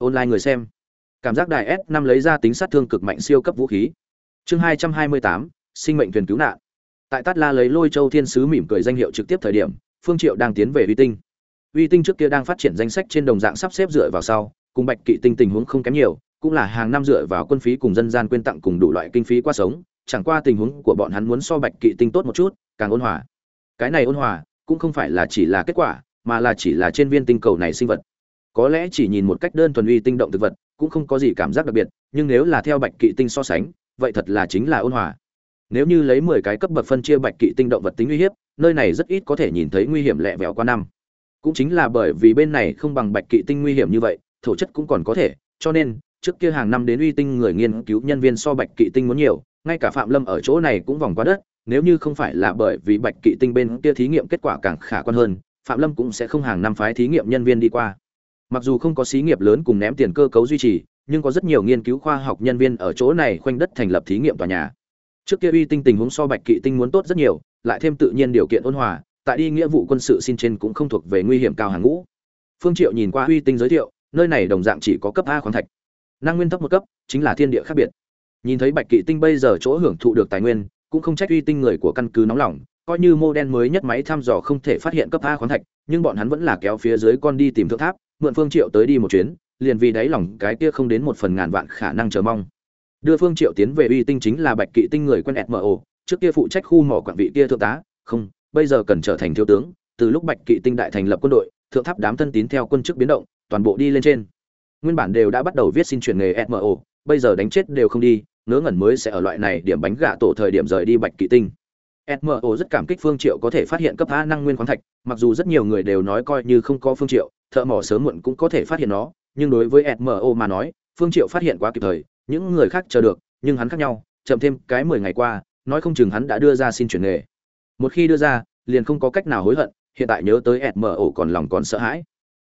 online người xem. Cảm giác đài s 5 lấy ra tính sát thương cực mạnh siêu cấp vũ khí. Chương 228, sinh mệnh thuyền cứu nạn. Tại tát la lấy lôi châu thiên sứ mỉm cười danh hiệu trực tiếp thời điểm phương triệu đang tiến về uy tinh. Uy tinh trước kia đang phát triển danh sách trên đồng dạng sắp xếp dựa vào sau cùng bạch kỵ tinh tình huống không kém nhiều cũng là hàng năm dựa vào quân phí cùng dân gian quyên tặng cùng đủ loại kinh phí qua sống chẳng qua tình huống của bọn hắn muốn so bạch kỵ tinh tốt một chút càng ôn hòa. Cái này ôn hòa cũng không phải là chỉ là kết quả mà là chỉ là trên viên tinh cầu này sinh vật có lẽ chỉ nhìn một cách đơn thuần uy tinh động thực vật, cũng không có gì cảm giác đặc biệt, nhưng nếu là theo bạch kỵ tinh so sánh, vậy thật là chính là ôn hòa. Nếu như lấy mười cái cấp bậc phân chia bạch kỵ tinh động vật tính uy hiếp, nơi này rất ít có thể nhìn thấy nguy hiểm lẹ vẹo qua năm. Cũng chính là bởi vì bên này không bằng bạch kỵ tinh nguy hiểm như vậy, thổ chất cũng còn có thể, cho nên, trước kia hàng năm đến uy tinh người nghiên cứu nhân viên so bạch kỵ tinh muốn nhiều, ngay cả phạm lâm ở chỗ này cũng vòng qua đất, nếu như không phải là bởi vì bạch kỵ tinh bên kia thí nghiệm kết quả càng khả quan hơn, phạm lâm cũng sẽ không hàng năm phái thí nghiệm nhân viên đi qua mặc dù không có xí nghiệp lớn cùng ném tiền cơ cấu duy trì, nhưng có rất nhiều nghiên cứu khoa học nhân viên ở chỗ này khoanh đất thành lập thí nghiệm tòa nhà. Trước kia uy tinh tình huống so bạch kỵ tinh muốn tốt rất nhiều, lại thêm tự nhiên điều kiện ôn hòa, tại đi nghĩa vụ quân sự xin trên cũng không thuộc về nguy hiểm cao hàng ngũ. Phương triệu nhìn qua uy tinh giới thiệu, nơi này đồng dạng chỉ có cấp a khoáng thạch. Năng nguyên thấp một cấp, chính là thiên địa khác biệt. Nhìn thấy bạch kỵ tinh bây giờ chỗ hưởng thụ được tài nguyên, cũng không trách uy tinh người của căn cứ nóng lòng, coi như mô đen mới nhất máy thăm dò không thể phát hiện cấp a khoáng thạch, nhưng bọn hắn vẫn là kéo phía dưới con đi tìm thượng tháp mượn phương triệu tới đi một chuyến, liền vì đáy lòng cái kia không đến một phần ngàn vạn khả năng chờ mong. Đưa phương triệu tiến về uy tinh chính là bạch kỵ tinh người quen mo trước kia phụ trách khu mỏ quản vị kia thượng tá, không, bây giờ cần trở thành thiếu tướng, từ lúc bạch kỵ tinh đại thành lập quân đội, thượng tháp đám thân tín theo quân chức biến động, toàn bộ đi lên trên. Nguyên bản đều đã bắt đầu viết xin chuyển nghề mo bây giờ đánh chết đều không đi, ngớ ngẩn mới sẽ ở loại này điểm bánh gạ tổ thời điểm rời đi bạch kỵ tinh. SMO rất cảm kích phương triệu có thể phát hiện cấp a năng nguyên khoáng thạch, mặc dù rất nhiều người đều nói coi như không có phương triệu thợ mỏ sớm muộn cũng có thể phát hiện nó, nhưng đối với mo mà nói, phương triệu phát hiện quá kịp thời, những người khác chờ được, nhưng hắn khác nhau, chậm thêm cái mười ngày qua, nói không chừng hắn đã đưa ra xin chuyển nghề. Một khi đưa ra, liền không có cách nào hối hận, hiện tại nhớ tới mo còn lòng còn sợ hãi.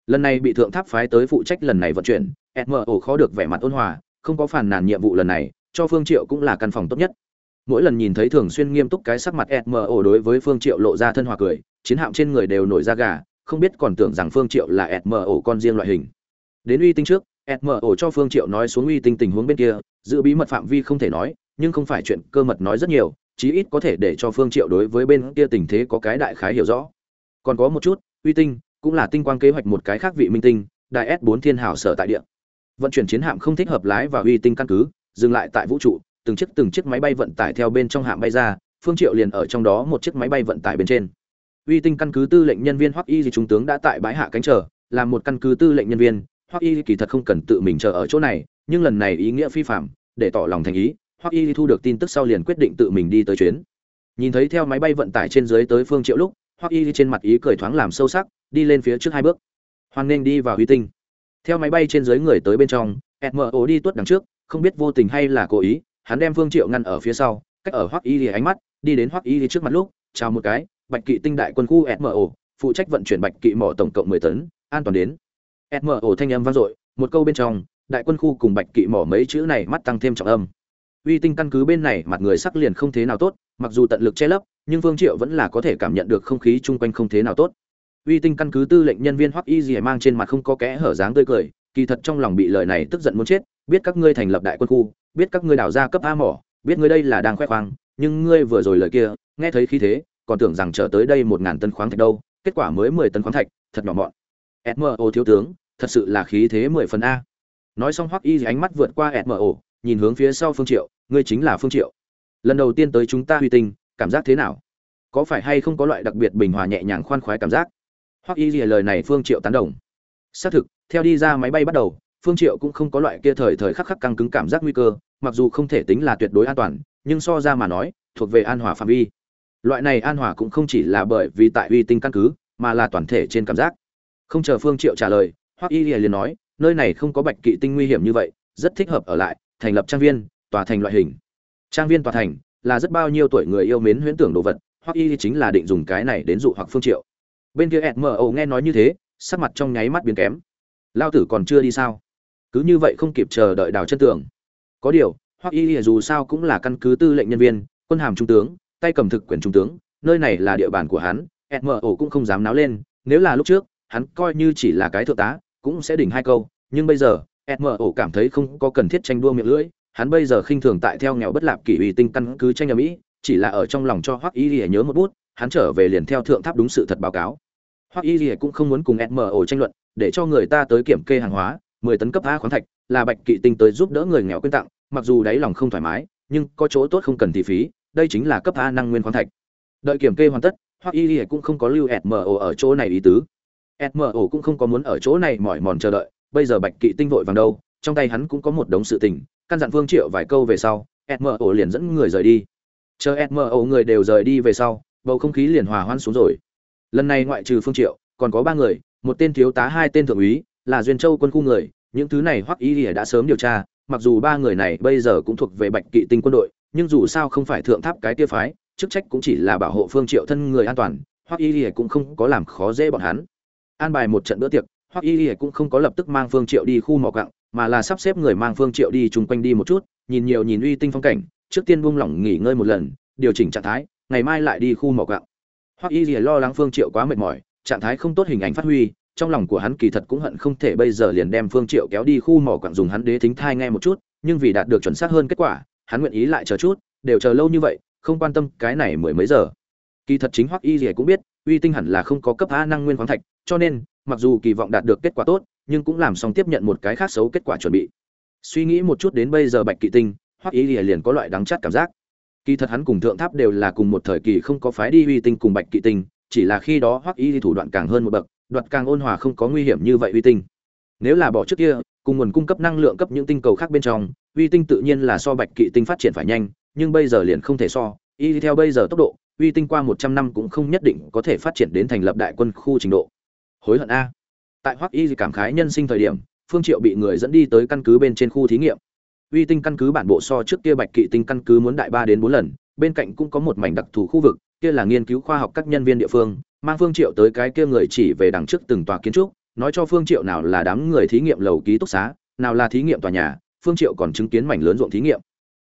Lần này bị thượng tháp phái tới phụ trách lần này vận chuyển mo khó được vẻ mặt ôn hòa, không có phản nàn nhiệm vụ lần này, cho phương triệu cũng là căn phòng tốt nhất. Mỗi lần nhìn thấy thường xuyên nghiêm túc cái sắc mặt mo đối với phương triệu lộ ra thân hòa cười, chiến hạm trên người đều nổi da gà không biết còn tưởng rằng phương triệu là smo con riêng loại hình. Đến uy tinh trước smo cho phương triệu nói xuống uy tinh tình huống bên kia, giữ bí mật phạm vi không thể nói, nhưng không phải chuyện cơ mật nói rất nhiều, chí ít có thể để cho phương triệu đối với bên kia tình thế có cái đại khái hiểu rõ. Còn có một chút, uy tinh, cũng là tinh quang kế hoạch một cái khác vị minh tinh, đại s 4 thiên hảo sở tại địa. Vận chuyển chiến hạm không thích hợp lái vào uy tinh căn cứ, dừng lại tại vũ trụ, từng chiếc từng chiếc máy bay vận tải theo bên trong hạm bay ra, phương triệu liền ở trong đó một chiếc máy bay vận tải bên trên uy tinh căn cứ tư lệnh nhân viên hoắc y gì trung tướng đã tại bãi hạ cánh chờ làm một căn cứ tư lệnh nhân viên. Hoắc y kỳ thật không cần tự mình chờ ở chỗ này, nhưng lần này ý nghĩa phi phạm, để tỏ lòng thành ý, hoắc y thu được tin tức sau liền quyết định tự mình đi tới chuyến. Nhìn thấy theo máy bay vận tải trên dưới tới phương triệu lúc, hoắc y trên mặt ý cười thoáng làm sâu sắc, đi lên phía trước hai bước. Hoan nên đi vào uy tinh. Theo máy bay trên dưới người tới bên trong mo đi tuốt đằng trước, không biết vô tình hay là cố ý, hắn đem phương triệu ngăn ở phía sau, cách ở hoắc y thì ánh mắt, đi đến hoắc y trước mặt lúc, chào một cái bạch kỵ tinh đại quân khu smo phụ trách vận chuyển bạch kỵ mỏ tổng cộng 10 tấn, an toàn đến. Smo thanh âm vang dội, một câu bên trong, đại quân khu cùng bạch kỵ mỏ mấy chữ này mắt tăng thêm trọng âm. Uy tinh căn cứ bên này, mặt người sắc liền không thế nào tốt, mặc dù tận lực che lấp, nhưng vương triệu vẫn là có thể cảm nhận được không khí chung quanh không thế nào tốt. Uy tinh căn cứ tư lệnh nhân viên hoắc y gì mang trên mặt không có kẽ hở dáng tươi cười, kỳ thật trong lòng bị lời này tức giận muốn chết, biết các ngươi thành lập đại quân khu, biết các ngươi đào ra cấp a mỏ, biết ngươi đây là đang khoe khoang, nhưng ngươi vừa rồi lời kia, nghe thấy khí thế còn tưởng rằng trở tới đây một ngàn tân khoáng thạch đâu, kết quả mới mười tấn khoáng thạch, thật nhỏ mọn. Smo thiếu tướng, thật sự là khí thế mười phần a. Nói xong hoắc y ánh mắt vượt qua smo nhìn hướng phía sau phương triệu, ngươi chính là phương triệu. Lần đầu tiên tới chúng ta huy tinh, cảm giác thế nào? Có phải hay không có loại đặc biệt bình hòa nhẹ nhàng khoan khoái cảm giác? Hoắc y lời này phương triệu tán đồng. Xác thực, theo đi ra máy bay bắt đầu, phương triệu cũng không có loại kia thời thời khắc khắc căng cứng cảm giác nguy cơ, mặc dù không thể tính là tuyệt đối an toàn, nhưng so ra mà nói, thuộc về an hòa phạm vi loại này an hòa cũng không chỉ là bởi vì tại uy tinh căn cứ, mà là toàn thể trên cảm giác. Không chờ phương triệu trả lời, hoắc y liền nói, nơi này không có bạch kỵ tinh nguy hiểm như vậy, rất thích hợp ở lại, thành lập trang viên, tòa thành loại hình. Trang viên tòa thành là rất bao nhiêu tuổi người yêu mến huyễn tưởng đồ vật, hoắc y chính là định dùng cái này đến dụ hoặc phương triệu. Bên kia mo nghe nói như thế, sắc mặt trong nháy mắt biến kém. Lao tử còn chưa đi sao? Cứ như vậy không kịp chờ đợi đào chân tường. Có điều, hoắc y dù sao cũng là căn cứ tư lệnh nhân viên, quân hàm trung tướng tay cầm thực quyền trung tướng, nơi này là địa bàn của hắn SMO cũng không dám náo lên, nếu là lúc trước, hắn coi như chỉ là cái thượng tá, cũng sẽ đỉnh hai câu, nhưng bây giờ smo cảm thấy không có cần thiết tranh đua miệng lưỡi, hắn bây giờ khinh thường tại theo nghèo bất lạp kỳ uy tinh căn cứ tranh nhà mỹ, chỉ là ở trong lòng cho hoắc y Lệ nhớ một bút, hắn trở về liền theo thượng tháp đúng sự thật báo cáo. Hoắc y Lệ cũng không muốn cùng smo tranh luận, để cho người ta tới kiểm kê hàng hóa, mười tấn cấp a khoáng thạch, là bạch kỵ tinh tới giúp đỡ người nghèo quyên tặng, mặc dù đáy lòng không thoải mái, nhưng có chỗ tốt không cần thị phí đây chính là cấp a năng nguyên khoáng thạch. Đợi kiểm kê hoàn tất, hoắc y Lệ cũng không có lưu smo ở chỗ này ý tứ. Smo cũng không có muốn ở chỗ này mỏi mòn chờ đợi, bây giờ bạch kỵ tinh vội vàng đâu, trong tay hắn cũng có một đống sự tình, căn dặn vương triệu vài câu về sau smo liền dẫn người rời đi. Chờ smo người đều rời đi về sau, bầu không khí liền hòa hoan xuống rồi. Lần này ngoại trừ phương triệu, còn có ba người, một tên thiếu tá, hai tên thượng úy, là duyên châu quân khu người, những thứ này hoắc y Lệ đã sớm điều tra, mặc dù ba người này bây giờ cũng thuộc về bạch kỵ tinh quân đội nhưng dù sao không phải thượng tháp cái tia phái, chức trách cũng chỉ là bảo hộ phương triệu thân người an toàn, hoắc y lìa cũng không có làm khó dễ bọn hắn. An bài một trận bữa tiệc, hoắc y lìa cũng không có lập tức mang phương triệu đi khu mỏ cặng mà là sắp xếp người mang phương triệu đi chung quanh đi một chút, nhìn nhiều nhìn uy tinh phong cảnh, trước tiên buông lỏng nghỉ ngơi một lần, điều chỉnh trạng thái, ngày mai lại đi khu mỏ cặng hoắc y lìa lo lắng phương triệu quá mệt mỏi, trạng thái không tốt hình ảnh phát huy, trong lòng của hắn kỳ thật cũng hận không thể bây giờ liền đem phương triệu kéo đi khu mỏ quặng dùng hắn đế thính thai nghe một chút, nhưng vì đạt được chuẩn xác hơn kết quả hắn nguyện ý lại chờ chút, đều chờ lâu như vậy, không quan tâm cái này mười mấy giờ. Kỳ thật chính hoắc y gì cũng biết, uy tinh hẳn là không có cấp a năng nguyên khoáng thạch, cho nên, mặc dù kỳ vọng đạt được kết quả tốt, nhưng cũng làm xong tiếp nhận một cái khác xấu kết quả chuẩn bị. Suy nghĩ một chút đến bây giờ bạch kỵ tinh, hoắc y liền có loại đắng chát cảm giác. Kỳ thật hắn cùng thượng tháp đều là cùng một thời kỳ không có phái đi uy tinh cùng bạch kỵ tinh, chỉ là khi đó hoắc y thủ đoạn càng hơn một bậc, đoạt càng ôn hòa không có nguy hiểm như vậy uy tinh. Nếu là bỏ trước kia, cùng nguồn cung cấp năng lượng cấp những tinh cầu khác bên trong uy tinh tự nhiên là so bạch kỵ tinh phát triển phải nhanh, nhưng bây giờ liền không thể so. Y theo bây giờ tốc độ, uy tinh qua một trăm năm cũng không nhất định có thể phát triển đến thành lập đại quân khu trình độ. Hối hận a. Tại hoắc y cảm khái nhân sinh thời điểm, phương triệu bị người dẫn đi tới căn cứ bên trên khu thí nghiệm. Uy tinh căn cứ bản bộ so trước kia bạch kỵ tinh căn cứ muốn đại ba đến bốn lần, bên cạnh cũng có một mảnh đặc thù khu vực, kia là nghiên cứu khoa học các nhân viên địa phương, mang phương triệu tới cái kia người chỉ về đằng trước từng tòa kiến trúc, nói cho phương triệu nào là đám người thí nghiệm lầu ký túc xá, nào là thí nghiệm tòa nhà phương triệu còn chứng kiến mảnh lớn ruộng thí nghiệm.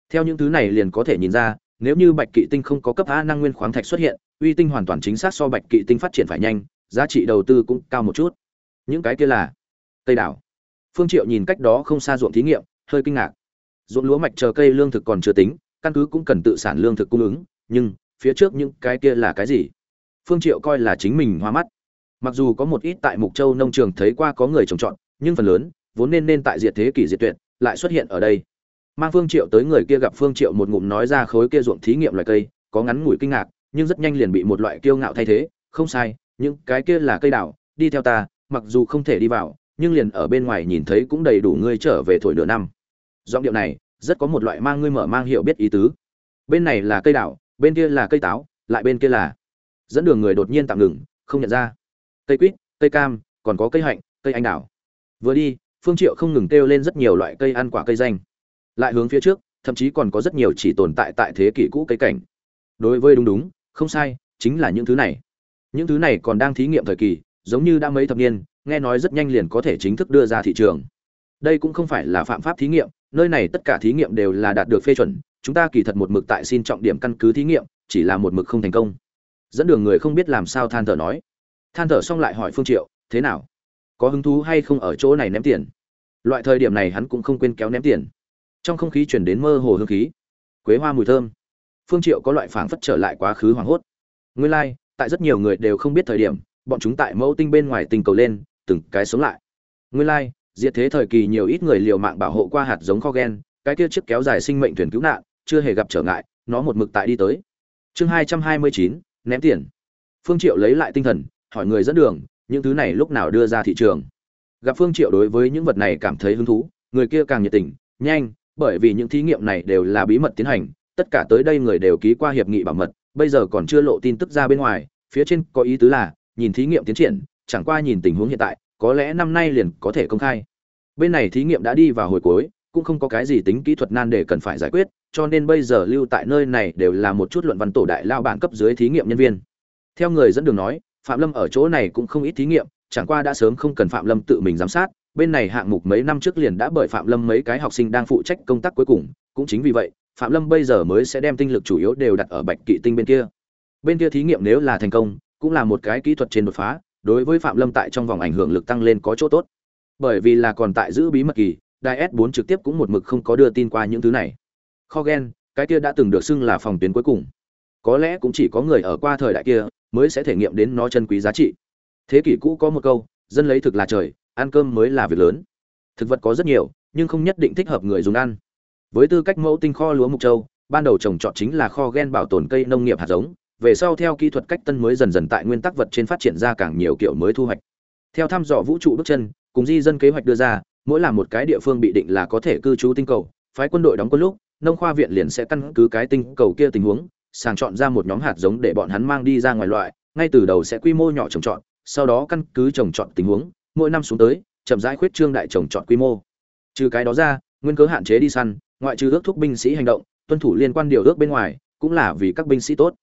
Theo những thứ này liền có thể nhìn ra, nếu như bạch kỵ tinh không có cấp a năng nguyên khoáng thạch xuất hiện, uy tinh hoàn toàn chính xác so bạch kỵ tinh phát triển phải nhanh, giá trị đầu tư cũng cao một chút. Những cái kia là Tây đảo. Phương triệu nhìn cách đó không xa ruộng thí nghiệm, hơi kinh ngạc. Ruộng lúa mạch chờ cây lương thực còn chưa tính, căn cứ cũng cần tự sản lương thực cung ứng, nhưng phía trước những cái kia là cái gì? Phương triệu coi là chính mình hoa mắt. Mặc dù có một ít tại mục châu nông trường thấy qua có người trồng trọt, nhưng phần lớn vốn nên nên tại diệt thế kỷ diệt tuyệt lại xuất hiện ở đây. Mang phương triệu tới người kia gặp phương triệu một ngụm nói ra khối kia ruộng thí nghiệm loại cây, có ngắn ngủi kinh ngạc, nhưng rất nhanh liền bị một loại kiêu ngạo thay thế. Không sai, những cái kia là cây đào, đi theo ta, mặc dù không thể đi vào, nhưng liền ở bên ngoài nhìn thấy cũng đầy đủ ngươi trở về thổi nửa năm. Giọng điệu này, rất có một loại mang ngươi mở mang hiểu biết ý tứ. Bên này là cây đào, bên kia là cây táo, lại bên kia là dẫn đường người đột nhiên tạm ngừng, không nhận ra. Cây quýt, cây cam, còn có cây hạnh, cây anh đào. Vừa đi phương triệu không ngừng kêu lên rất nhiều loại cây ăn quả cây danh. Lại hướng phía trước, thậm chí còn có rất nhiều chỉ tồn tại tại thế kỷ cũ cây cảnh. Đối với đúng đúng, không sai, chính là những thứ này. Những thứ này còn đang thí nghiệm thời kỳ, giống như đã mấy thập niên, nghe nói rất nhanh liền có thể chính thức đưa ra thị trường. Đây cũng không phải là phạm pháp thí nghiệm, nơi này tất cả thí nghiệm đều là đạt được phê chuẩn, chúng ta kỳ thật một mực tại xin trọng điểm căn cứ thí nghiệm, chỉ là một mực không thành công. Dẫn đường người không biết làm sao than thở nói. Than thở xong lại hỏi phương triệu, thế nào? Có hứng thú hay không ở chỗ này ném tiền? Loại thời điểm này hắn cũng không quên kéo ném tiền. Trong không khí chuyển đến mơ hồ hương khí. Quế hoa mùi thơm. Phương triệu có loại phảng phất trở lại quá khứ hoàng hốt. Nguyên lai like, tại rất nhiều người đều không biết thời điểm bọn chúng tại mẫu tinh bên ngoài tình cầu lên từng cái sống lại. Nguyên lai like, diệt thế thời kỳ nhiều ít người liều mạng bảo hộ qua hạt giống kho gen cái kia chiếc kéo dài sinh mệnh thuyền cứu nạn chưa hề gặp trở ngại nó một mực tại đi tới. Chương hai trăm hai mươi chín ném tiền. Phương triệu lấy lại tinh thần hỏi người dẫn đường những thứ này lúc nào đưa ra thị trường? Gặp phương triệu đối với những vật này cảm thấy hứng thú, người kia càng nhiệt tình, nhanh, bởi vì những thí nghiệm này đều là bí mật tiến hành, tất cả tới đây người đều ký qua hiệp nghị bảo mật, bây giờ còn chưa lộ tin tức ra bên ngoài, phía trên có ý tứ là, nhìn thí nghiệm tiến triển, chẳng qua nhìn tình huống hiện tại, có lẽ năm nay liền có thể công khai. Bên này thí nghiệm đã đi vào hồi cuối, cũng không có cái gì tính kỹ thuật nan để cần phải giải quyết, cho nên bây giờ lưu tại nơi này đều là một chút luận văn tổ đại lao bản cấp dưới thí nghiệm nhân viên. Theo người dẫn đường nói, phạm lâm ở chỗ này cũng không ít thí nghiệm chẳng qua đã sớm không cần phạm lâm tự mình giám sát, bên này hạng mục mấy năm trước liền đã bởi phạm lâm mấy cái học sinh đang phụ trách công tác cuối cùng, cũng chính vì vậy, phạm lâm bây giờ mới sẽ đem tinh lực chủ yếu đều đặt ở bạch kỵ tinh bên kia. Bên kia thí nghiệm nếu là thành công, cũng là một cái kỹ thuật trên đột phá, đối với phạm lâm tại trong vòng ảnh hưởng lực tăng lên có chỗ tốt. Bởi vì là còn tại giữ bí mật kỳ, đài s 4 trực tiếp cũng một mực không có đưa tin qua những thứ này. Kho gen, cái kia đã từng được xưng là phòng tuyến cuối cùng. Có lẽ cũng chỉ có người ở qua thời đại kia mới sẽ thể nghiệm đến nó chân quý giá trị thế kỷ cũ có một câu, dân lấy thực là trời, ăn cơm mới là việc lớn. Thực vật có rất nhiều, nhưng không nhất định thích hợp người dùng ăn. Với tư cách mẫu tinh kho lúa mục châu, ban đầu trồng trọt chính là kho gen bảo tồn cây nông nghiệp hạt giống, về sau theo kỹ thuật cách tân mới dần dần tại nguyên tắc vật trên phát triển ra càng nhiều kiểu mới thu hoạch. Theo thăm dò vũ trụ bước chân, cùng di dân kế hoạch đưa ra, mỗi là một cái địa phương bị định là có thể cư trú tinh cầu, phái quân đội đóng quân lúc, nông khoa viện liền sẽ căn cứ cái tinh cầu kia tình huống, sàng chọn ra một nhóm hạt giống để bọn hắn mang đi ra ngoài loại, ngay từ đầu sẽ quy mô nhỏ trồng trọt sau đó căn cứ trồng trọt tình huống, mỗi năm xuống tới, chậm rãi khuyết trương đại trồng trọt quy mô. Trừ cái đó ra, nguyên cớ hạn chế đi săn, ngoại trừ ước thúc binh sĩ hành động, tuân thủ liên quan điều ước bên ngoài, cũng là vì các binh sĩ tốt.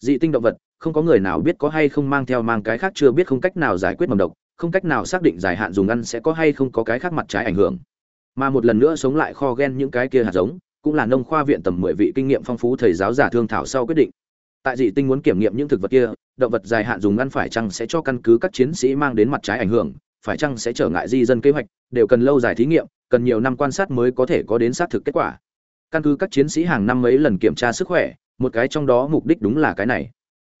Dị tinh động vật, không có người nào biết có hay không mang theo mang cái khác chưa biết không cách nào giải quyết mầm độc, không cách nào xác định dài hạn dùng ăn sẽ có hay không có cái khác mặt trái ảnh hưởng. Mà một lần nữa sống lại kho gen những cái kia hạt giống, cũng là nông khoa viện tầm mười vị kinh nghiệm phong phú thầy giáo giả thương thảo sau quyết định tại dị tinh muốn kiểm nghiệm những thực vật kia, động vật dài hạn dùng ăn phải chăng sẽ cho căn cứ các chiến sĩ mang đến mặt trái ảnh hưởng, phải chăng sẽ trở ngại di dân kế hoạch, đều cần lâu dài thí nghiệm, cần nhiều năm quan sát mới có thể có đến xác thực kết quả. Căn cứ các chiến sĩ hàng năm mấy lần kiểm tra sức khỏe, một cái trong đó mục đích đúng là cái này.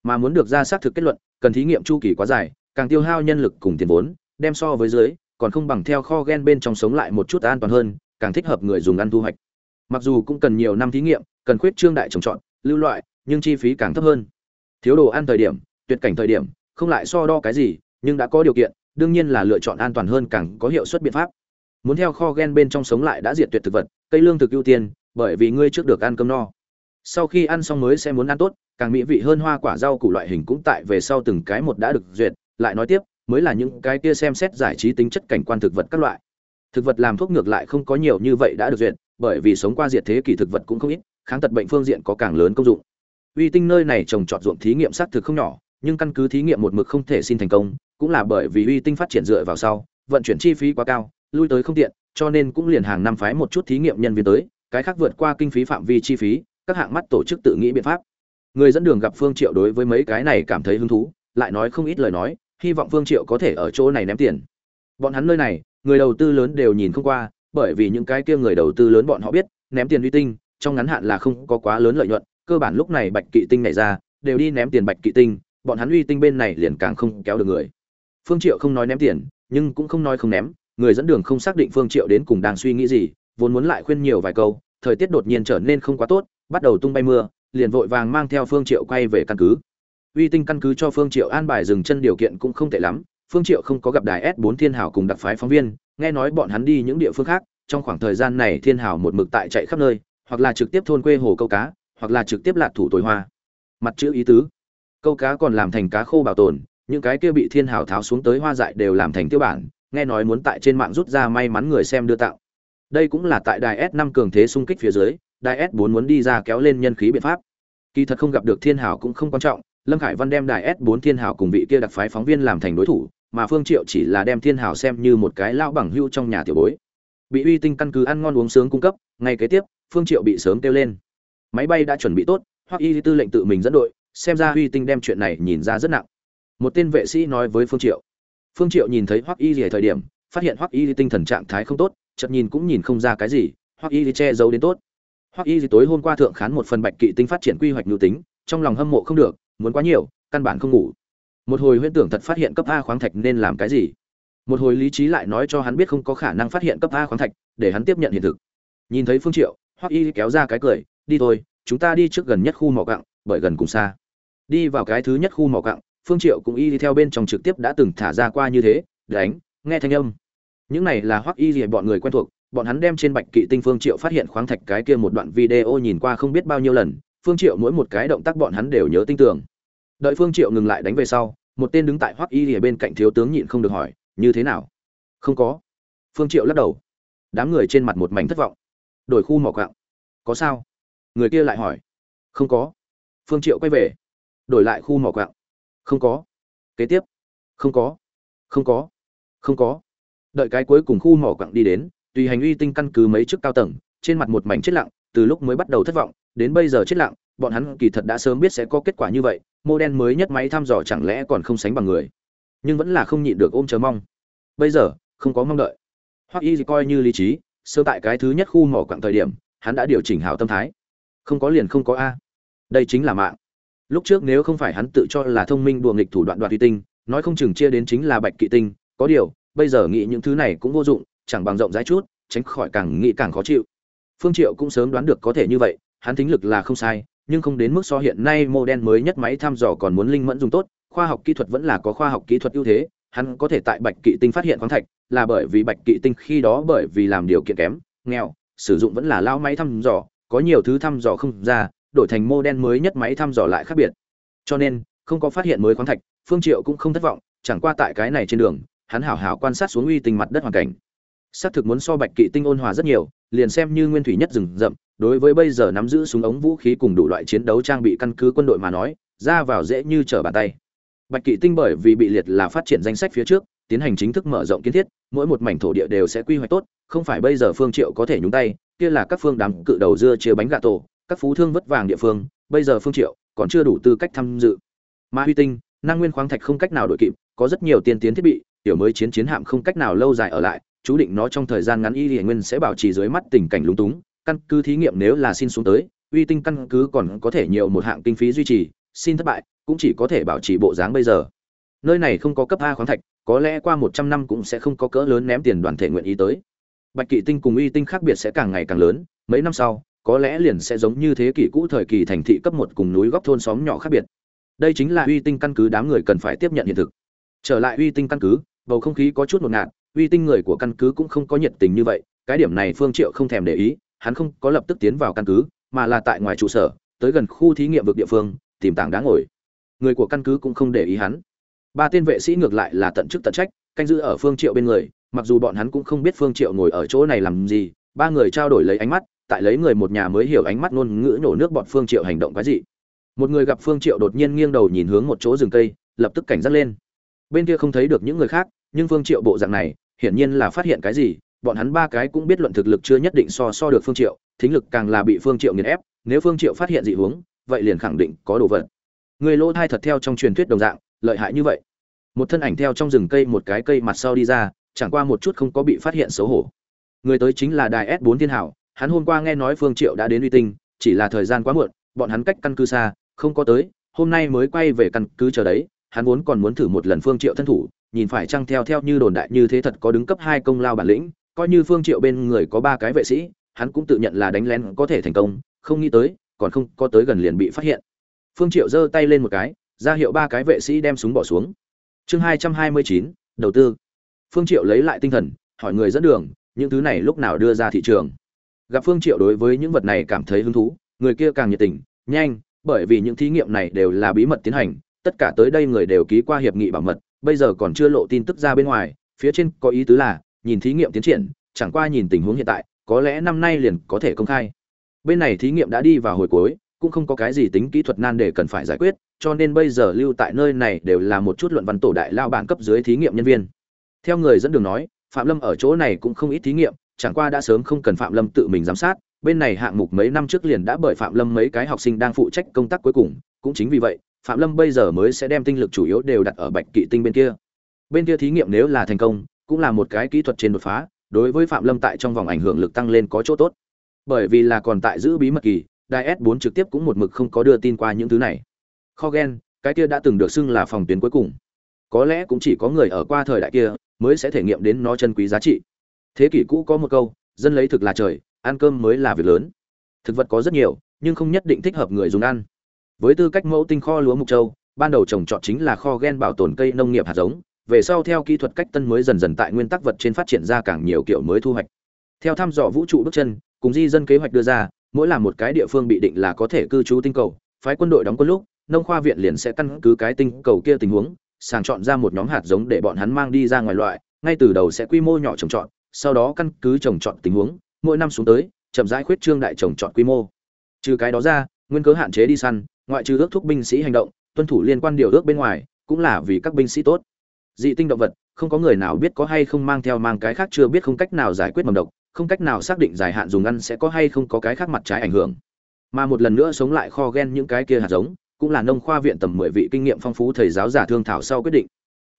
Mà muốn được ra xác thực kết luận, cần thí nghiệm chu kỳ quá dài, càng tiêu hao nhân lực cùng tiền vốn, đem so với dưới, còn không bằng theo kho gen bên trong sống lại một chút an toàn hơn, càng thích hợp người dùng ăn thu hoạch. Mặc dù cũng cần nhiều năm thí nghiệm, cần khuyết trương đại trồng trọt, lưu loại nhưng chi phí càng thấp hơn. Thiếu đồ ăn thời điểm, tuyệt cảnh thời điểm, không lại so đo cái gì, nhưng đã có điều kiện, đương nhiên là lựa chọn an toàn hơn càng có hiệu suất biện pháp. Muốn theo kho gen bên trong sống lại đã diệt tuyệt thực vật, cây lương thực ưu tiên, bởi vì ngươi trước được ăn cơm no. Sau khi ăn xong mới sẽ muốn ăn tốt, càng mỹ vị hơn hoa quả rau củ loại hình cũng tại về sau từng cái một đã được duyệt. Lại nói tiếp, mới là những cái kia xem xét giải trí tính chất cảnh quan thực vật các loại. Thực vật làm thuốc ngược lại không có nhiều như vậy đã được duyệt, bởi vì sống qua diệt thế kỷ thực vật cũng không ít, kháng tật bệnh phương diện có càng lớn công dụng uy tinh nơi này trồng trọt ruộng thí nghiệm xác thực không nhỏ, nhưng căn cứ thí nghiệm một mực không thể xin thành công, cũng là bởi vì uy tinh phát triển dựa vào sau, vận chuyển chi phí quá cao, lui tới không tiện, cho nên cũng liền hàng năm phái một chút thí nghiệm nhân viên tới, cái khác vượt qua kinh phí phạm vi chi phí, các hạng mắt tổ chức tự nghĩ biện pháp. Người dẫn đường gặp phương triệu đối với mấy cái này cảm thấy hứng thú, lại nói không ít lời nói, hy vọng phương triệu có thể ở chỗ này ném tiền. Bọn hắn nơi này, người đầu tư lớn đều nhìn không qua, bởi vì những cái kia người đầu tư lớn bọn họ biết, ném tiền uy tinh, trong ngắn hạn là không có quá lớn lợi nhuận cơ bản lúc này bạch kỵ tinh này ra, đều đi ném tiền bạch kỵ tinh, bọn hắn uy tinh bên này liền càng không kéo được người. Phương triệu không nói ném tiền, nhưng cũng không nói không ném, người dẫn đường không xác định phương triệu đến cùng đang suy nghĩ gì, vốn muốn lại khuyên nhiều vài câu, thời tiết đột nhiên trở nên không quá tốt, bắt đầu tung bay mưa, liền vội vàng mang theo phương triệu quay về căn cứ. Uy tinh căn cứ cho phương triệu an bài dừng chân điều kiện cũng không tệ lắm, phương triệu không có gặp đài s 4 thiên hảo cùng đặc phái phóng viên, nghe nói bọn hắn đi những địa phương khác, trong khoảng thời gian này thiên hảo một mực tại chạy khắp nơi, hoặc là trực tiếp thôn quê hồ câu cá hoặc là trực tiếp lạc thủ tối hoa. Mặt chữ ý tứ. Câu cá còn làm thành cá khô bảo tồn, những cái kia bị thiên hảo tháo xuống tới hoa dại đều làm thành tiêu bản, nghe nói muốn tại trên mạng rút ra may mắn người xem đưa tạo. Đây cũng là tại đài s 5 cường thế xung kích phía dưới, đài s 4 muốn đi ra kéo lên nhân khí biện pháp. Kỳ thật không gặp được thiên hảo cũng không quan trọng, lâm khải văn đem đài s 4 thiên hảo cùng vị kia đặc phái phóng viên làm thành đối thủ, mà phương triệu chỉ là đem thiên hảo xem như một cái lão bằng hưu trong nhà tiểu bối. Bị uy tinh căn cứ ăn ngon uống sướng cung cấp, ngay kế tiếp, phương triệu bị sớm kêu lên máy bay đã chuẩn bị tốt hoặc y tư lệnh tự mình dẫn đội, xem ra uy tinh đem chuyện này nhìn ra rất nặng. Một tên vệ sĩ nói với phương triệu. Phương triệu nhìn thấy hoắc y gì thời điểm, phát hiện hoắc y tinh thần trạng thái không tốt, chợt nhìn cũng nhìn không ra cái gì, hoắc y che giấu đến tốt. Hoắc y tối hôm qua thượng khán một phần bạch kỵ tinh phát triển quy hoạch nhu tính, trong lòng hâm mộ không được, muốn quá nhiều, căn bản không ngủ. Một hồi huyễn tưởng thật phát hiện cấp a khoáng thạch nên làm cái gì? Một hồi lý trí lại nói cho hắn biết không có khả năng phát hiện cấp a khoáng thạch, để hắn tiếp nhận hiện thực. Nhìn thấy phương triệu, hoắc y kéo ra cái cười đi thôi, chúng ta đi trước gần nhất khu mỏ cặng, bởi gần cùng xa. Đi vào cái thứ nhất khu mỏ cặng, phương triệu cũng y đi theo bên trong trực tiếp đã từng thả ra qua như thế, đánh, nghe thanh âm. Những này là hoắc y gì bọn người quen thuộc, bọn hắn đem trên bạch kỵ tinh phương triệu phát hiện khoáng thạch cái kia một đoạn video nhìn qua không biết bao nhiêu lần, phương triệu mỗi một cái động tác bọn hắn đều nhớ tinh tường đợi phương triệu ngừng lại đánh về sau, một tên đứng tại hoắc y ở bên cạnh thiếu tướng nhịn không được hỏi, như thế nào? Không có. Phương triệu lắc đầu. Đám người trên mặt một mảnh thất vọng. Đổi khu mỏ quạng có sao? Người kia lại hỏi. Không có. Phương triệu quay về. Đổi lại khu mỏ quạng. Không có. Kế tiếp. Không có. Không có. Không có. Đợi cái cuối cùng khu mỏ quặng đi đến, tùy hành uy tinh căn cứ mấy chức cao tầng, trên mặt một mảnh chết lặng, từ lúc mới bắt đầu thất vọng, đến bây giờ chết lặng, bọn hắn kỳ thật đã sớm biết sẽ có kết quả như vậy, mô đen mới nhất máy thăm dò chẳng lẽ còn không sánh bằng người. Nhưng vẫn là không nhịn được ôm chờ mong. Bây giờ, không có mong đợi. Hoặc y coi như lý trí sơ tại cái thứ nhất khu mỏ quặng thời điểm, hắn đã điều chỉnh hảo tâm thái không có liền không có a. Đây chính là mạng. Lúc trước nếu không phải hắn tự cho là thông minh đùa nghịch thủ đoạn đoạt uy tinh, nói không chừng chia đến chính là bạch kỵ tinh, có điều, bây giờ nghĩ những thứ này cũng vô dụng, chẳng bằng rộng rãi chút, tránh khỏi càng nghĩ càng khó chịu. Phương triệu cũng sớm đoán được có thể như vậy, hắn tính lực là không sai, nhưng không đến mức so hiện nay mô đen mới nhất máy thăm dò còn muốn linh mẫn dùng tốt, khoa học kỹ thuật vẫn là có khoa học kỹ thuật ưu thế, hắn có thể tại bạch kỵ tinh phát hiện khoáng thạch, là bởi vì bạch kỵ tinh khi đó bởi vì làm điều kiện kém, nghèo, sử dụng vẫn là lao máy thăm dò có nhiều thứ thăm dò không ra, đổi thành mô đen mới nhất máy thăm dò lại khác biệt. Cho nên, không có phát hiện mới khoáng thạch, phương triệu cũng không thất vọng, chẳng qua tại cái này trên đường, hắn hảo hảo quan sát xuống uy tình mặt đất hoàn cảnh. Xác thực muốn so bạch kỵ tinh ôn hòa rất nhiều, liền xem như nguyên thủy nhất rừng rậm, đối với bây giờ nắm giữ súng ống vũ khí cùng đủ loại chiến đấu trang bị căn cứ quân đội mà nói, ra vào dễ như trở bàn tay. Bạch kỵ tinh bởi vì bị liệt là phát triển danh sách phía trước, tiến hành chính thức mở rộng kiến thiết, mỗi một mảnh thổ địa đều sẽ quy hoạch tốt, không phải bây giờ phương triệu có thể nhúng tay kia là các phương đám cự đầu dưa chia bánh gà tổ, các phú thương vất vàng địa phương, bây giờ phương triệu còn chưa đủ tư cách tham dự. Ma huy tinh, năng nguyên khoáng thạch không cách nào đổi kịp, có rất nhiều tiên tiến thiết bị, tiểu mới chiến chiến hạm không cách nào lâu dài ở lại, chú định nó trong thời gian ngắn y hiển nguyên sẽ bảo trì dưới mắt tình cảnh lúng túng, căn cứ thí nghiệm nếu là xin xuống tới, uy tinh căn cứ còn có thể nhiều một hạng kinh phí duy trì, xin thất bại, cũng chỉ có thể bảo trì bộ dáng bây giờ. Nơi này không có cấp a khoáng thạch, có lẽ qua một trăm năm cũng sẽ không có cỡ lớn ném tiền đoàn thể nguyện ý tới bạch kỵ tinh cùng uy tinh khác biệt sẽ càng ngày càng lớn, mấy năm sau, có lẽ liền sẽ giống như thế kỷ cũ thời kỳ thành thị cấp một cùng núi góc thôn xóm nhỏ khác biệt. Đây chính là uy tinh căn cứ đám người cần phải tiếp nhận hiện thực. Trở lại uy tinh căn cứ, bầu không khí có chút ngột ngạt, uy tinh người của căn cứ cũng không có nhiệt tình như vậy, cái điểm này phương triệu không thèm để ý, hắn không có lập tức tiến vào căn cứ, mà là tại ngoài trụ sở, tới gần khu thí nghiệm vực địa phương, tìm tảng đá ngồi. Người của căn cứ cũng không để ý hắn. Ba tên vệ sĩ ngược lại là tận chức tận trách, canh giữ ở phương triệu bên người mặc dù bọn hắn cũng không biết phương triệu ngồi ở chỗ này làm gì, ba người trao đổi lấy ánh mắt, tại lấy người một nhà mới hiểu ánh mắt ngôn ngữ nhổ nước bọn phương triệu hành động cái gì một người gặp phương triệu đột nhiên nghiêng đầu nhìn hướng một chỗ rừng cây, lập tức cảnh giác lên. Bên kia không thấy được những người khác, nhưng phương triệu bộ dạng này, hiển nhiên là phát hiện cái gì, bọn hắn ba cái cũng biết luận thực lực chưa nhất định so so được phương triệu, thính lực càng là bị phương triệu nghiền ép, nếu phương triệu phát hiện dị hướng, vậy liền khẳng định có đồ vật. Người lỗ thai thật theo trong truyền thuyết đồng dạng, lợi hại như vậy. Một thân ảnh theo trong rừng cây một cái cây mặt sau đi ra chẳng qua một chút không có bị phát hiện xấu hổ. Người tới chính là đài s 4 thiên hảo, hắn hôm qua nghe nói phương triệu đã đến uy tinh, chỉ là thời gian quá muộn, bọn hắn cách căn cứ xa, không có tới, hôm nay mới quay về căn cứ chờ đấy, hắn vốn còn muốn thử một lần phương triệu thân thủ, nhìn phải chăng theo theo như đồn đại như thế thật có đứng cấp hai công lao bản lĩnh, coi như phương triệu bên người có ba cái vệ sĩ, hắn cũng tự nhận là đánh lén có thể thành công, không nghĩ tới, còn không có tới gần liền bị phát hiện. Phương triệu giơ tay lên một cái, ra hiệu ba cái vệ sĩ đem súng bỏ xuống. Chương hai trăm hai mươi chín, đầu tư phương triệu lấy lại tinh thần, hỏi người dẫn đường, những thứ này lúc nào đưa ra thị trường? Gặp phương triệu đối với những vật này cảm thấy hứng thú, người kia càng nhiệt tình, nhanh, bởi vì những thí nghiệm này đều là bí mật tiến hành, tất cả tới đây người đều ký qua hiệp nghị bảo mật, bây giờ còn chưa lộ tin tức ra bên ngoài, phía trên có ý tứ là, nhìn thí nghiệm tiến triển, chẳng qua nhìn tình huống hiện tại, có lẽ năm nay liền có thể công khai. Bên này thí nghiệm đã đi vào hồi cuối, cũng không có cái gì tính kỹ thuật nan để cần phải giải quyết, cho nên bây giờ lưu tại nơi này đều là một chút luận văn tổ đại lao bản cấp dưới thí nghiệm nhân viên theo người dẫn đường nói, phạm lâm ở chỗ này cũng không ít thí nghiệm, chẳng qua đã sớm không cần phạm lâm tự mình giám sát, bên này hạng mục mấy năm trước liền đã bởi phạm lâm mấy cái học sinh đang phụ trách công tác cuối cùng, cũng chính vì vậy, phạm lâm bây giờ mới sẽ đem tinh lực chủ yếu đều đặt ở bạch kỵ tinh bên kia. Bên kia thí nghiệm nếu là thành công, cũng là một cái kỹ thuật trên đột phá, đối với phạm lâm tại trong vòng ảnh hưởng lực tăng lên có chỗ tốt. Bởi vì là còn tại giữ bí mật kỳ, đài s 4 trực tiếp cũng một mực không có đưa tin qua những thứ này. Kho gen, cái kia đã từng được xưng là phòng tuyến cuối cùng. Có lẽ cũng chỉ có người ở qua thời đại kia mới sẽ thể nghiệm đến nó chân quý giá trị. Thế kỷ cũ có một câu, dân lấy thực là trời, ăn cơm mới là việc lớn. Thực vật có rất nhiều, nhưng không nhất định thích hợp người dùng ăn. Với tư cách mẫu tinh kho lúa mục châu, ban đầu trồng trọt chính là kho gen bảo tồn cây nông nghiệp hạt giống, về sau theo kỹ thuật cách tân mới dần dần tại nguyên tắc vật trên phát triển ra càng nhiều kiểu mới thu hoạch. Theo thăm dò vũ trụ bước chân, cùng di dân kế hoạch đưa ra, mỗi là một cái địa phương bị định là có thể cư trú tinh cầu, phái quân đội đóng quân lúc, nông khoa viện liền sẽ căn cứ cái tinh cầu kia tình huống sàng chọn ra một nhóm hạt giống để bọn hắn mang đi ra ngoài loại, ngay từ đầu sẽ quy mô nhỏ trồng trọt, sau đó căn cứ trồng trọt tình huống, mỗi năm xuống tới, chậm rãi khuyết trương đại trồng trọt quy mô. Trừ cái đó ra, nguyên cớ hạn chế đi săn, ngoại trừ ước thúc binh sĩ hành động, tuân thủ liên quan điều ước bên ngoài, cũng là vì các binh sĩ tốt. Dị tinh động vật, không có người nào biết có hay không mang theo mang cái khác chưa biết không cách nào giải quyết mầm độc, không cách nào xác định dài hạn dùng ăn sẽ có hay không có cái khác mặt trái ảnh hưởng. Mà một lần nữa sống lại kho gen những cái kia hạt giống cũng là nông khoa viện tầm mười vị kinh nghiệm phong phú thầy giáo giả thương thảo sau quyết định.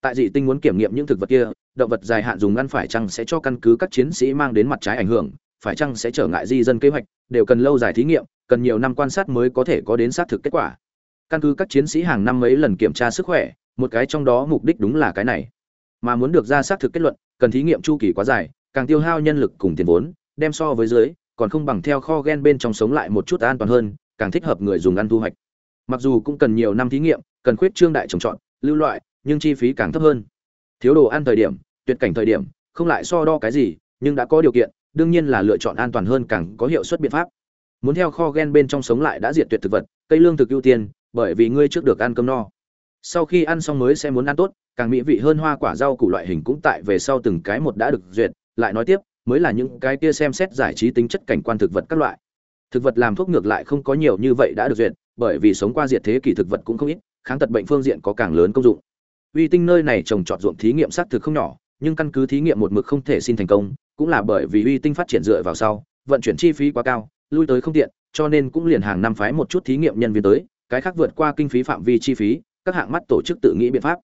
Tại dị tinh muốn kiểm nghiệm những thực vật kia, động vật dài hạn dùng ăn phải chăng sẽ cho căn cứ các chiến sĩ mang đến mặt trái ảnh hưởng, phải chăng sẽ trở ngại di dân kế hoạch, đều cần lâu dài thí nghiệm, cần nhiều năm quan sát mới có thể có đến xác thực kết quả. Căn cứ các chiến sĩ hàng năm mấy lần kiểm tra sức khỏe, một cái trong đó mục đích đúng là cái này. Mà muốn được ra xác thực kết luận, cần thí nghiệm chu kỳ quá dài, càng tiêu hao nhân lực cùng tiền vốn, đem so với dưới, còn không bằng theo kho gen bên trong sống lại một chút an toàn hơn, càng thích hợp người dùng ăn thu hoạch mặc dù cũng cần nhiều năm thí nghiệm, cần khuyết trương đại trồng trọt, lưu loại, nhưng chi phí càng thấp hơn. Thiếu đồ ăn thời điểm, tuyệt cảnh thời điểm, không lại so đo cái gì, nhưng đã có điều kiện, đương nhiên là lựa chọn an toàn hơn càng có hiệu suất biện pháp. Muốn theo kho gen bên trong sống lại đã diệt tuyệt thực vật, cây lương thực ưu tiên, bởi vì ngươi trước được ăn cơm no. Sau khi ăn xong mới sẽ muốn ăn tốt, càng mỹ vị hơn hoa quả rau củ loại hình cũng tại về sau từng cái một đã được duyệt. Lại nói tiếp, mới là những cái kia xem xét giải trí tính chất cảnh quan thực vật các loại. Thực vật làm thuốc ngược lại không có nhiều như vậy đã được duyệt bởi vì sống qua diệt thế kỷ thực vật cũng không ít, kháng tật bệnh phương diện có càng lớn công dụng. Uy tinh nơi này trồng trọt ruộng thí nghiệm xác thực không nhỏ, nhưng căn cứ thí nghiệm một mực không thể xin thành công, cũng là bởi vì uy tinh phát triển dựa vào sau, vận chuyển chi phí quá cao, lui tới không tiện, cho nên cũng liền hàng năm phái một chút thí nghiệm nhân viên tới, cái khác vượt qua kinh phí phạm vi chi phí, các hạng mắt tổ chức tự nghĩ biện pháp.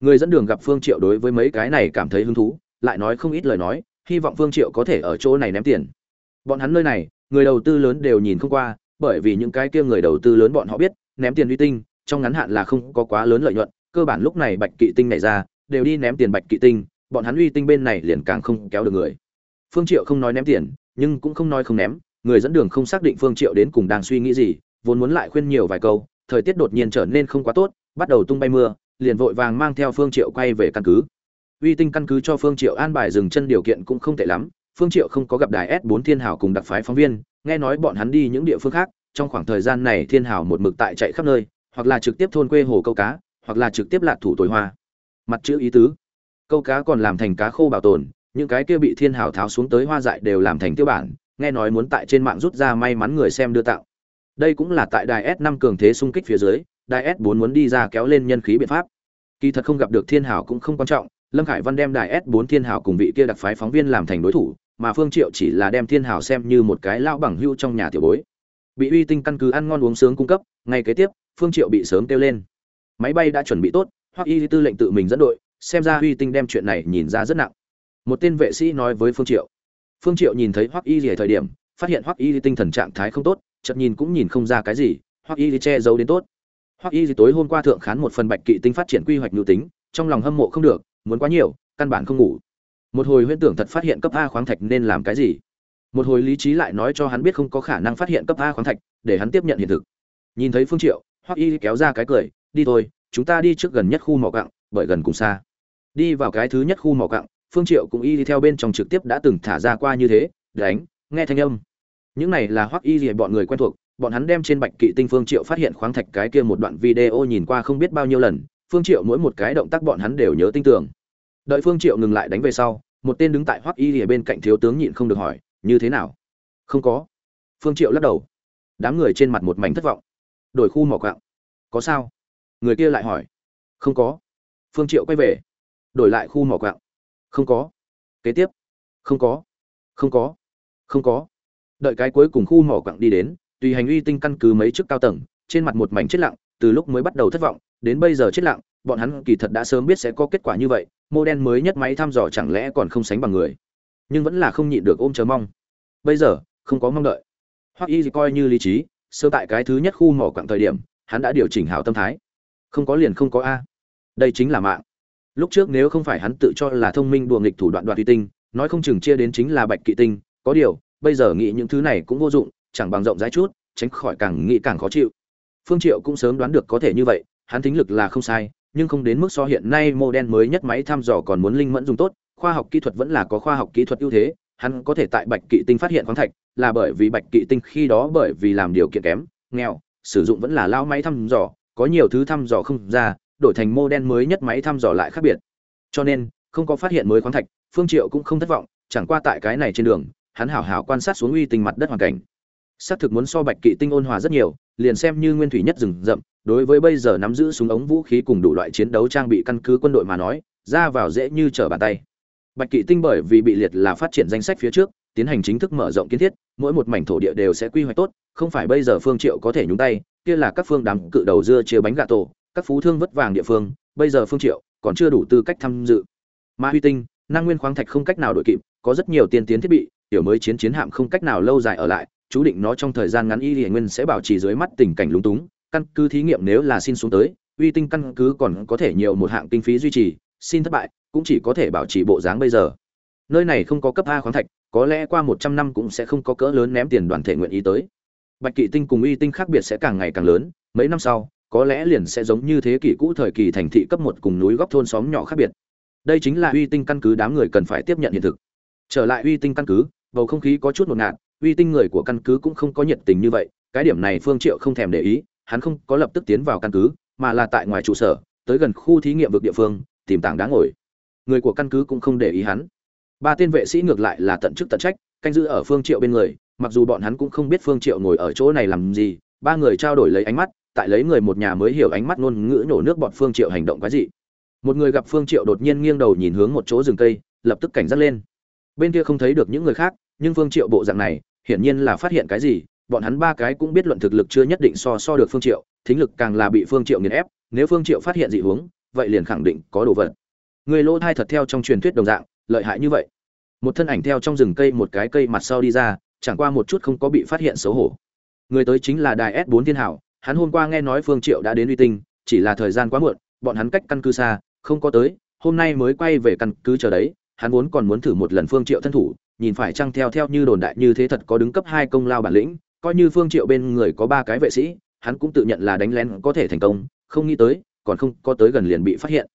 Người dẫn đường gặp phương triệu đối với mấy cái này cảm thấy hứng thú, lại nói không ít lời nói, hy vọng phương triệu có thể ở chỗ này ném tiền. Bọn hắn nơi này, người đầu tư lớn đều nhìn không qua bởi vì những cái kia người đầu tư lớn bọn họ biết, ném tiền uy tinh, trong ngắn hạn là không có quá lớn lợi nhuận, cơ bản lúc này bạch kỵ tinh này ra, đều đi ném tiền bạch kỵ tinh, bọn hắn uy tinh bên này liền càng không kéo được người. Phương triệu không nói ném tiền, nhưng cũng không nói không ném, người dẫn đường không xác định phương triệu đến cùng đang suy nghĩ gì, vốn muốn lại khuyên nhiều vài câu, thời tiết đột nhiên trở nên không quá tốt, bắt đầu tung bay mưa, liền vội vàng mang theo phương triệu quay về căn cứ. Uy tinh căn cứ cho phương triệu an bài dừng chân điều kiện cũng không tệ lắm phương triệu không có gặp đài s 4 thiên hào cùng đặc phái phóng viên, nghe nói bọn hắn đi những địa phương khác, trong khoảng thời gian này thiên hào một mực tại chạy khắp nơi, hoặc là trực tiếp thôn quê hồ câu cá, hoặc là trực tiếp lạc thủ tối hoa mặt chữ ý tứ, câu cá còn làm thành cá khô bảo tồn, những cái kia bị thiên hào tháo xuống tới hoa dại đều làm thành tiêu bản, nghe nói muốn tại trên mạng rút ra may mắn người xem đưa tặng. đây cũng là tại đài s 5 cường thế xung kích phía dưới, đài s 4 muốn đi ra kéo lên nhân khí biện pháp kỳ thật không gặp được thiên hào cũng không quan trọng, lâm khải văn đem đài s 4 thiên hào cùng vị kia đặc phái phóng viên làm thành đối thủ mà phương triệu chỉ là đem thiên hào xem như một cái lão bằng hưu trong nhà tiểu bối. Bị uy tinh căn cứ ăn ngon uống sướng cung cấp ngày kế tiếp, phương triệu bị sớm kêu lên. Máy bay đã chuẩn bị tốt, Hoắc y tư lệnh tự mình dẫn đội, xem ra uy tinh đem chuyện này nhìn ra rất nặng. Một tên vệ sĩ nói với phương triệu. Phương triệu nhìn thấy hoắc y Lì thời điểm, phát hiện hoắc y tinh thần trạng thái không tốt, chợt nhìn cũng nhìn không ra cái gì, hoắc y che giấu đến tốt. Hoắc y tối hôm qua thượng khán một phần bạch kỵ tinh phát triển quy hoạch nhu tính, trong lòng hâm mộ không được, muốn quá nhiều, căn bản không ngủ một hồi huyễn tưởng thật phát hiện cấp a khoáng thạch nên làm cái gì? Một hồi lý trí lại nói cho hắn biết không có khả năng phát hiện cấp a khoáng thạch, để hắn tiếp nhận hiện thực. Nhìn thấy phương triệu, hoắc y kéo ra cái cười, đi thôi, chúng ta đi trước gần nhất khu mỏ cặng bởi gần cùng xa. Đi vào cái thứ nhất khu mỏ cặng phương triệu cũng y đi theo bên trong trực tiếp đã từng thả ra qua như thế, đánh, nghe thanh âm. Những này là hoắc y gì bọn người quen thuộc, bọn hắn đem trên bạch kỵ tinh phương triệu phát hiện khoáng thạch cái kia một đoạn video nhìn qua không biết bao nhiêu lần, phương triệu mỗi một cái động tác bọn hắn đều nhớ tinh tường đợi phương triệu ngừng lại đánh về sau một tên đứng tại hoắc y lìa bên cạnh thiếu tướng nhịn không được hỏi, như thế nào? Không có. Phương triệu lắc đầu. Đám người trên mặt một mảnh thất vọng. Đổi khu mỏ quạng. Có sao? Người kia lại hỏi. Không có. Phương triệu quay về. Đổi lại khu mỏ quạng. Không có. Kế tiếp. Không có. Không có. Không có. Đợi cái cuối cùng khu mỏ quặng đi đến, tùy hành uy tinh căn cứ mấy chức cao tầng, trên mặt một mảnh chết lặng, từ lúc mới bắt đầu thất vọng, đến bây giờ chết lặng bọn hắn kỳ thật đã sớm biết sẽ có kết quả như vậy mô đen mới nhất máy thăm dò chẳng lẽ còn không sánh bằng người. Nhưng vẫn là không nhịn được ôm chờ mong. Bây giờ, không có mong đợi. Hoặc y coi như lý trí, sơ tại cái thứ nhất khu mỏ quặng thời điểm, hắn đã điều chỉnh hảo tâm thái. Không có liền không có a. Đây chính là mạng. Lúc trước nếu không phải hắn tự cho là thông minh đùa nghịch thủ đoạn đoạt uy tinh, nói không chừng chia đến chính là bạch kỵ tinh, có điều, bây giờ nghĩ những thứ này cũng vô dụng, chẳng bằng rộng rãi chút, tránh khỏi càng nghĩ càng khó chịu. Phương triệu cũng sớm đoán được có thể như vậy, hắn tính lực là không sai nhưng không đến mức so hiện nay mô đen mới nhất máy thăm dò còn muốn linh mẫn dùng tốt, khoa học kỹ thuật vẫn là có khoa học kỹ thuật ưu thế, hắn có thể tại bạch kỵ tinh phát hiện khoáng thạch, là bởi vì bạch kỵ tinh khi đó bởi vì làm điều kiện kém, nghèo, sử dụng vẫn là lao máy thăm dò, có nhiều thứ thăm dò không ra, đổi thành mô đen mới nhất máy thăm dò lại khác biệt. Cho nên, không có phát hiện mới khoáng thạch, phương triệu cũng không thất vọng, chẳng qua tại cái này trên đường, hắn hảo hảo quan sát xuống uy tinh mặt đất hoàn cảnh. Xác thực muốn so bạch kỵ tinh ôn hòa rất nhiều, liền xem như nguyên thủy nhất rừng rậm đối với bây giờ nắm giữ súng ống vũ khí cùng đủ loại chiến đấu trang bị căn cứ quân đội mà nói, ra vào dễ như trở bàn tay. Bạch kỵ tinh bởi vì bị liệt là phát triển danh sách phía trước, tiến hành chính thức mở rộng kiến thiết, mỗi một mảnh thổ địa đều sẽ quy hoạch tốt, không phải bây giờ phương triệu có thể nhúng tay, kia là các phương đám cự đầu dưa chia bánh gà tổ, các phú thương vất vàng địa phương, bây giờ phương triệu còn chưa đủ tư cách tham dự. Ma huy tinh, năng nguyên khoáng thạch không cách nào đổi kịp, có rất nhiều tiên tiến thiết bị, tiểu mới chiến chiến hạm không cách nào lâu dài ở lại, chú định nó trong thời gian ngắn y hiển nguyên sẽ bảo trì dưới mắt tình cảnh lúng túng căn cứ thí nghiệm nếu là xin xuống tới, uy tinh căn cứ còn có thể nhiều một hạng kinh phí duy trì, xin thất bại, cũng chỉ có thể bảo trì bộ dáng bây giờ. Nơi này không có cấp a khoáng thạch, có lẽ qua một trăm năm cũng sẽ không có cỡ lớn ném tiền đoàn thể nguyện ý tới. Bạch kỵ tinh cùng uy tinh khác biệt sẽ càng ngày càng lớn, mấy năm sau, có lẽ liền sẽ giống như thế kỷ cũ thời kỳ thành thị cấp một cùng núi góc thôn xóm nhỏ khác biệt. Đây chính là uy tinh căn cứ đám người cần phải tiếp nhận hiện thực. Trở lại uy tinh căn cứ, bầu không khí có chút ngột ngạt, uy tinh người của căn cứ cũng không có nhiệt tình như vậy, cái điểm này phương triệu không thèm để ý hắn không có lập tức tiến vào căn cứ, mà là tại ngoài trụ sở, tới gần khu thí nghiệm vực địa phương, tìm tảng đá ngồi. Người của căn cứ cũng không để ý hắn. Ba tên vệ sĩ ngược lại là tận chức tận trách, canh giữ ở phương triệu bên người, mặc dù bọn hắn cũng không biết phương triệu ngồi ở chỗ này làm gì, ba người trao đổi lấy ánh mắt, tại lấy người một nhà mới hiểu ánh mắt ngôn ngữ nổ nước bọn phương triệu hành động cái gì một người gặp phương triệu đột nhiên nghiêng đầu nhìn hướng một chỗ rừng cây, lập tức cảnh giác lên. Bên kia không thấy được những người khác, nhưng phương triệu bộ dạng này, hiển nhiên là phát hiện cái gì bọn hắn ba cái cũng biết luận thực lực chưa nhất định so so được phương triệu, thính lực càng là bị phương triệu nghiền ép, nếu phương triệu phát hiện dị hướng, vậy liền khẳng định có đồ vật. Người lỗ thai thật theo trong truyền thuyết đồng dạng, lợi hại như vậy. Một thân ảnh theo trong rừng cây một cái cây mặt sau đi ra, chẳng qua một chút không có bị phát hiện xấu hổ. Người tới chính là đài s 4 thiên hảo, hắn hôm qua nghe nói phương triệu đã đến uy tinh, chỉ là thời gian quá muộn, bọn hắn cách căn cứ xa, không có tới, hôm nay mới quay về căn cứ chờ đấy, hắn vốn còn muốn thử một lần phương triệu thân thủ, nhìn phải chăng theo theo như đồn đại như thế thật có đứng cấp hai công lao bản lĩnh coi như phương triệu bên người có ba cái vệ sĩ, hắn cũng tự nhận là đánh lén có thể thành công, không nghĩ tới, còn không có tới gần liền bị phát hiện.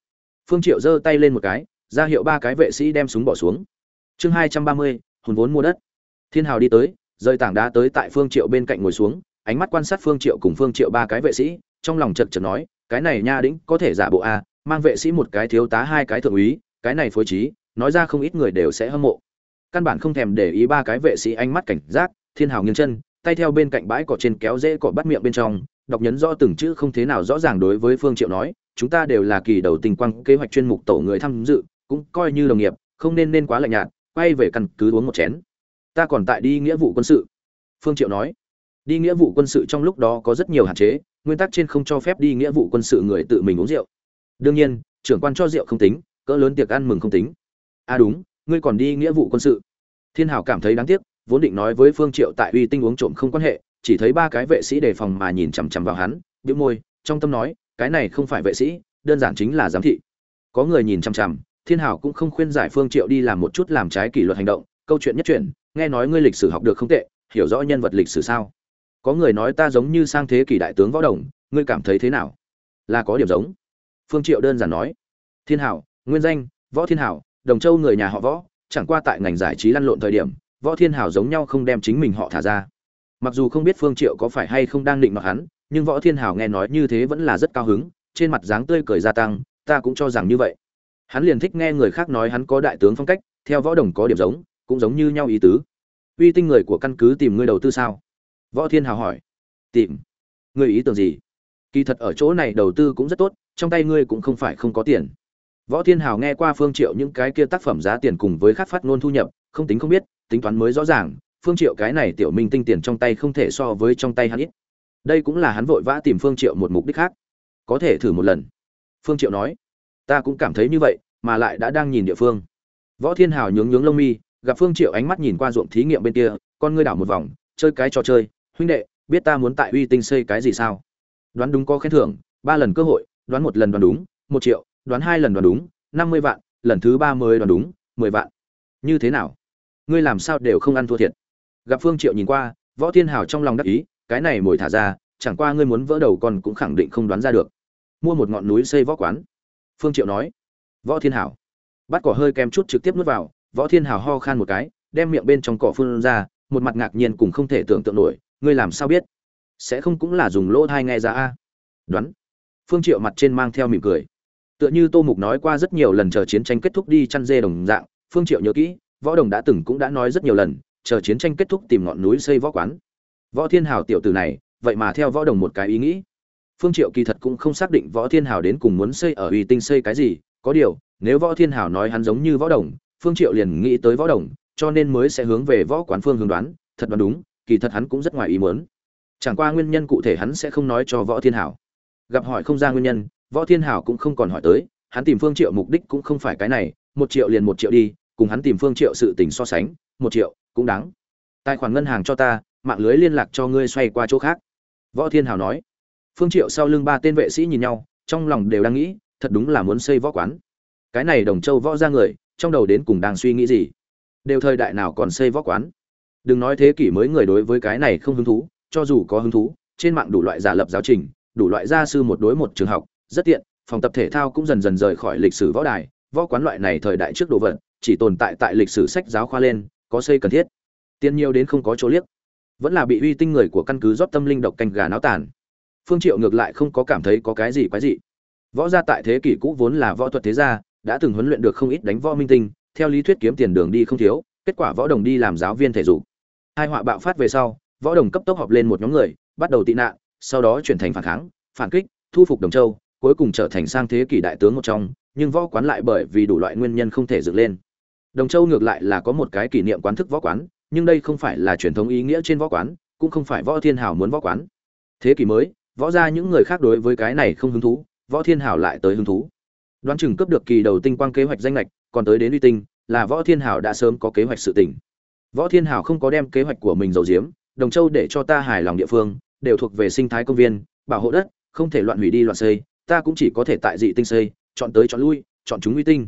Phương triệu giơ tay lên một cái, ra hiệu ba cái vệ sĩ đem súng bỏ xuống. Chương hai trăm ba mươi hồn vốn mua đất. Thiên hào đi tới rơi tảng đá tới tại phương triệu bên cạnh ngồi xuống, ánh mắt quan sát phương triệu cùng phương triệu ba cái vệ sĩ, trong lòng chật chật nói, cái này nha đĩnh có thể giả bộ a, mang vệ sĩ một cái thiếu tá hai cái thượng úy, cái này phối trí, nói ra không ít người đều sẽ hâm mộ. Căn bản không thèm để ý ba cái vệ sĩ ánh mắt cảnh giác, thiên hào nghiêng chân tay theo bên cạnh bãi cỏ trên kéo dễ cỏ bắt miệng bên trong, đọc nhấn rõ từng chữ không thế nào rõ ràng đối với phương triệu nói, chúng ta đều là kỳ đầu tình quang kế hoạch chuyên mục tổ người tham dự, cũng coi như đồng nghiệp, không nên nên quá lạnh nhạt, quay về căn cứ uống một chén. Ta còn tại đi nghĩa vụ quân sự. Phương triệu nói. Đi nghĩa vụ quân sự trong lúc đó có rất nhiều hạn chế, nguyên tắc trên không cho phép đi nghĩa vụ quân sự người tự mình uống rượu. Đương nhiên, trưởng quan cho rượu không tính, cỡ lớn tiệc ăn mừng không tính. À đúng, ngươi còn đi nghĩa vụ quân sự. Thiên hảo cảm thấy đáng tiếc vốn định nói với phương triệu tại uy tinh uống trộm không quan hệ, chỉ thấy ba cái vệ sĩ đề phòng mà nhìn chằm chằm vào hắn, bĩu môi, trong tâm nói, cái này không phải vệ sĩ, đơn giản chính là giám thị. Có người nhìn chằm chằm, thiên hảo cũng không khuyên giải phương triệu đi làm một chút làm trái kỷ luật hành động, câu chuyện nhất chuyện nghe nói ngươi lịch sử học được không tệ, hiểu rõ nhân vật lịch sử sao? Có người nói ta giống như sang thế kỷ đại tướng võ đồng, ngươi cảm thấy thế nào? Là có điểm giống. Phương triệu đơn giản nói, thiên hảo, nguyên danh, võ thiên hảo, đồng châu người nhà họ võ, chẳng qua tại ngành giải trí lăn lộn thời điểm võ thiên hảo giống nhau không đem chính mình họ thả ra. Mặc dù không biết phương triệu có phải hay không đang định mặc hắn, nhưng võ thiên hảo nghe nói như thế vẫn là rất cao hứng, trên mặt dáng tươi cười gia tăng, ta cũng cho rằng như vậy. Hắn liền thích nghe người khác nói hắn có đại tướng phong cách, theo võ đồng có điểm giống, cũng giống như nhau ý tứ. Uy tinh người của căn cứ tìm ngươi đầu tư sao? Võ thiên hào hỏi. Tìm. Ngươi ý tưởng gì? Kỳ thật ở chỗ này đầu tư cũng rất tốt, trong tay ngươi cũng không phải không có tiền. Võ thiên hào nghe qua phương triệu những cái kia tác phẩm giá tiền cùng với khát phát ngôn thu nhập, không tính không biết tính toán mới rõ ràng, phương triệu cái này tiểu minh tinh tiền trong tay không thể so với trong tay hắn ít. Đây cũng là hắn vội vã tìm phương triệu một mục đích khác. Có thể thử một lần. Phương triệu nói, ta cũng cảm thấy như vậy, mà lại đã đang nhìn địa phương. Võ thiên hào nhướng nhướng lông mi, gặp phương triệu ánh mắt nhìn qua ruộng thí nghiệm bên kia, con ngươi đảo một vòng, chơi cái trò chơi, huynh đệ, biết ta muốn tại uy tinh xây cái gì sao? Đoán đúng có khen thưởng, ba lần cơ hội, đoán một lần đoán đúng, một triệu, đoán hai lần đoán đúng, năm mươi vạn, lần thứ ba mới đoán đúng, mười vạn. Như thế nào? Ngươi làm sao đều không ăn thua thiệt. Gặp phương triệu nhìn qua, võ thiên hào trong lòng đắc ý, cái này mồi thả ra, chẳng qua ngươi muốn vỡ đầu con cũng khẳng định không đoán ra được. Mua một ngọn núi xây võ quán. Phương triệu nói. Võ thiên hảo bắt cỏ hơi kem chút trực tiếp nuốt vào, võ thiên hảo ho khan một cái, đem miệng bên trong cỏ phun ra, một mặt ngạc nhiên cùng không thể tưởng tượng nổi, ngươi làm sao biết? Sẽ không cũng là dùng lỗ thai nghe ra a? Đoán. Phương triệu mặt trên mang theo mỉm cười. Tựa như tô mục nói qua rất nhiều lần chờ chiến tranh kết thúc đi chăn dê đồng dạng, phương triệu nhớ kỹ võ đồng đã từng cũng đã nói rất nhiều lần, chờ chiến tranh kết thúc tìm ngọn núi xây võ quán. Võ thiên hảo tiểu tử này, vậy mà theo võ đồng một cái ý nghĩ. Phương triệu kỳ thật cũng không xác định võ thiên hảo đến cùng muốn xây ở uy tinh xây cái gì, có điều, nếu võ thiên hảo nói hắn giống như võ đồng, phương triệu liền nghĩ tới võ đồng, cho nên mới sẽ hướng về võ quán phương hướng đoán, thật đoán đúng, kỳ thật hắn cũng rất ngoài ý muốn. Chẳng qua nguyên nhân cụ thể hắn sẽ không nói cho võ thiên hảo gặp hỏi không ra nguyên nhân, võ thiên hảo cũng không còn hỏi tới, hắn tìm phương triệu mục đích cũng không phải cái này, một triệu liền một triệu đi cùng hắn tìm phương triệu sự tình so sánh, một triệu cũng đáng. Tài khoản ngân hàng cho ta, mạng lưới liên lạc cho ngươi xoay qua chỗ khác. Võ thiên hào nói. Phương triệu sau lưng ba tên vệ sĩ nhìn nhau, trong lòng đều đang nghĩ, thật đúng là muốn xây võ quán. Cái này đồng châu võ ra người, trong đầu đến cùng đang suy nghĩ gì? Đều thời đại nào còn xây võ quán? Đừng nói thế kỷ mới người đối với cái này không hứng thú, cho dù có hứng thú, trên mạng đủ loại giả lập giáo trình, đủ loại gia sư một đối một trường học, rất tiện, phòng tập thể thao cũng dần dần rời khỏi lịch sử võ đài, võ quán loại này thời đại trước đồ vật chỉ tồn tại tại lịch sử sách giáo khoa lên, có xây cần thiết. Tiền nhiều đến không có chỗ liếc. Vẫn là bị uy tinh người của căn cứ rót tâm linh độc canh gà náo tàn. Phương triệu ngược lại không có cảm thấy có cái gì quái gì võ gia tại thế kỷ cũ vốn là võ thuật thế gia, đã từng huấn luyện được không ít đánh võ minh tinh, theo lý thuyết kiếm tiền đường đi không thiếu, kết quả võ đồng đi làm giáo viên thể dục. Hai họa bạo phát về sau, võ đồng cấp tốc họp lên một nhóm người, bắt đầu tị nạn, sau đó chuyển thành phản kháng, phản kích, thu phục đồng châu, cuối cùng trở thành sang thế kỷ đại tướng một trong, nhưng võ quán lại bởi vì đủ loại nguyên nhân không thể dựng lên đồng châu ngược lại là có một cái kỷ niệm quán thức võ quán, nhưng đây không phải là truyền thống ý nghĩa trên võ quán, cũng không phải võ thiên hào muốn võ quán. Thế kỷ mới, võ ra những người khác đối với cái này không hứng thú, võ thiên hào lại tới hứng thú. Đoán chừng cấp được kỳ đầu tinh quang kế hoạch danh lệch, còn tới đến uy tinh, là võ thiên hào đã sớm có kế hoạch sự tỉnh võ thiên hào không có đem kế hoạch của mình giấu giếm, đồng châu để cho ta hài lòng địa phương, đều thuộc về sinh thái công viên, bảo hộ đất, không thể loạn hủy đi loạn xây, ta cũng chỉ có thể tại dị tinh xây, chọn tới chọn lui, chọn chúng uy tinh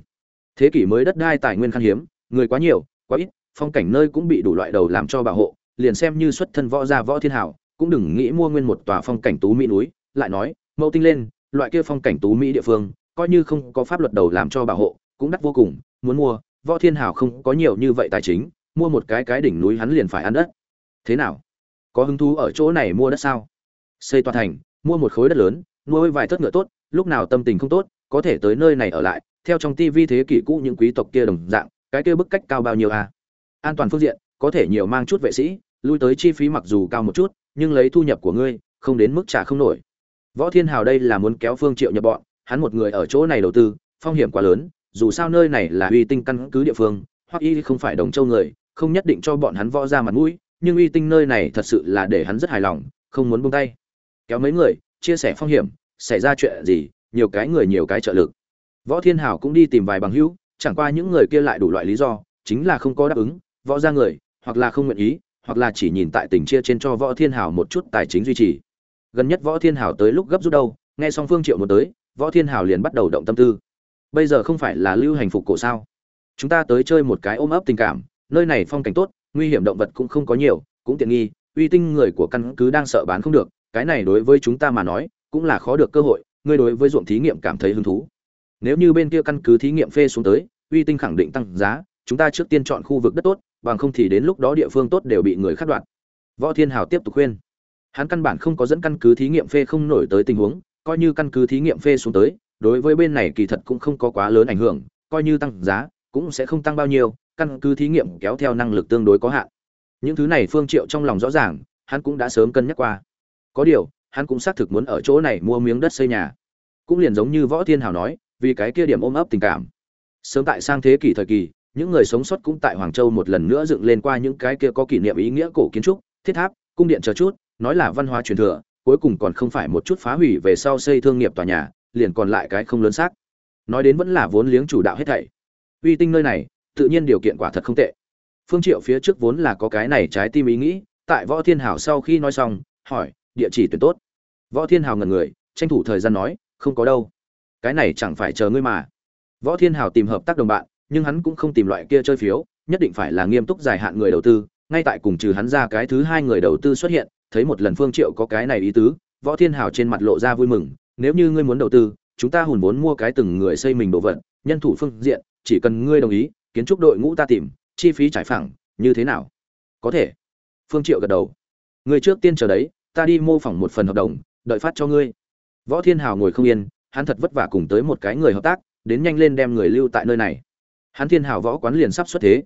thế kỷ mới đất đai tài nguyên khan hiếm, người quá nhiều, quá ít, phong cảnh nơi cũng bị đủ loại đầu làm cho bảo hộ, liền xem như xuất thân võ gia võ thiên hảo, cũng đừng nghĩ mua nguyên một tòa phong cảnh tú mỹ núi, lại nói, mẫu tinh lên, loại kia phong cảnh tú mỹ địa phương, coi như không có pháp luật đầu làm cho bảo hộ, cũng đắt vô cùng, muốn mua, võ thiên hảo không có nhiều như vậy tài chính, mua một cái cái đỉnh núi hắn liền phải ăn đất. Thế nào? Có hứng thú ở chỗ này mua đất sao? Xây tòa thành, mua một khối đất lớn, nuôi vài thất ngựa tốt, lúc nào tâm tình không tốt, có thể tới nơi này ở lại theo trong tivi thế kỷ cũ những quý tộc kia đồng dạng, cái kia bức cách cao bao nhiêu à? an toàn phương diện, có thể nhiều mang chút vệ sĩ, lui tới chi phí mặc dù cao một chút, nhưng lấy thu nhập của ngươi, không đến mức trả không nổi. Võ thiên hào đây là muốn kéo phương triệu nhập bọn, hắn một người ở chỗ này đầu tư, phong hiểm quá lớn, dù sao nơi này là uy tinh căn cứ địa phương, hoặc y không phải đồng châu người, không nhất định cho bọn hắn võ ra mặt mũi, nhưng uy tinh nơi này thật sự là để hắn rất hài lòng, không muốn buông tay. Kéo mấy người, chia sẻ phong hiểm, xảy ra chuyện gì, nhiều cái người nhiều cái trợ lực võ thiên hảo cũng đi tìm vài bằng hữu, chẳng qua những người kia lại đủ loại lý do, chính là không có đáp ứng, võ ra người, hoặc là không nguyện ý, hoặc là chỉ nhìn tại tỉnh chia trên cho võ thiên hảo một chút tài chính duy trì. Gần nhất võ thiên hảo tới lúc gấp rút đâu, nghe xong phương triệu một tới, võ thiên hảo liền bắt đầu động tâm tư. Bây giờ không phải là lưu hành phục cổ sao? Chúng ta tới chơi một cái ôm ấp tình cảm, nơi này phong cảnh tốt, nguy hiểm động vật cũng không có nhiều, cũng tiện nghi, uy tinh người của căn cứ đang sợ bán không được, cái này đối với chúng ta mà nói, cũng là khó được cơ hội, ngươi đối với ruộng thí nghiệm cảm thấy hứng thú nếu như bên kia căn cứ thí nghiệm phê xuống tới, uy tinh khẳng định tăng giá, chúng ta trước tiên chọn khu vực đất tốt, bằng không thì đến lúc đó địa phương tốt đều bị người khắc đoạt. Võ thiên hào tiếp tục khuyên. Hắn căn bản không có dẫn căn cứ thí nghiệm phê không nổi tới tình huống, coi như căn cứ thí nghiệm phê xuống tới, đối với bên này kỳ thật cũng không có quá lớn ảnh hưởng, coi như tăng giá, cũng sẽ không tăng bao nhiêu, căn cứ thí nghiệm kéo theo năng lực tương đối có hạn. Những thứ này phương triệu trong lòng rõ ràng, hắn cũng đã sớm cân nhắc qua. Có điều, hắn cũng xác thực muốn ở chỗ này mua miếng đất xây nhà. Cũng liền giống như võ thiên hào nói vì cái kia điểm ôm ấp tình cảm. Sớm tại sang thế kỷ thời kỳ, những người sống sót cũng tại hoàng châu một lần nữa dựng lên qua những cái kia có kỷ niệm ý nghĩa cổ kiến trúc, thiết tháp, cung điện chờ chút, nói là văn hóa truyền thừa, cuối cùng còn không phải một chút phá hủy về sau xây thương nghiệp tòa nhà, liền còn lại cái không lớn xác. Nói đến vẫn là vốn liếng chủ đạo hết thảy. Uy tinh nơi này, tự nhiên điều kiện quả thật không tệ. Phương triệu phía trước vốn là có cái này trái tim ý nghĩ, tại võ thiên hảo sau khi nói xong, hỏi, địa chỉ tuyển tốt. Võ thiên hào ngần người, tranh thủ thời gian nói, không có đâu cái này chẳng phải chờ ngươi mà. Võ thiên hào tìm hợp tác đồng bạn, nhưng hắn cũng không tìm loại kia chơi phiếu, nhất định phải là nghiêm túc dài hạn người đầu tư, ngay tại cùng trừ hắn ra cái thứ hai người đầu tư xuất hiện, thấy một lần phương triệu có cái này ý tứ, võ thiên hào trên mặt lộ ra vui mừng, nếu như ngươi muốn đầu tư, chúng ta hùn vốn mua cái từng người xây mình đồ vật, nhân thủ phương diện, chỉ cần ngươi đồng ý, kiến trúc đội ngũ ta tìm, chi phí trải phẳng, như thế nào? Có thể. Phương triệu gật đầu. Người trước tiên chờ đấy, ta đi mô phỏng một phần hợp đồng, đợi phát cho ngươi. Võ thiên hào ngồi không yên hắn thật vất vả cùng tới một cái người hợp tác, đến nhanh lên đem người lưu tại nơi này. Hắn thiên hào võ quán liền sắp xuất thế.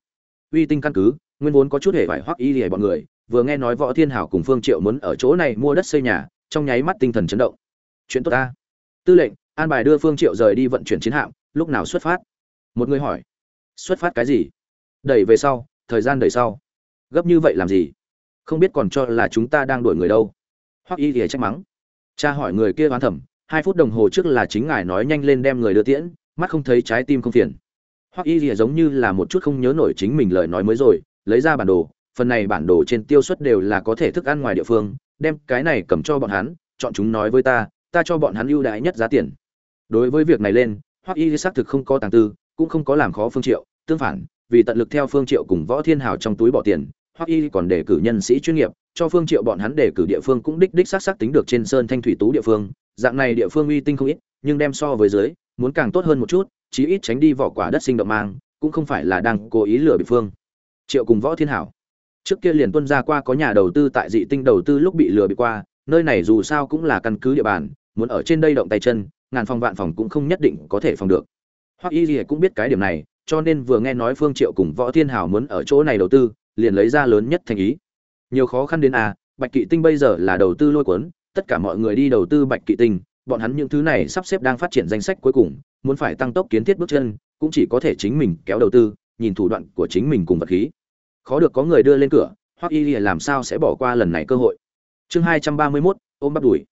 Uy tinh căn cứ, nguyên vốn có chút hề vải hoắc y lìa bọn người, vừa nghe nói võ thiên hào cùng phương triệu muốn ở chỗ này mua đất xây nhà, trong nháy mắt tinh thần chấn động. Chuyện tốt ta. Tư lệnh, an bài đưa phương triệu rời đi vận chuyển chiến hạm, lúc nào xuất phát? Một người hỏi. Xuất phát cái gì? Đẩy về sau, thời gian đẩy sau. Gấp như vậy làm gì? Không biết còn cho là chúng ta đang đuổi người đâu. Hoắc y lìa trách mắng. Cha hỏi người kia oán thầm hai phút đồng hồ trước là chính ngài nói nhanh lên đem người đưa tiễn, mắt không thấy trái tim không phiền. Hoặc y rìa giống như là một chút không nhớ nổi chính mình lời nói mới rồi, lấy ra bản đồ, phần này bản đồ trên tiêu suất đều là có thể thức ăn ngoài địa phương, đem cái này cầm cho bọn hắn, chọn chúng nói với ta ta cho bọn hắn ưu đãi nhất giá tiền. Đối với việc này lên, hoặc y xác thực không có tàng tư, cũng không có làm khó phương triệu, tương phản, vì tận lực theo phương triệu cùng võ thiên hào trong túi bỏ tiền, hoặc y còn đề cử nhân sĩ chuyên nghiệp, cho phương triệu bọn hắn đề cử địa phương cũng đích đích xác xác tính được trên sơn thanh thủy tú địa phương dạng này địa phương uy tinh không ít, nhưng đem so với dưới, muốn càng tốt hơn một chút, chí ít tránh đi vỏ quả đất sinh động mang, cũng không phải là đang cố ý lừa bị phương. Triệu cùng võ thiên hảo. Trước kia liền tuân ra qua có nhà đầu tư tại dị tinh đầu tư lúc bị lừa bị qua, nơi này dù sao cũng là căn cứ địa bàn, muốn ở trên đây động tay chân, ngàn phòng vạn phòng cũng không nhất định có thể phòng được. Hoặc y gì cũng biết cái điểm này, cho nên vừa nghe nói phương triệu cùng võ thiên hảo muốn ở chỗ này đầu tư, liền lấy ra lớn nhất thành ý. Nhiều khó khăn đến à bạch kỵ tinh bây giờ là đầu tư lôi cuốn tất cả mọi người đi đầu tư bạch kỵ tinh bọn hắn những thứ này sắp xếp đang phát triển danh sách cuối cùng muốn phải tăng tốc kiến thiết bước chân cũng chỉ có thể chính mình kéo đầu tư nhìn thủ đoạn của chính mình cùng vật khí. Khó được có người đưa lên cửa hoặc y làm sao sẽ bỏ qua lần này cơ hội? Chương hai trăm ba mươi 231, ôm bắt đuổi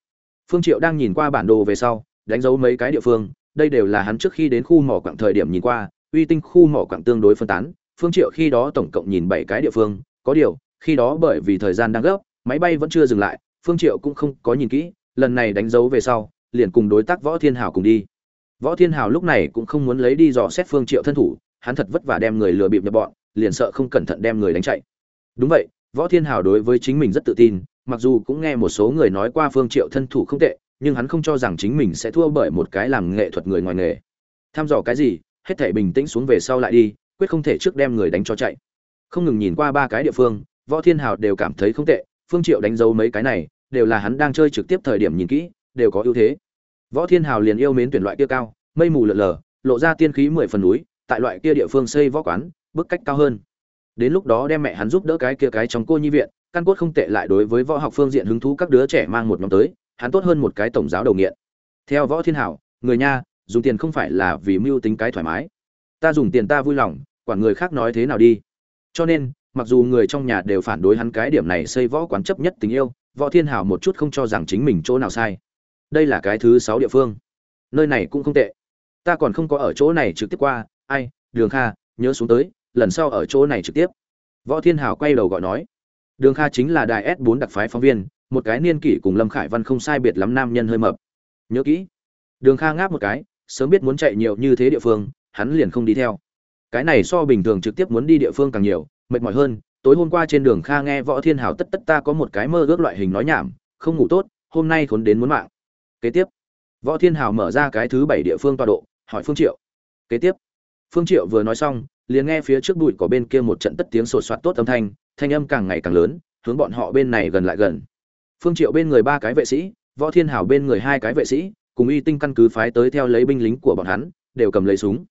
phương triệu đang nhìn qua bản đồ về sau đánh dấu mấy cái địa phương đây đều là hắn trước khi đến khu mỏ quặng thời điểm nhìn qua uy tinh khu mỏ quặng tương đối phân tán. Phương triệu khi đó tổng cộng nhìn bảy cái địa phương có điều khi đó bởi vì thời gian đang gấp máy bay vẫn chưa dừng lại phương triệu cũng không có nhìn kỹ, lần này đánh dấu về sau, liền cùng đối tác võ thiên hào cùng đi. Võ thiên hào lúc này cũng không muốn lấy đi dò xét phương triệu thân thủ, hắn thật vất vả đem người lừa bịp nhập bọn, liền sợ không cẩn thận đem người đánh chạy. Đúng vậy, võ thiên hào đối với chính mình rất tự tin, mặc dù cũng nghe một số người nói qua phương triệu thân thủ không tệ, nhưng hắn không cho rằng chính mình sẽ thua bởi một cái làm nghệ thuật người ngoài nghề. Tham dò cái gì, hết thảy bình tĩnh xuống về sau lại đi, quyết không thể trước đem người đánh cho chạy. Không ngừng nhìn qua ba cái địa phương, võ thiên hào đều cảm thấy không tệ phương triệu đánh dấu mấy cái này, đều là hắn đang chơi trực tiếp thời điểm nhìn kỹ, đều có ưu thế. Võ thiên hào liền yêu mến tuyển loại kia cao, mây mù lượn lờ, lộ ra tiên khí mười phần núi, tại loại kia địa phương xây võ quán, bức cách cao hơn. Đến lúc đó đem mẹ hắn giúp đỡ cái kia cái trong cô nhi viện, căn cốt không tệ lại đối với võ học phương diện hứng thú các đứa trẻ mang một nhóm tới, hắn tốt hơn một cái tổng giáo đầu nghiện. Theo võ thiên hảo người nha, dùng tiền không phải là vì mưu tính cái thoải mái. Ta dùng tiền ta vui lòng, quản người khác nói thế nào đi. Cho nên mặc dù người trong nhà đều phản đối hắn cái điểm này xây võ quán chấp nhất tình yêu, võ thiên hảo một chút không cho rằng chính mình chỗ nào sai. Đây là cái thứ sáu địa phương. Nơi này cũng không tệ. Ta còn không có ở chỗ này trực tiếp qua, ai, đường kha, nhớ xuống tới, lần sau ở chỗ này trực tiếp. Võ thiên hảo quay đầu gọi nói. Đường kha chính là đài s 4 đặc phái phóng viên, một cái niên kỷ cùng lâm khải văn không sai biệt lắm nam nhân hơi mập. Nhớ kỹ. Đường kha ngáp một cái, sớm biết muốn chạy nhiều như thế địa phương, hắn liền không đi theo cái này so bình thường trực tiếp muốn đi địa phương càng nhiều, mệt mỏi hơn. Tối hôm qua trên đường kha nghe võ thiên hào tất tất ta có một cái mơ ước loại hình nói nhảm, không ngủ tốt, hôm nay khốn đến muốn mạng. Kế tiếp, võ thiên hào mở ra cái thứ bảy địa phương tọa độ, hỏi phương triệu. Kế tiếp, phương triệu vừa nói xong, liền nghe phía trước bụi có bên kia một trận tất tiếng sột soạt tốt âm thanh thanh âm càng ngày càng lớn, hướng bọn họ bên này gần lại gần. Phương triệu bên người ba cái vệ sĩ, võ thiên hào bên người hai cái vệ sĩ, cùng y tinh căn cứ phái tới theo lấy binh lính của bọn hắn, đều cầm lấy súng.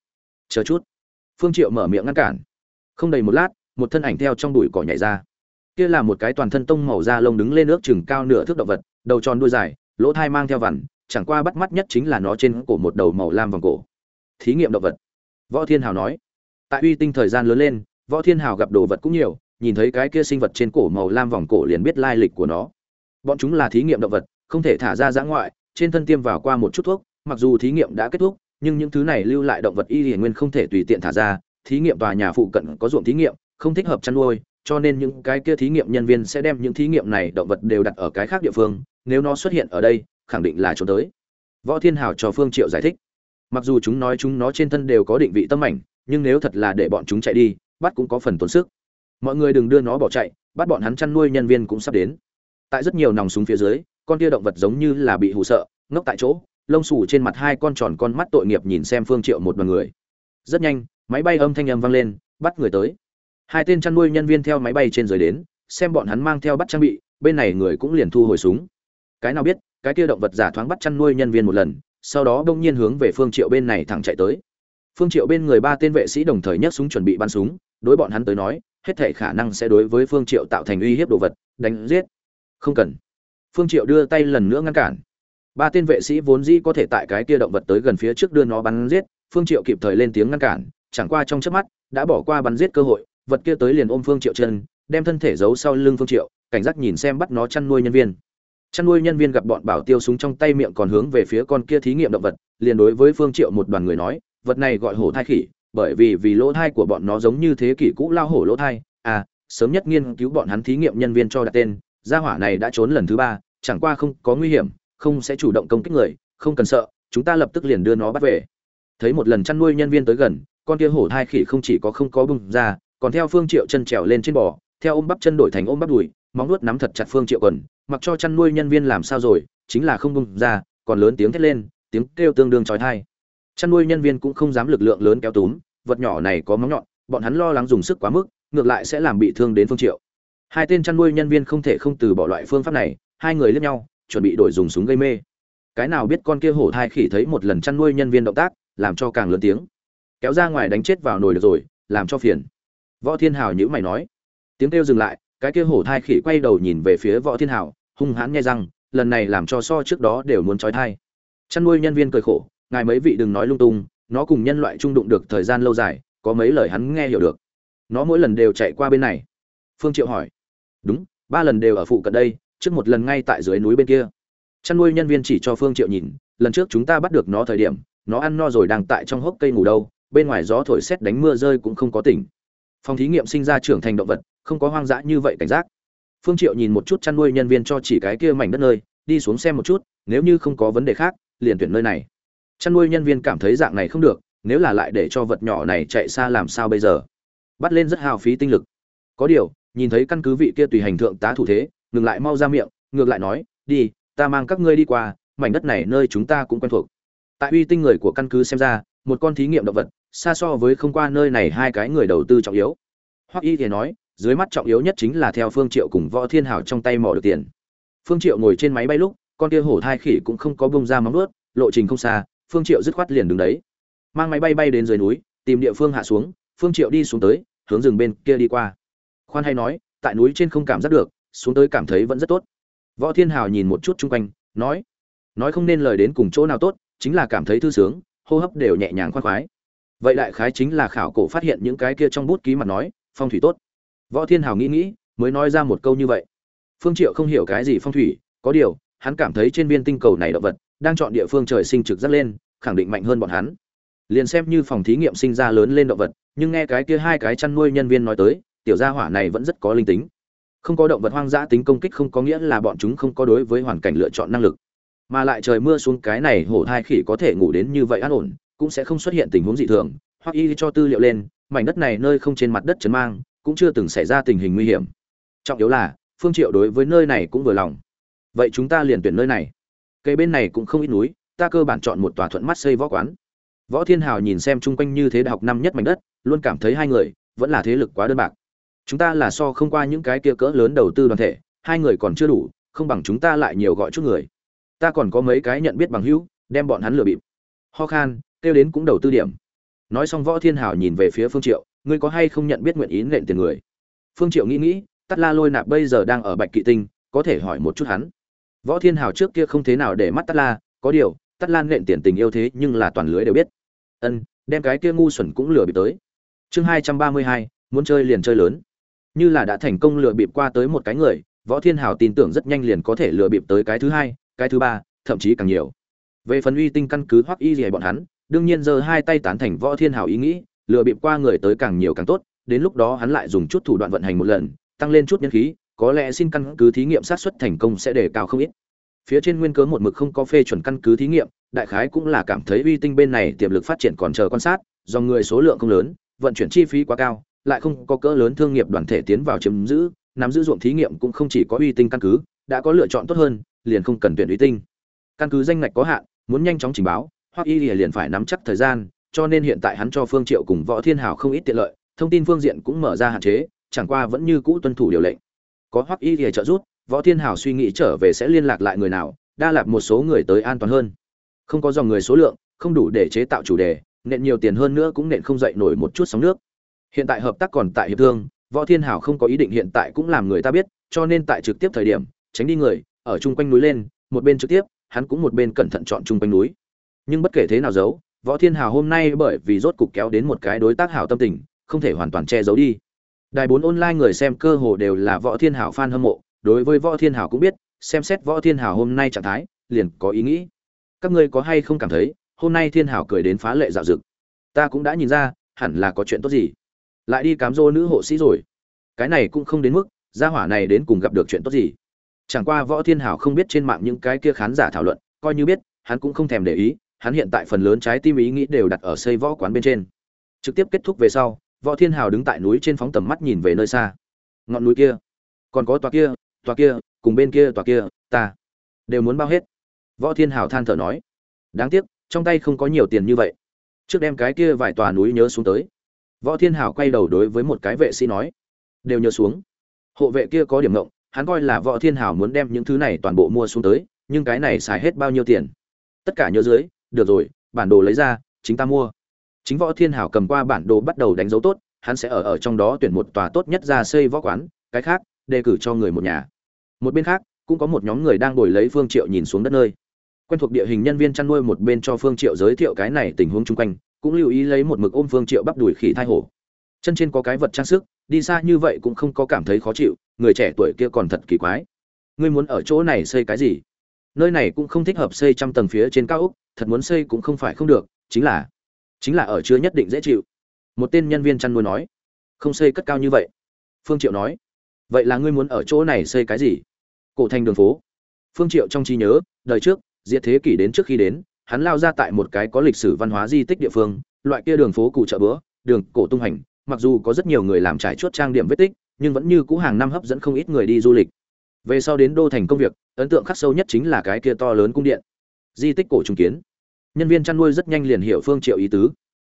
Chờ chút phương triệu mở miệng ngăn cản. Không đầy một lát, một thân ảnh theo trong bụi cỏ nhảy ra. Kia là một cái toàn thân tông màu da lông đứng lên nước chừng cao nửa thước động vật, đầu tròn đuôi dài, lỗ thai mang theo vằn, chẳng qua bắt mắt nhất chính là nó trên cổ một đầu màu lam vòng cổ. Thí nghiệm động vật. Võ thiên hào nói. Tại uy tinh thời gian lớn lên, võ thiên hào gặp đồ vật cũng nhiều, nhìn thấy cái kia sinh vật trên cổ màu lam vòng cổ liền biết lai lịch của nó. Bọn chúng là thí nghiệm động vật, không thể thả ra giã ngoại, trên thân tiêm vào qua một chút thuốc, mặc dù thí nghiệm đã kết thúc nhưng những thứ này lưu lại động vật y hiển nguyên không thể tùy tiện thả ra, thí nghiệm tòa nhà phụ cận có ruộng thí nghiệm, không thích hợp chăn nuôi, cho nên những cái kia thí nghiệm nhân viên sẽ đem những thí nghiệm này động vật đều đặt ở cái khác địa phương, nếu nó xuất hiện ở đây, khẳng định là trốn tới. Võ thiên hào cho phương triệu giải thích. Mặc dù chúng nói chúng nó trên thân đều có định vị tâm ảnh, nhưng nếu thật là để bọn chúng chạy đi, bắt cũng có phần tốn sức. Mọi người đừng đưa nó bỏ chạy, bắt bọn hắn chăn nuôi nhân viên cũng sắp đến. Tại rất nhiều nòng súng phía dưới, con kia động vật giống như là bị hù sợ, ngốc tại chỗ lông xù trên mặt hai con tròn con mắt tội nghiệp nhìn xem phương triệu một đoàn người. Rất nhanh, máy bay âm thanh âm vang lên, bắt người tới. Hai tên chăn nuôi nhân viên theo máy bay trên dưới đến, xem bọn hắn mang theo bắt trang bị, bên này người cũng liền thu hồi súng. Cái nào biết, cái kia động vật giả thoáng bắt chăn nuôi nhân viên một lần, sau đó đông nhiên hướng về phương triệu bên này thẳng chạy tới. Phương triệu bên người ba tên vệ sĩ đồng thời nhấc súng chuẩn bị bắn súng, đối bọn hắn tới nói, hết thảy khả năng sẽ đối với phương triệu tạo thành uy hiếp đồ vật, đánh giết. Không cần. Phương triệu đưa tay lần nữa ngăn cản ba tên vệ sĩ vốn dĩ có thể tại cái kia động vật tới gần phía trước đưa nó bắn giết, phương triệu kịp thời lên tiếng ngăn cản, chẳng qua trong chớp mắt, đã bỏ qua bắn giết cơ hội, vật kia tới liền ôm phương triệu chân, đem thân thể giấu sau lưng phương triệu, cảnh giác nhìn xem bắt nó chăn nuôi nhân viên. Chăn nuôi nhân viên gặp bọn bảo tiêu súng trong tay miệng còn hướng về phía con kia thí nghiệm động vật, liền đối với phương triệu một đoàn người nói, vật này gọi hổ thai khỉ, bởi vì vì lỗ thai của bọn nó giống như thế kỷ cũ lao hổ lỗ thai. À sớm nhất nghiên cứu bọn hắn thí nghiệm nhân viên cho đặt tên, gia hỏa này đã trốn lần thứ ba, chẳng qua không có nguy hiểm không sẽ chủ động công kích người, không cần sợ, chúng ta lập tức liền đưa nó bắt về. Thấy một lần chăn nuôi nhân viên tới gần, con kia hổ thai khỉ không chỉ có không có bung ra, còn theo phương triệu chân trèo lên trên bò, theo ôm bắp chân đổi thành ôm bắp đùi, móng nuốt nắm thật chặt phương triệu quần, mặc cho chăn nuôi nhân viên làm sao rồi, chính là không bung ra, còn lớn tiếng thét lên, tiếng kêu tương đương chói tai. Chăn nuôi nhân viên cũng không dám lực lượng lớn kéo túm, vật nhỏ này có móng nhọn, bọn hắn lo lắng dùng sức quá mức, ngược lại sẽ làm bị thương đến phương triệu. Hai tên chăn nuôi nhân viên không thể không từ bỏ loại phương pháp này, hai người liếc nhau chuẩn bị đổi dùng súng gây mê. Cái nào biết con kia hổ thai khỉ thấy một lần chăn nuôi nhân viên động tác, làm cho càng lớn tiếng. Kéo ra ngoài đánh chết vào nồi được rồi, làm cho phiền. Võ thiên hào nhữ mày nói. Tiếng kêu dừng lại, cái kia hổ thai khỉ quay đầu nhìn về phía võ thiên hào, hung hãn nghe răng lần này làm cho so trước đó đều muốn trói thai. Chăn nuôi nhân viên cười khổ, ngài mấy vị đừng nói lung tung, nó cùng nhân loại trung đụng được thời gian lâu dài, có mấy lời hắn nghe hiểu được. Nó mỗi lần đều chạy qua bên này. Phương triệu hỏi. Đúng, ba lần đều ở phụ cận đây trước một lần ngay tại dưới núi bên kia. Chăn nuôi nhân viên chỉ cho phương triệu nhìn, lần trước chúng ta bắt được nó thời điểm, nó ăn no rồi đang tại trong hốc cây ngủ đâu, bên ngoài gió thổi xét đánh mưa rơi cũng không có tỉnh. Phòng thí nghiệm sinh ra trưởng thành động vật, không có hoang dã như vậy cảnh giác. Phương triệu nhìn một chút chăn nuôi nhân viên cho chỉ cái kia mảnh đất nơi, đi xuống xem một chút, nếu như không có vấn đề khác, liền tuyển nơi này. Chăn nuôi nhân viên cảm thấy dạng này không được, nếu là lại để cho vật nhỏ này chạy xa làm sao bây giờ? Bắt lên rất hào phí tinh lực. Có điều, nhìn thấy căn cứ vị kia tùy hành thượng tá thủ thế ngừng lại mau ra miệng, ngược lại nói, đi, ta mang các ngươi đi qua, mảnh đất này nơi chúng ta cũng quen thuộc. Tại uy tinh người của căn cứ xem ra, một con thí nghiệm động vật, xa so với không qua nơi này hai cái người đầu tư trọng yếu. Hoặc y thì nói, dưới mắt trọng yếu nhất chính là theo phương triệu cùng võ thiên hảo trong tay mỏ được tiền. Phương triệu ngồi trên máy bay lúc, con kia hổ thai khỉ cũng không có bông ra móng nuốt lộ trình không xa, phương triệu dứt khoát liền đứng đấy. Mang máy bay bay đến dưới núi, tìm địa phương hạ xuống, phương triệu đi xuống tới, hướng rừng bên kia đi qua. Khoan hay nói, tại núi trên không cảm giác được xuống tới cảm thấy vẫn rất tốt. Võ thiên hào nhìn một chút chung quanh, nói nói không nên lời đến cùng chỗ nào tốt, chính là cảm thấy thư sướng, hô hấp đều nhẹ nhàng khoan khoái. Vậy đại khái chính là khảo cổ phát hiện những cái kia trong bút ký mặt nói, phong thủy tốt. Võ thiên hào nghĩ nghĩ, mới nói ra một câu như vậy. Phương triệu không hiểu cái gì phong thủy, có điều, hắn cảm thấy trên viên tinh cầu này động vật, đang chọn địa phương trời sinh trực rất lên, khẳng định mạnh hơn bọn hắn. Liền xem như phòng thí nghiệm sinh ra lớn lên động vật, nhưng nghe cái kia hai cái chăn nuôi nhân viên nói tới, tiểu gia hỏa này vẫn rất có linh tính không có động vật hoang dã tính công kích không có nghĩa là bọn chúng không có đối với hoàn cảnh lựa chọn năng lực. Mà lại trời mưa xuống cái này hổ thai khỉ có thể ngủ đến như vậy an ổn, cũng sẽ không xuất hiện tình huống dị thường. Hoặc y cho tư liệu lên, mảnh đất này nơi không trên mặt đất chấn mang, cũng chưa từng xảy ra tình hình nguy hiểm. Trọng yếu là, phương triệu đối với nơi này cũng vừa lòng. Vậy chúng ta liền tuyển nơi này. Cây bên này cũng không ít núi, ta cơ bản chọn một tòa thuận mắt xây võ quán. Võ thiên hào nhìn xem chung quanh như thế đại học năm nhất mảnh đất, luôn cảm thấy hai người vẫn là thế lực quá đơn bạc chúng ta là so không qua những cái kia cỡ lớn đầu tư đoàn thể, hai người còn chưa đủ, không bằng chúng ta lại nhiều gọi chút người. Ta còn có mấy cái nhận biết bằng hữu, đem bọn hắn lừa bịp. Ho khan, kêu đến cũng đầu tư điểm. Nói xong võ thiên hào nhìn về phía phương triệu, ngươi có hay không nhận biết nguyện ý nện tiền người? Phương triệu nghĩ nghĩ, tắt la lôi nạp bây giờ đang ở bạch kỵ tinh, có thể hỏi một chút hắn. Võ thiên hào trước kia không thế nào để mắt tắt la, có điều, tắt lan nện tiền tình yêu thế nhưng là toàn lưới đều biết. Ân, đem cái kia ngu xuẩn cũng lừa bịp tới. Chương hai trăm ba mươi hai, muốn chơi liền chơi lớn như là đã thành công lừa bịp qua tới một cái người, võ thiên hào tin tưởng rất nhanh liền có thể lừa bịp tới cái thứ hai, cái thứ ba, thậm chí càng nhiều. Về phần uy tinh căn cứ hoắc y gì bọn hắn, đương nhiên giơ hai tay tán thành võ thiên hào ý nghĩ, lừa bịp qua người tới càng nhiều càng tốt, đến lúc đó hắn lại dùng chút thủ đoạn vận hành một lần, tăng lên chút nhân khí, có lẽ xin căn cứ thí nghiệm sát xuất thành công sẽ đề cao không ít. Phía trên nguyên cớ một mực không có phê chuẩn căn cứ thí nghiệm, đại khái cũng là cảm thấy uy tinh bên này tiềm lực phát triển còn chờ quan sát, do người số lượng không lớn, vận chuyển chi phí quá cao lại không có cỡ lớn thương nghiệp đoàn thể tiến vào chiếm giữ, nắm giữ ruộng thí nghiệm cũng không chỉ có uy tinh căn cứ, đã có lựa chọn tốt hơn, liền không cần tuyển uy tinh. Căn cứ danh ngạch có hạn, muốn nhanh chóng trình báo hoặc y liền phải nắm chắc thời gian, cho nên hiện tại hắn cho phương triệu cùng võ thiên hào không ít tiện lợi, thông tin phương diện cũng mở ra hạn chế, chẳng qua vẫn như cũ tuân thủ điều lệnh. Có hoặc y trợ giúp, võ thiên hào suy nghĩ trở về sẽ liên lạc lại người nào, đa lạp một số người tới an toàn hơn. Không có dòng người số lượng, không đủ để chế tạo chủ đề, nện nhiều tiền hơn nữa cũng nện không dậy nổi một chút sóng nước hiện tại hợp tác còn tại hiệp thương, võ thiên hảo không có ý định hiện tại cũng làm người ta biết, cho nên tại trực tiếp thời điểm, tránh đi người, ở chung quanh núi lên, một bên trực tiếp, hắn cũng một bên cẩn thận chọn chung quanh núi. Nhưng bất kể thế nào giấu, võ thiên hảo hôm nay bởi vì rốt cục kéo đến một cái đối tác hảo tâm tình, không thể hoàn toàn che giấu đi. Đài bốn online người xem cơ hồ đều là võ thiên hảo fan hâm mộ, đối với võ thiên hảo cũng biết, xem xét võ thiên hảo hôm nay trạng thái, liền có ý nghĩ. Các ngươi có hay không cảm thấy, hôm nay thiên hảo cười đến phá lệ dạo dực? Ta cũng đã nhìn ra, hẳn là có chuyện tốt gì lại đi cám dỗ nữ hộ sĩ rồi. Cái này cũng không đến mức, gia hỏa này đến cùng gặp được chuyện tốt gì. Chẳng qua võ thiên hảo không biết trên mạng những cái kia khán giả thảo luận, coi như biết, hắn cũng không thèm để ý, hắn hiện tại phần lớn trái tim ý nghĩ đều đặt ở xây võ quán bên trên. Trực tiếp kết thúc về sau, võ thiên hào đứng tại núi trên phóng tầm mắt nhìn về nơi xa. Ngọn núi kia, còn có tòa kia tòa kia, cùng bên kia tòa kia, ta đều muốn bao hết. Võ thiên hào than thở nói. Đáng tiếc, trong tay không có nhiều tiền như vậy. Trước đem cái kia vài tòa núi nhớ xuống tới võ thiên hào quay đầu đối với một cái vệ sĩ nói, đều nhớ xuống. Hộ vệ kia có điểm ngộng, hắn coi là võ thiên hào muốn đem những thứ này toàn bộ mua xuống tới, nhưng cái này xài hết bao nhiêu tiền? Tất cả nhớ dưới, được rồi, bản đồ lấy ra, chính ta mua. Chính võ thiên hảo cầm qua bản đồ bắt đầu đánh dấu tốt, hắn sẽ ở ở trong đó tuyển một tòa tốt nhất ra xây võ quán, cái khác, đề cử cho người một nhà. Một bên khác, cũng có một nhóm người đang ngồi lấy phương triệu nhìn xuống đất nơi. Quen thuộc địa hình nhân viên chăn nuôi một bên cho phương triệu giới thiệu cái này tình huống chung quanh cũng lưu ý lấy một mực ôm phương triệu bắp đùi khỉ thai hổ. Chân trên có cái vật trang sức, đi xa như vậy cũng không có cảm thấy khó chịu, người trẻ tuổi kia còn thật kỳ quái. Ngươi muốn ở chỗ này xây cái gì? Nơi này cũng không thích hợp xây trăm tầng phía trên cao ốc, thật muốn xây cũng không phải không được, chính là chính là ở chưa nhất định dễ chịu. Một tên nhân viên chăn nuôi nói. Không xây cất cao như vậy. Phương triệu nói. Vậy là ngươi muốn ở chỗ này xây cái gì? Cổ thành đường phố. Phương triệu trong trí nhớ, đời trước, diệt thế kỷ đến trước khi đến hắn lao ra tại một cái có lịch sử văn hóa di tích địa phương, loại kia đường phố cụ chợ bữa đường cổ tung hành, mặc dù có rất nhiều người làm trải chuốt trang điểm vết tích, nhưng vẫn như cũ hàng năm hấp dẫn không ít người đi du lịch. Về sau đến đô thành công việc, ấn tượng khắc sâu nhất chính là cái kia to lớn cung điện. Di tích cổ trung kiến. Nhân viên chăn nuôi rất nhanh liền hiểu phương triệu ý tứ.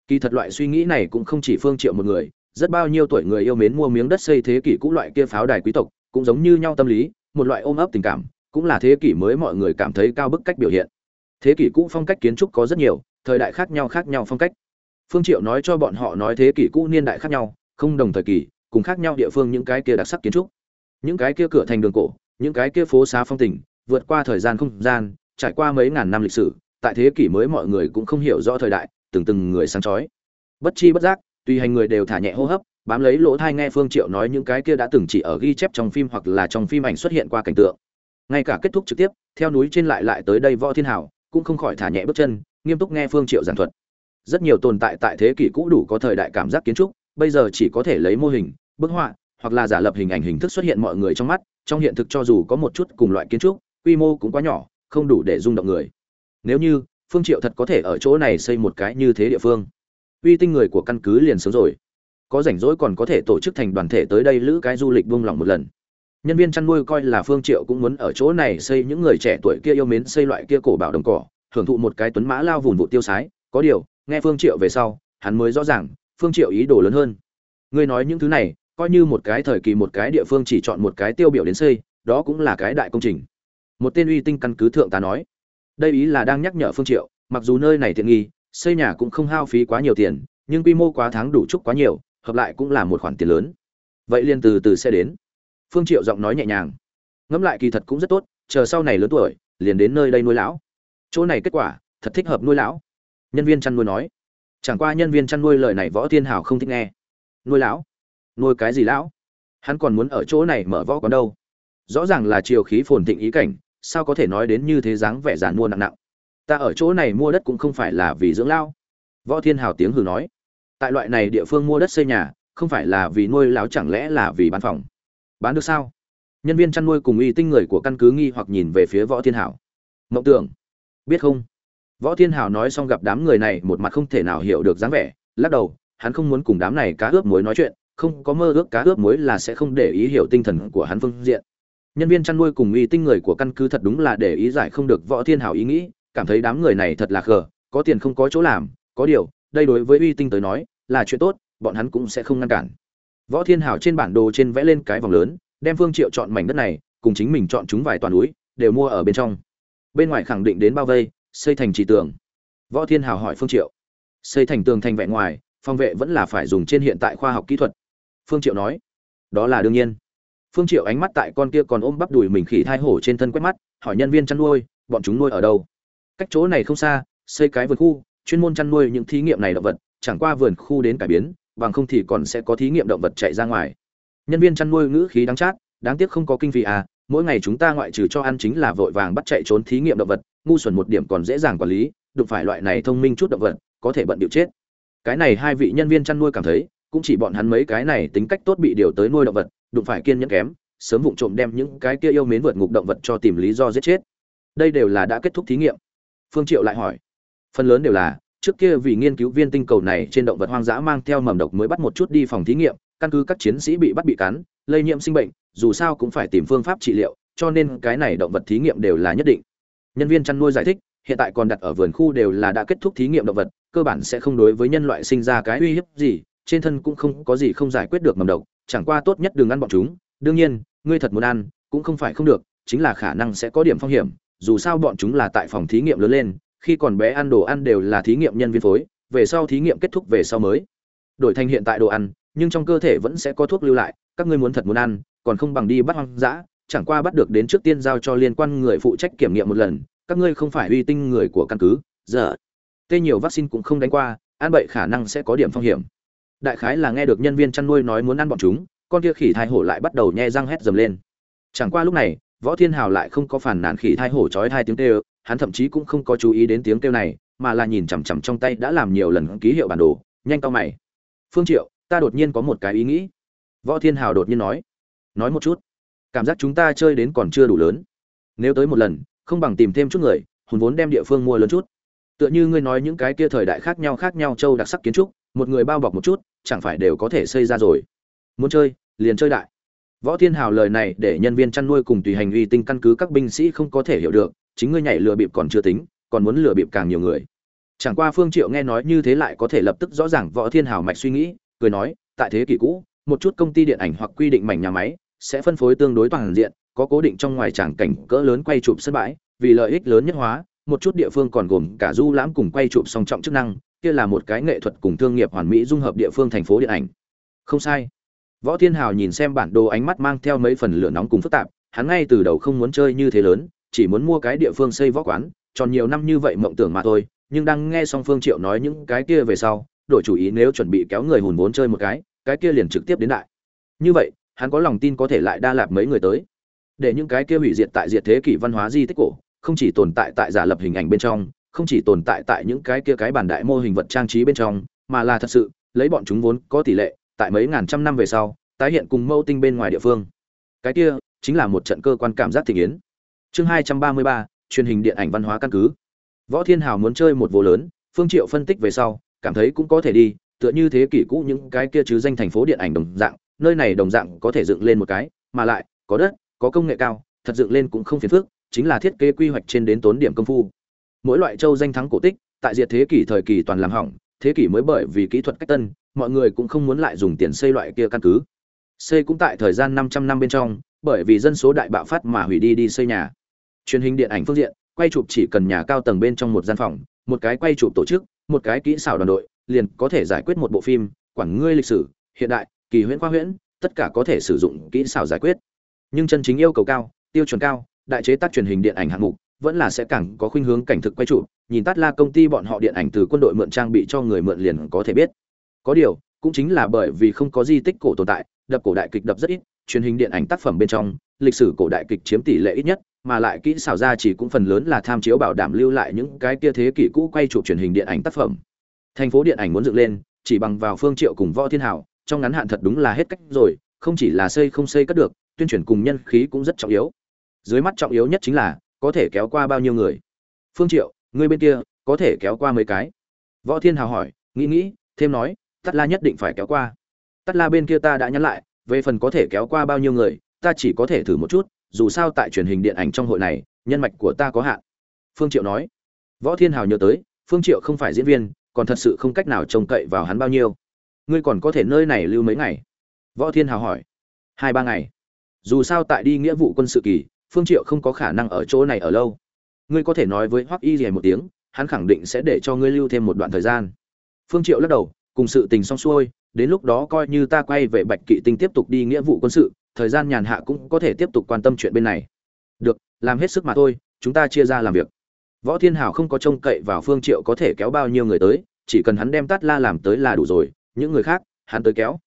Kỳ thật loại suy nghĩ này cũng không chỉ phương triệu một người, rất bao nhiêu tuổi người yêu mến mua miếng đất xây thế kỷ cũ loại kia pháo đài quý tộc, cũng giống như nhau tâm lý, một loại ôm ấp tình cảm, cũng là thế kỷ mới mọi người cảm thấy cao bức cách biểu hiện thế kỷ cũ phong cách kiến trúc có rất nhiều, thời đại khác nhau khác nhau phong cách. Phương triệu nói cho bọn họ nói thế kỷ cũ niên đại khác nhau, không đồng thời kỳ cùng khác nhau địa phương những cái kia đặc sắc kiến trúc. Những cái kia cửa thành đường cổ, những cái kia phố xá phong tình, vượt qua thời gian không gian, trải qua mấy ngàn năm lịch sử, tại thế kỷ mới mọi người cũng không hiểu rõ thời đại, từng từng người sáng chói. Bất chi bất giác, tùy hành người đều thả nhẹ hô hấp, bám lấy lỗ thai nghe phương triệu nói những cái kia đã từng chỉ ở ghi chép trong phim hoặc là trong phim ảnh xuất hiện qua cảnh tượng. Ngay cả kết thúc trực tiếp, theo núi trên lại lại tới đây võ thiên hảo cũng không khỏi thả nhẹ bước chân, nghiêm túc nghe phương triệu giảng thuật. Rất nhiều tồn tại tại thế kỷ cũ đủ có thời đại cảm giác kiến trúc, bây giờ chỉ có thể lấy mô hình, bức họa, hoặc là giả lập hình ảnh hình thức xuất hiện mọi người trong mắt, trong hiện thực cho dù có một chút cùng loại kiến trúc, quy mô cũng quá nhỏ, không đủ để rung động người. Nếu như phương triệu thật có thể ở chỗ này xây một cái như thế địa phương, uy tinh người của căn cứ liền sớm rồi. Có rảnh rỗi còn có thể tổ chức thành đoàn thể tới đây lữ cái du lịch buông lòng một lần nhân viên chăn nuôi coi là phương triệu cũng muốn ở chỗ này xây những người trẻ tuổi kia yêu mến xây loại kia cổ bảo đồng cỏ, hưởng thụ một cái tuấn mã lao vùn vụ tiêu sái. Có điều, nghe phương triệu về sau, hắn mới rõ ràng, phương triệu ý đồ lớn hơn. Ngươi nói những thứ này, coi như một cái thời kỳ một cái địa phương chỉ chọn một cái tiêu biểu đến xây, đó cũng là cái đại công trình. Một tên uy tinh căn cứ thượng tá nói. Đây ý là đang nhắc nhở phương triệu, mặc dù nơi này tiện nghi, xây nhà cũng không hao phí quá nhiều tiền, nhưng quy mô quá tháng đủ chút quá nhiều, hợp lại cũng là một khoản tiền lớn. Vậy liền từ từ sẽ đến phương triệu giọng nói nhẹ nhàng. Ngẫm lại kỳ thật cũng rất tốt chờ sau này lớn tuổi liền đến nơi đây nuôi lão. Chỗ này kết quả thật thích hợp nuôi lão. Nhân viên chăn nuôi nói. Chẳng qua nhân viên chăn nuôi lời này võ thiên hào không thích nghe. Nuôi lão? Nuôi cái gì lão? Hắn còn muốn ở chỗ này mở võ quán đâu. Rõ ràng là chiều khí phồn thịnh ý cảnh sao có thể nói đến như thế dáng vẻ giản mua nặng nặng. Ta ở chỗ này mua đất cũng không phải là vì dưỡng lao võ thiên hào tiếng hừ nói. Tại loại này địa phương mua đất xây nhà không phải là vì nuôi lão, chẳng lẽ là vì bán phòng? Bán được sao? Nhân viên chăn nuôi cùng uy tinh người của căn cứ nghi hoặc nhìn về phía võ thiên hảo. Mộng tưởng. Biết không? Võ thiên hảo nói xong gặp đám người này, một mặt không thể nào hiểu được dáng vẻ, lắc đầu, hắn không muốn cùng đám này cá ướp muối nói chuyện, không có mơ ước cá ướp muối là sẽ không để ý hiểu tinh thần của hắn phương diện. Nhân viên chăn nuôi cùng uy tinh người của căn cứ thật đúng là để ý giải không được võ thiên hảo ý nghĩ, cảm thấy đám người này thật là khờ, có tiền không có chỗ làm, có điều, đây đối với uy tinh tới nói, là chuyện tốt, bọn hắn cũng sẽ không ngăn cản võ thiên hảo trên bản đồ trên vẽ lên cái vòng lớn, đem phương triệu chọn mảnh đất này, cùng chính mình chọn chúng vài toàn núi, đều mua ở bên trong. Bên ngoài khẳng định đến bao vây, xây thành trì tường. Võ thiên hảo hỏi phương triệu. Xây thành tường thành vẹn ngoài, phòng vệ vẫn là phải dùng trên hiện tại khoa học kỹ thuật. Phương triệu nói. Đó là đương nhiên. Phương triệu ánh mắt tại con kia còn ôm bắp đùi mình khỉ thai hổ trên thân quét mắt, hỏi nhân viên chăn nuôi, bọn chúng nuôi ở đâu? Cách chỗ này không xa, xây cái vườn khu, chuyên môn chăn nuôi những thí nghiệm này động vật, chẳng qua vườn khu đến cải biến bằng không thì còn sẽ có thí nghiệm động vật chạy ra ngoài. Nhân viên chăn nuôi ngữ khí đáng chát, đáng tiếc không có kinh phí à mỗi ngày chúng ta ngoại trừ cho ăn chính là vội vàng bắt chạy trốn thí nghiệm động vật, ngu xuẩn một điểm còn dễ dàng quản lý, đụng phải loại này thông minh chút động vật, có thể bận điệu chết. Cái này hai vị nhân viên chăn nuôi cảm thấy, cũng chỉ bọn hắn mấy cái này tính cách tốt bị điều tới nuôi động vật, đụng phải kiên nhẫn kém, sớm vụng trộm đem những cái kia yêu mến vượt ngục động vật cho tìm lý do giết chết. Đây đều là đã kết thúc thí nghiệm. Phương triệu lại hỏi. Phần lớn đều là trước kia vì nghiên cứu viên tinh cầu này, trên động vật hoang dã mang theo mầm độc mới bắt một chút đi phòng thí nghiệm, căn cứ các chiến sĩ bị bắt bị cắn, lây nhiễm sinh bệnh, dù sao cũng phải tìm phương pháp trị liệu, cho nên cái này động vật thí nghiệm đều là nhất định. Nhân viên chăn nuôi giải thích, hiện tại còn đặt ở vườn khu đều là đã kết thúc thí nghiệm động vật, cơ bản sẽ không đối với nhân loại sinh ra cái uy hiếp gì, trên thân cũng không có gì không giải quyết được mầm độc, chẳng qua tốt nhất đừng ăn bọn chúng. Đương nhiên, ngươi thật muốn ăn, cũng không phải không được, chính là khả năng sẽ có điểm phong hiểm, dù sao bọn chúng là tại phòng thí nghiệm lớn lên khi còn bé ăn đồ ăn đều là thí nghiệm nhân viên phối, về sau thí nghiệm kết thúc về sau mới đổi thành hiện tại đồ ăn, nhưng trong cơ thể vẫn sẽ có thuốc lưu lại, các ngươi muốn thật muốn ăn, còn không bằng đi bắt hoang dã, chẳng qua bắt được đến trước tiên giao cho liên quan người phụ trách kiểm nghiệm một lần, các ngươi không phải uy tinh người của căn cứ, giờ, tê nhiều vaccine cũng không đánh qua, ăn bậy khả năng sẽ có điểm phong hiểm. Đại khái là nghe được nhân viên chăn nuôi nói muốn ăn bọn chúng, con kia khỉ thai hổ lại bắt đầu nhe răng hét dầm lên. Chẳng qua lúc này, võ thiên hào lại không có phản nàn khỉ thai hổ chói hai tiếng kêu hắn thậm chí cũng không có chú ý đến tiếng kêu này, mà là nhìn chằm chằm trong tay đã làm nhiều lần ký hiệu bản đồ, nhanh cao mày. Phương triệu, ta đột nhiên có một cái ý nghĩ. Võ thiên hào đột nhiên nói. Nói một chút. Cảm giác chúng ta chơi đến còn chưa đủ lớn. Nếu tới một lần, không bằng tìm thêm chút người, hùn vốn đem địa phương mua lớn chút. Tựa như ngươi nói những cái kia thời đại khác nhau khác nhau châu đặc sắc kiến trúc, một người bao bọc một chút, chẳng phải đều có thể xây ra rồi. Muốn chơi, liền chơi đại. Võ thiên hào lời này để nhân viên chăn nuôi cùng tùy hành uy tinh căn cứ các binh sĩ không có thể hiểu được chính ngươi nhảy lừa bịp còn chưa tính, còn muốn lừa bịp càng nhiều người. Chẳng qua phương triệu nghe nói như thế lại có thể lập tức rõ ràng võ thiên hào mạch suy nghĩ, cười nói, tại thế kỷ cũ, một chút công ty điện ảnh hoặc quy định mảnh nhà máy sẽ phân phối tương đối toàn diện, có cố định trong ngoài tràng cảnh cỡ lớn quay chụp sân bãi, vì lợi ích lớn nhất hóa, một chút địa phương còn gồm cả du lãm cùng quay chụp song trọng chức năng, kia là một cái nghệ thuật cùng thương nghiệp hoàn mỹ dung hợp địa phương thành phố điện ảnh. Không sai. Võ thiên hào nhìn xem bản đồ ánh mắt mang theo mấy phần lửa nóng cùng phức tạp, hắn ngay từ đầu không muốn chơi như thế lớn chỉ muốn mua cái địa phương xây võ quán, tròn nhiều năm như vậy mộng tưởng mà thôi, nhưng đang nghe xong phương triệu nói những cái kia về sau đổi chủ ý nếu chuẩn bị kéo người hùn vốn chơi một cái cái kia liền trực tiếp đến đại. Như vậy, hắn có lòng tin có thể lại đa lạp mấy người tới. Để những cái kia hủy diệt tại diệt thế kỷ văn hóa di tích cổ, không chỉ tồn tại tại giả lập hình ảnh bên trong, không chỉ tồn tại tại những cái kia cái bản đại mô hình vật trang trí bên trong, mà là thật sự, lấy bọn chúng vốn có tỷ lệ, tại mấy ngàn trăm năm về sau, tái hiện cùng mâu tinh bên ngoài địa phương. Cái kia, chính là một trận cơ quan cảm giác thị yến chương hai trăm ba mươi ba, truyền hình điện ảnh văn hóa căn cứ. Võ thiên hào muốn chơi một vô lớn, phương triệu phân tích về sau, cảm thấy cũng có thể đi, tựa như thế kỷ cũ những cái kia chứ danh thành phố điện ảnh đồng dạng, nơi này đồng dạng có thể dựng lên một cái, mà lại, có đất, có công nghệ cao, thật dựng lên cũng không phiền phức, chính là thiết kế quy hoạch trên đến tốn điểm công phu. Mỗi loại châu danh thắng cổ tích, tại diệt thế kỷ thời kỳ toàn làm hỏng, thế kỷ mới bởi vì kỹ thuật cách tân, mọi người cũng không muốn lại dùng tiền xây loại kia căn cứ. Xây cũng tại thời gian 500 năm bên trong, bởi vì dân số đại bạo phát mà hủy đi đi xây nhà truyền hình điện ảnh phương diện, quay chụp chỉ cần nhà cao tầng bên trong một gian phòng, một cái quay chụp tổ chức, một cái kỹ xảo đoàn đội, liền có thể giải quyết một bộ phim quản ngươi lịch sử, hiện đại, kỳ huyễn khoa huyễn, tất cả có thể sử dụng kỹ xảo giải quyết. Nhưng chân chính yêu cầu cao, tiêu chuẩn cao, đại chế tác truyền hình điện ảnh hạng mục, vẫn là sẽ càng có khuynh hướng cảnh thực quay chụp, nhìn tắt la công ty bọn họ điện ảnh từ quân đội mượn trang bị cho người mượn liền có thể biết. Có điều, cũng chính là bởi vì không có di tích cổ tồn tại, đập cổ đại kịch đập rất ít, truyền hình điện ảnh tác phẩm bên trong lịch sử cổ đại kịch chiếm tỷ lệ ít nhất, mà lại kỹ xảo ra chỉ cũng phần lớn là tham chiếu bảo đảm lưu lại những cái kia thế kỷ cũ quay chụp truyền hình điện ảnh tác phẩm. Thành phố điện ảnh muốn dựng lên, chỉ bằng vào phương triệu cùng võ thiên hảo, trong ngắn hạn thật đúng là hết cách rồi, không chỉ là xây không xây cất được, tuyên truyền cùng nhân khí cũng rất trọng yếu. Dưới mắt trọng yếu nhất chính là, có thể kéo qua bao nhiêu người? Phương triệu ngươi bên kia, có thể kéo qua mấy cái? Võ thiên hào hỏi, nghĩ nghĩ, thêm nói tắt la nhất định phải kéo qua. Tắt la bên kia ta đã nhắn lại, về phần có thể kéo qua bao nhiêu người ta chỉ có thể thử một chút, dù sao tại truyền hình điện ảnh trong hội này, nhân mạch của ta có hạn. Phương triệu nói. Võ thiên hào nhớ tới, phương triệu không phải diễn viên, còn thật sự không cách nào trông cậy vào hắn bao nhiêu. Ngươi còn có thể nơi này lưu mấy ngày? Võ thiên hào hỏi. Hai ba ngày. Dù sao tại đi nghĩa vụ quân sự kỳ, phương triệu không có khả năng ở chỗ này ở lâu. Ngươi có thể nói với hoắc y rìa một tiếng, hắn khẳng định sẽ để cho ngươi lưu thêm một đoạn thời gian. Phương triệu lắc đầu, cùng sự tình xong xuôi, đến lúc đó coi như ta quay về bạch kỵ tinh tiếp tục đi nghĩa vụ quân sự thời gian nhàn hạ cũng có thể tiếp tục quan tâm chuyện bên này. Được làm hết sức mà thôi chúng ta chia ra làm việc. Võ thiên hảo không có trông cậy vào phương triệu có thể kéo bao nhiêu người tới chỉ cần hắn đem tát la làm tới là đủ rồi những người khác hắn tới kéo.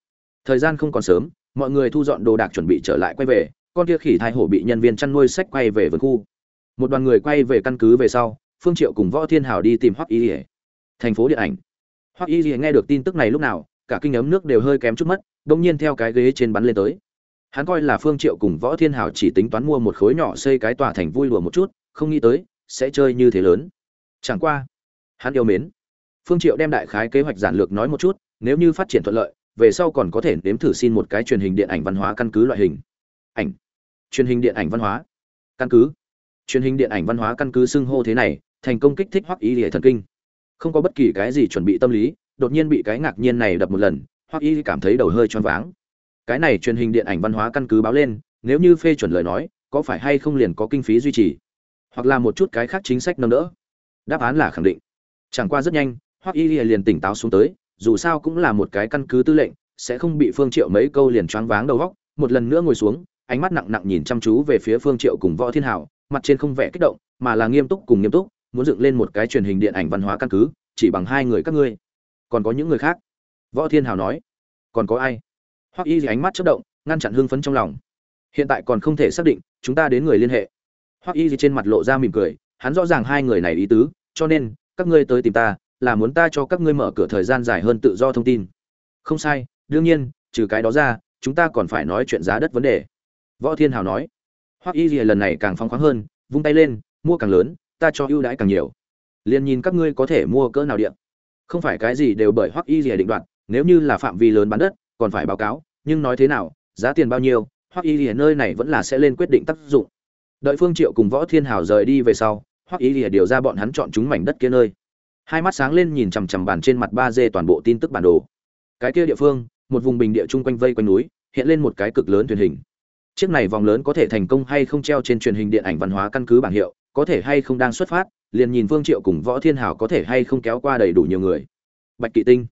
Thời gian không còn sớm mọi người thu dọn đồ đạc chuẩn bị trở lại quay về con kia khỉ thai hổ bị nhân viên chăn nuôi sách quay về vườn khu. Một đoàn người quay về căn cứ về sau phương triệu cùng võ thiên hảo đi tìm hoắc y lìa. Thành phố điện ảnh. Hoắc Y Lìa nghe được tin tức này lúc nào, cả kinh ấm nước đều hơi kém chút mất, đông nhiên theo cái ghế trên bắn lên tới. Hắn coi là Phương Triệu cùng Võ Thiên Hảo chỉ tính toán mua một khối nhỏ xây cái tòa thành vui lùa một chút, không nghĩ tới sẽ chơi như thế lớn. Chẳng qua, hắn yêu mến. Phương Triệu đem đại khái kế hoạch giản lược nói một chút, nếu như phát triển thuận lợi, về sau còn có thể nếm thử xin một cái truyền hình điện ảnh văn hóa căn cứ loại hình. Ảnh. Truyền hình điện ảnh văn hóa. Căn cứ. Truyền hình điện ảnh văn hóa căn cứ xưng hô thế này, thành công kích thích Hoắc ý hệ thần kinh. Không có bất kỳ cái gì chuẩn bị tâm lý, đột nhiên bị cái ngạc nhiên này đập một lần, Hoắc Y cảm thấy đầu hơi choáng váng. Cái này truyền hình điện ảnh văn hóa căn cứ báo lên, nếu như phê chuẩn lời nói, có phải hay không liền có kinh phí duy trì, hoặc là một chút cái khác chính sách nâng đỡ? Đáp án là khẳng định. Chẳng qua rất nhanh, Hoắc Y liền tỉnh táo xuống tới, dù sao cũng là một cái căn cứ tư lệnh, sẽ không bị Phương Triệu mấy câu liền choáng váng đầu góc một lần nữa ngồi xuống, ánh mắt nặng nặng nhìn chăm chú về phía Phương Triệu cùng Võ Thiên Hảo, mặt trên không vẻ kích động, mà là nghiêm túc cùng nghiêm túc, muốn dựng lên một cái truyền hình điện ảnh văn hóa căn cứ, chỉ bằng hai người các ngươi. Còn có những người khác. Võ Thiên Hảo nói. Còn có ai? Hoắc Y ánh mắt chớp động, ngăn chặn hưng phấn trong lòng. Hiện tại còn không thể xác định, chúng ta đến người liên hệ. Hoắc Y trên mặt lộ ra mỉm cười, hắn rõ ràng hai người này ý tứ, cho nên các ngươi tới tìm ta, là muốn ta cho các ngươi mở cửa thời gian dài hơn tự do thông tin. Không sai, đương nhiên, trừ cái đó ra, chúng ta còn phải nói chuyện giá đất vấn đề. Võ Thiên Hào nói. Hoắc Y lần này càng phóng khoáng hơn, vung tay lên, mua càng lớn, ta cho ưu đãi càng nhiều. Liên nhìn các ngươi có thể mua cỡ nào điện. Không phải cái gì đều bởi Hoắc Y định đoạt, nếu như là phạm vi lớn bán đất, còn phải báo cáo, nhưng nói thế nào, giá tiền bao nhiêu, Hoắc Y Lìa nơi này vẫn là sẽ lên quyết định tác dụng. Đợi Phương Triệu cùng Võ Thiên Hào rời đi về sau, Hoắc Y Lìa điều ra bọn hắn chọn chúng mảnh đất kia nơi. Hai mắt sáng lên nhìn chằm chằm bàn trên mặt ba d toàn bộ tin tức bản đồ. Cái kia địa phương, một vùng bình địa chung quanh vây quanh núi, hiện lên một cái cực lớn truyền hình. Chiếc này vòng lớn có thể thành công hay không treo trên truyền hình điện ảnh văn hóa căn cứ bảng hiệu, có thể hay không đang xuất phát, liền nhìn Phương Triệu cùng Võ Thiên Hảo có thể hay không kéo qua đầy đủ nhiều người. Bạch Kỵ Tinh,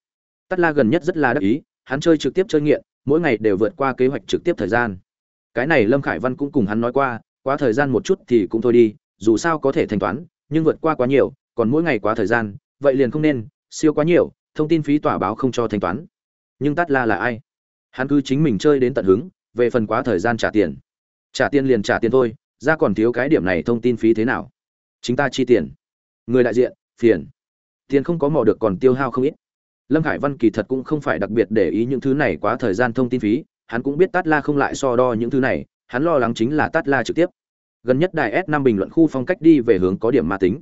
tắt La gần nhất rất là đắc ý, hắn chơi trực tiếp chơi nghiện, mỗi ngày đều vượt qua kế hoạch trực tiếp thời gian. Cái này Lâm Khải Văn cũng cùng hắn nói qua, quá thời gian một chút thì cũng thôi đi, dù sao có thể thanh toán, nhưng vượt qua quá nhiều, còn mỗi ngày quá thời gian, vậy liền không nên, siêu quá nhiều, thông tin phí tỏa báo không cho thanh toán. Nhưng Tát La là ai? Hắn cứ chính mình chơi đến tận hứng, về phần quá thời gian trả tiền. Trả tiền liền trả tiền thôi, ra còn thiếu cái điểm này thông tin phí thế nào? Chính ta chi tiền. Người đại diện, phiền. Tiền không có mò được còn tiêu hao không ít lâm khải văn kỳ thật cũng không phải đặc biệt để ý những thứ này quá thời gian thông tin phí, hắn cũng biết tát la không lại so đo những thứ này, hắn lo lắng chính là tát la trực tiếp. Gần nhất đài s năm bình luận khu phong cách đi về hướng có điểm ma tính.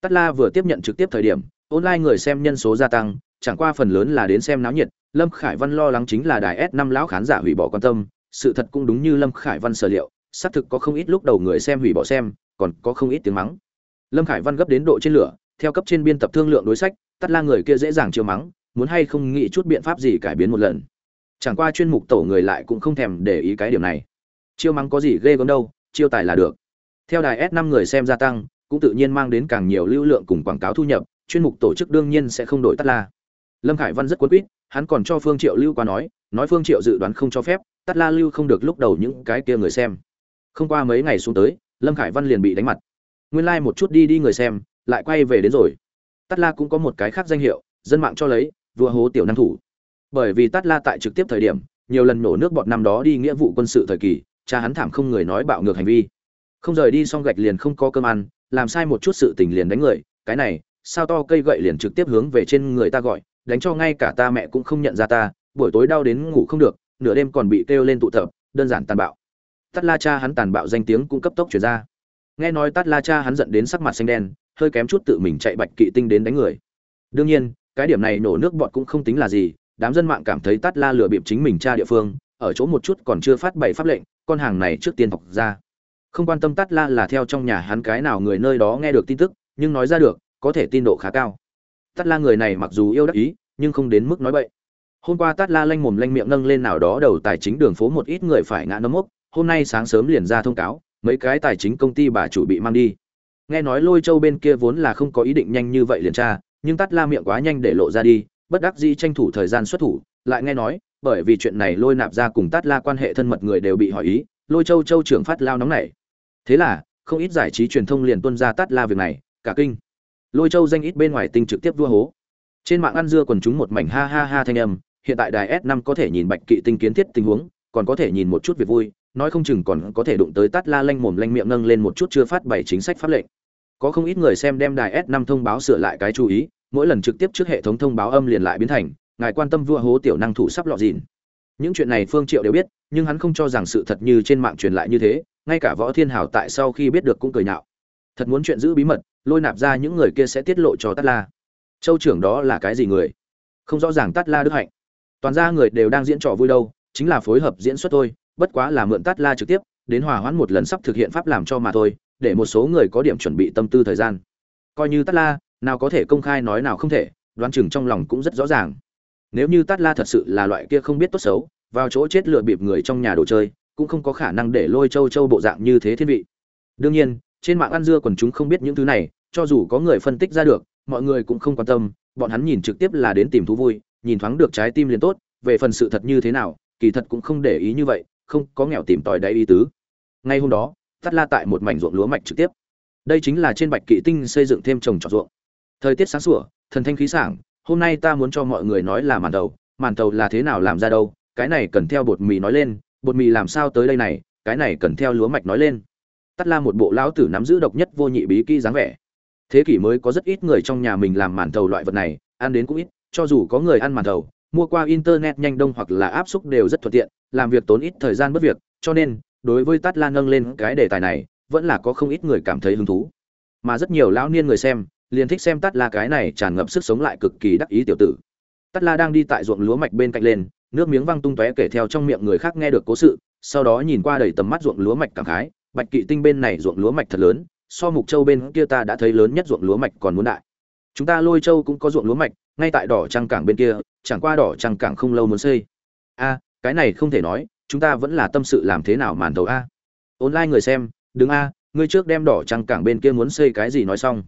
Tát la vừa tiếp nhận trực tiếp thời điểm, online người xem nhân số gia tăng, chẳng qua phần lớn là đến xem náo nhiệt, lâm khải văn lo lắng chính là đài s năm lão khán giả hủy bỏ quan tâm, sự thật cũng đúng như lâm khải văn sở liệu, xác thực có không ít lúc đầu người xem hủy bỏ xem, còn có không ít tiếng mắng. Lâm khải văn gấp đến độ trên lửa, theo cấp trên biên tập thương lượng đối sách tắt la người kia dễ dàng chiêu mắng muốn hay không nghĩ chút biện pháp gì cải biến một lần. Chẳng qua chuyên mục tổ người lại cũng không thèm để ý cái điểm này. Chiêu mắng có gì ghê gớm đâu, chiêu tài là được. Theo đài s 5 người xem gia tăng, cũng tự nhiên mang đến càng nhiều lưu lượng cùng quảng cáo thu nhập, chuyên mục tổ chức đương nhiên sẽ không đổi tắt la. Lâm khải văn rất quấn quýt, hắn còn cho phương triệu lưu qua nói nói phương triệu dự đoán không cho phép, tắt la lưu không được lúc đầu những cái kia người xem. Không qua mấy ngày xuống tới, lâm khải văn liền bị đánh mặt. Nguyên lai like một chút đi đi người xem, lại quay về đến rồi. Tắt la cũng có một cái khác danh hiệu, dân mạng cho lấy vua hố tiểu năng thủ. Bởi vì tát la tại trực tiếp thời điểm, nhiều lần nổ nước bọt năm đó đi nghĩa vụ quân sự thời kỳ, cha hắn thảm không người nói bạo ngược hành vi. Không rời đi xong gạch liền không có cơm ăn, làm sai một chút sự tình liền đánh người, cái này, sao to cây gậy liền trực tiếp hướng về trên người ta gọi, đánh cho ngay cả ta mẹ cũng không nhận ra ta, buổi tối đau đến ngủ không được, nửa đêm còn bị kêu lên tụ tập, đơn giản tàn bạo. Tát la cha hắn tàn bạo danh tiếng cũng cấp tốc chuyển ra. Nghe nói tát la cha hắn giận đến sắc mặt xanh đen, hơi kém chút tự mình chạy bạch kỵ tinh đến đánh người. Đương nhiên cái điểm này nổ nước bọt cũng không tính là gì, đám dân mạng cảm thấy tát la lừa bịp chính mình cha địa phương, ở chỗ một chút còn chưa phát bày pháp lệnh, con hàng này trước tiên học ra. Không quan tâm tát la là theo trong nhà hắn cái nào người nơi đó nghe được tin tức, nhưng nói ra được, có thể tin độ khá cao. Tát la người này mặc dù yêu đắc ý, nhưng không đến mức nói bậy. Hôm qua tát la lanh mồm lanh miệng nâng lên nào đó đầu tài chính đường phố một ít người phải ngã nấm mốc, hôm nay sáng sớm liền ra thông cáo, mấy cái tài chính công ty bà chủ bị mang đi. Nghe nói lôi châu bên kia vốn là không có ý định nhanh như vậy liền tra nhưng tắt la miệng quá nhanh để lộ ra đi, bất đắc dĩ tranh thủ thời gian xuất thủ, lại nghe nói, bởi vì chuyện này lôi nạp ra cùng tát la quan hệ thân mật người đều bị hỏi ý, lôi châu châu trưởng phát lao nóng này thế là, không ít giải trí truyền thông liền tuân ra tát la việc này, cả kinh. Lôi châu danh ít bên ngoài tinh trực tiếp vua hố. Trên mạng ăn dưa còn chúng một mảnh ha ha ha thanh âm, hiện tại đài s 5 có thể nhìn bạch kỵ tinh kiến thiết tình huống, còn có thể nhìn một chút việc vui, nói không chừng còn có thể đụng tới tát la lanh mồm lanh miệng nâng lên một chút chưa phát bày chính sách pháp lệnh có không ít người xem đem đài s 5 thông báo sửa lại cái chú ý, mỗi lần trực tiếp trước hệ thống thông báo âm liền lại biến thành, ngài quan tâm vua hố tiểu năng thủ sắp lọt dìn. Những chuyện này phương triệu đều biết, nhưng hắn không cho rằng sự thật như trên mạng truyền lại như thế, ngay cả võ thiên hảo tại sau khi biết được cũng cười nhạo. Thật muốn chuyện giữ bí mật, lôi nạp ra những người kia sẽ tiết lộ cho tát la. Châu trưởng đó là cái gì người? Không rõ ràng tát la đức hạnh. Toàn ra người đều đang diễn trò vui đâu, chính là phối hợp diễn xuất thôi, bất quá là mượn tát la trực tiếp, đến hòa hoãn một lần sắp thực hiện pháp làm cho mà thôi để một số người có điểm chuẩn bị tâm tư thời gian. Coi như tát la, nào có thể công khai nói nào không thể, đoán chừng trong lòng cũng rất rõ ràng. Nếu như tát la thật sự là loại kia không biết tốt xấu, vào chỗ chết lựa bịp người trong nhà đồ chơi, cũng không có khả năng để lôi châu châu bộ dạng như thế thiên vị. Đương nhiên, trên mạng ăn dưa quần chúng không biết những thứ này, cho dù có người phân tích ra được, mọi người cũng không quan tâm, bọn hắn nhìn trực tiếp là đến tìm thú vui, nhìn thoáng được trái tim liền tốt, về phần sự thật như thế nào, kỳ thật cũng không để ý như vậy, không có nghèo tìm tòi đáy ý tứ. Ngay hôm đó tắt la tại một mảnh ruộng lúa mạch trực tiếp. Đây chính là trên bạch kỵ tinh xây dựng thêm trồng trọt ruộng. Thời tiết sáng sủa, thần thanh khí sảng, hôm nay ta muốn cho mọi người nói là màn tàu màn tàu là thế nào làm ra đâu, cái này cần theo bột mì nói lên, bột mì làm sao tới đây này, cái này cần theo lúa mạch nói lên. Tắt la một bộ lão tử nắm giữ độc nhất vô nhị bí kỹ dáng vẻ. Thế kỷ mới có rất ít người trong nhà mình làm màn thầu loại vật này, ăn đến cũng ít, cho dù có người ăn màn thầu mua qua internet nhanh đông hoặc là áp xúc đều rất thuận tiện, làm việc tốn ít thời gian bất việc, cho nên đối với tát la nâng lên cái đề tài này, vẫn là có không ít người cảm thấy hứng thú. Mà rất nhiều lão niên người xem, liền thích xem tát la cái này tràn ngập sức sống lại cực kỳ đắc ý tiểu tử. Tát la đang đi tại ruộng lúa mạch bên cạnh lên, nước miếng văng tung tóe kể theo trong miệng người khác nghe được cố sự, sau đó nhìn qua đầy tầm mắt ruộng lúa mạch cảm khái, bạch kỵ tinh bên này ruộng lúa mạch thật lớn, so mục châu bên kia ta đã thấy lớn nhất ruộng lúa mạch còn muốn đại. Chúng ta lôi châu cũng có ruộng lúa mạch, ngay tại đỏ trăng cảng bên kia, chẳng qua đỏ trăng cảng không lâu muốn xây. A, cái này không thể nói chúng ta vẫn là tâm sự làm thế nào màn đầu a? Online người xem, đứng a, ngươi trước đem đỏ trăng cảng bên kia muốn xây cái gì nói xong.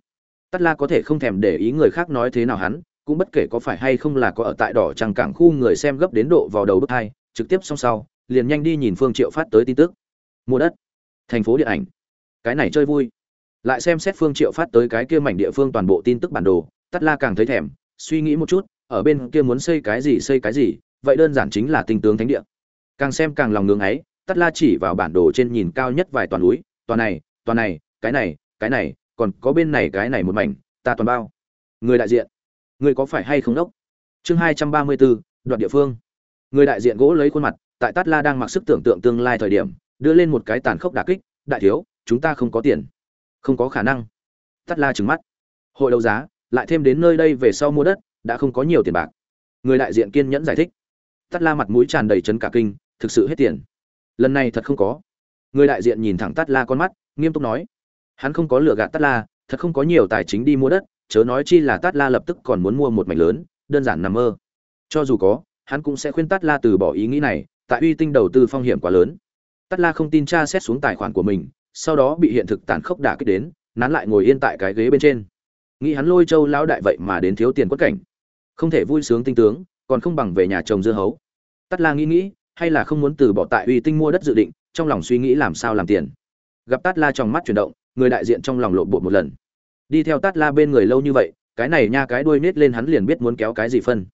Tắt la có thể không thèm để ý người khác nói thế nào hắn, cũng bất kể có phải hay không là có ở tại đỏ trăng cảng khu người xem gấp đến độ vào đầu bước hai, trực tiếp xong sau, liền nhanh đi nhìn phương triệu phát tới tin tức. Mua đất. Thành phố điện ảnh. Cái này chơi vui. Lại xem xét phương triệu phát tới cái kia mảnh địa phương toàn bộ tin tức bản đồ tắt la càng thấy thèm, suy nghĩ một chút, ở bên kia muốn xây cái gì, xây cái gì, vậy đơn giản chính là tinh tướng thánh địa càng xem càng lòng ngưỡng ấy tắt la chỉ vào bản đồ trên nhìn cao nhất vài toàn núi toàn này toàn này, cái này cái này, còn có bên này cái này một mảnh, ta toàn bao. Người đại diện, người có phải hay không đốc? Chương hai trăm ba mươi bốn đoạn địa phương. Người đại diện gỗ lấy khuôn mặt, tại tắt la đang mặc sức tưởng tượng tương lai thời điểm, đưa lên một cái tàn khốc đả kích, đại thiếu, chúng ta không có tiền. Không có khả năng. Tắt la trừng mắt. Hội đấu giá, lại thêm đến nơi đây về sau mua đất, đã không có nhiều tiền bạc. Người đại diện kiên nhẫn giải thích. Tắt la mặt mũi tràn đầy chấn cả kinh thực sự hết tiền. Lần này thật không có. Người đại diện nhìn thẳng tắt la con mắt, nghiêm túc nói. Hắn không có lừa gạt tắt la, thật không có nhiều tài chính đi mua đất, chớ nói chi là tắt la lập tức còn muốn mua một mảnh lớn, đơn giản nằm mơ. Cho dù có, hắn cũng sẽ khuyên tắt la từ bỏ ý nghĩ này, tại uy tinh đầu tư phong hiểm quá lớn. Tắt la không tin cha xét xuống tài khoản của mình, sau đó bị hiện thực tàn khốc đả kích đến, nán lại ngồi yên tại cái ghế bên trên. Nghĩ hắn lôi châu lão đại vậy mà đến thiếu tiền quất cảnh. Không thể vui sướng tinh tướng, còn không bằng về nhà chồng dưa hấu. Tắt la nghĩ nghĩ hay là không muốn từ bỏ tại uy tinh mua đất dự định, trong lòng suy nghĩ làm sao làm tiền. Gặp tát la trong mắt chuyển động, người đại diện trong lòng lộn bột một lần. Đi theo tát la bên người lâu như vậy, cái này nha cái đuôi nết lên hắn liền biết muốn kéo cái gì phân.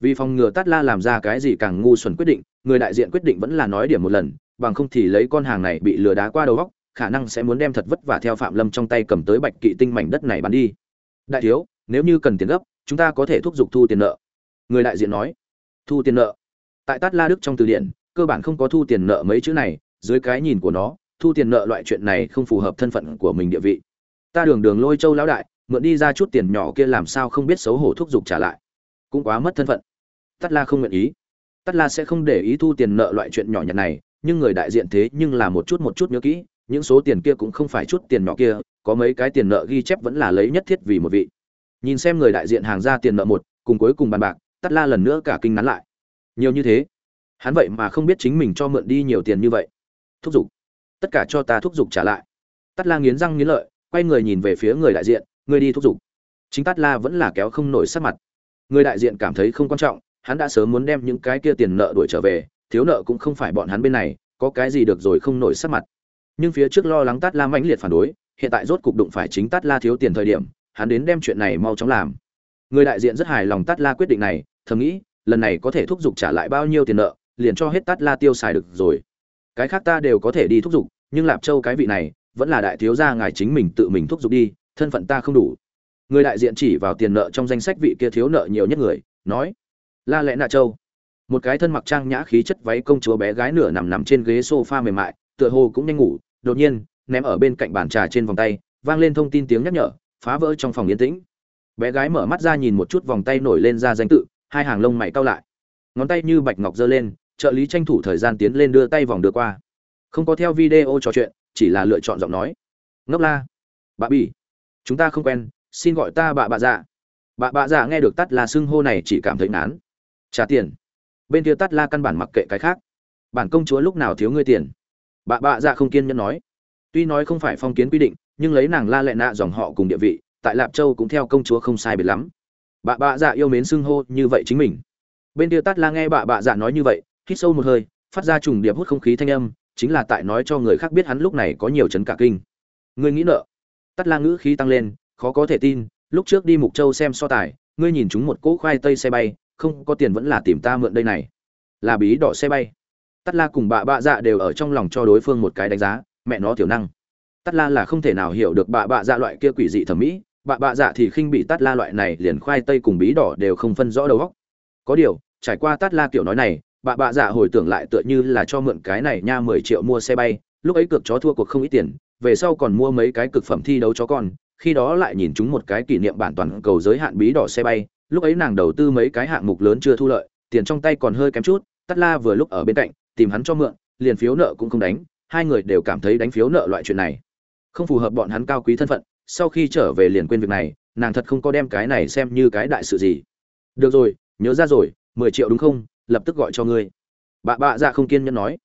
Vì phòng ngừa tát la làm ra cái gì càng ngu xuẩn quyết định, người đại diện quyết định vẫn là nói điểm một lần, bằng không thì lấy con hàng này bị lừa đá qua đầu góc khả năng sẽ muốn đem thật vất vả theo phạm lâm trong tay cầm tới bạch kỵ tinh mảnh đất này bán đi. Đại thiếu, nếu như cần tiền gấp, chúng ta có thể thúc giục thu tiền nợ. Người đại diện nói. Thu tiền nợ tại tát la đức trong từ điển, cơ bản không có thu tiền nợ mấy chữ này, dưới cái nhìn của nó, thu tiền nợ loại chuyện này không phù hợp thân phận của mình địa vị. Ta đường đường lôi châu lão đại, mượn đi ra chút tiền nhỏ kia làm sao không biết xấu hổ thúc giục trả lại. Cũng quá mất thân phận. Tát la không nguyện ý. Tát la sẽ không để ý thu tiền nợ loại chuyện nhỏ nhặt này, nhưng người đại diện thế nhưng là một chút một chút nhớ kỹ, những số tiền kia cũng không phải chút tiền nhỏ kia, có mấy cái tiền nợ ghi chép vẫn là lấy nhất thiết vì một vị. Nhìn xem người đại diện hàng ra tiền nợ một, cùng cuối cùng bàn bạc tắt la lần nữa cả kinh nắn lại nhiều như thế, hắn vậy mà không biết chính mình cho mượn đi nhiều tiền như vậy. Thúc giục. Tất cả cho ta thúc giục trả lại. Tắt la nghiến răng nghiến lợi, quay người nhìn về phía người đại diện, người đi thúc giục. Chính tắt la vẫn là kéo không nổi sắc mặt. Người đại diện cảm thấy không quan trọng, hắn đã sớm muốn đem những cái kia tiền nợ đuổi trở về, thiếu nợ cũng không phải bọn hắn bên này, có cái gì được rồi không nổi sắc mặt. Nhưng phía trước lo lắng tát la mãnh liệt phản đối, hiện tại rốt cục đụng phải chính tát la thiếu tiền thời điểm, hắn đến đem chuyện này mau chóng làm. Người đại diện rất hài lòng tát la quyết định này, thầm nghĩ lần này có thể thúc giục trả lại bao nhiêu tiền nợ, liền cho hết tát la tiêu xài được rồi. Cái khác ta đều có thể đi thúc giục, nhưng lạp châu cái vị này, vẫn là đại thiếu gia ngài chính mình tự mình thúc giục đi, thân phận ta không đủ. Người đại diện chỉ vào tiền nợ trong danh sách vị kia thiếu nợ nhiều nhất người, nói, la lẽ nạ châu. Một cái thân mặc trang nhã khí chất váy công chúa bé gái nửa nằm nằm trên ghế sofa mềm mại, tựa hồ cũng nhanh ngủ, đột nhiên, ném ở bên cạnh bàn trà trên vòng tay, vang lên thông tin tiếng nhắc nhở, phá vỡ trong phòng yên tĩnh. Bé gái mở mắt ra nhìn một chút vòng tay nổi lên ra danh tự hai hàng lông mày cau lại. Ngón tay như bạch ngọc giơ lên, trợ lý tranh thủ thời gian tiến lên đưa tay vòng đưa qua. Không có theo video trò chuyện, chỉ là lựa chọn giọng nói. Ngốc la. Bà bỉ chúng ta không quen, xin gọi ta bà bà dạ. Bà bà dạ nghe được tắt là xưng hô này chỉ cảm thấy nán trả tiền. Bên kia tắt la căn bản mặc kệ cái khác. Bản công chúa lúc nào thiếu ngươi tiền? Bà bà dạ không kiên nhẫn nói. Tuy nói không phải phong kiến quy định, nhưng lấy nàng la lệ nạ dòng họ cùng địa vị, tại lạp châu cũng theo công chúa không sai biệt lắm bà bà dạ yêu mến xưng hô như vậy chính mình. Bên kia Tát la nghe bà bà dạ nói như vậy, hít sâu một hơi, phát ra trùng điệp hút không khí thanh âm, chính là tại nói cho người khác biết hắn lúc này có nhiều chấn cả kinh. Ngươi nghĩ nợ. Tắt la ngữ khí tăng lên, khó có thể tin, lúc trước đi mục châu xem so tài, ngươi nhìn chúng một cỗ khoai tây xe bay, không có tiền vẫn là tìm ta mượn đây này. Là bí đỏ xe bay. Tắt la cùng bà bạ dạ đều ở trong lòng cho đối phương một cái đánh giá, mẹ nó thiểu năng. Tắt la là không thể nào hiểu được bà bạ dạ loại kia quỷ dị thẩm mỹ bà bạ dạ thì khinh bị tát la loại này, liền khoai tây cùng bí đỏ đều không phân rõ đầu góc có điều, trải qua tát la kiểu nói này bà bạ dạ hồi tưởng lại tựa như là cho mượn cái này nha mười triệu mua xe bay, lúc ấy cược chó thua cuộc không ít tiền, về sau còn mua mấy cái cực phẩm thi đấu chó con, khi đó lại nhìn chúng một cái kỷ niệm bản toàn cầu giới hạn bí đỏ xe bay, lúc ấy nàng đầu tư mấy cái hạng mục lớn chưa thu lợi, tiền trong tay còn hơi kém chút tắt la vừa lúc ở bên cạnh, tìm hắn cho mượn, liền phiếu nợ cũng không đánh, hai người đều cảm thấy đánh phiếu nợ loại chuyện này không phù hợp bọn hắn cao quý thân phận sau khi trở về liền quên việc này, nàng thật không có đem cái này xem như cái đại sự gì. Được rồi, nhớ ra rồi, mười triệu đúng không? Lập tức gọi cho ngươi. Bà bạ dạ không kiên nhẫn nói.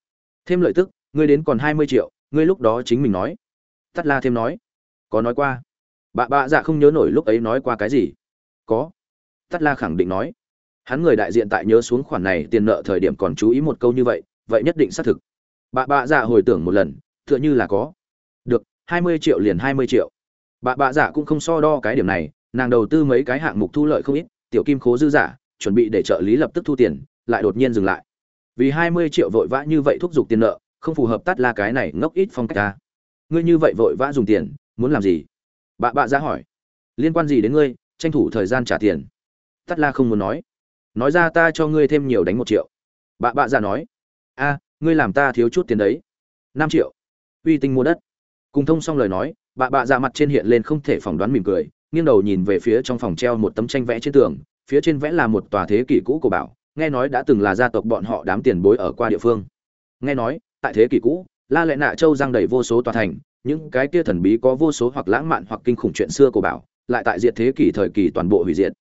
Thêm lợi tức, ngươi đến còn hai mươi triệu, ngươi lúc đó chính mình nói. Tắt la thêm nói. Có nói qua. Bà bạ dạ không nhớ nổi lúc ấy nói qua cái gì. Có. Tắt la khẳng định nói. Hắn người đại diện tại nhớ xuống khoản này tiền nợ thời điểm còn chú ý một câu như vậy vậy nhất định xác thực. Bà bạ dạ hồi tưởng một lần, tựa như là có. Được, hai mươi triệu liền hai mươi triệu bà bạ giả cũng không so đo cái điểm này, nàng đầu tư mấy cái hạng mục thu lợi không ít, tiểu kim khố dư giả, chuẩn bị để trợ lý lập tức thu tiền, lại đột nhiên dừng lại. Vì hai mươi triệu vội vã như vậy thúc giục tiền nợ, không phù hợp tắt la cái này ngốc ít phong cách ta. Ngươi như vậy vội vã dùng tiền, muốn làm gì? Bà bạ giả hỏi. Liên quan gì đến ngươi, tranh thủ thời gian trả tiền. Tắt la không muốn nói. Nói ra ta cho ngươi thêm nhiều đánh một triệu. Bà bạ giả nói. A, ngươi làm ta thiếu chút tiền đấy. Năm triệu. Uy tinh mua đất. Cùng thông xong lời nói bà bạ ra mặt trên hiện lên không thể phỏng đoán mỉm cười, nghiêng đầu nhìn về phía trong phòng treo một tấm tranh vẽ trên tường, phía trên vẽ là một tòa thế kỷ cũ của bảo, nghe nói đã từng là gia tộc bọn họ đám tiền bối ở qua địa phương. Nghe nói, tại thế kỷ cũ, la lệ nạ châu giang đầy vô số tòa thành, những cái kia thần bí có vô số hoặc lãng mạn hoặc kinh khủng chuyện xưa của bảo, lại tại diệt thế kỷ thời kỳ toàn bộ hủy diệt.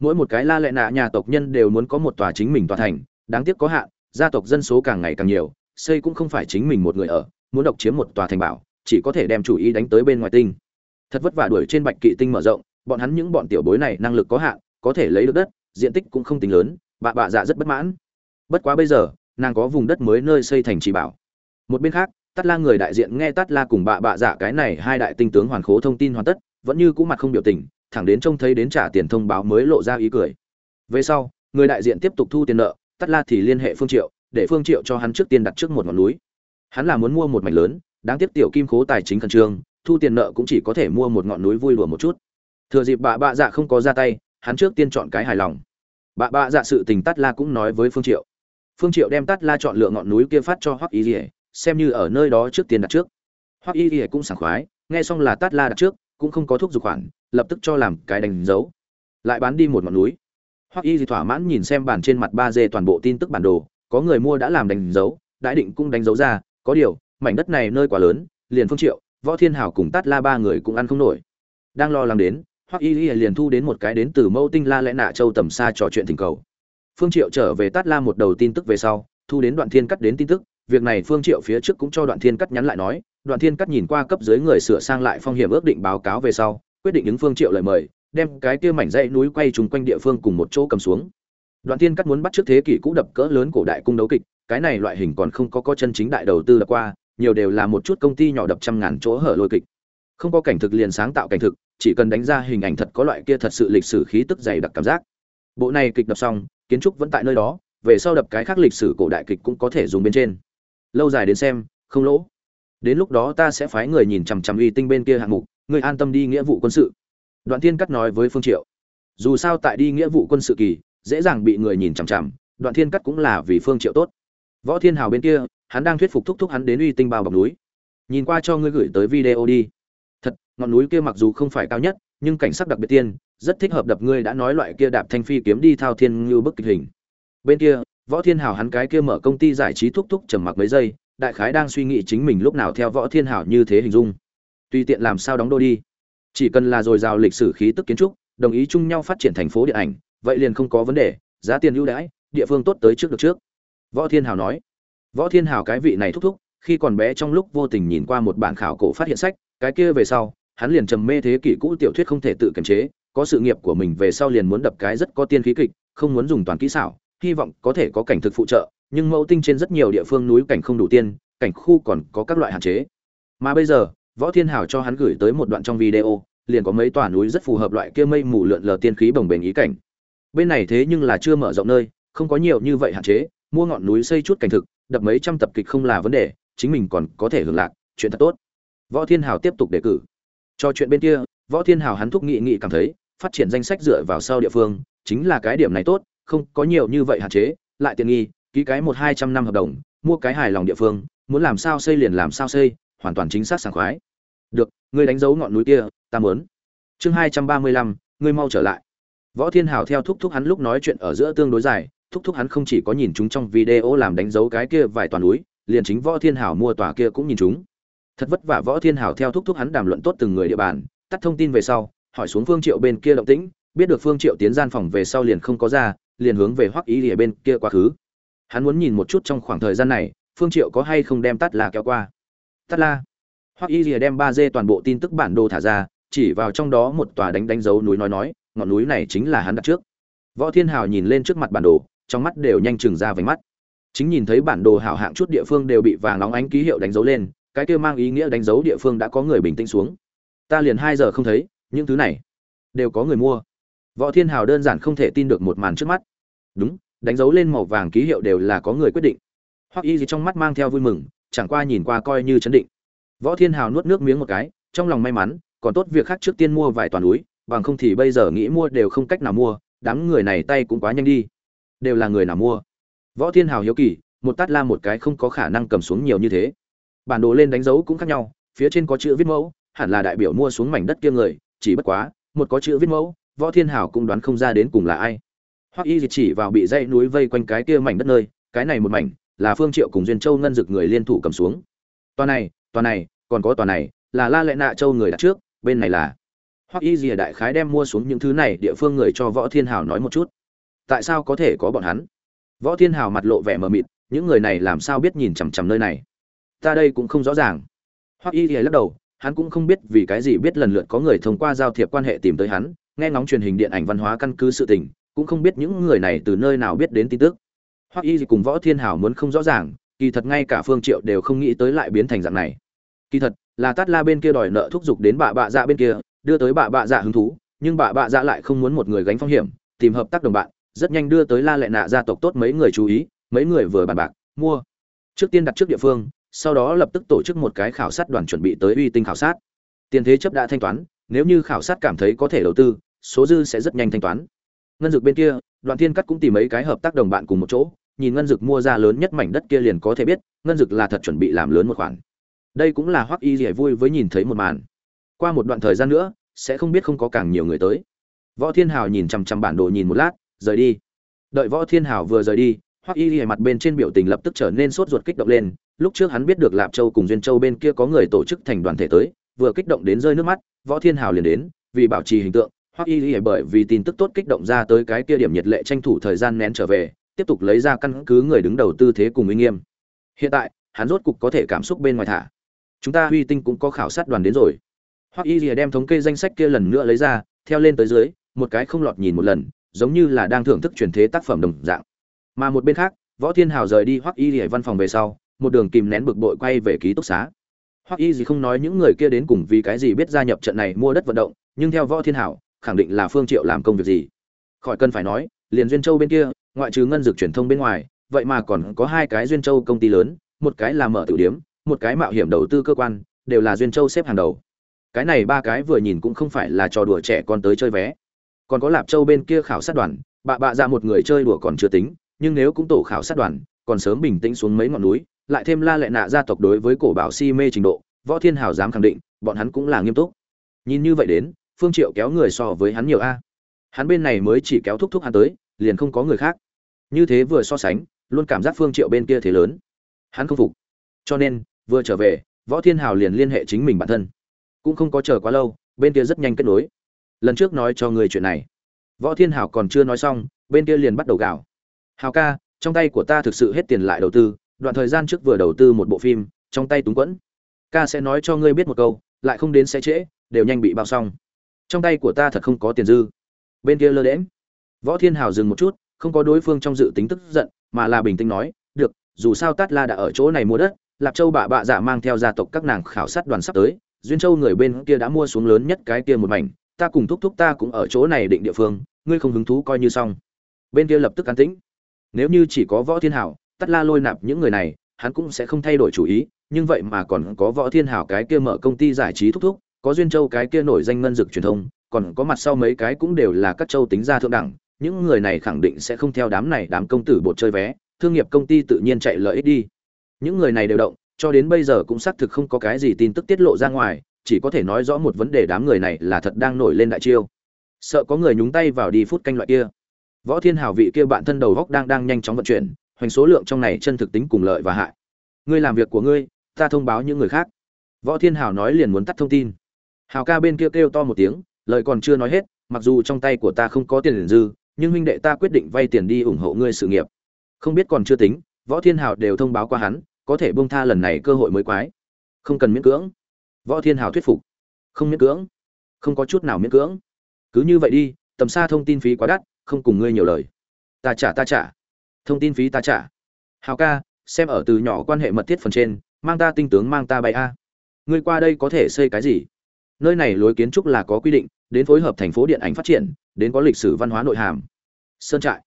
Mỗi một cái la lệ nạ nhà tộc nhân đều muốn có một tòa chính mình tòa thành, đáng tiếc có hạn, gia tộc dân số càng ngày càng nhiều, xây cũng không phải chính mình một người ở, muốn độc chiếm một tòa thành bảo chỉ có thể đem chủ ý đánh tới bên ngoài tinh. Thật vất vả đuổi trên bạch kỵ tinh mở rộng, bọn hắn những bọn tiểu bối này năng lực có hạn, có thể lấy được đất, diện tích cũng không tính lớn, bà bà dạ rất bất mãn. Bất quá bây giờ, nàng có vùng đất mới nơi xây thành trì bảo. Một bên khác tắt la người đại diện nghe tắt la cùng bà bà dạ cái này hai đại tinh tướng hoàn khố thông tin hoàn tất, vẫn như cũ mặt không biểu tình, thẳng đến trông thấy đến trả tiền thông báo mới lộ ra ý cười. Về sau, người đại diện tiếp tục thu tiền nợ tắt la thì liên hệ phương triệu, để phương triệu cho hắn trước tiên đặt trước một ngọn núi. Hắn là muốn mua một mảnh lớn đáng tiếc tiểu kim khố tài chính khẩn trương, thu tiền nợ cũng chỉ có thể mua một ngọn núi vui đùa một chút. Thừa dịp bà bạ dạ không có ra tay, hắn trước tiên chọn cái hài lòng. Bà bạ dạ sự tình tắt la cũng nói với phương triệu. Phương triệu đem tắt la chọn lựa ngọn núi kia phát cho hoắc y rỉa xem như ở nơi đó trước tiên đặt trước. Hoắc y rỉa cũng sảng khoái, nghe xong là tắt la đặt trước, cũng không có thuốc dục khoản, lập tức cho làm cái đánh dấu. Lại bán đi một ngọn núi. Hoắc y thì thỏa mãn nhìn xem bản trên mặt ba dê toàn bộ tin tức bản đồ, có người mua đã làm đánh dấu, đại định cũng đánh dấu ra, có điều mảnh đất này nơi quá lớn, liền phương triệu, võ thiên hảo cùng tát la ba người cũng ăn không nổi. Đang lo lắng đến, hoắc y y liền thu đến một cái đến từ mẫu tinh la lẽ nạ châu tầm xa trò chuyện thỉnh cầu. Phương triệu trở về tát la một đầu tin tức về sau, thu đến đoạn thiên cắt đến tin tức, việc này phương triệu phía trước cũng cho đoạn thiên cắt nhắn lại nói, đoạn thiên cắt nhìn qua cấp dưới người sửa sang lại phong hiểm ước định báo cáo về sau, quyết định ứng phương triệu lời mời, đem cái kia mảnh dãy núi quay trùng quanh địa phương cùng một chỗ cầm xuống. Đoạn thiên cắt muốn bắt trước thế kỷ cũ đập cỡ lớn cổ đại cung đấu kịch, cái này loại hình còn không có có chân chính đại đầu tư là qua nhiều đều là một chút công ty nhỏ đập trăm ngàn chỗ hở lôi kịch. Không có cảnh thực liền sáng tạo cảnh thực, chỉ cần đánh ra hình ảnh thật có loại kia thật sự lịch sử khí tức dày đặc cảm giác. Bộ này kịch đập xong, kiến trúc vẫn tại nơi đó, về sau đập cái khác lịch sử cổ đại kịch cũng có thể dùng bên trên. Lâu dài đến xem, không lỗ. Đến lúc đó ta sẽ phái người nhìn chằm chằm uy tinh bên kia hạng mục, người an tâm đi nghĩa vụ quân sự. Đoạn thiên cắt nói với phương triệu. Dù sao tại đi nghĩa vụ quân sự kỳ, dễ dàng bị người nhìn chằm chằm, đoạn thiên cắt cũng là vì phương triệu tốt. Võ thiên hào bên kia hắn đang thuyết phục thúc thúc hắn đến uy tinh bao bọc núi. Nhìn qua cho ngươi gửi tới video đi. Thật, ngọn núi kia mặc dù không phải cao nhất, nhưng cảnh sắc đặc biệt tiên, rất thích hợp đập ngươi đã nói loại kia đạp thanh phi kiếm đi thao thiên như bức kịch hình. Bên kia, võ thiên hào hắn cái kia mở công ty giải trí thúc thúc trầm mặc mấy giây, đại khái đang suy nghĩ chính mình lúc nào theo võ thiên hào như thế hình dung. Tùy tiện làm sao đóng đô đi. Chỉ cần là dồi dào lịch sử khí tức kiến trúc, đồng ý chung nhau phát triển thành phố điện ảnh, vậy liền không có vấn đề, giá tiền ưu đãi, địa phương tốt tới trước được trước. Võ thiên hào nói võ thiên hào cái vị này thúc thúc, khi còn bé trong lúc vô tình nhìn qua một bản khảo cổ phát hiện sách, cái kia về sau, hắn liền trầm mê thế kỷ cũ tiểu thuyết không thể tự kiềm chế, có sự nghiệp của mình về sau liền muốn đập cái rất có tiên khí kịch, không muốn dùng toàn kỹ xảo, hy vọng có thể có cảnh thực phụ trợ, nhưng mẫu tinh trên rất nhiều địa phương núi cảnh không đủ tiên, cảnh khu còn có các loại hạn chế. Mà bây giờ, võ thiên hào cho hắn gửi tới một đoạn trong video, liền có mấy tòa núi rất phù hợp loại kia mây mù lượn lờ tiên khí bồng bềnh ý cảnh. Bên này thế nhưng là chưa mở rộng nơi, không có nhiều như vậy hạn chế, mua ngọn núi xây chút cảnh thực đập mấy trăm tập kịch không là vấn đề, chính mình còn có thể hưởng lạc, chuyện thật tốt. Võ thiên hào tiếp tục đề cử. Cho chuyện bên kia, võ thiên hào hắn thúc nghị nghị cảm thấy, phát triển danh sách dựa vào sau địa phương, chính là cái điểm này tốt, không có nhiều như vậy hạn chế, lại tiện nghi, ký cái một hai trăm năm hợp đồng, mua cái hài lòng địa phương, muốn làm sao xây liền làm sao xây, hoàn toàn chính xác sảng khoái. Được, ngươi đánh dấu ngọn núi kia, ta muốn. Chương hai trăm ba mươi lăm, ngươi mau trở lại. Võ thiên hào theo thúc thúc hắn lúc nói chuyện ở giữa tương đối dài thúc thúc hắn không chỉ có nhìn chúng trong video làm đánh dấu cái kia vài toàn núi, liền chính võ thiên hào mua tòa kia cũng nhìn chúng. Thật vất vả võ thiên hào theo thúc thúc hắn đàm luận tốt từng người địa bàn, tắt thông tin về sau, hỏi xuống phương triệu bên kia động tĩnh, biết được phương triệu tiến gian phòng về sau liền không có ra, liền hướng về hoắc ý lìa bên kia quá khứ. Hắn muốn nhìn một chút trong khoảng thời gian này, phương triệu có hay không đem tắt la kéo qua. Tắt la. Hoắc y lìa đem ba d toàn bộ tin tức bản đồ thả ra, chỉ vào trong đó một tòa đánh đánh dấu núi nói nói, ngọn núi này chính là hắn đặt trước. Võ thiên hào nhìn lên trước mặt bản đồ trong mắt đều nhanh chừng ra vành mắt. Chính nhìn thấy bản đồ hảo hạng chút địa phương đều bị vàng nóng ánh ký hiệu đánh dấu lên, cái kia mang ý nghĩa đánh dấu địa phương đã có người bình tĩnh xuống. Ta liền hai giờ không thấy, những thứ này đều có người mua. Võ thiên hào đơn giản không thể tin được một màn trước mắt. Đúng, đánh dấu lên màu vàng ký hiệu đều là có người quyết định. Hoặc y gì trong mắt mang theo vui mừng, chẳng qua nhìn qua coi như chấn định. Võ thiên hào nuốt nước miếng một cái, trong lòng may mắn, còn tốt việc khác trước tiên mua vài toàn núi, bằng không thì bây giờ nghĩ mua đều không cách nào mua, đám người này tay cũng quá nhanh đi đều là người nào mua. Võ thiên hào hiếu kỳ, một tát la một cái không có khả năng cầm xuống nhiều như thế. Bản đồ lên đánh dấu cũng khác nhau, phía trên có chữ viết mẫu, hẳn là đại biểu mua xuống mảnh đất kia người, chỉ bất quá, một có chữ viết mẫu, võ thiên hào cũng đoán không ra đến cùng là ai. Hoặc y chỉ vào bị dãy núi vây quanh cái kia mảnh đất nơi, cái này một mảnh, là phương triệu cùng duyên châu ngân dực người liên thủ cầm xuống. Toàn này toàn này, còn có toàn này, là la lệ nạ châu người đặt trước, bên này là. Hoặc y gì đại khái đem mua xuống những thứ này, địa phương người cho võ thiên hào nói một chút tại sao có thể có bọn hắn? Võ thiên hào mặt lộ vẻ mờ mịt, những người này làm sao biết nhìn chằm chằm nơi này? Ta đây cũng không rõ ràng. Hoặc y thì lắc đầu, hắn cũng không biết vì cái gì biết lần lượt có người thông qua giao thiệp quan hệ tìm tới hắn, nghe ngóng truyền hình điện ảnh văn hóa căn cứ sự tình, cũng không biết những người này từ nơi nào biết đến tin tức. Hoặc y thì cùng võ thiên hào muốn không rõ ràng, kỳ thật ngay cả phương triệu đều không nghĩ tới lại biến thành dạng này. Kỳ thật, là tát la bên kia đòi nợ thúc giục đến bà bạ dạ bên kia, đưa tới bà bạ dạ hứng thú, nhưng bà bạ dạ lại không muốn một người gánh phong hiểm, tìm hợp tác đồng bạn rất nhanh đưa tới la lệ nạ gia tộc tốt mấy người chú ý, mấy người vừa bàn bạc, mua. Trước tiên đặt trước địa phương, sau đó lập tức tổ chức một cái khảo sát đoàn chuẩn bị tới uy tinh khảo sát. Tiền thế chấp đã thanh toán, nếu như khảo sát cảm thấy có thể đầu tư, số dư sẽ rất nhanh thanh toán. Ngân dược bên kia, đoàn thiên cắt cũng tìm mấy cái hợp tác đồng bạn cùng một chỗ, nhìn ngân dược mua ra lớn nhất mảnh đất kia liền có thể biết, ngân dược là thật chuẩn bị làm lớn một khoản. Đây cũng là hoắc y rỉa vui với nhìn thấy một màn. Qua một đoạn thời gian nữa, sẽ không biết không có càng nhiều người tới. Võ thiên hào nhìn chằm chằm bản đồ nhìn một lát rời đi. Đợi võ thiên hào vừa rời đi, hoắc y rỉa mặt bên trên biểu tình lập tức trở nên sốt ruột kích động lên. Lúc trước hắn biết được lạp châu cùng duyên châu bên kia có người tổ chức thành đoàn thể tới, vừa kích động đến rơi nước mắt, võ thiên hào liền đến. Vì bảo trì hình tượng, hoắc y rỉa bởi vì tin tức tốt kích động ra tới cái kia điểm nhiệt lệ tranh thủ thời gian nén trở về, tiếp tục lấy ra căn cứ người đứng đầu tư thế cùng uy nghiêm. Hiện tại, hắn rốt cục có thể cảm xúc bên ngoài thả. Chúng ta huy tinh cũng có khảo sát đoàn đến rồi. Hoắc y lìa đem thống kê danh sách kia lần nữa lấy ra, theo lên tới dưới, một cái không lọt nhìn một lần giống như là đang thưởng thức truyền thế tác phẩm đồng dạng. Mà một bên khác, võ thiên hào rời đi hoắc y rìa văn phòng về sau, một đường kìm nén bực bội quay về ký túc xá. Hoắc y gì không nói những người kia đến cùng vì cái gì biết gia nhập trận này mua đất vận động, nhưng theo võ thiên hảo khẳng định là phương triệu làm công việc gì. Khỏi cần phải nói, liền duyên châu bên kia, ngoại trừ ngân dược truyền thông bên ngoài, vậy mà còn có hai cái duyên châu công ty lớn, một cái là mở tiểu điểm, một cái mạo hiểm đầu tư cơ quan, đều là duyên châu xếp hàng đầu. Cái này ba cái vừa nhìn cũng không phải là trò đùa trẻ con tới chơi vé còn có lạp châu bên kia khảo sát đoàn, bạ bạ ra dạ một người chơi đùa còn chưa tính, nhưng nếu cũng tổ khảo sát đoàn, còn sớm bình tĩnh xuống mấy ngọn núi, lại thêm la lệ nạ gia tộc đối với cổ bảo si mê trình độ, võ thiên hào dám khẳng định, bọn hắn cũng là nghiêm túc. Nhìn như vậy đến, phương triệu kéo người so với hắn nhiều a. Hắn bên này mới chỉ kéo thúc thúc hắn tới, liền không có người khác. Như thế vừa so sánh, luôn cảm giác phương triệu bên kia thế lớn. Hắn không phục. Cho nên, vừa trở về, võ thiên hào liền liên hệ chính mình bản thân. Cũng không có chờ quá lâu, bên kia rất nhanh kết nối lần trước nói cho người chuyện này. Võ thiên hào còn chưa nói xong, bên kia liền bắt đầu gào. Hào ca, trong tay của ta thực sự hết tiền lại đầu tư, đoạn thời gian trước vừa đầu tư một bộ phim, trong tay túng quẫn. Ca sẽ nói cho ngươi biết một câu, lại không đến sẽ trễ, đều nhanh bị bao xong. Trong tay của ta thật không có tiền dư. Bên kia lơ đễm võ thiên hào dừng một chút, không có đối phương trong dự tính tức giận, mà là bình tĩnh nói, được, dù sao tát la đã ở chỗ này mua đất, lạp châu bà bạ dạ mang theo gia tộc các nàng khảo sát đoàn sắp tới, duyên châu người bên kia đã mua xuống lớn nhất cái kia một mảnh ta cùng thúc thúc ta cũng ở chỗ này định địa phương, ngươi không hứng thú coi như xong. Bên kia lập tức an tĩnh. Nếu như chỉ có võ thiên hảo, tắt la lôi nạp những người này, hắn cũng sẽ không thay đổi chủ ý, nhưng vậy mà còn có võ thiên hảo cái kia mở công ty giải trí thúc thúc, có duyên châu cái kia nổi danh ngân dực truyền thông, còn có mặt sau mấy cái cũng đều là các châu tính ra thượng đẳng, những người này khẳng định sẽ không theo đám này đám công tử bột chơi vé, thương nghiệp công ty tự nhiên chạy lợi ích đi. Những người này đều động, cho đến bây giờ cũng xác thực không có cái gì tin tức tiết lộ ra ngoài chỉ có thể nói rõ một vấn đề đám người này là thật đang nổi lên đại chiêu. Sợ có người nhúng tay vào đi phút canh loại kia. Võ thiên hảo vị kia bạn thân đầu góc đang đang nhanh chóng vận chuyển, hoành số lượng trong này chân thực tính cùng lợi và hại. Ngươi làm việc của ngươi, ta thông báo những người khác. Võ thiên hảo nói liền muốn tắt thông tin. Hảo ca bên kia kêu to một tiếng, lời còn chưa nói hết, mặc dù trong tay của ta không có tiền dư, nhưng huynh đệ ta quyết định vay tiền đi ủng hộ ngươi sự nghiệp. Không biết còn chưa tính, võ thiên hảo đều thông báo qua hắn, có thể bông tha lần này cơ hội mới quái. Không cần miễn cưỡng võ thiên hảo thuyết phục. Không miễn cưỡng. Không có chút nào miễn cưỡng. Cứ như vậy đi, tầm xa thông tin phí quá đắt, không cùng ngươi nhiều lời. Ta trả ta trả. Thông tin phí ta trả. Hào ca, xem ở từ nhỏ quan hệ mật thiết phần trên, mang ta tinh tướng mang ta bay a. Ngươi qua đây có thể xây cái gì? Nơi này lối kiến trúc là có quy định, đến phối hợp thành phố điện ảnh phát triển, đến có lịch sử văn hóa nội hàm. Sơn trại.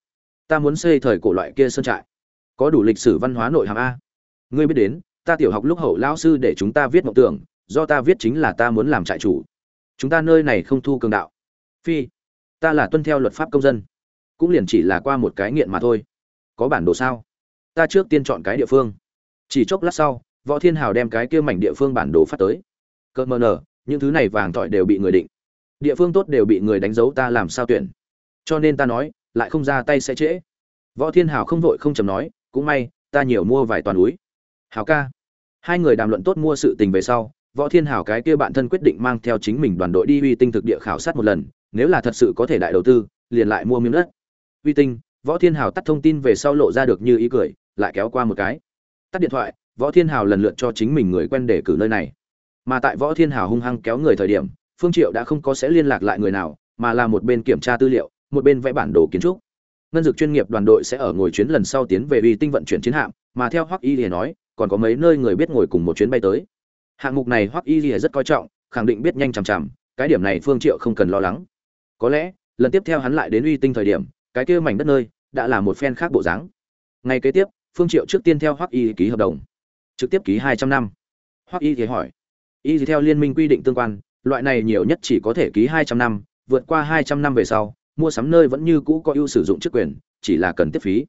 Ta muốn xây thời cổ loại kia sơn trại. Có đủ lịch sử văn hóa nội hàm a. Ngươi biết đến, ta tiểu học lúc hậu lão sư để chúng ta viết mộng tưởng do ta viết chính là ta muốn làm trại chủ. Chúng ta nơi này không thu cường đạo. Phi, ta là tuân theo luật pháp công dân. Cũng liền chỉ là qua một cái nghiện mà thôi. Có bản đồ sao? Ta trước tiên chọn cái địa phương. Chỉ chốc lát sau, võ thiên hào đem cái kia mảnh địa phương bản đồ phát tới. Cơ mờ nở, những thứ này vàng tỏi đều bị người định. Địa phương tốt đều bị người đánh dấu ta làm sao tuyển. Cho nên ta nói, lại không ra tay sẽ trễ. Võ thiên hào không vội không chầm nói, cũng may, ta nhiều mua vài toàn núi. Hào ca, hai người đàm luận tốt mua sự tình về sau võ thiên Hảo cái kia bạn thân quyết định mang theo chính mình đoàn đội đi uy tinh thực địa khảo sát một lần, nếu là thật sự có thể đại đầu tư, liền lại mua miếng đất. Uy tinh, võ thiên Hảo tắt thông tin về sau lộ ra được như ý cười, lại kéo qua một cái. Tắt điện thoại, võ thiên Hảo lần lượt cho chính mình người quen để cử nơi này. Mà tại võ thiên Hảo hung hăng kéo người thời điểm, phương triệu đã không có sẽ liên lạc lại người nào, mà là một bên kiểm tra tư liệu, một bên vẽ bản đồ kiến trúc. Ngân dược chuyên nghiệp đoàn đội sẽ ở ngồi chuyến lần sau tiến về uy tinh vận chuyển chiến hạm, mà theo hoắc y thì nói, còn có mấy nơi người biết ngồi cùng một chuyến bay tới hạng mục này hoắc y lìa rất coi trọng, khẳng định biết nhanh chằm chằm, cái điểm này phương triệu không cần lo lắng. Có lẽ, lần tiếp theo hắn lại đến uy tinh thời điểm, cái kia mảnh đất nơi, đã là một phen khác bộ dáng. Ngày kế tiếp, phương triệu trước tiên theo hoắc y ký hợp đồng. Trực tiếp ký hai trăm năm. Hoắc y thì hỏi. Y theo liên minh quy định tương quan, loại này nhiều nhất chỉ có thể ký hai trăm năm, vượt qua hai trăm năm về sau, mua sắm nơi vẫn như cũ có ưu sử dụng chức quyền, chỉ là cần tiếp phí.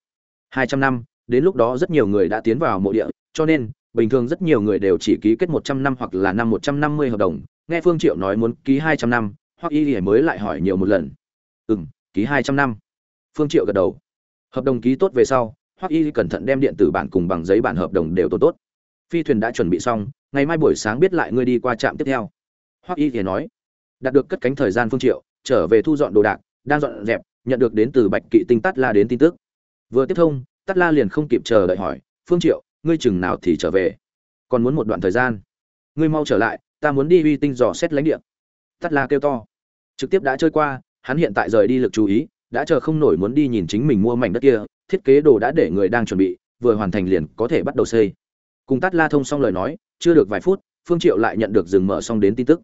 hai trăm năm, đến lúc đó rất nhiều người đã tiến vào mộ địa, cho nên bình thường rất nhiều người đều chỉ ký kết một trăm năm hoặc là năm một trăm năm mươi hợp đồng. Nghe phương triệu nói muốn ký hai trăm năm, hoặc y lìa mới lại hỏi nhiều một lần. Ừ ký hai trăm năm. Phương triệu gật đầu. Hợp đồng ký tốt về sau, hoặc y cẩn thận đem điện tử bản cùng bằng giấy bản hợp đồng đều tốt tốt. Phi thuyền đã chuẩn bị xong, ngày mai buổi sáng biết lại ngươi đi qua trạm tiếp theo. Hoặc y thì nói. Đạt được cất cánh thời gian phương triệu, trở về thu dọn đồ đạc, đang dọn dẹp, nhận được đến từ bạch kỵ tinh tát la đến tin tức. Vừa tiếp thông, tát la liền không kịp chờ đợi hỏi, phương triệu ngươi chừng nào thì trở về. Còn muốn một đoạn thời gian. Ngươi mau trở lại, ta muốn đi uy tinh dò xét lãnh địa. Tát la kêu to. Trực tiếp đã chơi qua, hắn hiện tại rời đi lực chú ý, đã chờ không nổi muốn đi nhìn chính mình mua mảnh đất kia, thiết kế đồ đã để người đang chuẩn bị, vừa hoàn thành liền có thể bắt đầu xây. Cùng tát la thông xong lời nói, chưa được vài phút, phương triệu lại nhận được dừng mở xong đến tin tức.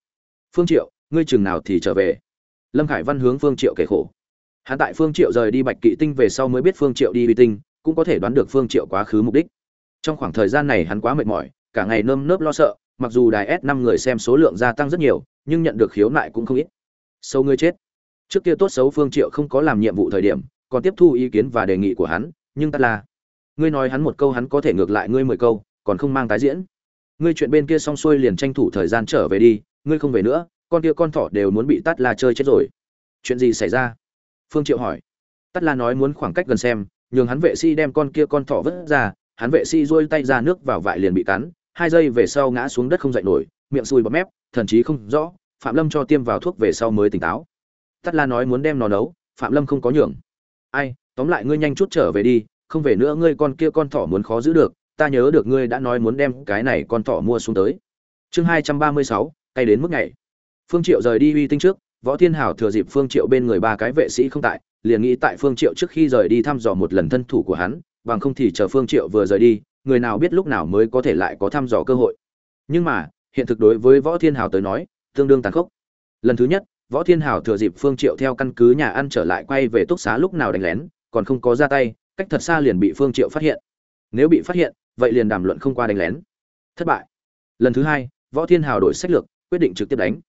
Phương triệu, ngươi chừng nào thì trở về? Lâm khải văn hướng phương triệu kể khổ. Hắn tại phương triệu rời đi bạch kỵ tinh về sau mới biết phương triệu đi uy tinh, cũng có thể đoán được phương triệu quá khứ mục đích trong khoảng thời gian này hắn quá mệt mỏi, cả ngày nơm nớp lo sợ, mặc dù đài s năm người xem số lượng gia tăng rất nhiều, nhưng nhận được khiếu nại cũng không ít. Sâu ngươi chết. Trước kia tốt xấu phương triệu không có làm nhiệm vụ thời điểm, còn tiếp thu ý kiến và đề nghị của hắn, nhưng tất là, ngươi nói hắn một câu hắn có thể ngược lại ngươi mười câu, còn không mang tái diễn. Ngươi chuyện bên kia xong xuôi liền tranh thủ thời gian trở về đi, ngươi không về nữa, con kia con thỏ đều muốn bị tắt la chơi chết rồi. Chuyện gì xảy ra? Phương triệu hỏi. Tắt la nói muốn khoảng cách gần xem, nhường hắn vệ sĩ đem con kia con thỏ vứt ra hắn vệ sĩ duỗi tay ra nước vào vại liền bị cắn, hai giây về sau ngã xuống đất không dậy nổi, miệng sùi bọt mép, thần chí không rõ, phạm lâm cho tiêm vào thuốc về sau mới tỉnh táo. Tắt la nói muốn đem nó nấu, phạm lâm không có nhường. Ai, tóm lại ngươi nhanh chút trở về đi, không về nữa ngươi con kia con thỏ muốn khó giữ được, ta nhớ được ngươi đã nói muốn đem cái này con thỏ mua xuống tới. Chương hai trăm ba mươi sáu tay đến mức ngày phương triệu rời đi uy tinh trước, võ thiên hảo thừa dịp phương triệu bên người ba cái vệ sĩ không tại, liền nghĩ tại phương triệu trước khi rời đi thăm dò một lần thân thủ của hắn bằng không thì chờ phương triệu vừa rời đi, người nào biết lúc nào mới có thể lại có thăm dò cơ hội. Nhưng mà, hiện thực đối với võ thiên hảo tới nói, tương đương tàn khốc. Lần thứ nhất, võ thiên hảo thừa dịp phương triệu theo căn cứ nhà ăn trở lại quay về túc xá lúc nào đánh lén, còn không có ra tay, cách thật xa liền bị phương triệu phát hiện. Nếu bị phát hiện, vậy liền đàm luận không qua đánh lén. Thất bại. Lần thứ hai, võ thiên hào đổi sách lược, quyết định trực tiếp đánh.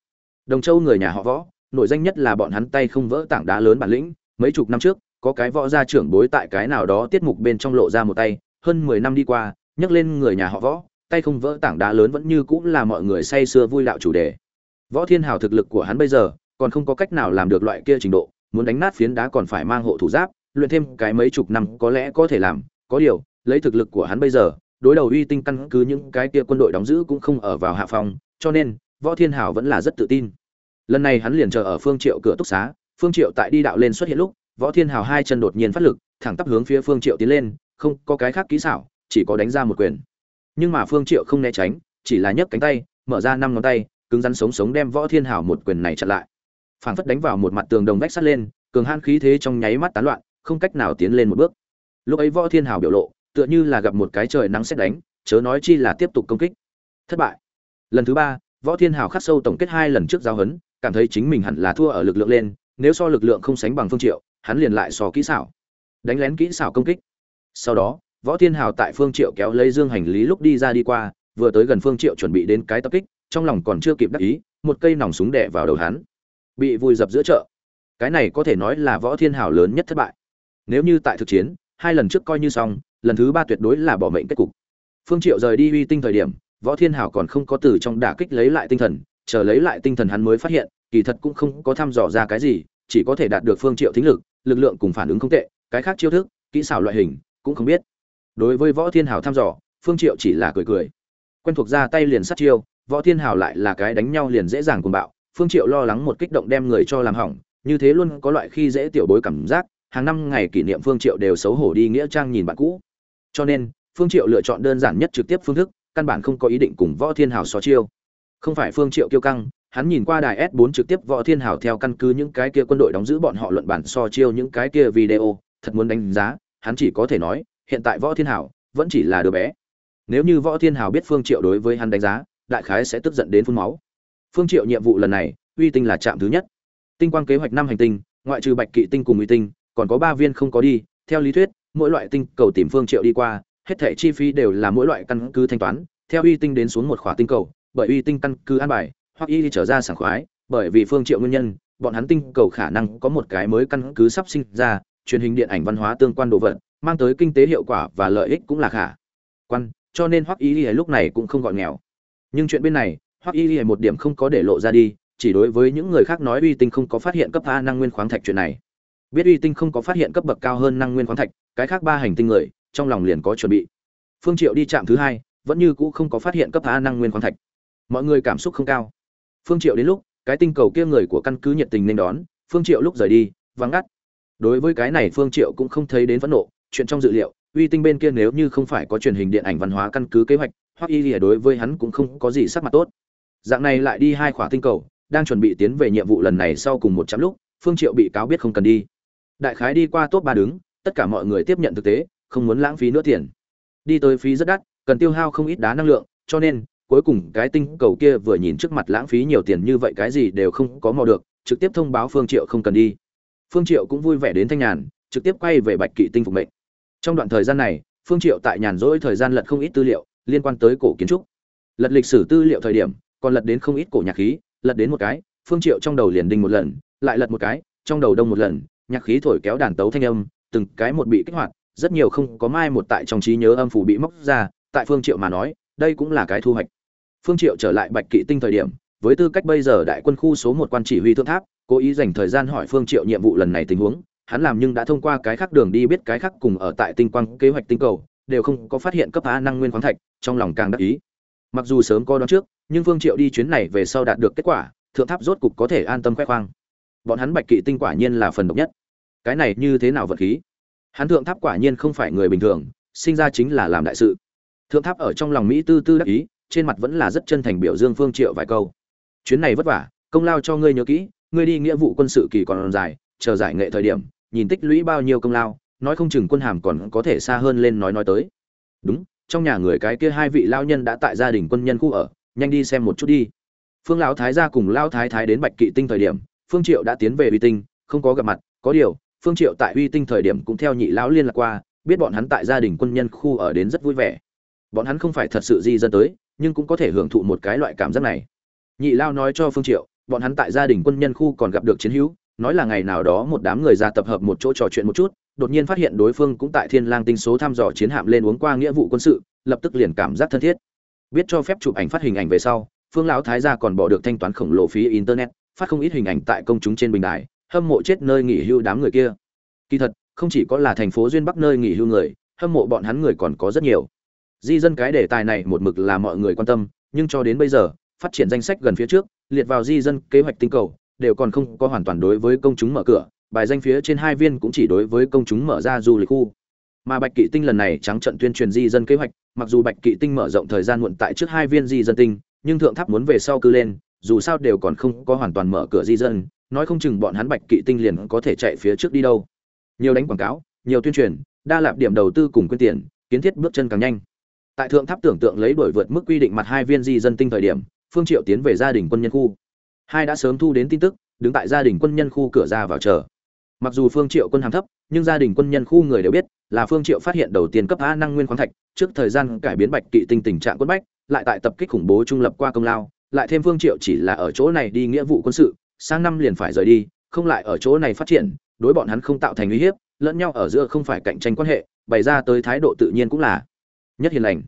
Đồng châu người nhà họ võ, nổi danh nhất là bọn hắn tay không vỡ tảng đá lớn bản lĩnh, mấy chục năm trước có cái võ gia trưởng bối tại cái nào đó tiết mục bên trong lộ ra một tay, hơn mười năm đi qua, nhắc lên người nhà họ võ, tay không vỡ tảng đá lớn vẫn như cũng là mọi người say sưa vui đạo chủ đề. Võ thiên hào thực lực của hắn bây giờ, còn không có cách nào làm được loại kia trình độ, muốn đánh nát phiến đá còn phải mang hộ thủ giáp, luyện thêm cái mấy chục năm có lẽ có thể làm, có điều, lấy thực lực của hắn bây giờ, đối đầu uy tinh căn cứ những cái kia quân đội đóng giữ cũng không ở vào hạ phòng cho nên, võ thiên hảo vẫn là rất tự tin. Lần này hắn liền chờ ở phương triệu cửa túc xá, phương triệu tại đi đạo lên xuất hiện lúc võ thiên Hào hai chân đột nhiên phát lực, thẳng tắp hướng phía phương triệu tiến lên, không có cái khác kỹ xảo, chỉ có đánh ra một quyền. Nhưng mà phương triệu không né tránh, chỉ là nhấc cánh tay, mở ra năm ngón tay, cứng rắn sống sống đem võ thiên Hào một quyền này chặn lại. Phảng phất đánh vào một mặt tường đồng vách sắt lên, cường han khí thế trong nháy mắt tán loạn, không cách nào tiến lên một bước. Lúc ấy võ thiên Hào biểu lộ, tựa như là gặp một cái trời nắng xét đánh, chớ nói chi là tiếp tục công kích. Thất bại. Lần thứ ba, võ thiên hào khắc sâu tổng kết hai lần trước giao hấn, cảm thấy chính mình hẳn là thua ở lực lượng lên nếu so lực lượng không sánh bằng phương triệu, hắn liền lại so kỹ xảo. Đánh lén kỹ xảo công kích. Sau đó, võ thiên hào tại phương triệu kéo lấy dương hành lý lúc đi ra đi qua, vừa tới gần phương triệu chuẩn bị đến cái tập kích, trong lòng còn chưa kịp đắc ý, một cây nòng súng đè vào đầu hắn. Bị vùi dập giữa chợ. Cái này có thể nói là võ thiên hào lớn nhất thất bại. Nếu như tại thực chiến, hai lần trước coi như xong, lần thứ ba tuyệt đối là bỏ mệnh kết cục. Phương triệu rời đi uy tinh thời điểm, võ thiên hảo còn không có từ trong đả kích lấy lại tinh thần, chờ lấy lại tinh thần hắn mới phát hiện kỳ thật cũng không có thăm dò ra cái gì chỉ có thể đạt được phương triệu thính lực lực lượng cùng phản ứng không tệ cái khác chiêu thức kỹ xảo loại hình cũng không biết. Đối với võ thiên hào thăm dò phương triệu chỉ là cười cười. Quen thuộc ra tay liền sát chiêu võ thiên hào lại là cái đánh nhau liền dễ dàng cuồng bạo. Phương triệu lo lắng một kích động đem người cho làm hỏng như thế luôn có loại khi dễ tiểu bối cảm giác hàng năm ngày kỷ niệm phương triệu đều xấu hổ đi nghĩa trang nhìn bạn cũ. Cho nên, Phương Triệu lựa chọn đơn giản nhất trực tiếp phương thức, căn bản không có ý định cùng Võ Thiên Hào so chiêu. Không phải Phương Triệu kiêu căng, hắn nhìn qua đài S4 trực tiếp Võ Thiên Hào theo căn cứ những cái kia quân đội đóng giữ bọn họ luận bản so chiêu những cái kia video, thật muốn đánh giá, hắn chỉ có thể nói, hiện tại Võ Thiên Hào vẫn chỉ là đứa bé. Nếu như Võ Thiên Hào biết Phương Triệu đối với hắn đánh giá, đại khái sẽ tức giận đến phun máu. Phương Triệu nhiệm vụ lần này, uy tinh là chạm thứ nhất. Tinh quang kế hoạch năm hành tinh, ngoại trừ Bạch Kỵ tinh cùng uy tinh, còn có ba viên không có đi, theo lý thuyết, mỗi loại tinh cầu tìm phương triệu đi qua, hết thảy chi phí đều là mỗi loại căn cứ thanh toán, theo uy tinh đến xuống một khỏa tinh cầu, bởi uy tinh căn cứ an bài, hoặc y trở ra sảng khoái, bởi vì phương triệu nguyên nhân, bọn hắn tinh cầu khả năng có một cái mới căn cứ sắp sinh ra, truyền hình điện ảnh văn hóa tương quan đồ vật, mang tới kinh tế hiệu quả và lợi ích cũng là khả quan, cho nên Hoắc Y lúc này cũng không gọi nghèo. Nhưng chuyện bên này, Hoắc Y một điểm không có để lộ ra đi, chỉ đối với những người khác nói uy tinh không có phát hiện cấp A năng nguyên khoáng thạch chuyện này. Biết uy tinh không có phát hiện cấp bậc cao hơn năng nguyên khoáng thạch, cái khác ba hành tinh người trong lòng liền có chuẩn bị phương triệu đi chạm thứ hai vẫn như cũ không có phát hiện cấp a năng nguyên khoáng thạch mọi người cảm xúc không cao phương triệu đến lúc, cái tinh cầu kia người của căn cứ nhiệt tình nên đón, phương triệu lúc rời đi, vắng ngắt. Đối với cái này phương triệu cũng không thấy đến phẫn nộ, chuyện trong dự liệu, uy tinh bên kia nếu như không phải có truyền hình điện ảnh văn hóa căn cứ kế hoạch, hoặc y lìa đối với hắn cũng không có gì sắc mặt tốt. Dạng này lại đi hai khỏa tinh cầu, đang chuẩn bị tiến về nhiệm vụ lần này sau cùng một trăm lúc, phương triệu bị cáo biết không cần đi. Đại khái đi qua top ba đứng, tất cả mọi người tiếp nhận thực tế, không muốn lãng phí nữa tiền. Đi tới phí rất đắt, cần tiêu hao không ít đá năng lượng, cho nên cuối cùng cái tinh cầu kia vừa nhìn trước mặt lãng phí nhiều tiền như vậy cái gì đều không có mò được, trực tiếp thông báo phương triệu không cần đi. Phương triệu cũng vui vẻ đến thanh nhàn, trực tiếp quay về bạch kỵ tinh phục mệnh. Trong đoạn thời gian này, phương triệu tại nhàn rỗi thời gian lật không ít tư liệu, liên quan tới cổ kiến trúc. Lật lịch sử tư liệu thời điểm, còn lật đến không ít cổ nhạc khí, lật đến một cái, phương triệu trong đầu liền đinh một lần, lại lật một cái, trong đầu đông một lần, nhạc khí thổi kéo đàn tấu thanh âm, từng cái một bị kích hoạt, rất nhiều không có mai một tại trong trí nhớ âm phủ bị móc ra, tại phương triệu mà nói, đây cũng là cái thu hoạch phương triệu trở lại bạch kỵ tinh thời điểm, với tư cách bây giờ đại quân khu số một quan chỉ huy thượng tháp, cố ý dành thời gian hỏi phương triệu nhiệm vụ lần này tình huống. Hắn làm nhưng đã thông qua cái khác đường đi biết cái khác cùng ở tại tinh quang kế hoạch tinh cầu, đều không có phát hiện cấp á năng nguyên khoáng thạch, trong lòng càng đắc ý. Mặc dù sớm có đoán trước, nhưng phương triệu đi chuyến này về sau đạt được kết quả, thượng tháp rốt cục có thể an tâm khoe khoang. Bọn hắn bạch kỵ tinh quả nhiên là phần độc nhất. Cái này như thế nào vật khí? Hắn thượng tháp quả nhiên không phải người bình thường, sinh ra chính là làm đại sự. Thượng tháp ở trong lòng mỹ tư tư đắc ý trên mặt vẫn là rất chân thành biểu dương phương triệu vài câu. Chuyến này vất vả, công lao cho ngươi nhớ kỹ, ngươi đi nghĩa vụ quân sự kỳ còn dài, chờ giải nghệ thời điểm, nhìn tích lũy bao nhiêu công lao, nói không chừng quân hàm còn có thể xa hơn lên nói nói tới. Đúng, trong nhà người cái kia hai vị lao nhân đã tại gia đình quân nhân khu ở, nhanh đi xem một chút đi. Phương lão thái gia cùng Lão thái thái đến bạch kỵ tinh thời điểm, phương triệu đã tiến về uy tinh, không có gặp mặt, có điều, phương triệu tại uy tinh thời điểm cũng theo nhị lão liên lạc qua, biết bọn hắn tại gia đình quân nhân khu ở đến rất vui vẻ bọn hắn không phải thật sự di dân tới, nhưng cũng có thể hưởng thụ một cái loại cảm giác này. Nhị lao nói cho phương triệu, bọn hắn tại gia đình quân nhân khu còn gặp được chiến hữu, nói là ngày nào đó một đám người ra tập hợp một chỗ trò chuyện một chút, đột nhiên phát hiện đối phương cũng tại thiên lang tinh số thăm dò chiến hạm lên uống qua nghĩa vụ quân sự, lập tức liền cảm giác thân thiết. Biết cho phép chụp ảnh phát hình ảnh về sau, phương lão thái gia còn bỏ được thanh toán khổng lồ phí internet, phát không ít hình ảnh tại công chúng trên bình đài, hâm mộ chết nơi nghỉ hưu đám người kia. Kỳ thật, không chỉ có là thành phố duyên bắc nơi nghỉ hưu người, hâm mộ bọn hắn người còn có rất nhiều di dân cái đề tài này một mực là mọi người quan tâm, nhưng cho đến bây giờ, phát triển danh sách gần phía trước, liệt vào di dân kế hoạch tinh cầu, đều còn không có hoàn toàn đối với công chúng mở cửa. Bài danh phía trên hai viên cũng chỉ đối với công chúng mở ra du lịch khu. Mà bạch kỵ tinh lần này trắng trận tuyên truyền di dân kế hoạch, mặc dù bạch kỵ tinh mở rộng thời gian muộn tại trước hai viên di dân tinh, nhưng thượng tháp muốn về sau cư lên, dù sao đều còn không có hoàn toàn mở cửa di dân, nói không chừng bọn hắn bạch kỵ tinh liền có thể chạy phía trước đi đâu. Nhiều đánh quảng cáo, nhiều tuyên truyền, đa lạp điểm đầu tư cùng quyên tiền, kiến thiết bước chân càng nhanh tại thượng tháp tưởng tượng lấy đổi vượt mức quy định mặt hai viên di dân tinh thời điểm, phương triệu tiến về gia đình quân nhân khu. Hai đã sớm thu đến tin tức, đứng tại gia đình quân nhân khu cửa ra vào chờ. Mặc dù phương triệu quân hàm thấp, nhưng gia đình quân nhân khu người đều biết, là phương triệu phát hiện đầu tiên cấp a năng nguyên khoáng thạch, trước thời gian cải biến bạch kỵ tinh tình trạng quân bách, lại tại tập kích khủng bố trung lập qua công lao, lại thêm phương triệu chỉ là ở chỗ này đi nghĩa vụ quân sự, sang năm liền phải rời đi, không lại ở chỗ này phát triển, đối bọn hắn không tạo thành uy hiếp, lẫn nhau ở giữa không phải cạnh tranh quan hệ, bày ra tới thái độ tự nhiên cũng là nhất hiền lành.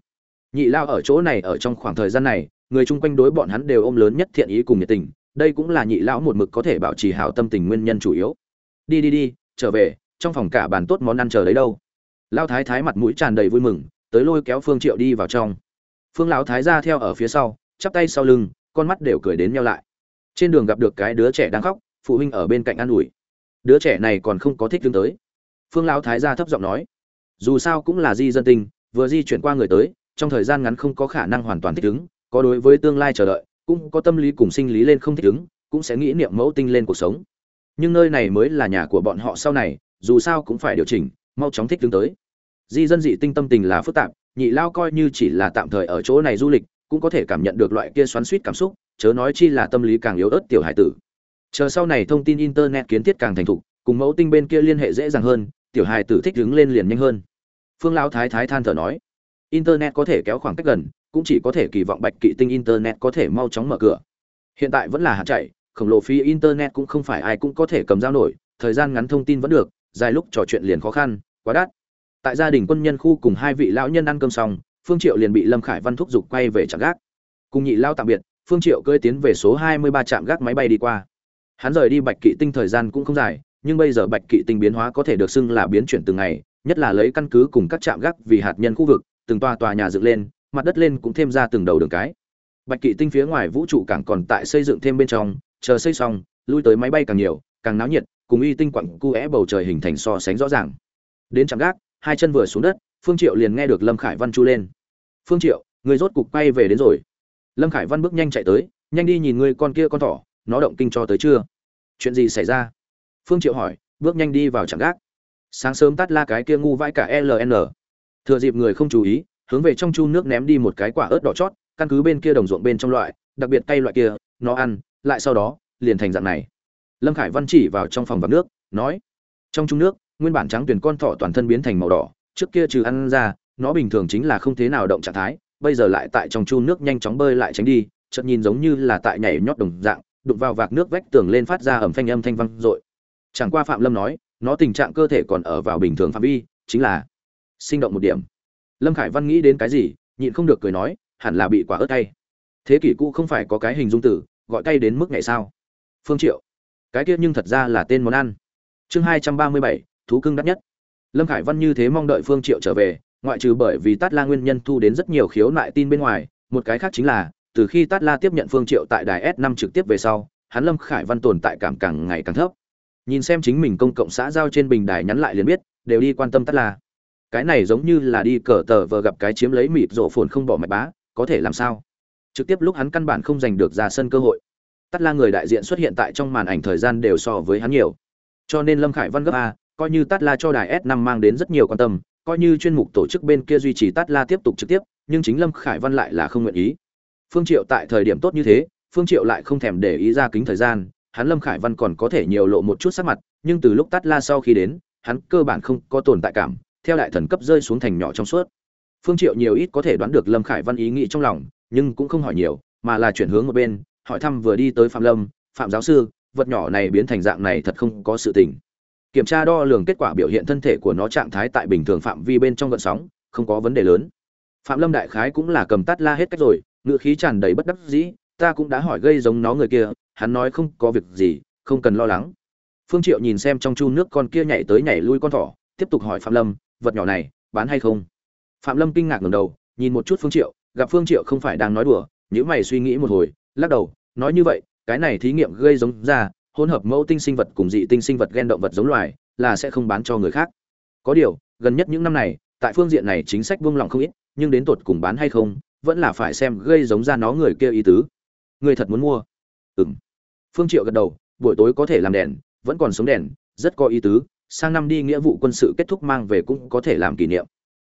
Nhị lao ở chỗ này ở trong khoảng thời gian này, người chung quanh đối bọn hắn đều ôm lớn nhất thiện ý cùng nhiệt tình, đây cũng là nhị lão một mực có thể bảo trì hảo tâm tình nguyên nhân chủ yếu. Đi đi đi, trở về, trong phòng cả bàn tốt món ăn chờ đấy đâu. Lao thái thái mặt mũi tràn đầy vui mừng, tới lôi kéo phương triệu đi vào trong. Phương lão thái ra theo ở phía sau, chắp tay sau lưng, con mắt đều cười đến nhau lại. Trên đường gặp được cái đứa trẻ đang khóc, phụ huynh ở bên cạnh an ủi. Đứa trẻ này còn không có thích đứng tới. Phương lão thái gia thấp giọng nói, dù sao cũng là di dân tinh vừa di chuyển qua người tới, trong thời gian ngắn không có khả năng hoàn toàn thích ứng, có đối với tương lai chờ đợi, cũng có tâm lý cùng sinh lý lên không thích ứng, cũng sẽ nghĩ niệm mẫu tinh lên cuộc sống. Nhưng nơi này mới là nhà của bọn họ sau này, dù sao cũng phải điều chỉnh, mau chóng thích ứng tới. Di dân dị tinh tâm tình là phức tạp, nhị lao coi như chỉ là tạm thời ở chỗ này du lịch, cũng có thể cảm nhận được loại kia xoắn suýt cảm xúc, chớ nói chi là tâm lý càng yếu ớt tiểu hải tử. Chờ sau này thông tin internet kiến thiết càng thành thục, cùng mẫu tinh bên kia liên hệ dễ dàng hơn, tiểu hải tử thích ứng lên liền nhanh hơn phương lão thái thái than thở nói, internet có thể kéo khoảng cách gần, cũng chỉ có thể kỳ vọng bạch kỵ tinh internet có thể mau chóng mở cửa. Hiện tại vẫn là hạn chạy, khổng lồ phí internet cũng không phải ai cũng có thể cầm giao nổi, thời gian ngắn thông tin vẫn được, dài lúc trò chuyện liền khó khăn, quá đắt. Tại gia đình quân nhân khu cùng hai vị lão nhân ăn cơm xong, phương triệu liền bị lâm khải văn thúc giục quay về trạm gác. Cùng nhị lao tạm biệt, phương triệu cơi tiến về số 23 trạm gác máy bay đi qua. Hắn rời đi bạch kỵ tinh thời gian cũng không dài, nhưng bây giờ bạch kỵ tinh biến hóa có thể được xưng là biến chuyển từng ngày nhất là lấy căn cứ cùng các trạm gác vì hạt nhân khu vực, từng tòa tòa nhà dựng lên, mặt đất lên cũng thêm ra từng đầu đường cái. Bạch kỵ tinh phía ngoài vũ trụ cảng còn tại xây dựng thêm bên trong, chờ xây xong, lui tới máy bay càng nhiều, càng náo nhiệt, cùng y tinh quặng cu é bầu trời hình thành so sánh rõ ràng. Đến trạm gác, hai chân vừa xuống đất, phương triệu liền nghe được lâm khải văn chu lên. Phương triệu, người rốt cục quay về đến rồi. Lâm khải văn bước nhanh chạy tới, nhanh đi nhìn người con kia con thỏ, nó động kinh cho tới chưa? Chuyện gì xảy ra? Phương triệu hỏi, bước nhanh đi vào trạm gác sáng sớm tắt la cái kia ngu vãi cả ln thừa dịp người không chú ý, hướng về trong chu nước ném đi một cái quả ớt đỏ chót, căn cứ bên kia đồng ruộng bên trong loại, đặc biệt cay loại kia, nó ăn, lại sau đó, liền thành dạng này. Lâm khải văn chỉ vào trong phòng vạc nước, nói, trong chung nước, nguyên bản trắng tuyển con thỏ toàn thân biến thành màu đỏ, trước kia trừ ăn ra, nó bình thường chính là không thế nào động trạng thái, bây giờ lại tại trong chu nước nhanh chóng bơi lại tránh đi, chợt nhìn giống như là tại nhảy nhót đồng dạng, đụng vào vạc nước vách tường lên phát ra ẩm phanh âm thanh vang i chẳng qua phạm lâm nói nó tình trạng cơ thể còn ở vào bình thường phạm vi, chính là sinh động một điểm. Lâm khải văn nghĩ đến cái gì, nhịn không được cười nói, hẳn là bị quả ớt tay thế kỷ cũ không phải có cái hình dung tử, gọi tay đến mức ngày sao? Phương triệu. Cái kia nhưng thật ra là tên món ăn. Chương hai trăm ba mươi bảy, thú cưng đắt nhất. Lâm khải văn như thế mong đợi phương triệu trở về, ngoại trừ bởi vì tát la nguyên nhân thu đến rất nhiều khiếu nại tin bên ngoài, một cái khác chính là, từ khi tát la tiếp nhận phương triệu tại đài s năm trực tiếp về sau, hắn lâm khải văn tồn tại cảm càng ngày càng thấp nhìn xem chính mình công cộng xã giao trên bình đài nhắn lại liền biết, đều đi quan tâm tất là. Cái này giống như là đi cờ tờ vờ gặp cái chiếm lấy mịt rổ phồn không bỏ mạch bá, có thể làm sao? Trực tiếp lúc hắn căn bản không giành được ra sân cơ hội. Tất la người đại diện xuất hiện tại trong màn ảnh thời gian đều so với hắn nhiều. Cho nên lâm khải văn gấp a, coi như tất la cho đài s 5 mang đến rất nhiều quan tâm, coi như chuyên mục tổ chức bên kia duy trì tất la tiếp tục trực tiếp, nhưng chính lâm khải văn lại là không nguyện ý. Phương triệu tại thời điểm tốt như thế, phương triệu lại không thèm để ý ra kính thời gian hắn lâm khải văn còn có thể nhiều lộ một chút sắc mặt, nhưng từ lúc tát la sau khi đến, hắn cơ bản không có tồn tại cảm, theo đại thần cấp rơi xuống thành nhỏ trong suốt. Phương triệu nhiều ít có thể đoán được lâm khải văn ý nghĩ trong lòng, nhưng cũng không hỏi nhiều, mà là chuyển hướng một bên, hỏi thăm vừa đi tới phạm lâm, phạm giáo sư, vật nhỏ này biến thành dạng này thật không có sự tình. Kiểm tra đo lường kết quả biểu hiện thân thể của nó trạng thái tại bình thường phạm vi bên trong gợn sóng, không có vấn đề lớn. Phạm lâm đại khái cũng là cầm tát la hết cách rồi ngựa khí tràn đầy bất đắc dĩ ta cũng đã hỏi gây giống nó người kia, hắn nói không có việc gì, không cần lo lắng. Phương triệu nhìn xem trong chu nước con kia nhảy tới nhảy lui con thỏ, tiếp tục hỏi phạm lâm, vật nhỏ này, bán hay không? Phạm lâm kinh ngạc ngẩng đầu, nhìn một chút phương triệu, gặp phương triệu không phải đang nói đùa nếu mày suy nghĩ một hồi, lắc đầu, nói như vậy, cái này thí nghiệm gây giống ra, hỗn hợp mẫu tinh sinh vật cùng dị tinh sinh vật gen động vật giống loài, là sẽ không bán cho người khác. Có điều, gần nhất những năm này, tại phương diện này chính sách buông lỏng không ít, nhưng đến tột cùng bán hay không, vẫn là phải xem gây giống ra nó người kia ý tứ người thật muốn mua. Ừm. Phương triệu gật đầu, buổi tối có thể làm đèn, vẫn còn sống đèn, rất có ý tứ, sang năm đi nghĩa vụ quân sự kết thúc mang về cũng có thể làm kỷ niệm.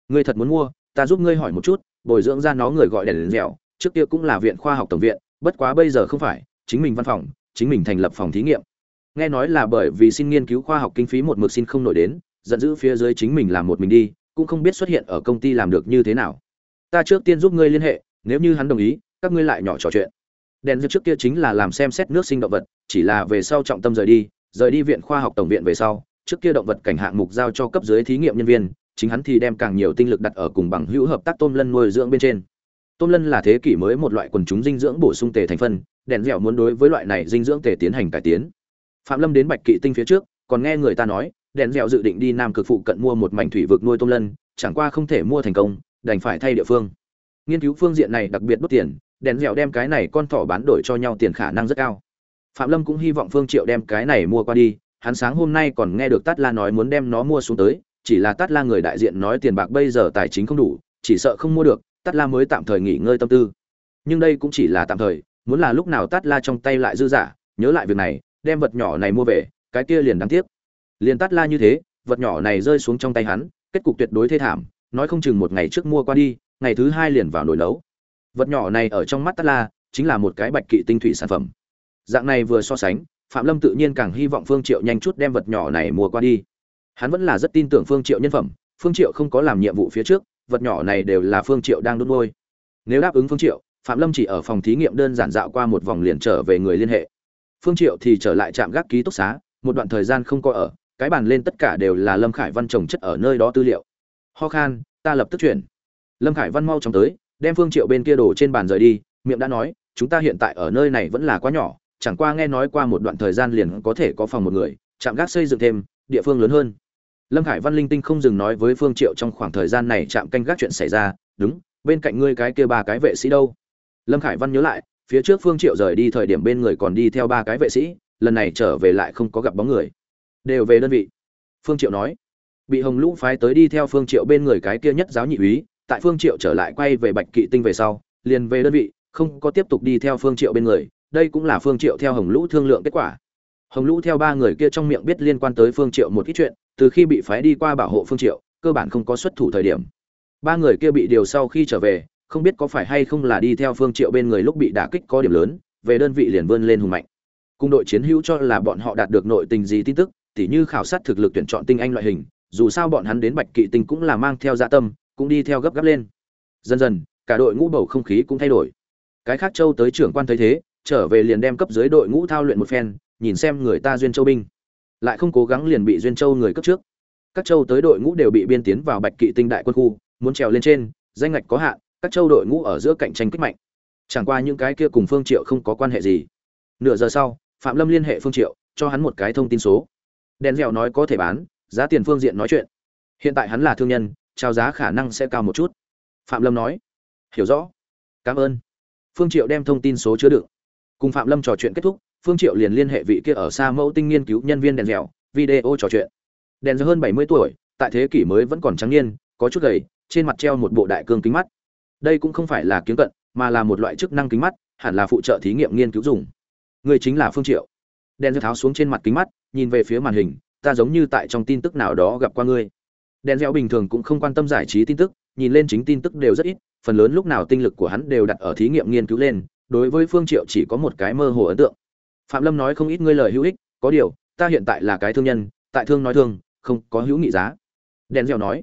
Người thật muốn mua, ta giúp ngươi hỏi một chút, bồi dưỡng ra nó người gọi đèn đến dẻo, trước kia cũng là viện khoa học tổng viện, bất quá bây giờ không phải, chính mình văn phòng, chính mình thành lập phòng thí nghiệm. Nghe nói là bởi vì xin nghiên cứu khoa học kinh phí một mực xin không nổi đến, giận dữ phía dưới chính mình làm một mình đi, cũng không biết xuất hiện ở công ty làm được như thế nào. Ta trước tiên giúp ngươi liên hệ, nếu như hắn đồng ý, các ngươi lại nhỏ trò chuyện đèn trước kia chính là làm xem xét nước sinh động vật, chỉ là về sau trọng tâm rời đi rời đi viện khoa học tổng viện về sau, trước kia động vật cảnh hạng mục giao cho cấp dưới thí nghiệm nhân viên, chính hắn thì đem càng nhiều tinh lực đặt ở cùng bằng hữu hợp tác tôm lân nuôi dưỡng bên trên. Tôm lân là thế kỷ mới một loại quần chúng dinh dưỡng bổ sung tề thành phân, đèn dẻo muốn đối với loại này dinh dưỡng tề tiến hành cải tiến. Phạm lâm đến bạch kỵ tinh phía trước, còn nghe người ta nói, đèn dẻo dự định đi nam cực phụ cận mua một mảnh thủy vực nuôi tôm lân, chẳng qua không thể mua thành công, đành phải thay địa phương. Nghiên cứu phương diện này đặc biệt đốt tiền đèn dẻo đem cái này con thỏ bán đổi cho nhau tiền khả năng rất cao. Phạm lâm cũng hy vọng phương triệu đem cái này mua qua đi, hắn sáng hôm nay còn nghe được tát la nói muốn đem nó mua xuống tới, chỉ là tát la người đại diện nói tiền bạc bây giờ tài chính không đủ, chỉ sợ không mua được, tát la mới tạm thời nghỉ ngơi tâm tư. Nhưng đây cũng chỉ là tạm thời, muốn là lúc nào tát la trong tay lại dư giả, nhớ lại việc này, đem vật nhỏ này mua về, cái kia liền đáng tiếc. Liền tát la như thế, vật nhỏ này rơi xuống trong tay hắn, kết cục tuyệt đối thê thảm, nói không chừng một ngày trước mua qua đi, ngày thứ hai liền vào nồi nấu vật nhỏ này ở trong mắt tát la chính là một cái bạch kỵ tinh thủy sản phẩm. Dạng này vừa so sánh, phạm lâm tự nhiên càng hy vọng phương triệu nhanh chút đem vật nhỏ này mua qua đi. Hắn vẫn là rất tin tưởng phương triệu nhân phẩm, phương triệu không có làm nhiệm vụ phía trước, vật nhỏ này đều là phương triệu đang đốt ngôi nếu đáp ứng phương triệu, phạm lâm chỉ ở phòng thí nghiệm đơn giản dạo qua một vòng liền trở về người liên hệ. Phương triệu thì trở lại trạm gác ký túc xá, một đoạn thời gian không có ở, cái bàn lên tất cả đều là lâm khải văn trồng chất ở nơi đó tư liệu. Ho khan, ta lập tức chuyển. Lâm khải văn mau chóng tới đem phương triệu bên kia đổ trên bàn rời đi, miệng đã nói, chúng ta hiện tại ở nơi này vẫn là quá nhỏ, chẳng qua nghe nói qua một đoạn thời gian liền có thể có phòng một người chạm gác xây dựng thêm, địa phương lớn hơn. Lâm khải văn linh tinh không dừng nói với phương triệu trong khoảng thời gian này chạm canh gác chuyện xảy ra, đúng, bên cạnh ngươi cái kia ba cái vệ sĩ đâu? Lâm khải văn nhớ lại, phía trước phương triệu rời đi thời điểm bên người còn đi theo ba cái vệ sĩ, lần này trở về lại không có gặp bóng người. Đều về đơn vị. Phương triệu nói. Bị hồng lũ phái tới đi theo phương triệu bên người cái kia nhất giáo nhị úy tại phương triệu trở lại quay về bạch kỵ tinh về sau, liền về đơn vị, không có tiếp tục đi theo phương triệu bên người, đây cũng là phương triệu theo hồng lũ thương lượng kết quả. Hồng lũ theo ba người kia trong miệng biết liên quan tới phương triệu một ít chuyện, từ khi bị phái đi qua bảo hộ phương triệu, cơ bản không có xuất thủ thời điểm. Ba người kia bị điều sau khi trở về, không biết có phải hay không là đi theo phương triệu bên người lúc bị đả kích có điểm lớn, về đơn vị liền vươn lên hùng mạnh. Cung đội chiến hữu cho là bọn họ đạt được nội tình gì tin tức, tỉ như khảo sát thực lực tuyển chọn tinh anh loại hình, dù sao bọn hắn đến bạch kỵ tinh cũng là mang theo dạ tâm cũng đi theo gấp gáp lên. Dần dần, cả đội ngũ bầu không khí cũng thay đổi. Cái khác châu tới trưởng quan thấy thế, trở về liền đem cấp dưới đội ngũ thao luyện một phen, nhìn xem người ta duyên châu binh. Lại không cố gắng liền bị duyên châu người cấp trước. Các châu tới đội ngũ đều bị biên tiến vào bạch kỵ tinh đại quân khu, muốn trèo lên trên, danh ngạch có hạn, các châu đội ngũ ở giữa cạnh tranh kích mạnh. Chẳng qua những cái kia cùng phương triệu không có quan hệ gì. Nửa giờ sau, phạm lâm liên hệ phương triệu, cho hắn một cái thông tin số. Đèn dẻo nói có thể bán, giá tiền phương diện nói chuyện. Hiện tại hắn là thương nhân trao giá khả năng sẽ cao một chút. Phạm lâm nói, hiểu rõ. Cảm ơn. Phương triệu đem thông tin số chứa đựng. Cùng phạm lâm trò chuyện kết thúc, phương triệu liền liên hệ vị kia ở xa mẫu tinh nghiên cứu nhân viên đèn dẻo, video trò chuyện. Đèn dẻo hơn 70 tuổi, tại thế kỷ mới vẫn còn trắng niên, có chút gầy, trên mặt treo một bộ đại cương kính mắt. Đây cũng không phải là kiếm cận, mà là một loại chức năng kính mắt, hẳn là phụ trợ thí nghiệm nghiên cứu dùng. Người chính là phương triệu. Đèn dẻo tháo xuống trên mặt kính mắt, nhìn về phía màn hình, ta giống như tại trong tin tức nào đó gặp qua ngươi đèn dẻo bình thường cũng không quan tâm giải trí tin tức, nhìn lên chính tin tức đều rất ít, phần lớn lúc nào tinh lực của hắn đều đặt ở thí nghiệm nghiên cứu lên, đối với phương triệu chỉ có một cái mơ hồ ấn tượng. Phạm lâm nói không ít ngươi lời hữu ích, có điều, ta hiện tại là cái thương nhân, tại thương nói thương, không có hữu nghị giá. Đèn dẻo nói,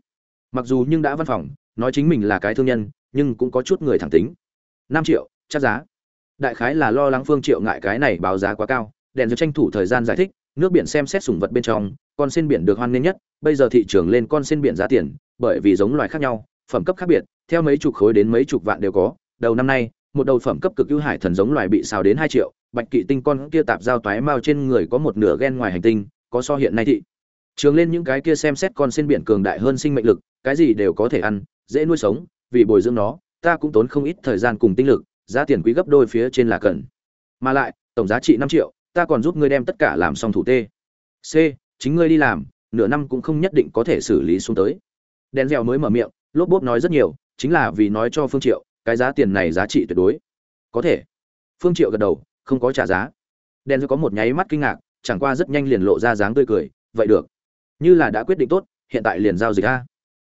mặc dù nhưng đã văn phòng, nói chính mình là cái thương nhân, nhưng cũng có chút người thẳng tính. Năm triệu, chắc giá. Đại khái là lo lắng phương triệu ngại cái này báo giá quá cao, đèn dẻo tranh thủ thời gian giải thích nước biển xem xét sủng vật bên trong, con sen biển được hoan nghênh nhất, bây giờ thị trường lên con sen biển giá tiền, bởi vì giống loài khác nhau, phẩm cấp khác biệt, theo mấy chục khối đến mấy chục vạn đều có. Đầu năm nay, một đầu phẩm cấp cực ưu hải thần giống loài bị xào đến hai triệu, bạch kỵ tinh con kia tạp giao toái mao trên người có một nửa gen ngoài hành tinh, có so hiện nay thị. Trường lên những cái kia xem xét con sen biển cường đại hơn sinh mệnh lực, cái gì đều có thể ăn, dễ nuôi sống, vì bồi dưỡng nó, ta cũng tốn không ít thời gian cùng tinh lực, giá tiền quý gấp đôi phía trên là cần. Mà lại, tổng giá trị năm triệu ta còn giúp ngươi đem tất cả làm xong thủ tê. C, chính ngươi đi làm, nửa năm cũng không nhất định có thể xử lý xuống tới. Đèn dẻo mới mở miệng, lốp bốp nói rất nhiều, chính là vì nói cho phương triệu, cái giá tiền này giá trị tuyệt đối. Có thể. Phương triệu gật đầu, không có trả giá. Đèn dẻo có một nháy mắt kinh ngạc, chẳng qua rất nhanh liền lộ ra dáng tươi cười, vậy được. Như là đã quyết định tốt, hiện tại liền giao dịch a.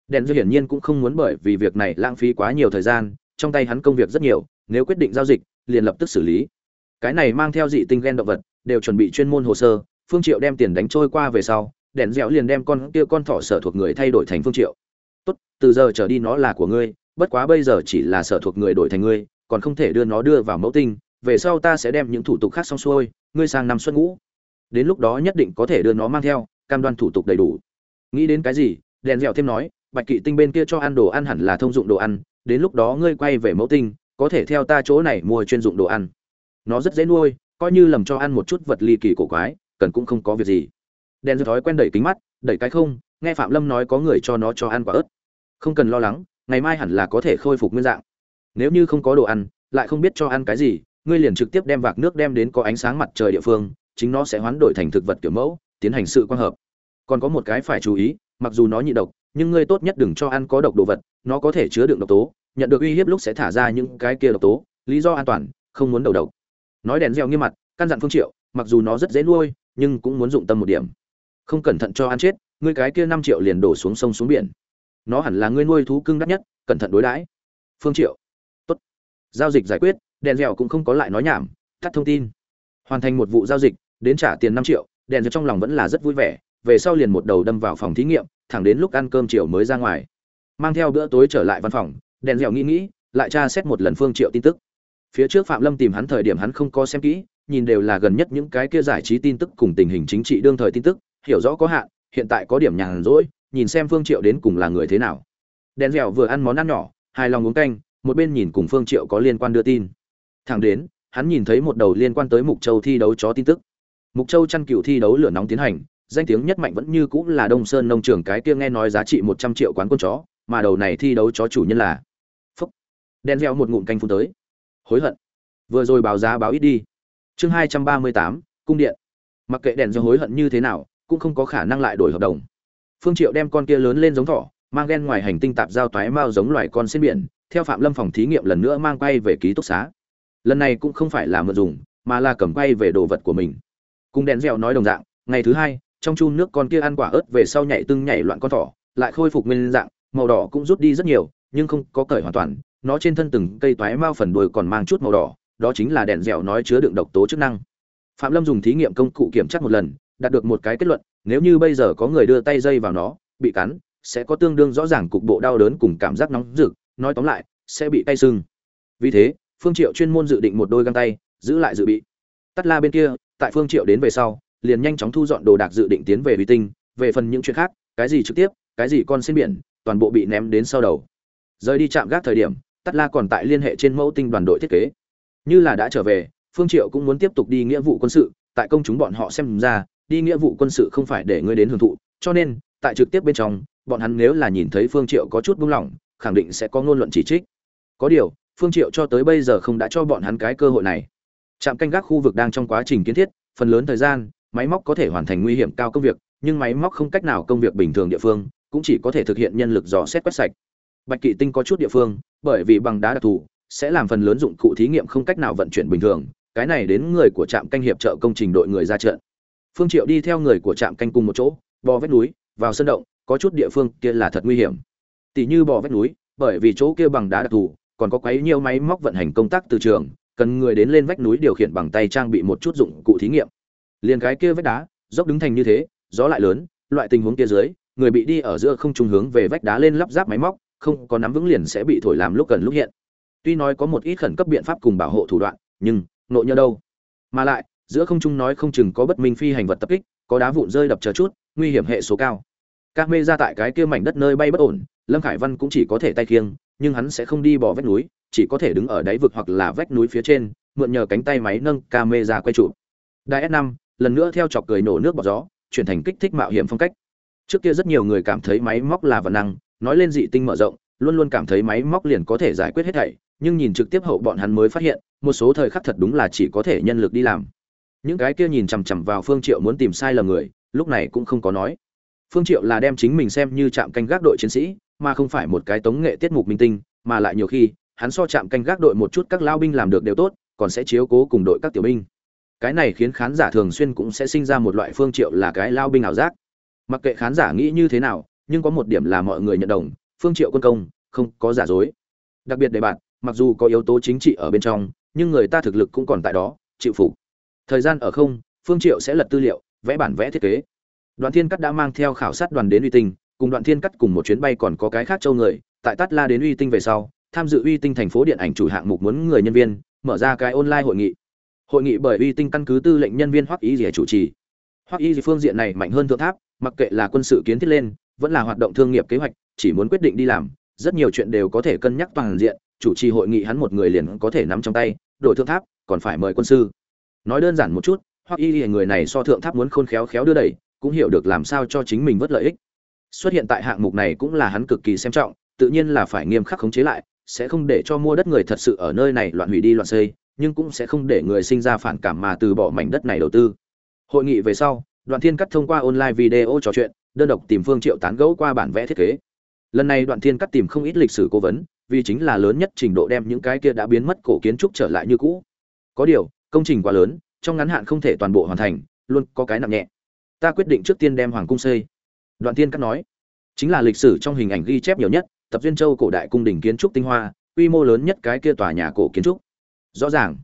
Đèn dẻo hiển nhiên cũng không muốn bởi vì việc này lãng phí quá nhiều thời gian, trong tay hắn công việc rất nhiều, nếu quyết định giao dịch, liền lập tức xử lý. Cái này mang theo dị tinh gen động vật đều chuẩn bị chuyên môn hồ sơ, phương triệu đem tiền đánh trôi qua về sau, đèn dẻo liền đem con kia con thỏ sở thuộc người thay đổi thành phương triệu. Tốt, từ giờ trở đi nó là của ngươi, bất quá bây giờ chỉ là sở thuộc người đổi thành ngươi, còn không thể đưa nó đưa vào mẫu tinh, về sau ta sẽ đem những thủ tục khác xong xuôi, ngươi sang năm xuất ngũ. Đến lúc đó nhất định có thể đưa nó mang theo, cam đoan thủ tục đầy đủ. Nghĩ đến cái gì? Đèn dẻo thêm nói, bạch kỵ tinh bên kia cho ăn đồ ăn hẳn là thông dụng đồ ăn, đến lúc đó ngươi quay về mẫu tinh, có thể theo ta chỗ này mua chuyên dụng đồ ăn. Nó rất dễ nuôi coi như lầm cho ăn một chút vật ly kỳ cổ quái, cần cũng không có việc gì. Đèn thói quen đẩy kính mắt, đẩy cái không, nghe phạm lâm nói có người cho nó cho ăn quả ớt. Không cần lo lắng, ngày mai hẳn là có thể khôi phục nguyên dạng. Nếu như không có đồ ăn, lại không biết cho ăn cái gì, ngươi liền trực tiếp đem vạc nước đem đến có ánh sáng mặt trời địa phương, chính nó sẽ hoán đổi thành thực vật kiểu mẫu, tiến hành sự quang hợp. Còn có một cái phải chú ý, mặc dù nó nhị độc, nhưng ngươi tốt nhất đừng cho ăn có độc đồ vật, nó có thể chứa đựng độc tố, nhận được uy hiếp lúc sẽ thả ra những cái kia độc tố, lý do an toàn, không muốn đầu độc nói đèn reo nghiêm mặt, căn dặn phương triệu, mặc dù nó rất dễ nuôi, nhưng cũng muốn dụng tâm một điểm. Không cẩn thận cho ăn chết, ngươi cái kia năm triệu liền đổ xuống sông xuống biển. Nó hẳn là ngươi nuôi thú cưng đắt nhất, cẩn thận đối đãi. Phương triệu. Tốt. Giao dịch giải quyết, đèn dẻo cũng không có lại nói nhảm cắt thông tin. Hoàn thành một vụ giao dịch, đến trả tiền năm triệu, đèn dẻo trong lòng vẫn là rất vui vẻ, về sau liền một đầu đâm vào phòng thí nghiệm, thẳng đến lúc ăn cơm chiều mới ra ngoài. Mang theo bữa tối trở lại văn phòng, đèn dẻo nghĩ nghĩ, lại tra xét một lần phương triệu tin tức phía trước phạm lâm tìm hắn thời điểm hắn không có xem kỹ, nhìn đều là gần nhất những cái kia giải trí tin tức cùng tình hình chính trị đương thời tin tức, hiểu rõ có hạn, hiện tại có điểm nhàn rỗi, nhìn xem phương triệu đến cùng là người thế nào. Đèn dẻo vừa ăn món ăn nhỏ, hài lòng uống canh, một bên nhìn cùng phương triệu có liên quan đưa tin. Thẳng đến, hắn nhìn thấy một đầu liên quan tới mục châu thi đấu chó tin tức. Mục châu chăn cựu thi đấu lửa nóng tiến hành, danh tiếng nhất mạnh vẫn như cũ là đông sơn nông trường cái kia nghe nói giá trị một trăm triệu quán con chó, mà đầu này thi đấu chó chủ nhân là. Phúc. Đen gieo một ngụm canh phun tới hối hận. Vừa rồi báo giá báo ít đi. Chương hai trăm ba mươi tám, cung điện. Mặc kệ đèn do hối hận như thế nào, cũng không có khả năng lại đổi hợp đồng. Phương triệu đem con kia lớn lên giống thỏ, mang ghen ngoài hành tinh tạp giao toái mao giống loài con xin biển, theo phạm lâm phòng thí nghiệm lần nữa mang quay về ký túc xá. Lần này cũng không phải là mượn dùng, mà là cầm quay về đồ vật của mình. Cùng đèn dẻo nói đồng dạng, ngày thứ hai, trong chun nước con kia ăn quả ớt về sau nhảy tưng nhảy loạn con thỏ, lại khôi phục nguyên dạng, màu đỏ cũng rút đi rất nhiều, nhưng không có cởi hoàn toàn nó trên thân từng cây toái mao phần đuôi còn mang chút màu đỏ, đó chính là đèn dẻo nói chứa đựng độc tố chức năng. Phạm lâm dùng thí nghiệm công cụ kiểm tra một lần, đạt được một cái kết luận, nếu như bây giờ có người đưa tay dây vào nó, bị cắn, sẽ có tương đương rõ ràng cục bộ đau đớn cùng cảm giác nóng rực, nói tóm lại, sẽ bị tay sưng. Vì thế, phương triệu chuyên môn dự định một đôi găng tay, giữ lại dự bị. Tắt la bên kia, tại phương triệu đến về sau, liền nhanh chóng thu dọn đồ đạc dự định tiến về vi tinh, về phần những chuyện khác, cái gì trực tiếp, cái gì con xin biển, toàn bộ bị ném đến sau đầu. Rời đi chạm gác thời điểm Tất la còn tại liên hệ trên mẫu tinh đoàn đội thiết kế. Như là đã trở về, phương triệu cũng muốn tiếp tục đi nghĩa vụ quân sự, tại công chúng bọn họ xem ra, đi nghĩa vụ quân sự không phải để ngươi đến hưởng thụ, cho nên, tại trực tiếp bên trong, bọn hắn nếu là nhìn thấy phương triệu có chút buông lỏng, khẳng định sẽ có ngôn luận chỉ trích. Có điều, phương triệu cho tới bây giờ không đã cho bọn hắn cái cơ hội này. Trạm canh gác khu vực đang trong quá trình kiến thiết, phần lớn thời gian, máy móc có thể hoàn thành nguy hiểm cao công việc, nhưng máy móc không cách nào công việc bình thường địa phương, cũng chỉ có thể thực hiện nhân lực dò xét quét sạch bạch kỵ tinh có chút địa phương, bởi vì bằng đá đặc thù, sẽ làm phần lớn dụng cụ thí nghiệm không cách nào vận chuyển bình thường, cái này đến người của trạm canh hiệp trợ công trình đội người ra trận. Phương triệu đi theo người của trạm canh cùng một chỗ, bò vách núi, vào sân động, có chút địa phương kia là thật nguy hiểm. Tỷ như bò vách núi, bởi vì chỗ kia bằng đá đặc thù, còn có quấy nhiều máy móc vận hành công tác từ trường, cần người đến lên vách núi điều khiển bằng tay trang bị một chút dụng cụ thí nghiệm. Liền cái kia vách đá, dốc đứng thành như thế, gió lại lớn, loại tình huống kia dưới, người bị đi ở giữa không trung hướng về vách đá lên lắp ráp máy móc không có nắm vững liền sẽ bị thổi làm lúc cần lúc hiện. Tuy nói có một ít khẩn cấp biện pháp cùng bảo hộ thủ đoạn, nhưng nội nhơ đâu? Mà lại, giữa không trung nói không chừng có bất minh phi hành vật tập kích, có đá vụn rơi đập chờ chút, nguy hiểm hệ số cao. Các mê ra tại cái kia mảnh đất nơi bay bất ổn, lâm khải văn cũng chỉ có thể tay khiêng, nhưng hắn sẽ không đi bỏ vách núi, chỉ có thể đứng ở đáy vực hoặc là vách núi phía trên, mượn nhờ cánh tay máy nâng camera quay trụ. Đài s 5 lần nữa theo chọc cười nổ nước bọt gió, chuyển thành kích thích mạo hiểm phong cách. Trước kia rất nhiều người cảm thấy máy móc là vật năng nói lên dị tinh mở rộng, luôn luôn cảm thấy máy móc liền có thể giải quyết hết thảy, nhưng nhìn trực tiếp hậu bọn hắn mới phát hiện, một số thời khắc thật đúng là chỉ có thể nhân lực đi làm. Những cái kia nhìn chằm chằm vào phương triệu muốn tìm sai lầm người, lúc này cũng không có nói. Phương triệu là đem chính mình xem như trạm canh gác đội chiến sĩ, mà không phải một cái tống nghệ tiết mục minh tinh, mà lại nhiều khi, hắn so chạm canh gác đội một chút các lao binh làm được đều tốt, còn sẽ chiếu cố cùng đội các tiểu binh. Cái này khiến khán giả thường xuyên cũng sẽ sinh ra một loại phương triệu là cái lao binh ảo giác. Mặc kệ khán giả nghĩ như thế nào nhưng có một điểm là mọi người nhận đồng, phương triệu quân công không có giả dối. Đặc biệt đề bạn mặc dù có yếu tố chính trị ở bên trong, nhưng người ta thực lực cũng còn tại đó, chịu phục. Thời gian ở không, phương triệu sẽ lật tư liệu, vẽ bản vẽ thiết kế. Đoàn thiên cắt đã mang theo khảo sát đoàn đến uy tinh, cùng đoàn thiên cắt cùng một chuyến bay còn có cái khác châu người, tại tát la đến uy tinh về sau, tham dự uy tinh thành phố điện ảnh chủ hạng mục muốn người nhân viên, mở ra cái online hội nghị. Hội nghị bởi uy tinh căn cứ tư lệnh nhân viên hoắc ý gì chủ trì. Hoắc ý gì phương diện này mạnh hơn thượng tháp, mặc kệ là quân sự kiến thiết lên vẫn là hoạt động thương nghiệp kế hoạch, chỉ muốn quyết định đi làm, rất nhiều chuyện đều có thể cân nhắc toàn diện, chủ trì hội nghị hắn một người liền có thể nắm trong tay, đổi thượng tháp, còn phải mời quân sư. Nói đơn giản một chút hoắc y người này so thượng tháp muốn khôn khéo khéo đưa đẩy, cũng hiểu được làm sao cho chính mình vớt lợi ích. Xuất hiện tại hạng mục này cũng là hắn cực kỳ xem trọng, tự nhiên là phải nghiêm khắc khống chế lại, sẽ không để cho mua đất người thật sự ở nơi này loạn hủy đi loạn xây, nhưng cũng sẽ không để người sinh ra phản cảm mà từ bỏ mảnh đất này đầu tư. Hội nghị về sau đoạn thiên cắt thông qua online video trò chuyện, đơn độc tìm phương triệu tán gẫu qua bản vẽ thiết kế. Lần này đoạn thiên cắt tìm không ít lịch sử cố vấn, vì chính là lớn nhất trình độ đem những cái kia đã biến mất cổ kiến trúc trở lại như cũ. Có điều, công trình quá lớn, trong ngắn hạn không thể toàn bộ hoàn thành, luôn có cái nặng nhẹ. Ta quyết định trước tiên đem hoàng cung xây. Đoạn thiên cắt nói. Chính là lịch sử trong hình ảnh ghi chép nhiều nhất, tập duyên châu cổ đại cung đình kiến trúc tinh hoa, quy mô lớn nhất cái kia tòa nhà cổ kiến trúc. Rõ ràng.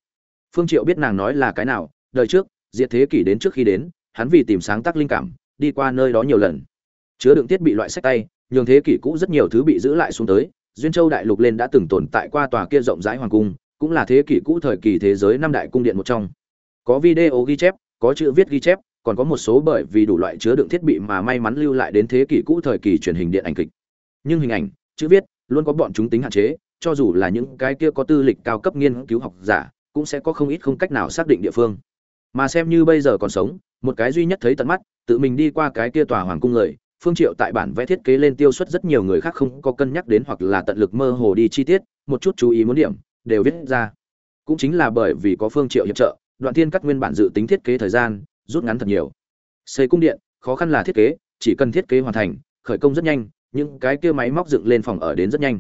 Phương triệu biết nàng nói là cái nào, đời trước, diệt thế kỷ đến trước khi đến hắn vì tìm sáng tác linh cảm, đi qua nơi đó nhiều lần. Chứa đựng thiết bị loại sách tay, nhường thế kỷ cũ rất nhiều thứ bị giữ lại xuống tới. Duyên châu đại lục lên đã từng tồn tại qua tòa kia rộng rãi hoàng cung, cũng là thế kỷ cũ thời kỳ thế giới năm đại cung điện một trong. Có video ghi chép, có chữ viết ghi chép, còn có một số bởi vì đủ loại chứa đựng thiết bị mà may mắn lưu lại đến thế kỷ cũ thời kỳ truyền hình điện ảnh kịch. Nhưng hình ảnh, chữ viết luôn có bọn chúng tính hạn chế, cho dù là những cái kia có tư lịch cao cấp nghiên cứu học giả, cũng sẽ có không ít không cách nào xác định địa phương. Mà xem như bây giờ còn sống một cái duy nhất thấy tận mắt, tự mình đi qua cái kia tòa hoàng cung người, phương triệu tại bản vẽ thiết kế lên tiêu suất rất nhiều người khác không có cân nhắc đến hoặc là tận lực mơ hồ đi chi tiết, một chút chú ý muốn điểm, đều viết ra. Cũng chính là bởi vì có phương triệu hiệp trợ, đoạn thiên cắt nguyên bản dự tính thiết kế thời gian, rút ngắn thật nhiều. Xây cung điện, khó khăn là thiết kế, chỉ cần thiết kế hoàn thành, khởi công rất nhanh, những cái kia máy móc dựng lên phòng ở đến rất nhanh.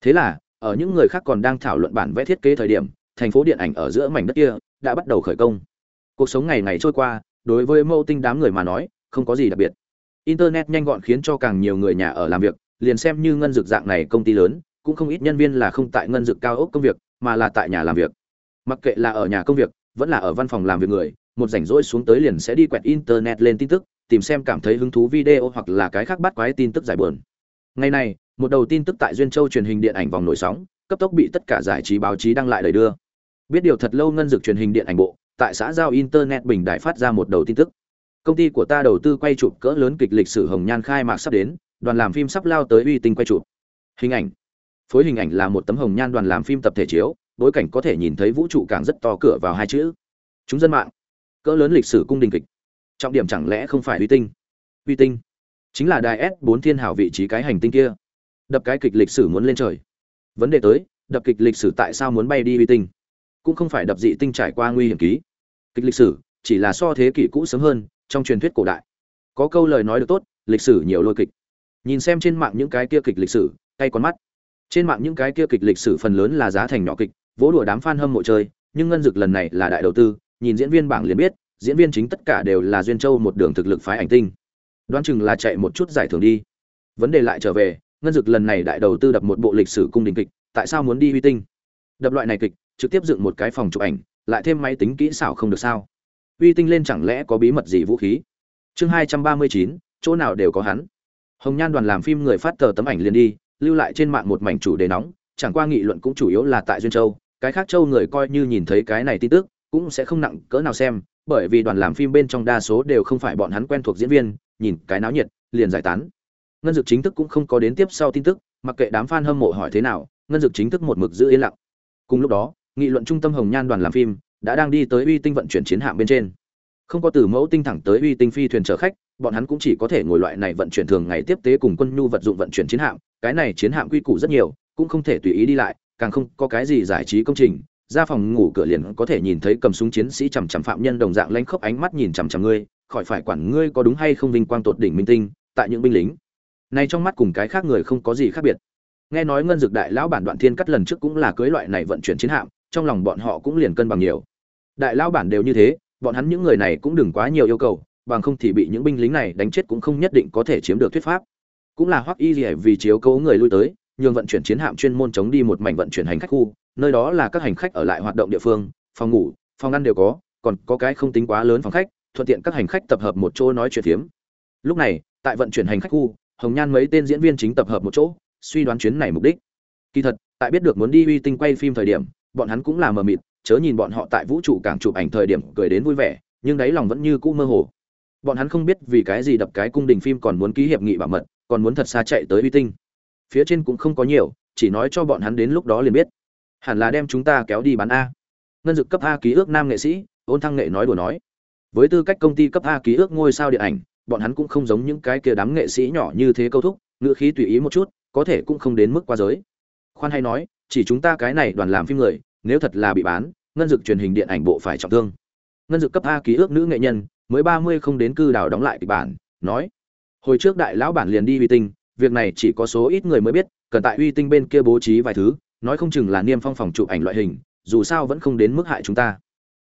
Thế là, ở những người khác còn đang thảo luận bản vẽ thiết kế thời điểm, thành phố điện ảnh ở giữa mảnh đất kia, đã bắt đầu khởi công. Cuộc sống ngày ngày trôi qua đối với mâu tinh đám người mà nói, không có gì đặc biệt. Internet nhanh gọn khiến cho càng nhiều người nhà ở làm việc, liền xem như ngân dược dạng này công ty lớn, cũng không ít nhân viên là không tại ngân dược cao ốc công việc, mà là tại nhà làm việc. Mặc kệ là ở nhà công việc, vẫn là ở văn phòng làm việc người, một rảnh rỗi xuống tới liền sẽ đi quẹt internet lên tin tức, tìm xem cảm thấy hứng thú video hoặc là cái khác bắt quái tin tức giải buồn. Ngày này, một đầu tin tức tại duyên châu truyền hình điện ảnh vòng nổi sóng, cấp tốc bị tất cả giải trí báo chí đăng lại lời đưa. Biết điều thật lâu ngân dược truyền hình điện ảnh bộ tại xã giao internet bình đại phát ra một đầu tin tức. Công ty của ta đầu tư quay chụp cỡ lớn kịch lịch sử hồng nhan khai mạc sắp đến, đoàn làm phim sắp lao tới uy tinh quay chụp. Hình ảnh. Phối hình ảnh là một tấm hồng nhan đoàn làm phim tập thể chiếu, bối cảnh có thể nhìn thấy vũ trụ càng rất to cửa vào hai chữ. Chúng dân mạng. Cỡ lớn lịch sử cung đình kịch. Trọng điểm chẳng lẽ không phải uy tinh? Uy tinh. Chính là đài s 4 thiên hảo vị trí cái hành tinh kia. Đập cái kịch lịch sử muốn lên trời. Vấn đề tới, đập kịch lịch sử tại sao muốn bay đi uy tinh? Cũng không phải đập dị tinh trải qua nguy hiểm ký. Kịch lịch sử, chỉ là so thế kỷ cũ sớm hơn, trong truyền thuyết cổ đại. Có câu lời nói được tốt, lịch sử nhiều lôi kịch. Nhìn xem trên mạng những cái kia kịch lịch sử tay con mắt. Trên mạng những cái kia kịch lịch sử phần lớn là giá thành nhỏ kịch, vỗ đùa đám fan hâm mộ chơi, nhưng ngân dực lần này là đại đầu tư, nhìn diễn viên bảng liền biết, diễn viên chính tất cả đều là duyên châu một đường thực lực phái ảnh tinh. Đoán chừng là chạy một chút giải thưởng đi. Vấn đề lại trở về, ngân dực lần này đại đầu tư đập một bộ lịch sử cung đình kịch, tại sao muốn đi huy tinh? Đập loại này kịch trực tiếp dựng một cái phòng chụp ảnh, lại thêm máy tính kỹ xảo không được sao? Uy tinh lên chẳng lẽ có bí mật gì vũ khí? Chương hai trăm ba mươi chín, chỗ nào đều có hắn. Hồng nhan đoàn làm phim người phát tờ tấm ảnh liền đi, lưu lại trên mạng một mảnh chủ đề nóng, chẳng qua nghị luận cũng chủ yếu là tại duyên châu. Cái khác châu người coi như nhìn thấy cái này tin tức, cũng sẽ không nặng cỡ nào xem, bởi vì đoàn làm phim bên trong đa số đều không phải bọn hắn quen thuộc diễn viên, nhìn cái náo nhiệt, liền giải tán. Ngân dực chính thức cũng không có đến tiếp sau tin tức, mặc kệ đám fan hâm mộ hỏi thế nào, ngân dực chính thức một mực giữ yên lặng. Cùng lúc đó nghị luận trung tâm hồng nhan đoàn làm phim, đã đang đi tới uy tinh vận chuyển chiến hạm bên trên. Không có từ mẫu tinh thẳng tới uy tinh phi thuyền chở khách, bọn hắn cũng chỉ có thể ngồi loại này vận chuyển thường ngày tiếp tế cùng quân nhu vật dụng vận chuyển chiến hạm, cái này chiến hạm quy củ rất nhiều, cũng không thể tùy ý đi lại, càng không có cái gì giải trí công trình, ra phòng ngủ cửa liền có thể nhìn thấy cầm súng chiến sĩ chằm chằm phạm nhân đồng dạng lanh khốc ánh mắt nhìn chằm chằm ngươi, khỏi phải quản ngươi có đúng hay không vinh quang tột đỉnh minh tinh, tại những binh lính. Này trong mắt cùng cái khác người không có gì khác biệt. Nghe nói ngân dược đại lão bản đoạn thiên cắt lần trước cũng là cưới loại này vận chuyển chiến hạm trong lòng bọn họ cũng liền cân bằng nhiều. Đại lao bản đều như thế, bọn hắn những người này cũng đừng quá nhiều yêu cầu, bằng không thì bị những binh lính này đánh chết cũng không nhất định có thể chiếm được thuyết pháp. Cũng là hoắc y gì vì chiếu cố người lui tới, nhường vận chuyển chiến hạm chuyên môn chống đi một mảnh vận chuyển hành khách khu, nơi đó là các hành khách ở lại hoạt động địa phương, phòng ngủ, phòng ăn đều có, còn có cái không tính quá lớn phòng khách, thuận tiện các hành khách tập hợp một chỗ nói chuyện phiếm. Lúc này, tại vận chuyển hành khách khu, hồng nhan mấy tên diễn viên chính tập hợp một chỗ, suy đoán chuyến này mục đích. Kỳ thật, tại biết được muốn đi uy tinh quay phim thời điểm bọn hắn cũng là mờ mịt, chớ nhìn bọn họ tại vũ trụ càng chụp ảnh thời điểm cười đến vui vẻ, nhưng đáy lòng vẫn như cũ mơ hồ. Bọn hắn không biết vì cái gì đập cái cung đình phim còn muốn ký hiệp nghị bảo mật, còn muốn thật xa chạy tới uy tinh. Phía trên cũng không có nhiều, chỉ nói cho bọn hắn đến lúc đó liền biết. Hẳn là đem chúng ta kéo đi bán a. Ngân dực cấp a ký ước nam nghệ sĩ, ôn thăng nghệ nói đùa nói. Với tư cách công ty cấp a ký ước ngôi sao điện ảnh, bọn hắn cũng không giống những cái kia đám nghệ sĩ nhỏ như thế câu thúc, ngữ khí tùy ý một chút, có thể cũng không đến mức qua giới. Khoan hay nói chỉ chúng ta cái này đoàn làm phim người, nếu thật là bị bán, ngân dực truyền hình điện ảnh bộ phải trọng thương. Ngân dực cấp a ký ước nữ nghệ nhân, mới ba mươi không đến cư đào đóng lại kịch bản, nói. Hồi trước đại lão bản liền đi uy tinh, việc này chỉ có số ít người mới biết, cần tại uy tinh bên kia bố trí vài thứ, nói không chừng là niêm phong phòng chụp ảnh loại hình, dù sao vẫn không đến mức hại chúng ta.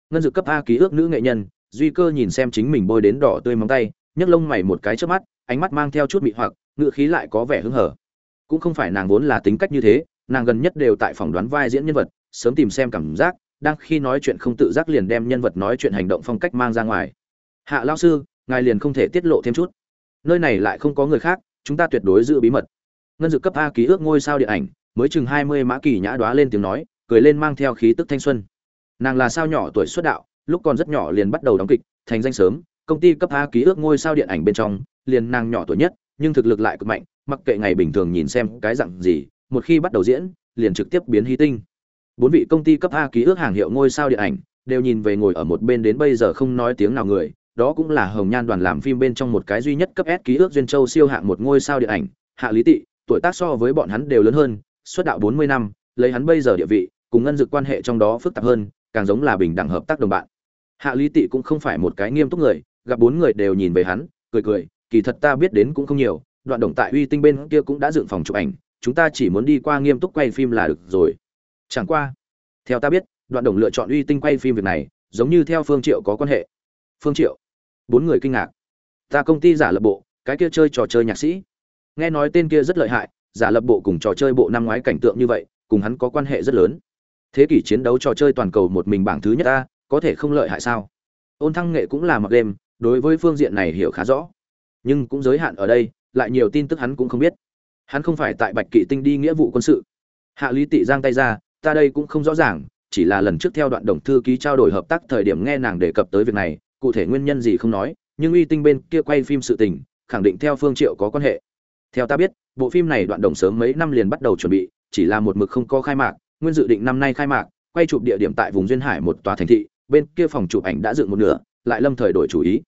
Ngân dực cấp a ký ước nữ nghệ nhân, duy cơ nhìn xem chính mình bôi đến đỏ tươi móng tay, nhấc lông mày một cái trước mắt, ánh mắt mang theo chút mị hoặc ngự khí lại có vẻ hứng hở. Cũng không phải nàng vốn là tính cách như thế nàng gần nhất đều tại phòng đoán vai diễn nhân vật, sớm tìm xem cảm giác, đang khi nói chuyện không tự giác liền đem nhân vật nói chuyện hành động phong cách mang ra ngoài. Hạ lao sư, ngài liền không thể tiết lộ thêm chút. Nơi này lại không có người khác, chúng ta tuyệt đối giữ bí mật. Ngân dự cấp a ký ước ngôi sao điện ảnh, mới chừng hai mươi mã kỳ nhã đoá lên tiếng nói, cười lên mang theo khí tức thanh xuân. Nàng là sao nhỏ tuổi xuất đạo, lúc còn rất nhỏ liền bắt đầu đóng kịch, thành danh sớm, công ty cấp a ký ước ngôi sao điện ảnh bên trong, liền nàng nhỏ tuổi nhất, nhưng thực lực lại cực mạnh, mặc kệ ngày bình thường nhìn xem cái dạng gì một khi bắt đầu diễn, liền trực tiếp biến hy tinh. Bốn vị công ty cấp a ký ước hàng hiệu ngôi sao điện ảnh đều nhìn về ngồi ở một bên đến bây giờ không nói tiếng nào người, đó cũng là hồng nhan đoàn làm phim bên trong một cái duy nhất cấp s ký ước duyên châu siêu hạng một ngôi sao điện ảnh, hạ lý tị, tuổi tác so với bọn hắn đều lớn hơn, xuất đạo bốn mươi năm, lấy hắn bây giờ địa vị, cùng ngân dực quan hệ trong đó phức tạp hơn, càng giống là bình đẳng hợp tác đồng bạn. Hạ lý tị cũng không phải một cái nghiêm túc người, gặp bốn người đều nhìn về hắn, cười cười, kỳ thật ta biết đến cũng không nhiều, đoạn đồng tại uy tinh bên kia cũng đã dựng phòng chụp ảnh chúng ta chỉ muốn đi qua nghiêm túc quay phim là được rồi. Chẳng qua, theo ta biết, đoạn đồng lựa chọn uy tinh quay phim việc này, giống như theo phương triệu có quan hệ. Phương triệu, bốn người kinh ngạc. Ta công ty giả lập bộ, cái kia chơi trò chơi nhạc sĩ. Nghe nói tên kia rất lợi hại, giả lập bộ cùng trò chơi bộ năm ngoái cảnh tượng như vậy, cùng hắn có quan hệ rất lớn. Thế kỷ chiến đấu trò chơi toàn cầu một mình bảng thứ nhất ta, có thể không lợi hại sao? Ôn thăng nghệ cũng là mặc đêm, đối với phương diện này hiểu khá rõ. Nhưng cũng giới hạn ở đây, lại nhiều tin tức hắn cũng không biết hắn không phải tại bạch kỵ tinh đi nghĩa vụ quân sự. Hạ lý tị giang tay ra, ta đây cũng không rõ ràng, chỉ là lần trước theo đoạn đồng thư ký trao đổi hợp tác thời điểm nghe nàng đề cập tới việc này, cụ thể nguyên nhân gì không nói, nhưng uy tinh bên kia quay phim sự tình, khẳng định theo phương triệu có quan hệ. Theo ta biết, bộ phim này đoạn đồng sớm mấy năm liền bắt đầu chuẩn bị, chỉ là một mực không có khai mạc, nguyên dự định năm nay khai mạc, quay chụp địa điểm tại vùng duyên hải một tòa thành thị, bên kia phòng chụp ảnh đã dựng một nửa, lại lâm thời đổi chủ ý.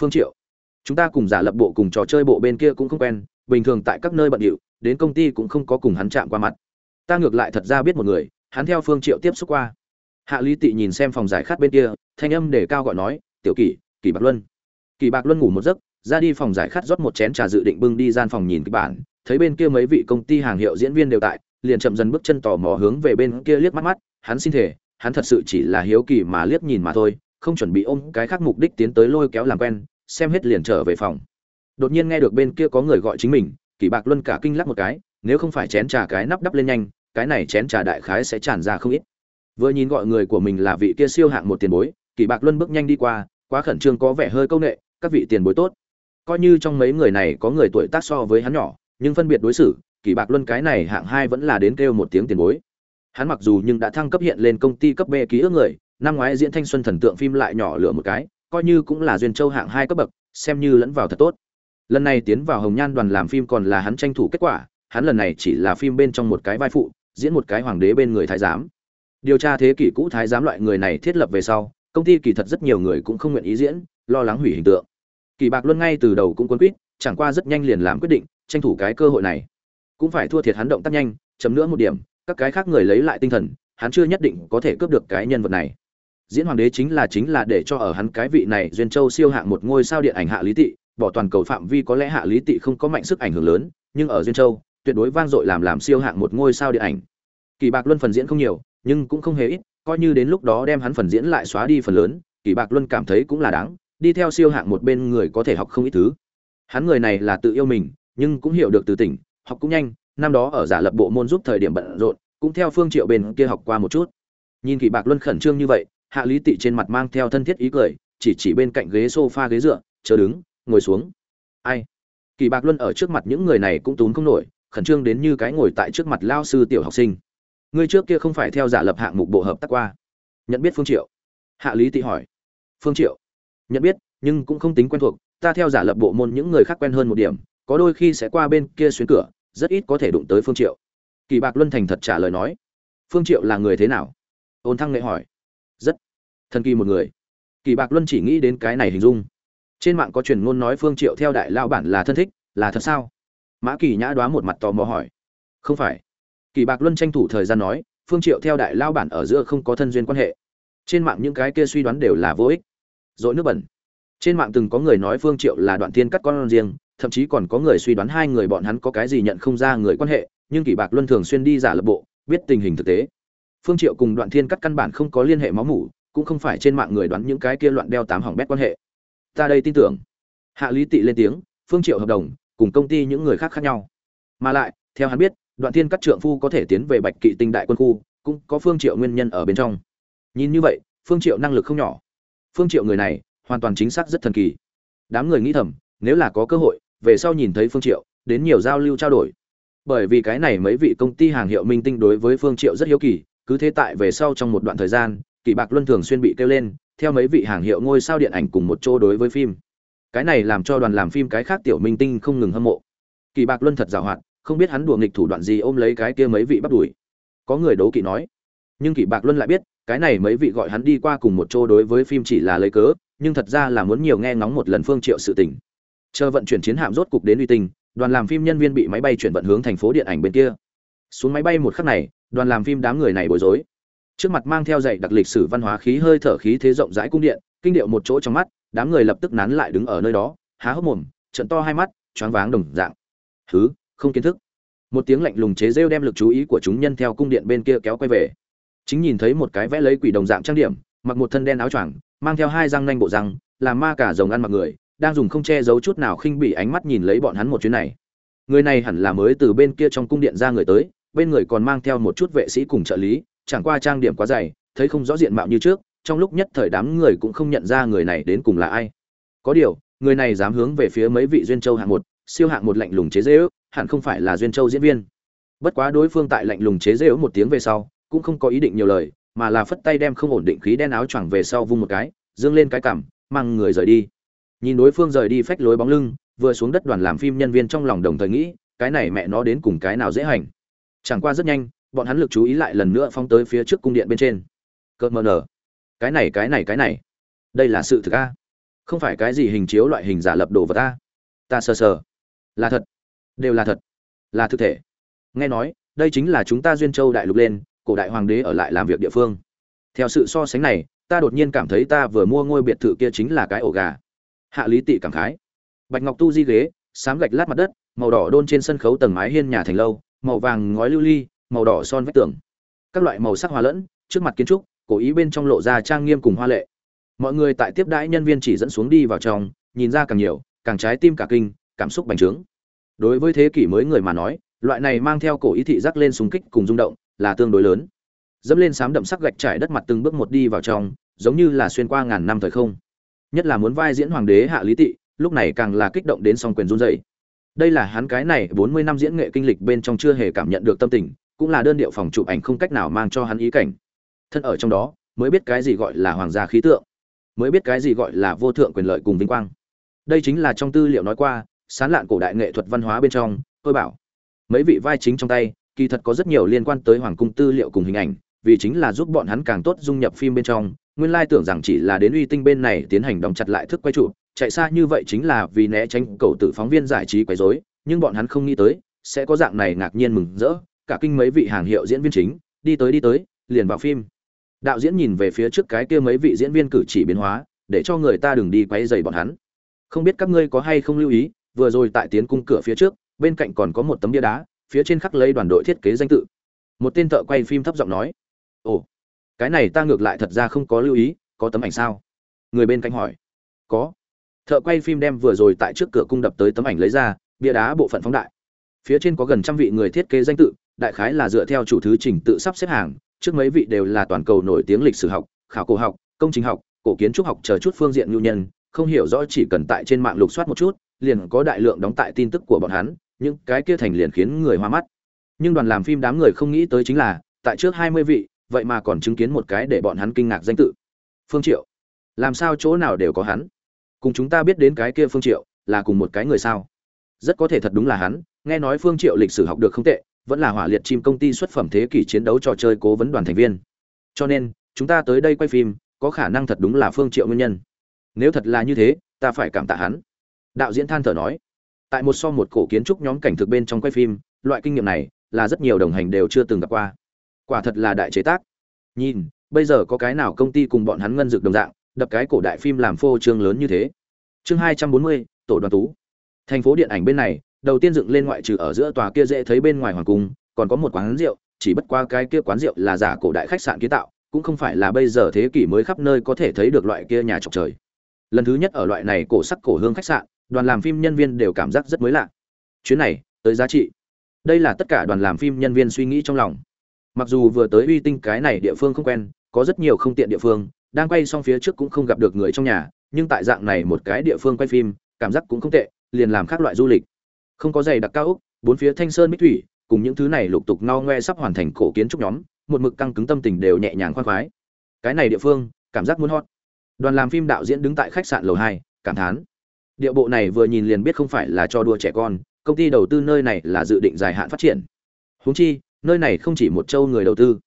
Phương triệu, chúng ta cùng giả lập bộ cùng trò chơi bộ bên kia cũng không quen bình thường tại các nơi bận điệu, đến công ty cũng không có cùng hắn chạm qua mặt. Ta ngược lại thật ra biết một người, hắn theo phương triệu tiếp xúc qua. Hạ lý tị nhìn xem phòng giải khát bên kia, thanh âm để cao gọi nói, tiểu kỷ kỷ bạc luân. Kỷ bạc luân ngủ một giấc, ra đi phòng giải khát rót một chén trà dự định bưng đi gian phòng nhìn kịch bản, thấy bên kia mấy vị công ty hàng hiệu diễn viên đều tại, liền chậm dần bước chân tò mò hướng về bên kia liếc mắt mắt, hắn xin thể hắn thật sự chỉ là hiếu kỳ mà liếc nhìn mà thôi, không chuẩn bị ôm cái khác mục đích tiến tới lôi kéo làm quen, xem hết liền trở về phòng đột nhiên nghe được bên kia có người gọi chính mình, kỷ bạc luân cả kinh lắc một cái, nếu không phải chén trà cái nắp đắp lên nhanh, cái này chén trà đại khái sẽ tràn ra không ít. Vừa nhìn gọi người của mình là vị kia siêu hạng một tiền bối, kỷ bạc luân bước nhanh đi qua, quá khẩn trương có vẻ hơi câu nệ, các vị tiền bối tốt. Coi như trong mấy người này có người tuổi tác so với hắn nhỏ, nhưng phân biệt đối xử, kỷ bạc luân cái này hạng hai vẫn là đến kêu một tiếng tiền bối. Hắn mặc dù nhưng đã thăng cấp hiện lên công ty cấp b ký ức người, năm ngoái diễn thanh xuân thần tượng phim lại nhỏ lửa một cái, coi như cũng là duyên châu hạng hai cấp bậc, xem như lẫn vào thật tốt lần này tiến vào hồng nhan đoàn làm phim còn là hắn tranh thủ kết quả, hắn lần này chỉ là phim bên trong một cái vai phụ, diễn một cái hoàng đế bên người thái giám. Điều tra thế kỷ cũ thái giám loại người này thiết lập về sau, công ty kỳ thật rất nhiều người cũng không nguyện ý diễn, lo lắng hủy hình tượng. Kỳ bạc luân ngay từ đầu cũng quân quýt, chẳng qua rất nhanh liền làm quyết định, tranh thủ cái cơ hội này. Cũng phải thua thiệt hắn động tác nhanh, chấm nữa một điểm, các cái khác người lấy lại tinh thần, hắn chưa nhất định có thể cướp được cái nhân vật này. Diễn hoàng đế chính là chính là để cho ở hắn cái vị này duyên châu siêu hạng một ngôi sao điện ảnh hạ lý tị bỏ toàn cầu phạm vi có lẽ hạ lý tị không có mạnh sức ảnh hưởng lớn, nhưng ở duyên châu, tuyệt đối vang dội làm làm siêu hạng một ngôi sao điện ảnh. Kỳ bạc luân phần diễn không nhiều, nhưng cũng không hề ít, coi như đến lúc đó đem hắn phần diễn lại xóa đi phần lớn, kỳ bạc luân cảm thấy cũng là đáng, đi theo siêu hạng một bên người có thể học không ít thứ. Hắn người này là tự yêu mình, nhưng cũng hiểu được từ tỉnh, học cũng nhanh, năm đó ở giả lập bộ môn giúp thời điểm bận rộn, cũng theo phương triệu bên kia học qua một chút. Nhìn kỳ bạc luân khẩn trương như vậy, hạ lý tị trên mặt mang theo thân thiết ý cười, chỉ chỉ bên cạnh ghế sofa ghế dựa, chờ đứng ngồi xuống. Ai? Kỳ bạc luân ở trước mặt những người này cũng tốn không nổi, khẩn trương đến như cái ngồi tại trước mặt lao sư tiểu học sinh. Ngươi trước kia không phải theo giả lập hạng mục bộ hợp tác qua. Nhận biết phương triệu. Hạ lý tị hỏi. Phương triệu. Nhận biết, nhưng cũng không tính quen thuộc, ta theo giả lập bộ môn những người khác quen hơn một điểm, có đôi khi sẽ qua bên kia xuyến cửa, rất ít có thể đụng tới phương triệu. Kỳ bạc luân thành thật trả lời nói. Phương triệu là người thế nào? Ôn thăng nghệ hỏi. Rất thần kỳ một người. Kỳ bạc luân chỉ nghĩ đến cái này hình dung trên mạng có truyền ngôn nói phương triệu theo đại lao bản là thân thích, là thật sao? Mã kỳ nhã đoá một mặt tò mò hỏi. Không phải. Kỳ bạc luân tranh thủ thời gian nói, phương triệu theo đại lao bản ở giữa không có thân duyên quan hệ. Trên mạng những cái kia suy đoán đều là vô ích. Dội nước bẩn. Trên mạng từng có người nói phương triệu là đoạn tiên cắt con riêng, thậm chí còn có người suy đoán hai người bọn hắn có cái gì nhận không ra người quan hệ, nhưng kỳ bạc luân thường xuyên đi giả lập bộ, biết tình hình thực tế. Phương triệu cùng đoạn thiên cắt căn bản không có liên hệ máu mủ, cũng không phải trên mạng người đoán những cái kia loạn đeo tám hỏng bét quan hệ ta đây tin tưởng. Hạ lý tị lên tiếng, phương triệu hợp đồng, cùng công ty những người khác khác nhau. Mà lại, theo hắn biết, đoạn thiên các trượng phu có thể tiến về bạch kỵ tinh đại quân khu, cũng có phương triệu nguyên nhân ở bên trong. Nhìn như vậy, phương triệu năng lực không nhỏ. Phương triệu người này, hoàn toàn chính xác rất thần kỳ. Đám người nghĩ thầm, nếu là có cơ hội, về sau nhìn thấy phương triệu, đến nhiều giao lưu trao đổi. Bởi vì cái này mấy vị công ty hàng hiệu minh tinh đối với phương triệu rất hiếu kỳ, cứ thế tại về sau trong một đoạn thời gian kỳ bạc luân thường xuyên bị kêu lên theo mấy vị hàng hiệu ngôi sao điện ảnh cùng một chỗ đối với phim. Cái này làm cho đoàn làm phim cái khác tiểu minh tinh không ngừng hâm mộ. Kỳ bạc luân thật giàu hoạt, không biết hắn đùa nghịch thủ đoạn gì ôm lấy cái kia mấy vị bắt đuổi. Có người đố kỵ nói. Nhưng kỳ bạc luân lại biết, cái này mấy vị gọi hắn đi qua cùng một chỗ đối với phim chỉ là lấy cớ, nhưng thật ra là muốn nhiều nghe ngóng một lần phương triệu sự tình. Chờ vận chuyển chiến hạm rốt cục đến uy tinh, đoàn làm phim nhân viên bị máy bay chuyển vận hướng thành phố điện ảnh bên kia. Xuống máy bay một khắc này, đoàn làm phim đám người này bối rối trước mặt mang theo dạy đặc lịch sử văn hóa khí hơi thở khí thế rộng rãi cung điện, kinh điệu một chỗ trong mắt, đám người lập tức nán lại đứng ở nơi đó, há hốc mồm, trận to hai mắt, choáng váng đồng dạng. Thứ không kiến thức. Một tiếng lạnh lùng chế rêu đem lực chú ý của chúng nhân theo cung điện bên kia kéo quay về. Chính nhìn thấy một cái vẽ lấy quỷ đồng dạng trang điểm, mặc một thân đen áo choàng, mang theo hai răng nanh bộ răng làm ma cả rồng ăn mặc người, đang dùng không che giấu chút nào khinh bỉ ánh mắt nhìn lấy bọn hắn một chuyến này. Người này hẳn là mới từ bên kia trong cung điện ra người tới, bên người còn mang theo một chút vệ sĩ cùng trợ lý chẳng qua trang điểm quá dày, thấy không rõ diện mạo như trước, trong lúc nhất thời đám người cũng không nhận ra người này đến cùng là ai. Có điều, người này dám hướng về phía mấy vị duyên châu hạng một, siêu hạng một lạnh lùng chế dễ ước hẳn không phải là duyên châu diễn viên. Bất quá đối phương tại lạnh lùng chế dễ ước một tiếng về sau, cũng không có ý định nhiều lời, mà là phất tay đem không ổn định khí đen áo choàng về sau vung một cái, dương lên cái cằm, mang người rời đi. Nhìn đối phương rời đi phách lối bóng lưng, vừa xuống đất đoàn làm phim nhân viên trong lòng đồng thời nghĩ, cái này mẹ nó đến cùng cái nào dễ hành. Chẳng qua rất nhanh bọn hắn lực chú ý lại lần nữa phóng tới phía trước cung điện bên trên. Cợt mờ nở. Cái này cái này cái này. Đây là sự thực a. Không phải cái gì hình chiếu loại hình giả lập đồ vật ta ta sờ sờ. Là thật. Đều là thật. Là thực thể. Nghe nói, đây chính là chúng ta duyên châu đại lục lên, cổ đại hoàng đế ở lại làm việc địa phương. Theo sự so sánh này, ta đột nhiên cảm thấy ta vừa mua ngôi biệt thự kia chính là cái ổ gà. Hạ lý tị cảm khái. Bạch ngọc tu di ghế, sám gạch lát mặt đất, màu đỏ đôn trên sân khấu tầng mái hiên nhà thành lâu, màu vàng ngói lưu ly màu đỏ son vách tường. Các loại màu sắc hòa lẫn, trước mặt kiến trúc cố ý bên trong lộ ra trang nghiêm cùng hoa lệ. Mọi người tại tiếp đãi nhân viên chỉ dẫn xuống đi vào trong, nhìn ra càng nhiều, càng trái tim cả kinh, cảm xúc bành trướng. Đối với thế kỷ mới người mà nói, loại này mang theo cổ ý thị giác lên súng kích cùng rung động, là tương đối lớn. Dẫm lên sám đậm sắc gạch trải đất mặt từng bước một đi vào trong, giống như là xuyên qua ngàn năm thời không. Nhất là muốn vai diễn hoàng đế hạ lý tị, lúc này càng là kích động đến song quyền run rẩy. Đây là hắn cái này bốn mươi năm diễn nghệ kinh lịch bên trong chưa hề cảm nhận được tâm tình cũng là đơn điệu phòng chụp ảnh không cách nào mang cho hắn ý cảnh. Thân ở trong đó, mới biết cái gì gọi là hoàng gia khí tượng, mới biết cái gì gọi là vô thượng quyền lợi cùng vinh quang. Đây chính là trong tư liệu nói qua, sán lạn cổ đại nghệ thuật văn hóa bên trong, tôi bảo, mấy vị vai chính trong tay, kỳ thật có rất nhiều liên quan tới hoàng cung tư liệu cùng hình ảnh, vì chính là giúp bọn hắn càng tốt dung nhập phim bên trong, nguyên lai tưởng rằng chỉ là đến uy tinh bên này tiến hành đóng chặt lại thức quay trụ chạy xa như vậy chính là vì né tránh cầu tử phóng viên giải trí quấy rối, nhưng bọn hắn không nghĩ tới, sẽ có dạng này ngạc nhiên mừng rỡ cả kinh mấy vị hàng hiệu diễn viên chính, đi tới đi tới, liền vào phim. Đạo diễn nhìn về phía trước cái kia mấy vị diễn viên cử chỉ biến hóa, để cho người ta đừng đi quấy dày bọn hắn. Không biết các ngươi có hay không lưu ý, vừa rồi tại tiến cung cửa phía trước, bên cạnh còn có một tấm bia đá, phía trên khắc lấy đoàn đội thiết kế danh tự. Một tên thợ quay phim thấp giọng nói, ồ, cái này ta ngược lại thật ra không có lưu ý, có tấm ảnh sao? Người bên cạnh hỏi, có. Thợ quay phim đem vừa rồi tại trước cửa cung đập tới tấm ảnh lấy ra, bia đá bộ phận phóng đại. Phía trên có gần trăm vị người thiết kế danh tự đại khái là dựa theo chủ thứ trình tự sắp xếp hàng, trước mấy vị đều là toàn cầu nổi tiếng lịch sử học, khảo cổ học, công trình học, cổ kiến trúc học chờ chút phương diện nhu nhân, không hiểu rõ chỉ cần tại trên mạng lục soát một chút, liền có đại lượng đóng tại tin tức của bọn hắn, những cái kia thành liền khiến người hoa mắt. Nhưng đoàn làm phim đám người không nghĩ tới chính là, tại trước hai mươi vị, vậy mà còn chứng kiến một cái để bọn hắn kinh ngạc danh tự. Phương triệu. Làm sao chỗ nào đều có hắn? Cùng chúng ta biết đến cái kia phương triệu là cùng một cái người sao? Rất có thể thật đúng là hắn, nghe nói phương triệu lịch sử học được không tệ vẫn là hỏa liệt chim công ty xuất phẩm thế kỷ chiến đấu trò chơi cố vấn đoàn thành viên. Cho nên, chúng ta tới đây quay phim, có khả năng thật đúng là phương triệu nguyên nhân. Nếu thật là như thế, ta phải cảm tạ hắn. Đạo diễn than thở nói. Tại một so một cổ kiến trúc nhóm cảnh thực bên trong quay phim, loại kinh nghiệm này là rất nhiều đồng hành đều chưa từng gặp qua. Quả thật là đại chế tác. Nhìn, bây giờ có cái nào công ty cùng bọn hắn ngân dược đồng dạng, đập cái cổ đại phim làm phô trương lớn như thế? Chương hai trăm bốn mươi, tổ đoàn tú. Thành phố điện ảnh bên này đầu tiên dựng lên ngoại trừ ở giữa tòa kia dễ thấy bên ngoài hoàng cung, còn có một quán rượu, chỉ bất qua cái kia quán rượu là giả cổ đại khách sạn kiến tạo, cũng không phải là bây giờ thế kỷ mới khắp nơi có thể thấy được loại kia nhà trọc trời. Lần thứ nhất ở loại này cổ sắc cổ hương khách sạn, đoàn làm phim nhân viên đều cảm giác rất mới lạ. Chuyến này, tới giá trị. Đây là tất cả đoàn làm phim nhân viên suy nghĩ trong lòng. Mặc dù vừa tới uy tinh cái này địa phương không quen, có rất nhiều không tiện địa phương, đang quay xong phía trước cũng không gặp được người trong nhà, nhưng tại dạng này một cái địa phương quay phim, cảm giác cũng không tệ, liền làm khác loại du lịch không có giày đặc cao ốc bốn phía thanh sơn bích thủy, cùng những thứ này lục tục no ngoe sắp hoàn thành cổ kiến trúc nhóm, một mực căng cứng tâm tình đều nhẹ nhàng khoan khoái. Cái này địa phương, cảm giác muốn hot. Đoàn làm phim đạo diễn đứng tại khách sạn lầu hai, cảm thán. Địa bộ này vừa nhìn liền biết không phải là cho đua trẻ con, công ty đầu tư nơi này là dự định dài hạn phát triển. Húng chi, nơi này không chỉ một châu người đầu tư.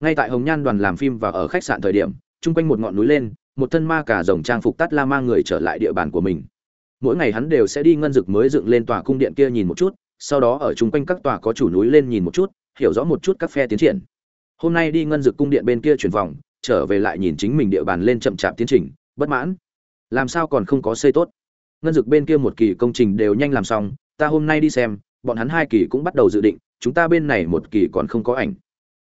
Ngay tại hồng nhan đoàn làm phim và ở khách sạn thời điểm, chung quanh một ngọn núi lên, một thân ma cả rồng trang phục tắt la mang người trở lại địa bàn của mình mỗi ngày hắn đều sẽ đi ngân dực mới dựng lên tòa cung điện kia nhìn một chút, sau đó ở chung quanh các tòa có chủ núi lên nhìn một chút, hiểu rõ một chút các phe tiến triển. Hôm nay đi ngân dực cung điện bên kia chuyển vòng, trở về lại nhìn chính mình địa bàn lên chậm chạp tiến trình, bất mãn. Làm sao còn không có xây tốt? Ngân dực bên kia một kỳ công trình đều nhanh làm xong, ta hôm nay đi xem, bọn hắn hai kỳ cũng bắt đầu dự định, chúng ta bên này một kỳ còn không có ảnh.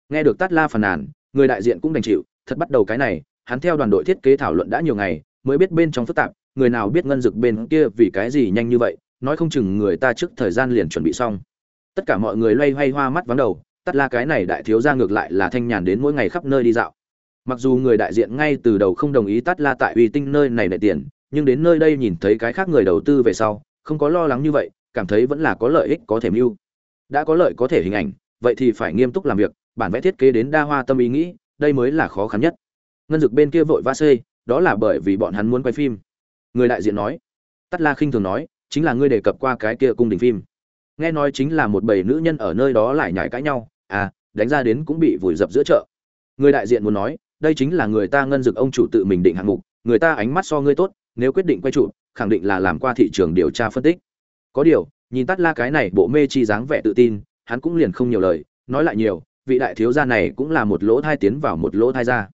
Nghe được tát la phàn nàn, người đại diện cũng đành chịu, thật bắt đầu cái này, hắn theo đoàn đội thiết kế thảo luận đã nhiều ngày, mới biết bên trong phức tạp người nào biết ngân dực bên kia vì cái gì nhanh như vậy, nói không chừng người ta trước thời gian liền chuẩn bị xong. Tất cả mọi người loay hoay hoa mắt vắng đầu, tắt la cái này đại thiếu ra ngược lại là thanh nhàn đến mỗi ngày khắp nơi đi dạo. Mặc dù người đại diện ngay từ đầu không đồng ý tắt la tại uy tinh nơi này nệ tiền, nhưng đến nơi đây nhìn thấy cái khác người đầu tư về sau, không có lo lắng như vậy, cảm thấy vẫn là có lợi ích có thể mưu. Đã có lợi có thể hình ảnh, vậy thì phải nghiêm túc làm việc, bản vẽ thiết kế đến đa hoa tâm ý nghĩ, đây mới là khó khăn nhất. Ngân dực bên kia vội va xê, đó là bởi vì bọn hắn muốn quay phim người đại diện nói. Tắt la khinh thường nói, chính là ngươi đề cập qua cái kia cung đình phim. Nghe nói chính là một bầy nữ nhân ở nơi đó lại nhảy cãi nhau. À đánh ra đến cũng bị vùi dập giữa chợ. Người đại diện muốn nói, đây chính là người ta ngân dực ông chủ tự mình định hạng mục. Người ta ánh mắt so ngươi tốt, nếu quyết định quay trụ, khẳng định là làm qua thị trường điều tra phân tích. Có điều, nhìn tắt la cái này bộ mê chi dáng vẻ tự tin, hắn cũng liền không nhiều lời. Nói lại nhiều, vị đại thiếu gia này cũng là một lỗ thai tiến vào một lỗ thai ra.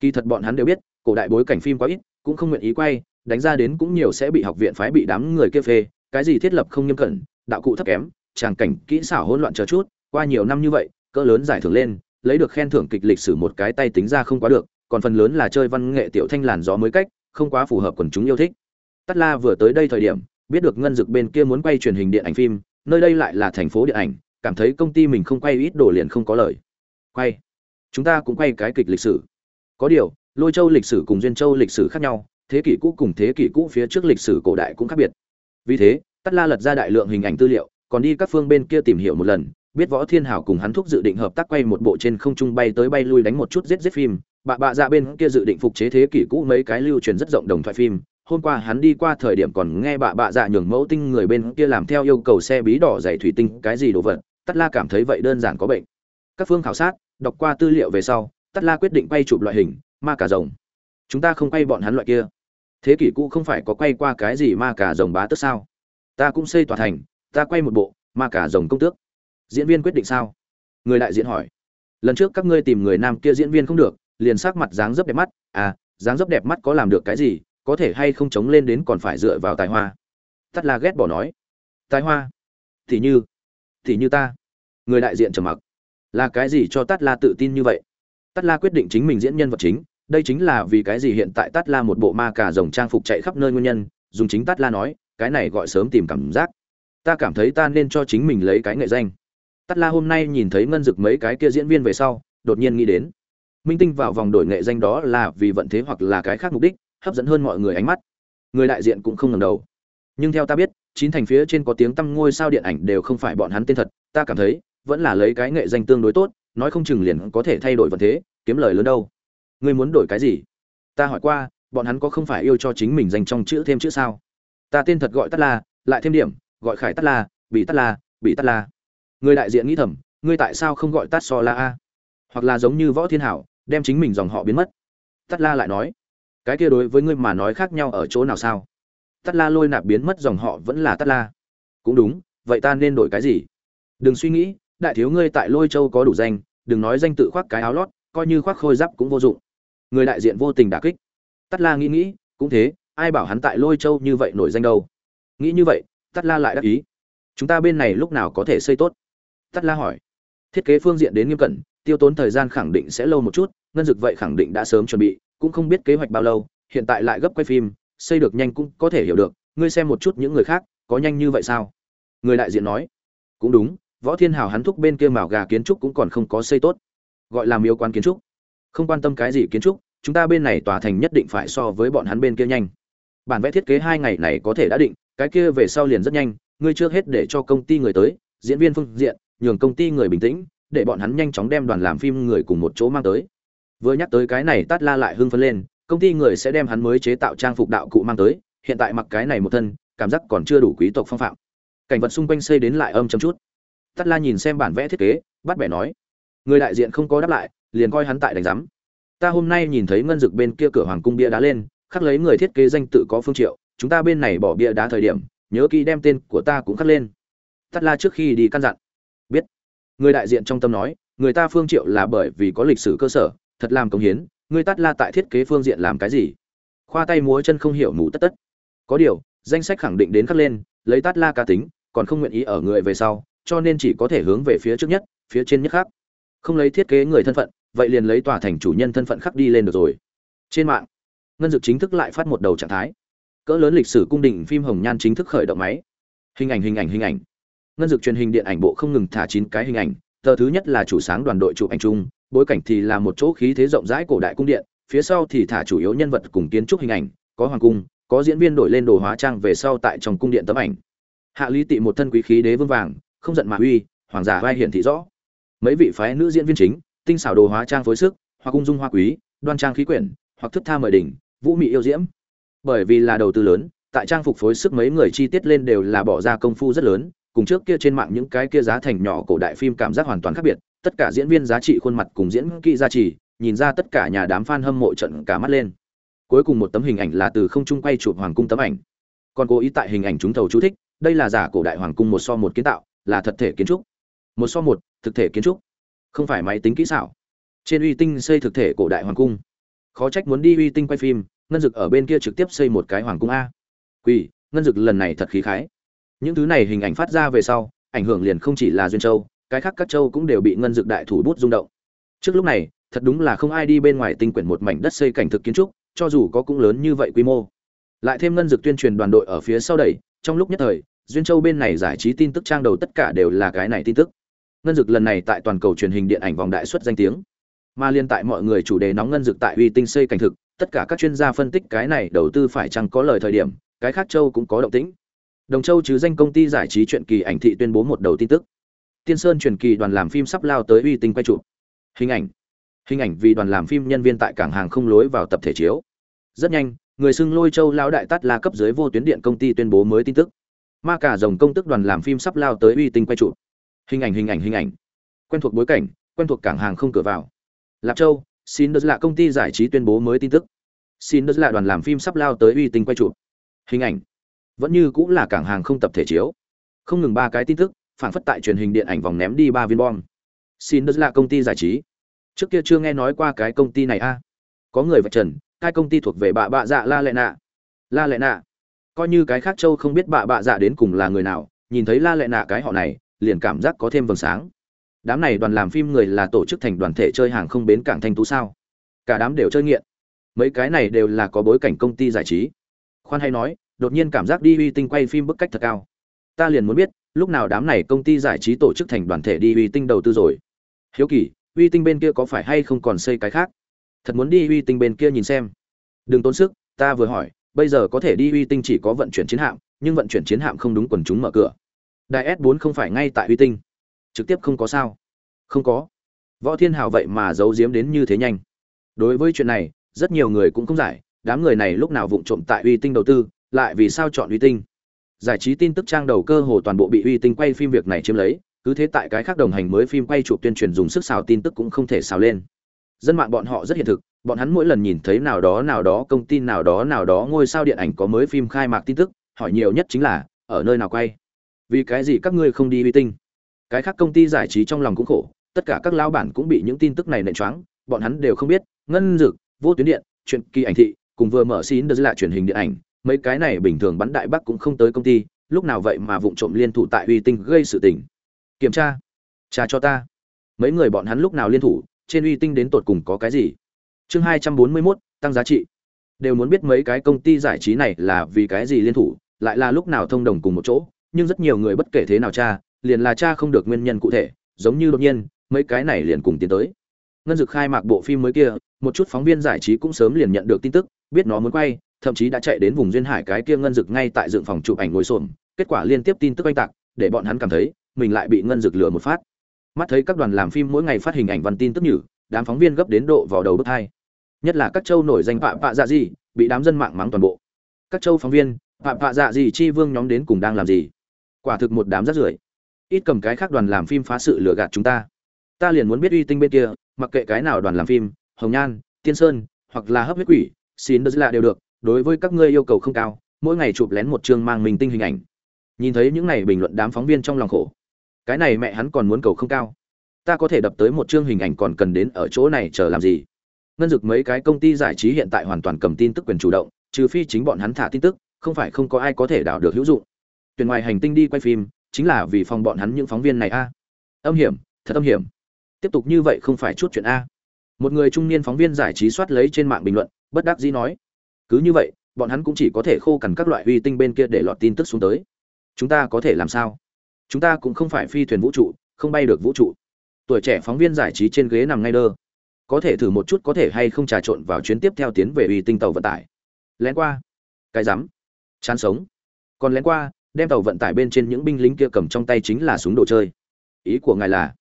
Kỳ thật bọn hắn đều biết, cổ đại bối cảnh phim quá ít, cũng không nguyện ý quay đánh ra đến cũng nhiều sẽ bị học viện phái bị đám người kia phê, cái gì thiết lập không nghiêm cẩn, đạo cụ thấp kém, tràng cảnh, kỹ xảo hỗn loạn chờ chút, qua nhiều năm như vậy, cỡ lớn giải thưởng lên, lấy được khen thưởng kịch lịch sử một cái tay tính ra không quá được, còn phần lớn là chơi văn nghệ tiểu thanh làn gió mới cách, không quá phù hợp quần chúng yêu thích. Tất la vừa tới đây thời điểm, biết được ngân dực bên kia muốn quay truyền hình điện ảnh phim, nơi đây lại là thành phố điện ảnh, cảm thấy công ty mình không quay ít đồ liền không có lời. Quay. Chúng ta cũng quay cái kịch lịch sử. Có điều, lôi châu lịch sử cùng duyên châu lịch sử khác nhau thế kỷ cũ cùng thế kỷ cũ phía trước lịch sử cổ đại cũng khác biệt. Vì thế tắt la lật ra đại lượng hình ảnh tư liệu, còn đi các phương bên kia tìm hiểu một lần, biết võ thiên hảo cùng hắn thúc dự định hợp tác quay một bộ trên không trung bay tới bay lui đánh một chút giết giết phim. Bạ bạ dạ bên kia dự định phục chế thế kỷ cũ mấy cái lưu truyền rất rộng đồng thoại phim. Hôm qua hắn đi qua thời điểm còn nghe bạ bạ dạ nhường mẫu tinh người bên kia làm theo yêu cầu xe bí đỏ dày thủy tinh, cái gì đồ vật. Tất la cảm thấy vậy đơn giản có bệnh. Các phương khảo sát, đọc qua tư liệu về sau tất la quyết định quay chụp loại hình, ma cả rồng. Chúng ta không quay bọn hắn loại kia thế kỷ cũ không phải có quay qua cái gì ma cả rồng bá tức sao? Ta cũng xây tòa thành, ta quay một bộ, ma cả rồng công tước. Diễn viên quyết định sao? Người đại diện hỏi. Lần trước các ngươi tìm người nam kia diễn viên không được, liền sắc mặt dáng dấp đẹp mắt. À dáng dấp đẹp mắt có làm được cái gì? Có thể hay không chống lên đến còn phải dựa vào tài hoa? Tắt la ghét bỏ nói. Tài hoa? Thì như thì như ta. Người đại diện trầm mặc. Là cái gì cho tắt la tự tin như vậy? Tắt la quyết định chính mình diễn nhân vật chính đây chính là vì cái gì hiện tại tát la một bộ ma cà rồng trang phục chạy khắp nơi nguyên nhân, dùng chính tát la nói, cái này gọi sớm tìm cảm giác. Ta cảm thấy ta nên cho chính mình lấy cái nghệ danh. Tát la hôm nay nhìn thấy ngân dực mấy cái kia diễn viên về sau, đột nhiên nghĩ đến. Minh tinh vào vòng đổi nghệ danh đó là vì vận thế hoặc là cái khác mục đích, hấp dẫn hơn mọi người ánh mắt. Người đại diện cũng không ngần đầu. Nhưng theo ta biết, chín thành phía trên có tiếng tăm ngôi sao điện ảnh đều không phải bọn hắn tên thật, ta cảm thấy, vẫn là lấy cái nghệ danh tương đối tốt, nói không chừng liền có thể thay đổi vận thế, kiếm lời lớn đâu ngươi muốn đổi cái gì? Ta hỏi qua bọn hắn có không phải yêu cho chính mình dành trong chữ thêm chữ sao? Ta tên thật gọi tắt là, lại thêm điểm gọi khải tắt là, bị tắt là, bị tắt là. người đại diện nghĩ thầm ngươi tại sao không gọi tắt so la a? Hoặc là giống như võ thiên hảo đem chính mình dòng họ biến mất. Tắt la lại nói cái kia đối với ngươi mà nói khác nhau ở chỗ nào sao? Tắt la lôi nạp biến mất dòng họ vẫn là tắt la. Cũng đúng vậy ta nên đổi cái gì? Đừng suy nghĩ đại thiếu ngươi tại lôi châu có đủ danh đừng nói danh tự khoác cái áo lót coi như khoác khôi giáp cũng vô dụng người đại diện vô tình đả kích. Tắt la nghĩ nghĩ, cũng thế, ai bảo hắn tại lôi châu như vậy nổi danh đâu? Nghĩ như vậy tắt la lại đáp ý. Chúng ta bên này lúc nào có thể xây tốt? Tắt la hỏi. Thiết kế phương diện đến nghiêm cẩn, tiêu tốn thời gian khẳng định sẽ lâu một chút, ngân dực vậy khẳng định đã sớm chuẩn bị, cũng không biết kế hoạch bao lâu, hiện tại lại gấp quay phim, xây được nhanh cũng có thể hiểu được, ngươi xem một chút những người khác, có nhanh như vậy sao? Người đại diện nói. Cũng đúng, võ thiên hào hắn thúc bên kia mào gà kiến trúc cũng còn không có xây tốt. Gọi là miếu quan kiến trúc không quan tâm cái gì kiến trúc, chúng ta bên này tòa thành nhất định phải so với bọn hắn bên kia nhanh. Bản vẽ thiết kế hai ngày này có thể đã định, cái kia về sau liền rất nhanh, ngươi trước hết để cho công ty người tới, diễn viên phương diện, nhường công ty người bình tĩnh, để bọn hắn nhanh chóng đem đoàn làm phim người cùng một chỗ mang tới. Vừa nhắc tới cái này tát la lại hưng phấn lên, công ty người sẽ đem hắn mới chế tạo trang phục đạo cụ mang tới, hiện tại mặc cái này một thân, cảm giác còn chưa đủ quý tộc phong phạm. Cảnh vật xung quanh xây đến lại âm chấm chút. Tát la nhìn xem bản vẽ thiết kế, bắt bẻ nói, người đại diện không có đáp lại liền coi hắn tại đánh giám. Ta hôm nay nhìn thấy ngân dực bên kia cửa hoàng cung bia đá lên, khắc lấy người thiết kế danh tự có phương triệu, chúng ta bên này bỏ bia đá thời điểm, nhớ kỹ đem tên của ta cũng khắc lên. Tát la trước khi đi căn dặn. Biết. Người đại diện trong tâm nói, người ta phương triệu là bởi vì có lịch sử cơ sở, thật làm công hiến, người tát la tại thiết kế phương diện làm cái gì? Khoa tay múa chân không hiểu mù tất tất. Có điều, danh sách khẳng định đến khắc lên, lấy tát la cá tính, còn không nguyện ý ở người về sau, cho nên chỉ có thể hướng về phía trước nhất, phía trên nhất khác. Không lấy thiết kế người thân phận vậy liền lấy tòa thành chủ nhân thân phận khắc đi lên được rồi. Trên mạng, ngân dực chính thức lại phát một đầu trạng thái. Cỡ lớn lịch sử cung đình phim hồng nhan chính thức khởi động máy. Hình ảnh hình ảnh hình ảnh. Ngân dực truyền hình điện ảnh bộ không ngừng thả chín cái hình ảnh. Tờ thứ nhất là chủ sáng đoàn đội chụp ảnh chung, bối cảnh thì là một chỗ khí thế rộng rãi cổ đại cung điện, phía sau thì thả chủ yếu nhân vật cùng kiến trúc hình ảnh, có hoàng cung, có diễn viên đổi lên đồ hóa trang về sau tại trong cung điện tấm ảnh. Hạ lý tị một thân quý khí đế vương vàng, không giận mà uy, hoàng giả vai hiển thị rõ. Mấy vị phái nữ diễn viên chính tinh xảo đồ hóa trang phối sức, hoặc ung dung hoa quý, đoan trang khí quyển, hoặc thức tha mời đỉnh, vũ mị yêu diễm. Bởi vì là đầu tư lớn, tại trang phục phối sức mấy người chi tiết lên đều là bỏ ra công phu rất lớn, cùng trước kia trên mạng những cái kia giá thành nhỏ cổ đại phim cảm giác hoàn toàn khác biệt, tất cả diễn viên giá trị khuôn mặt cùng diễn kỹ giá trị nhìn ra tất cả nhà đám fan hâm mộ trận cả mắt lên. Cuối cùng một tấm hình ảnh là từ không trung quay chụp hoàng cung tấm ảnh. Còn cố ý tại hình ảnh chúng thầu chú thích, đây là giả cổ đại hoàng cung một so một kiến tạo, là thật thể kiến trúc. Một so một, thực thể kiến trúc không phải máy tính kỹ xảo. Trên uy tinh xây thực thể cổ đại hoàng cung. Khó trách muốn đi uy tinh quay phim, ngân dực ở bên kia trực tiếp xây một cái hoàng cung a. Quỳ ngân dực lần này thật khí khái. Những thứ này hình ảnh phát ra về sau, ảnh hưởng liền không chỉ là duyên châu, cái khác các châu cũng đều bị ngân dực đại thủ bút rung động. Trước lúc này, thật đúng là không ai đi bên ngoài tinh quyển một mảnh đất xây cảnh thực kiến trúc, cho dù có cũng lớn như vậy quy mô. Lại thêm ngân dực tuyên truyền đoàn đội ở phía sau đẩy, trong lúc nhất thời, duyên châu bên này giải trí tin tức trang đầu tất cả đều là cái này tin tức ngân dực lần này tại toàn cầu truyền hình điện ảnh vòng đại xuất danh tiếng. Mà liên tại mọi người chủ đề nóng ngân dực tại uy tinh xây cảnh thực, tất cả các chuyên gia phân tích cái này đầu tư phải chăng có lời thời điểm, cái khác châu cũng có động tĩnh. Đồng châu chứ danh công ty giải trí truyện kỳ ảnh thị tuyên bố một đầu tin tức. Tiên sơn truyền kỳ đoàn làm phim sắp lao tới uy tinh quay chụp. Hình ảnh. Hình ảnh vì đoàn làm phim nhân viên tại cảng hàng không lối vào tập thể chiếu. Rất nhanh, người xưng lôi châu lão đại tát la cấp dưới vô tuyến điện công ty tuyên bố mới tin tức. Ma cả dòng công tức đoàn làm phim sắp lao tới uy tinh quay trụ hình ảnh hình ảnh hình ảnh. Quen thuộc bối cảnh, quen thuộc cảng hàng không cửa vào. Lạp châu, xin đất là công ty giải trí tuyên bố mới tin tức. Xin đất là đoàn làm phim sắp lao tới uy tinh quay chụp. Hình ảnh. Vẫn như cũng là cảng hàng không tập thể chiếu. Không ngừng ba cái tin tức, phản phất tại truyền hình điện ảnh vòng ném đi ba viên bom. Xin đất là công ty giải trí. Trước kia chưa nghe nói qua cái công ty này a. Có người vạch trần hai công ty thuộc về bà bạ dạ la lệ nạ. La lệ nạ. Coi như cái khác châu không biết bà bạ dạ đến cùng là người nào, nhìn thấy la lệ nạ cái họ này liền cảm giác có thêm vầng sáng. Đám này đoàn làm phim người là tổ chức thành đoàn thể chơi hàng không bến cảng thanh tú sao? Cả đám đều chơi nghiện. Mấy cái này đều là có bối cảnh công ty giải trí. Khoan hay nói, đột nhiên cảm giác đi uy tinh quay phim bức cách thật cao. Ta liền muốn biết, lúc nào đám này công ty giải trí tổ chức thành đoàn thể đi uy tinh đầu tư rồi? Hiếu kỳ, uy tinh bên kia có phải hay không còn xây cái khác? Thật muốn đi uy tinh bên kia nhìn xem. Đừng tốn sức, ta vừa hỏi, bây giờ có thể đi uy tinh chỉ có vận chuyển chiến hạm, nhưng vận chuyển chiến hạm không đúng quần chúng mở cửa đài s 4 không phải ngay tại uy tinh. Trực tiếp không có sao. Không có. Võ thiên hào vậy mà giấu giếm đến như thế nhanh. Đối với chuyện này, rất nhiều người cũng không giải, đám người này lúc nào vụng trộm tại uy tinh đầu tư, lại vì sao chọn uy tinh? Giải trí tin tức trang đầu cơ hồ toàn bộ bị uy tinh quay phim việc này chiếm lấy, cứ thế tại cái khác đồng hành mới phim quay chụp tuyên truyền dùng sức xào tin tức cũng không thể xào lên. Dân mạng bọn họ rất hiện thực, bọn hắn mỗi lần nhìn thấy nào đó nào đó công ty nào đó nào đó ngôi sao điện ảnh có mới phim khai mạc tin tức, hỏi nhiều nhất chính là, ở nơi nào quay? Vì cái gì các ngươi không đi uy tinh? Cái khác công ty giải trí trong lòng cũng khổ tất cả các lao bản cũng bị những tin tức này nện choáng bọn hắn đều không biết ngân dực vô tuyến điện chuyện kỳ ảnh thị cùng vừa mở xin được lại truyền hình điện ảnh mấy cái này bình thường bắn đại bắc cũng không tới công ty lúc nào vậy mà vụng trộm liên thủ tại uy tinh gây sự tình. Kiểm tra. Tra cho ta. Mấy người bọn hắn lúc nào liên thủ trên uy tinh đến tột cùng có cái gì? Chương hai trăm bốn mươi 241, tăng giá trị. Đều muốn biết mấy cái công ty giải trí này là vì cái gì liên thủ lại là lúc nào thông đồng cùng một chỗ nhưng rất nhiều người bất kể thế nào cha, liền là cha không được nguyên nhân cụ thể, giống như đột nhiên, mấy cái này liền cùng tiến tới. Ngân dực khai mạc bộ phim mới kia, một chút phóng viên giải trí cũng sớm liền nhận được tin tức, biết nó muốn quay, thậm chí đã chạy đến vùng duyên hải cái kia ngân dực ngay tại dựng phòng chụp ảnh ngồi xổm, kết quả liên tiếp tin tức oanh tạc, để bọn hắn cảm thấy, mình lại bị ngân dực lừa một phát. Mắt thấy các đoàn làm phim mỗi ngày phát hình ảnh văn tin tức nhử, đám phóng viên gấp đến độ vào đầu bước hai. Nhất là các châu nổi danh pạ pạ dạ gì bị đám dân mạng mắng toàn bộ. Các châu phóng viên pạ pạ dạ gì chi vương nhóm đến cùng đang làm gì? Quả thực một đám rác rưởi. Ít cầm cái khác đoàn làm phim phá sự lừa gạt chúng ta. Ta liền muốn biết uy tinh bên kia, mặc kệ cái nào đoàn làm phim, hồng nhan, tiên sơn, hoặc là hấp huyết quỷ, xin đất lạ đều được, đối với các ngươi yêu cầu không cao, mỗi ngày chụp lén một chương mang mình tinh hình ảnh. Nhìn thấy những này bình luận đám phóng viên trong lòng khổ. Cái này mẹ hắn còn muốn cầu không cao. Ta có thể đập tới một chương hình ảnh còn cần đến ở chỗ này chờ làm gì? Ngân dực mấy cái công ty giải trí hiện tại hoàn toàn cầm tin tức quyền chủ động, trừ phi chính bọn hắn thả tin tức, không phải không có ai có thể đảo được hữu dụng tuyển ngoài hành tinh đi quay phim, chính là vì phòng bọn hắn những phóng viên này a. Âm hiểm, thật âm hiểm. Tiếp tục như vậy không phải chút chuyện a. Một người trung niên phóng viên giải trí soát lấy trên mạng bình luận, bất đắc dĩ nói, cứ như vậy, bọn hắn cũng chỉ có thể khô cằn các loại uy tinh bên kia để lọt tin tức xuống tới. Chúng ta có thể làm sao? Chúng ta cũng không phải phi thuyền vũ trụ, không bay được vũ trụ. Tuổi trẻ phóng viên giải trí trên ghế nằm ngay đơ. Có thể thử một chút có thể hay không trà trộn vào chuyến tiếp theo tiến về uy tinh tàu vận tải. Lén qua. Cái rắm. Chán sống. Còn lén qua đem tàu vận tải bên trên những binh lính kia cầm trong tay chính là súng đồ chơi. Ý của ngài là,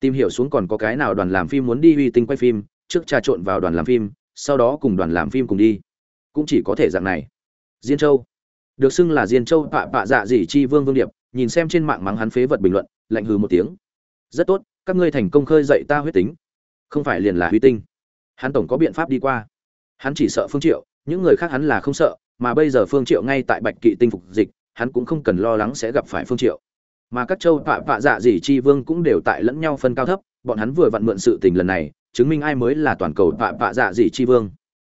tìm hiểu xuống còn có cái nào đoàn làm phim muốn đi uy tinh quay phim, trước trà trộn vào đoàn làm phim, sau đó cùng đoàn làm phim cùng đi. Cũng chỉ có thể dạng này. Diên châu. Được xưng là diên châu pạ pạ dạ dỉ chi vương vương điệp, nhìn xem trên mạng mắng hắn phế vật bình luận, lạnh hừ một tiếng. Rất tốt, các ngươi thành công khơi dậy ta huyết tính. Không phải liền là huy tinh. Hắn tổng có biện pháp đi qua. Hắn chỉ sợ phương triệu, những người khác hắn là không sợ, mà bây giờ phương triệu ngay tại bạch kỵ tinh phục dịch hắn cũng không cần lo lắng sẽ gặp phải phương triệu. Mà các châu pạ pạ dạ dị chi vương cũng đều tại lẫn nhau phân cao thấp, bọn hắn vừa vặn mượn sự tình lần này, chứng minh ai mới là toàn cầu pạ pạ dạ dị chi vương.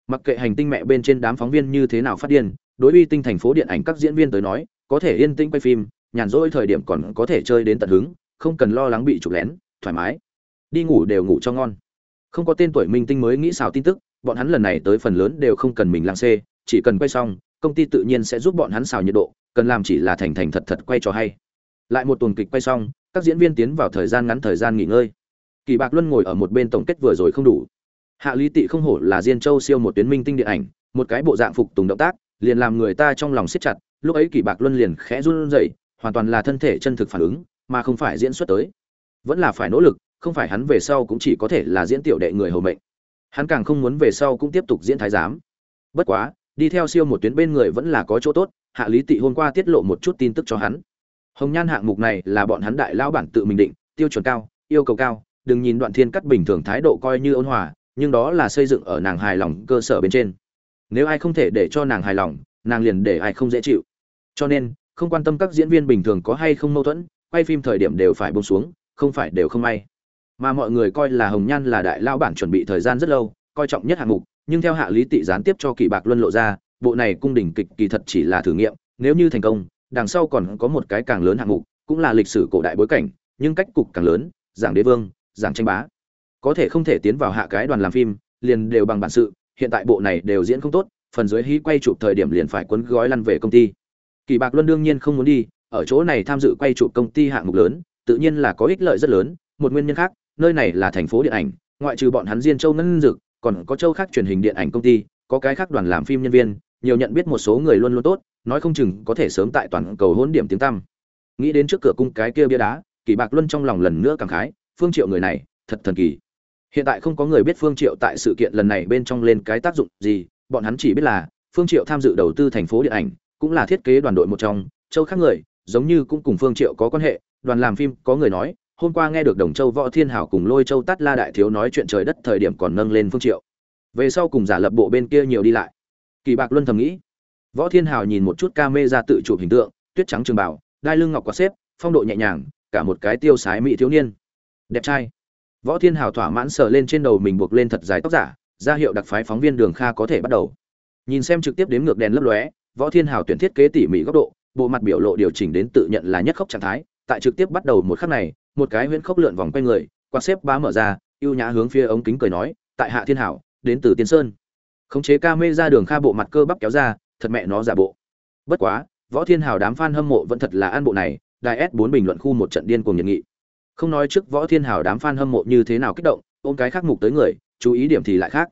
Mặc kệ hành tinh mẹ bên trên đám phóng viên như thế nào phát điên, đối uy tinh thành phố điện ảnh các diễn viên tới nói, có thể yên tĩnh quay phim, nhàn rỗi thời điểm còn có thể chơi đến tận hứng, không cần lo lắng bị chụp lén, thoải mái. Đi ngủ đều ngủ cho ngon. Không có tên tuổi minh tinh mới nghĩ xào tin tức, bọn hắn lần này tới phần lớn đều không cần mình lang xê, chỉ cần quay xong, công ty tự nhiên sẽ giúp bọn hắn xào nhiệt độ cần làm chỉ là thành thành thật thật quay cho hay. Lại một tuần kịch quay xong, các diễn viên tiến vào thời gian ngắn thời gian nghỉ ngơi. Kỳ bạc luân ngồi ở một bên tổng kết vừa rồi không đủ. Hạ lý tị không hổ là diên châu siêu một tuyến minh tinh điện ảnh, một cái bộ dạng phục tùng động tác, liền làm người ta trong lòng siết chặt, lúc ấy kỳ bạc luân liền khẽ run rẩy, hoàn toàn là thân thể chân thực phản ứng, mà không phải diễn xuất tới. Vẫn là phải nỗ lực, không phải hắn về sau cũng chỉ có thể là diễn tiểu đệ người hầu mệnh. Hắn càng không muốn về sau cũng tiếp tục diễn thái giám. Bất quá, đi theo siêu một tuyến bên người vẫn là có chỗ tốt hạ lý tị hôm qua tiết lộ một chút tin tức cho hắn. Hồng nhan hạng mục này là bọn hắn đại lão bản tự mình định, tiêu chuẩn cao, yêu cầu cao, đừng nhìn đoạn thiên cắt bình thường thái độ coi như ôn hòa, nhưng đó là xây dựng ở nàng hài lòng cơ sở bên trên. Nếu ai không thể để cho nàng hài lòng, nàng liền để ai không dễ chịu. Cho nên, không quan tâm các diễn viên bình thường có hay không mâu thuẫn, quay phim thời điểm đều phải bông xuống, không phải đều không may. Mà mọi người coi là hồng nhan là đại lao bản chuẩn bị thời gian rất lâu, coi trọng nhất hạng mục, nhưng theo hạ lý tị gián tiếp cho kỳ bạc luân lộ ra bộ này cung đình kịch kỳ thật chỉ là thử nghiệm, nếu như thành công, đằng sau còn có một cái càng lớn hạng mục, cũng là lịch sử cổ đại bối cảnh, nhưng cách cục càng lớn, giảng đế vương, giảng tranh bá. Có thể không thể tiến vào hạ cái đoàn làm phim, liền đều bằng bản sự, hiện tại bộ này đều diễn không tốt, phần dưới hí quay chụp thời điểm liền phải quấn gói lăn về công ty. Kỳ bạc luân đương nhiên không muốn đi, ở chỗ này tham dự quay chụp công ty hạng mục lớn, tự nhiên là có ích lợi rất lớn, một nguyên nhân khác, nơi này là thành phố điện ảnh, ngoại trừ bọn hắn diên châu ngân dực, còn có châu khác truyền hình điện ảnh công ty, có cái khác đoàn làm phim nhân viên nhiều nhận biết một số người luôn luôn tốt, nói không chừng có thể sớm tại toàn cầu hỗn điểm tiếng tăm. Nghĩ đến trước cửa cung cái kia bia đá kỳ bạc luân trong lòng lần nữa cảm khái, phương triệu người này, thật thần kỳ. Hiện tại không có người biết phương triệu tại sự kiện lần này bên trong lên cái tác dụng gì, bọn hắn chỉ biết là, phương triệu tham dự đầu tư thành phố điện ảnh, cũng là thiết kế đoàn đội một trong, châu khác người, giống như cũng cùng phương triệu có quan hệ, đoàn làm phim có người nói, hôm qua nghe được đồng châu võ thiên hảo cùng lôi châu tát la đại thiếu nói chuyện trời đất thời điểm còn nâng lên phương triệu. Về sau cùng giả lập bộ bên kia nhiều đi lại kỳ bạc luân thầm nghĩ. Võ thiên hào nhìn một chút ca mê ra tự chụp hình tượng, tuyết trắng trường bảo, đai lưng ngọc quạt xếp, phong độ nhẹ nhàng, cả một cái tiêu sái mỹ thiếu niên. Đẹp trai. Võ thiên hào thỏa mãn sờ lên trên đầu mình buộc lên thật dài tóc giả, ra hiệu đặc phái phóng viên đường kha có thể bắt đầu. Nhìn xem trực tiếp đếm ngược đèn lấp lóe, võ thiên hào tuyển thiết kế tỉ mỉ góc độ, bộ mặt biểu lộ điều chỉnh đến tự nhận là nhất khốc trạng thái, tại trực tiếp bắt đầu một khắc này, một cái huyễn khốc lượn vòng quanh người, quạt xếp bá mở ra ưu nhã hướng phía ống kính cười nói, tại hạ thiên hảo đến từ tiên sơn khống chế ca mê ra đường kha bộ mặt cơ bắp kéo ra, thật mẹ nó giả bộ. Bất quá, võ thiên hào đám fan hâm mộ vẫn thật là an bộ này, đài s bốn bình luận khu một trận điên cuồng nhiệt nghị. Không nói trước võ thiên hào đám fan hâm mộ như thế nào kích động, ôm cái khác mục tới người, chú ý điểm thì lại khác.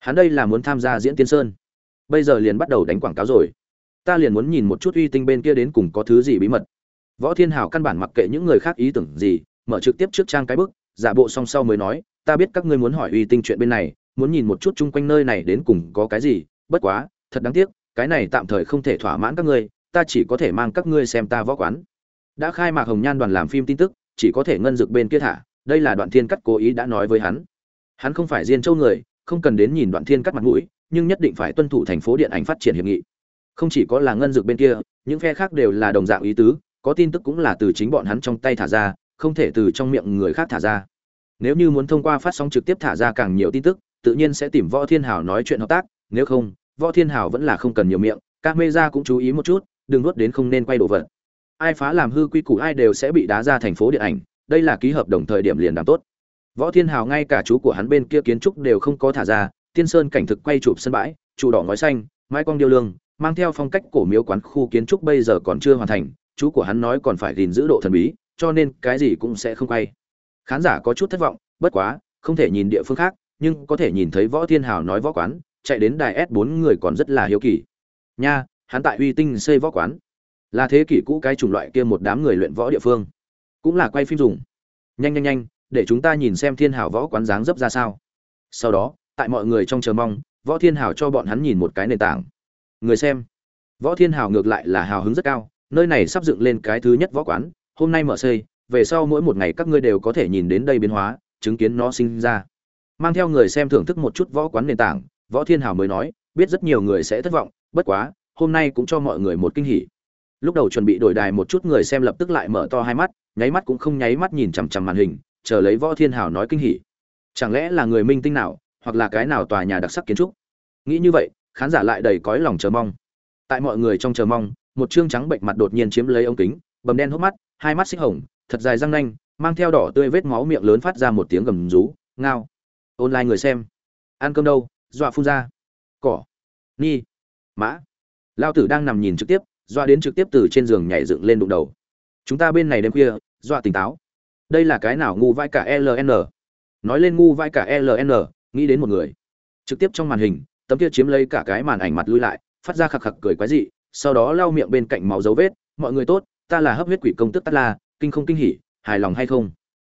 Hắn đây là muốn tham gia diễn tiên sơn. Bây giờ liền bắt đầu đánh quảng cáo rồi. Ta liền muốn nhìn một chút uy tinh bên kia đến cùng có thứ gì bí mật. Võ thiên hào căn bản mặc kệ những người khác ý tưởng gì, mở trực tiếp trước trang cái bức, giả bộ song sau mới nói, ta biết các ngươi muốn hỏi uy tinh chuyện bên này muốn nhìn một chút chung quanh nơi này đến cùng có cái gì, bất quá, thật đáng tiếc, cái này tạm thời không thể thỏa mãn các ngươi, ta chỉ có thể mang các ngươi xem ta võ quán. Đã khai mạc hồng nhan đoàn làm phim tin tức, chỉ có thể ngân dực bên kia thả, đây là đoạn thiên cắt cố ý đã nói với hắn. Hắn không phải diên châu người, không cần đến nhìn đoạn thiên cắt mặt mũi, nhưng nhất định phải tuân thủ thành phố điện ảnh phát triển hiệp nghị. Không chỉ có là ngân dực bên kia, những phe khác đều là đồng dạng ý tứ, có tin tức cũng là từ chính bọn hắn trong tay thả ra, không thể từ trong miệng người khác thả ra. Nếu như muốn thông qua phát sóng trực tiếp thả ra càng nhiều tin tức tự nhiên sẽ tìm võ thiên hảo nói chuyện hợp tác, nếu không, võ thiên hảo vẫn là không cần nhiều miệng các mê gia cũng chú ý một chút, đừng nuốt đến không nên quay đồ vật. Ai phá làm hư quy củ ai đều sẽ bị đá ra thành phố điện ảnh, đây là ký hợp đồng thời điểm liền đảm tốt. Võ thiên hào ngay cả chú của hắn bên kia kiến trúc đều không có thả ra, tiên sơn cảnh thực quay chụp sân bãi, trụ đỏ ngói xanh, mái quang điêu lương, mang theo phong cách cổ miếu quán khu kiến trúc bây giờ còn chưa hoàn thành, chú của hắn nói còn phải gìn giữ độ thần bí, cho nên cái gì cũng sẽ không quay. Khán giả có chút thất vọng, bất quá, không thể nhìn địa phương khác nhưng có thể nhìn thấy võ thiên hào nói võ quán, chạy đến đài s 4 người còn rất là hiếu kỳ. Nha, hắn tại uy tinh xây võ quán. Là thế kỷ cũ cái chủng loại kia một đám người luyện võ địa phương. Cũng là quay phim dùng. Nhanh nhanh nhanh, để chúng ta nhìn xem thiên hào võ quán dáng dấp ra sao. Sau đó, tại mọi người trong chờ mong, võ thiên hào cho bọn hắn nhìn một cái nền tảng. Người xem. Võ thiên hào ngược lại là hào hứng rất cao, nơi này sắp dựng lên cái thứ nhất võ quán, hôm nay mở xây, về sau mỗi một ngày các ngươi đều có thể nhìn đến đây biến hóa, chứng kiến nó sinh ra mang theo người xem thưởng thức một chút võ quán nền tảng, võ thiên hào mới nói, biết rất nhiều người sẽ thất vọng, bất quá, hôm nay cũng cho mọi người một kinh hỉ. Lúc đầu chuẩn bị đổi đài một chút người xem lập tức lại mở to hai mắt, nháy mắt cũng không nháy mắt nhìn chằm chằm màn hình, chờ lấy võ thiên hào nói kinh hỉ. Chẳng lẽ là người minh tinh nào, hoặc là cái nào tòa nhà đặc sắc kiến trúc? Nghĩ như vậy, khán giả lại đầy cõi lòng chờ mong. Tại mọi người trong chờ mong, một trương trắng bệnh mặt đột nhiên chiếm lấy ống kính, bầm đen hốc mắt, hai mắt xích hồng, thật dài răng nanh, mang theo đỏ tươi vết máu miệng lớn phát ra một tiếng gầm rú, ngao online người xem. Ăn cơm đâu? Dọa phun ra. Cỏ. Ni. Mã. Lao tử đang nằm nhìn trực tiếp, dọa đến trực tiếp từ trên giường nhảy dựng lên đụng đầu. Chúng ta bên này đêm khuya, dọa tỉnh táo. Đây là cái nào ngu vãi cả ln nói lên ngu vãi cả ln nghĩ đến một người. Trực tiếp trong màn hình, tấm kia chiếm lấy cả cái màn ảnh mặt lui lại, phát ra khạc khạc cười quái dị, sau đó lau miệng bên cạnh máu dấu vết, mọi người tốt, ta là hấp huyết quỷ công tức tắt la, kinh không kinh hỉ, hài lòng hay không?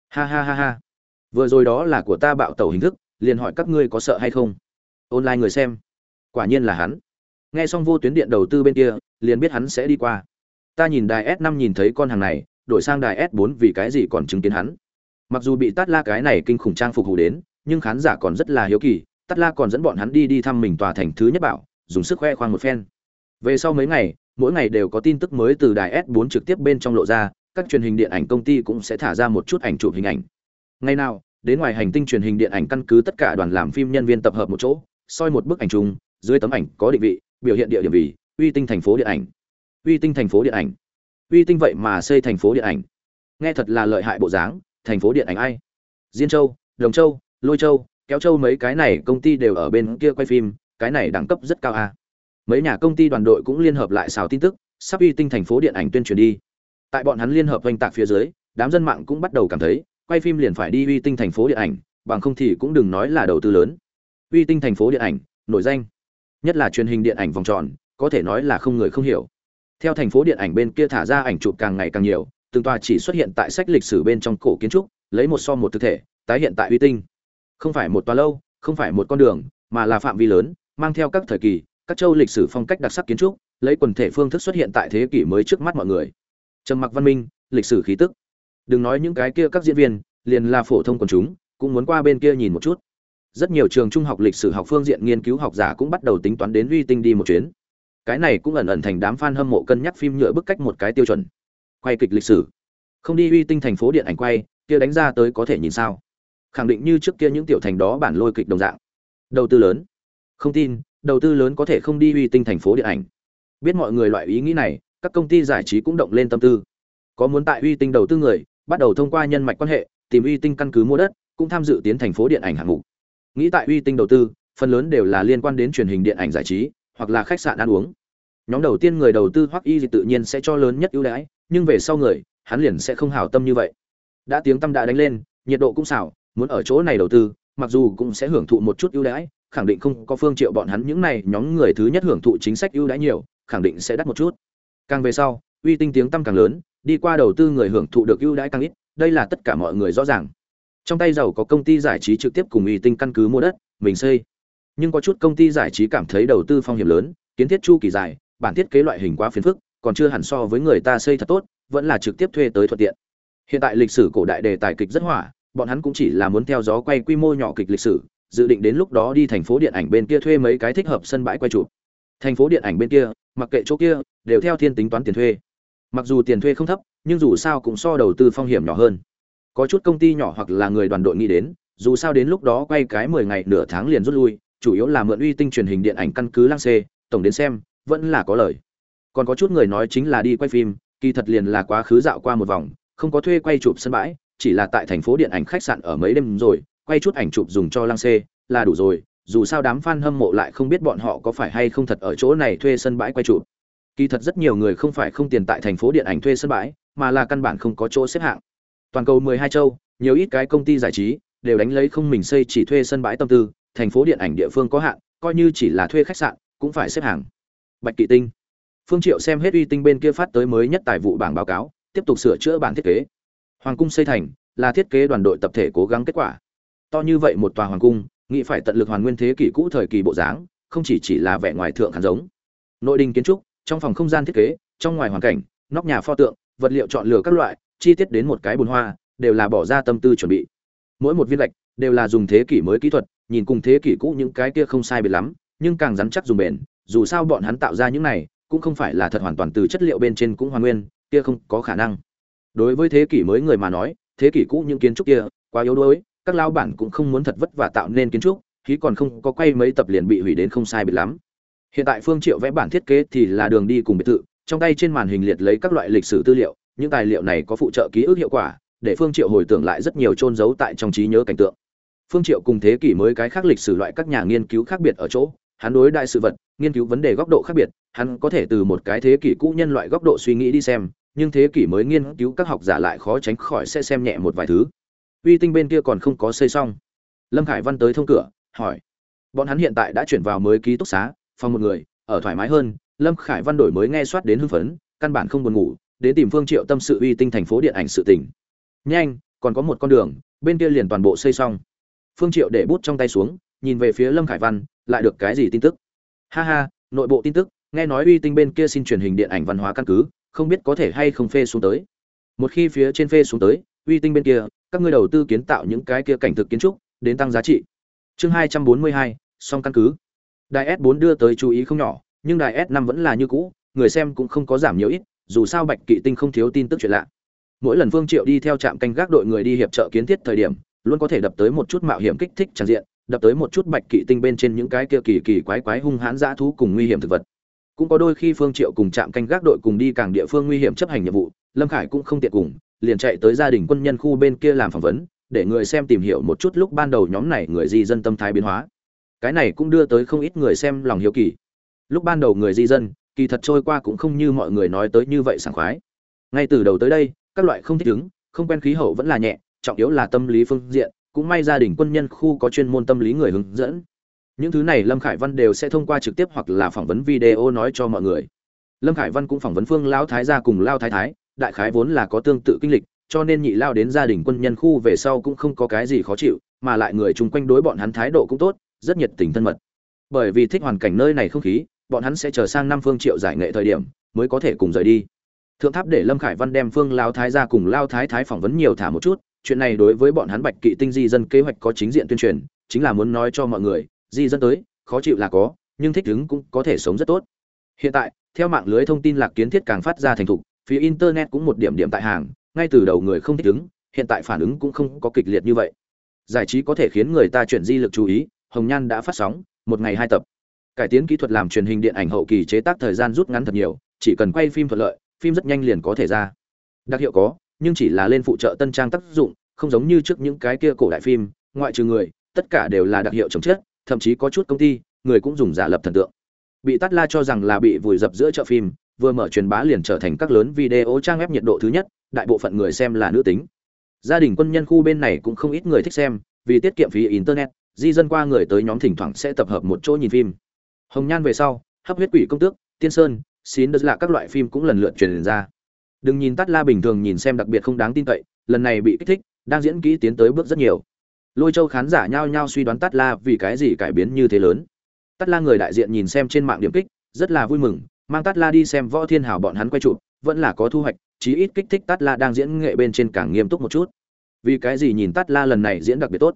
Ha ha ha ha vừa rồi đó là của ta bạo tẩu hình thức, liền hỏi các ngươi có sợ hay không? Online người xem. Quả nhiên là hắn. Nghe xong vô tuyến điện đầu tư bên kia, liền biết hắn sẽ đi qua. Ta nhìn đài s 5 nhìn thấy con hàng này, đổi sang đài s 4 vì cái gì còn chứng kiến hắn? Mặc dù bị tát la cái này kinh khủng trang phục hủ đến, nhưng khán giả còn rất là hiếu kỳ tát la còn dẫn bọn hắn đi đi thăm mình tòa thành thứ nhất bảo, dùng sức khoe khoang một phen. Về sau mấy ngày, mỗi ngày đều có tin tức mới từ đài s 4 trực tiếp bên trong lộ ra, các truyền hình điện ảnh công ty cũng sẽ thả ra một chút ảnh chụp hình ảnh. Ngày nào đến ngoài hành tinh truyền hình điện ảnh căn cứ tất cả đoàn làm phim nhân viên tập hợp một chỗ, soi một bức ảnh chung, dưới tấm ảnh có định vị, biểu hiện địa điểm vì, uy tinh thành phố điện ảnh. Uy tinh thành phố điện ảnh. Uy tinh vậy mà xây thành phố điện ảnh. Nghe thật là lợi hại bộ dáng, thành phố điện ảnh ai? Diên châu, đồng châu, lôi châu, kéo châu mấy cái này công ty đều ở bên kia quay phim, cái này đẳng cấp rất cao a. À. mấy nhà công ty đoàn đội cũng liên hợp lại xào tin tức, sắp uy tinh thành phố điện ảnh tuyên truyền đi. Tại bọn hắn liên hợp oanh tạc phía dưới, đám dân mạng cũng bắt đầu cảm thấy quay phim liền phải đi uy tinh thành phố điện ảnh, bằng không thì cũng đừng nói là đầu tư lớn. Uy tinh thành phố điện ảnh, nổi danh. Nhất là truyền hình điện ảnh vòng tròn, có thể nói là không người không hiểu. Theo thành phố điện ảnh bên kia thả ra ảnh chụp càng ngày càng nhiều, từng tòa chỉ xuất hiện tại sách lịch sử bên trong cổ kiến trúc, lấy một so một thực thể, tái hiện tại uy tinh. Không phải một tòa lâu, không phải một con đường, mà là phạm vi lớn, mang theo các thời kỳ, các châu lịch sử phong cách đặc sắc kiến trúc, lấy quần thể phương thức xuất hiện tại thế kỷ mới trước mắt mọi người. Trầm mặc văn minh, lịch sử khí tức đừng nói những cái kia các diễn viên, liền là phổ thông quần chúng, cũng muốn qua bên kia nhìn một chút. Rất nhiều trường trung học lịch sử học phương diện nghiên cứu học giả cũng bắt đầu tính toán đến uy tinh đi một chuyến. Cái này cũng ẩn ẩn thành đám fan hâm mộ cân nhắc phim nhựa bức cách một cái tiêu chuẩn. Quay kịch lịch sử. Không đi uy tinh thành phố điện ảnh quay, kia đánh ra tới có thể nhìn sao? Khẳng định như trước kia những tiểu thành đó bản lôi kịch đồng dạng. Đầu tư lớn. Không tin, đầu tư lớn có thể không đi uy tinh thành phố điện ảnh. Biết mọi người loại ý nghĩ này, các công ty giải trí cũng động lên tâm tư. Có muốn tại uy tinh đầu tư người bắt đầu thông qua nhân mạch quan hệ, tìm uy tinh căn cứ mua đất, cũng tham dự tiến thành phố điện ảnh hạng mục. Nghĩ tại uy tinh đầu tư, phần lớn đều là liên quan đến truyền hình điện ảnh giải trí, hoặc là khách sạn ăn uống. Nhóm đầu tiên người đầu tư hoặc y thì tự nhiên sẽ cho lớn nhất ưu đãi, nhưng về sau người, hắn liền sẽ không hảo tâm như vậy. Đã tiếng tâm đã đánh lên, nhiệt độ cũng xảo, muốn ở chỗ này đầu tư, mặc dù cũng sẽ hưởng thụ một chút ưu đãi, khẳng định không có phương triệu bọn hắn những này nhóm người thứ nhất hưởng thụ chính sách ưu đãi nhiều, khẳng định sẽ đắt một chút. Càng về sau, uy tinh tiếng tâm càng lớn đi qua đầu tư người hưởng thụ được ưu đãi càng ít, đây là tất cả mọi người rõ ràng. Trong tay giàu có công ty giải trí trực tiếp cùng uy tinh căn cứ mua đất, mình xây. Nhưng có chút công ty giải trí cảm thấy đầu tư phong hiểm lớn, kiến thiết chu kỳ dài, bản thiết kế loại hình quá phiền phức, còn chưa hẳn so với người ta xây thật tốt, vẫn là trực tiếp thuê tới thuận tiện. Hiện tại lịch sử cổ đại đề tài kịch rất hỏa, bọn hắn cũng chỉ là muốn theo gió quay quy mô nhỏ kịch lịch sử, dự định đến lúc đó đi thành phố điện ảnh bên kia thuê mấy cái thích hợp sân bãi quay chụp. Thành phố điện ảnh bên kia, mặc kệ chỗ kia, đều theo thiên tính toán tiền thuê mặc dù tiền thuê không thấp, nhưng dù sao cũng so đầu tư phong hiểm nhỏ hơn. Có chút công ty nhỏ hoặc là người đoàn đội nghĩ đến, dù sao đến lúc đó quay cái mười ngày nửa tháng liền rút lui, chủ yếu là mượn uy tinh truyền hình điện ảnh căn cứ lang xê, tổng đến xem, vẫn là có lời. Còn có chút người nói chính là đi quay phim, kỳ thật liền là quá khứ dạo qua một vòng, không có thuê quay chụp sân bãi, chỉ là tại thành phố điện ảnh khách sạn ở mấy đêm rồi, quay chút ảnh chụp dùng cho lang xê, là đủ rồi, dù sao đám fan hâm mộ lại không biết bọn họ có phải hay không thật ở chỗ này thuê sân bãi quay chụp kỳ thật rất nhiều người không phải không tiền tại thành phố điện ảnh thuê sân bãi, mà là căn bản không có chỗ xếp hạng. Toàn cầu 12 châu, nhiều ít cái công ty giải trí đều đánh lấy không mình xây chỉ thuê sân bãi tâm tư, thành phố điện ảnh địa phương có hạn, coi như chỉ là thuê khách sạn, cũng phải xếp hàng. Bạch kỵ tinh. Phương triệu xem hết uy tinh bên kia phát tới mới nhất tài vụ bảng báo cáo, tiếp tục sửa chữa bản thiết kế. Hoàng cung xây thành là thiết kế đoàn đội tập thể cố gắng kết quả. To như vậy một tòa hoàng cung, nghĩ phải tận lực hoàn nguyên thế kỷ cũ thời kỳ bộ dáng, không chỉ chỉ là vẻ ngoài thượng hàn giống. Nội đình kiến trúc trong phòng không gian thiết kế, trong ngoài hoàn cảnh, nóc nhà pho tượng, vật liệu chọn lựa các loại, chi tiết đến một cái bồn hoa, đều là bỏ ra tâm tư chuẩn bị. Mỗi một viên gạch đều là dùng thế kỷ mới kỹ thuật, nhìn cùng thế kỷ cũ những cái kia không sai biệt lắm, nhưng càng rắn chắc dùng bền, dù sao bọn hắn tạo ra những này, cũng không phải là thật hoàn toàn từ chất liệu bên trên cũng hoàn nguyên, kia không có khả năng. Đối với thế kỷ mới người mà nói, thế kỷ cũ những kiến trúc kia, quá yếu đuối, các lao bản cũng không muốn thật vất vả tạo nên kiến trúc khí còn không có quay mấy tập liền bị hủy đến không sai biệt lắm hiện tại phương triệu vẽ bản thiết kế thì là đường đi cùng biệt thự, trong tay trên màn hình liệt lấy các loại lịch sử tư liệu, những tài liệu này có phụ trợ ký ức hiệu quả, để phương triệu hồi tưởng lại rất nhiều trôn giấu tại trong trí nhớ cảnh tượng. Phương triệu cùng thế kỷ mới cái khác lịch sử loại các nhà nghiên cứu khác biệt ở chỗ, hắn đối đại sự vật, nghiên cứu vấn đề góc độ khác biệt, hắn có thể từ một cái thế kỷ cũ nhân loại góc độ suy nghĩ đi xem, nhưng thế kỷ mới nghiên cứu các học giả lại khó tránh khỏi sẽ xem nhẹ một vài thứ. Uy tinh bên kia còn không có xây xong. Lâm khải văn tới thông cửa, hỏi. Bọn hắn hiện tại đã chuyển vào mới ký túc xá phòng một người, ở thoải mái hơn, lâm khải văn đổi mới nghe soát đến hưng phấn, căn bản không buồn ngủ, đến tìm phương triệu tâm sự uy tinh thành phố điện ảnh sự tỉnh nhanh, còn có một con đường, bên kia liền toàn bộ xây xong. Phương triệu để bút trong tay xuống, nhìn về phía lâm khải văn, lại được cái gì tin tức? Ha ha, nội bộ tin tức, nghe nói uy tinh bên kia xin truyền hình điện ảnh văn hóa căn cứ, không biết có thể hay không phê xuống tới. Một khi phía trên phê xuống tới, uy tinh bên kia, các ngươi đầu tư kiến tạo những cái kia cảnh thực kiến trúc, đến tăng giá trị. Chương hai trăm bốn mươi hai song căn cứ đài s 4 đưa tới chú ý không nhỏ, nhưng đài s 5 vẫn là như cũ, người xem cũng không có giảm nhiều ít, dù sao bạch kỵ tinh không thiếu tin tức chuyện lạ. Mỗi lần phương triệu đi theo trạm canh gác đội người đi hiệp trợ kiến thiết thời điểm, luôn có thể đập tới một chút mạo hiểm kích thích tràn diện, đập tới một chút bạch kỵ tinh bên trên những cái kia kỳ kỳ quái quái hung hãn dã thú cùng nguy hiểm thực vật. Cũng có đôi khi phương triệu cùng trạm canh gác đội cùng đi càng địa phương nguy hiểm chấp hành nhiệm vụ, lâm khải cũng không tiện cùng, liền chạy tới gia đình quân nhân khu bên kia làm phỏng vấn, để người xem tìm hiểu một chút lúc ban đầu nhóm này người di dân tâm thái biến hóa cái này cũng đưa tới không ít người xem lòng hiếu kỳ. Lúc ban đầu người di dân, kỳ thật trôi qua cũng không như mọi người nói tới như vậy sảng khoái. Ngay từ đầu tới đây, các loại không thích ứng, không quen khí hậu vẫn là nhẹ, trọng yếu là tâm lý phương diện, cũng may gia đình quân nhân khu có chuyên môn tâm lý người hướng dẫn. Những thứ này lâm khải văn đều sẽ thông qua trực tiếp hoặc là phỏng vấn video nói cho mọi người. Lâm khải văn cũng phỏng vấn phương lão thái gia cùng lao thái thái, đại khái vốn là có tương tự kinh lịch, cho nên nhị lao đến gia đình quân nhân khu về sau cũng không có cái gì khó chịu, mà lại người chung quanh đối bọn hắn thái độ cũng tốt rất nhiệt tình thân mật. Bởi vì thích hoàn cảnh nơi này không khí, bọn hắn sẽ chờ sang năm phương triệu giải nghệ thời điểm, mới có thể cùng rời đi. Thượng tháp để lâm khải văn đem phương lao thái ra cùng lao thái thái phỏng vấn nhiều thả một chút, chuyện này đối với bọn hắn bạch kỵ tinh di dân kế hoạch có chính diện tuyên truyền, chính là muốn nói cho mọi người, di dân tới, khó chịu là có, nhưng thích ứng cũng có thể sống rất tốt. Hiện tại, theo mạng lưới thông tin lạc kiến thiết càng phát ra thành thục, phía internet cũng một điểm điểm tại hàng, ngay từ đầu người không thích ứng, hiện tại phản ứng cũng không có kịch liệt như vậy. Giải trí có thể khiến người ta chuyển di lực chú ý hồng nhan đã phát sóng, một ngày hai tập. Cải tiến kỹ thuật làm truyền hình điện ảnh hậu kỳ chế tác thời gian rút ngắn thật nhiều, chỉ cần quay phim thuận lợi, phim rất nhanh liền có thể ra. Đặc hiệu có, nhưng chỉ là lên phụ trợ tân trang tác dụng, không giống như trước những cái kia cổ đại phim, ngoại trừ người, tất cả đều là đặc hiệu chống chết thậm chí có chút công ty, người cũng dùng giả lập thần tượng. Bị tắt la cho rằng là bị vùi dập giữa chợ phim, vừa mở truyền bá liền trở thành các lớn video trang web nhiệt độ thứ nhất, đại bộ phận người xem là nữ tính. Gia đình quân nhân khu bên này cũng không ít người thích xem, vì tiết kiệm phí internet di dân qua người tới nhóm thỉnh thoảng sẽ tập hợp một chỗ nhìn phim. Hồng nhan về sau, hấp huyết quỷ công tước, tiên sơn, xín đất lạ các loại phim cũng lần lượt truyền ra. Đừng nhìn tắt la bình thường nhìn xem đặc biệt không đáng tin cậy, lần này bị kích thích, đang diễn kỹ tiến tới bước rất nhiều. Lôi châu khán giả nhao nhao suy đoán tắt la vì cái gì cải biến như thế lớn. Tắt la người đại diện nhìn xem trên mạng điểm kích, rất là vui mừng, mang tắt la đi xem võ thiên hào bọn hắn quay chụp, vẫn là có thu hoạch, chí ít kích thích tắt la đang diễn nghệ bên trên càng nghiêm túc một chút. Vì cái gì nhìn tắt la lần này diễn đặc biệt tốt?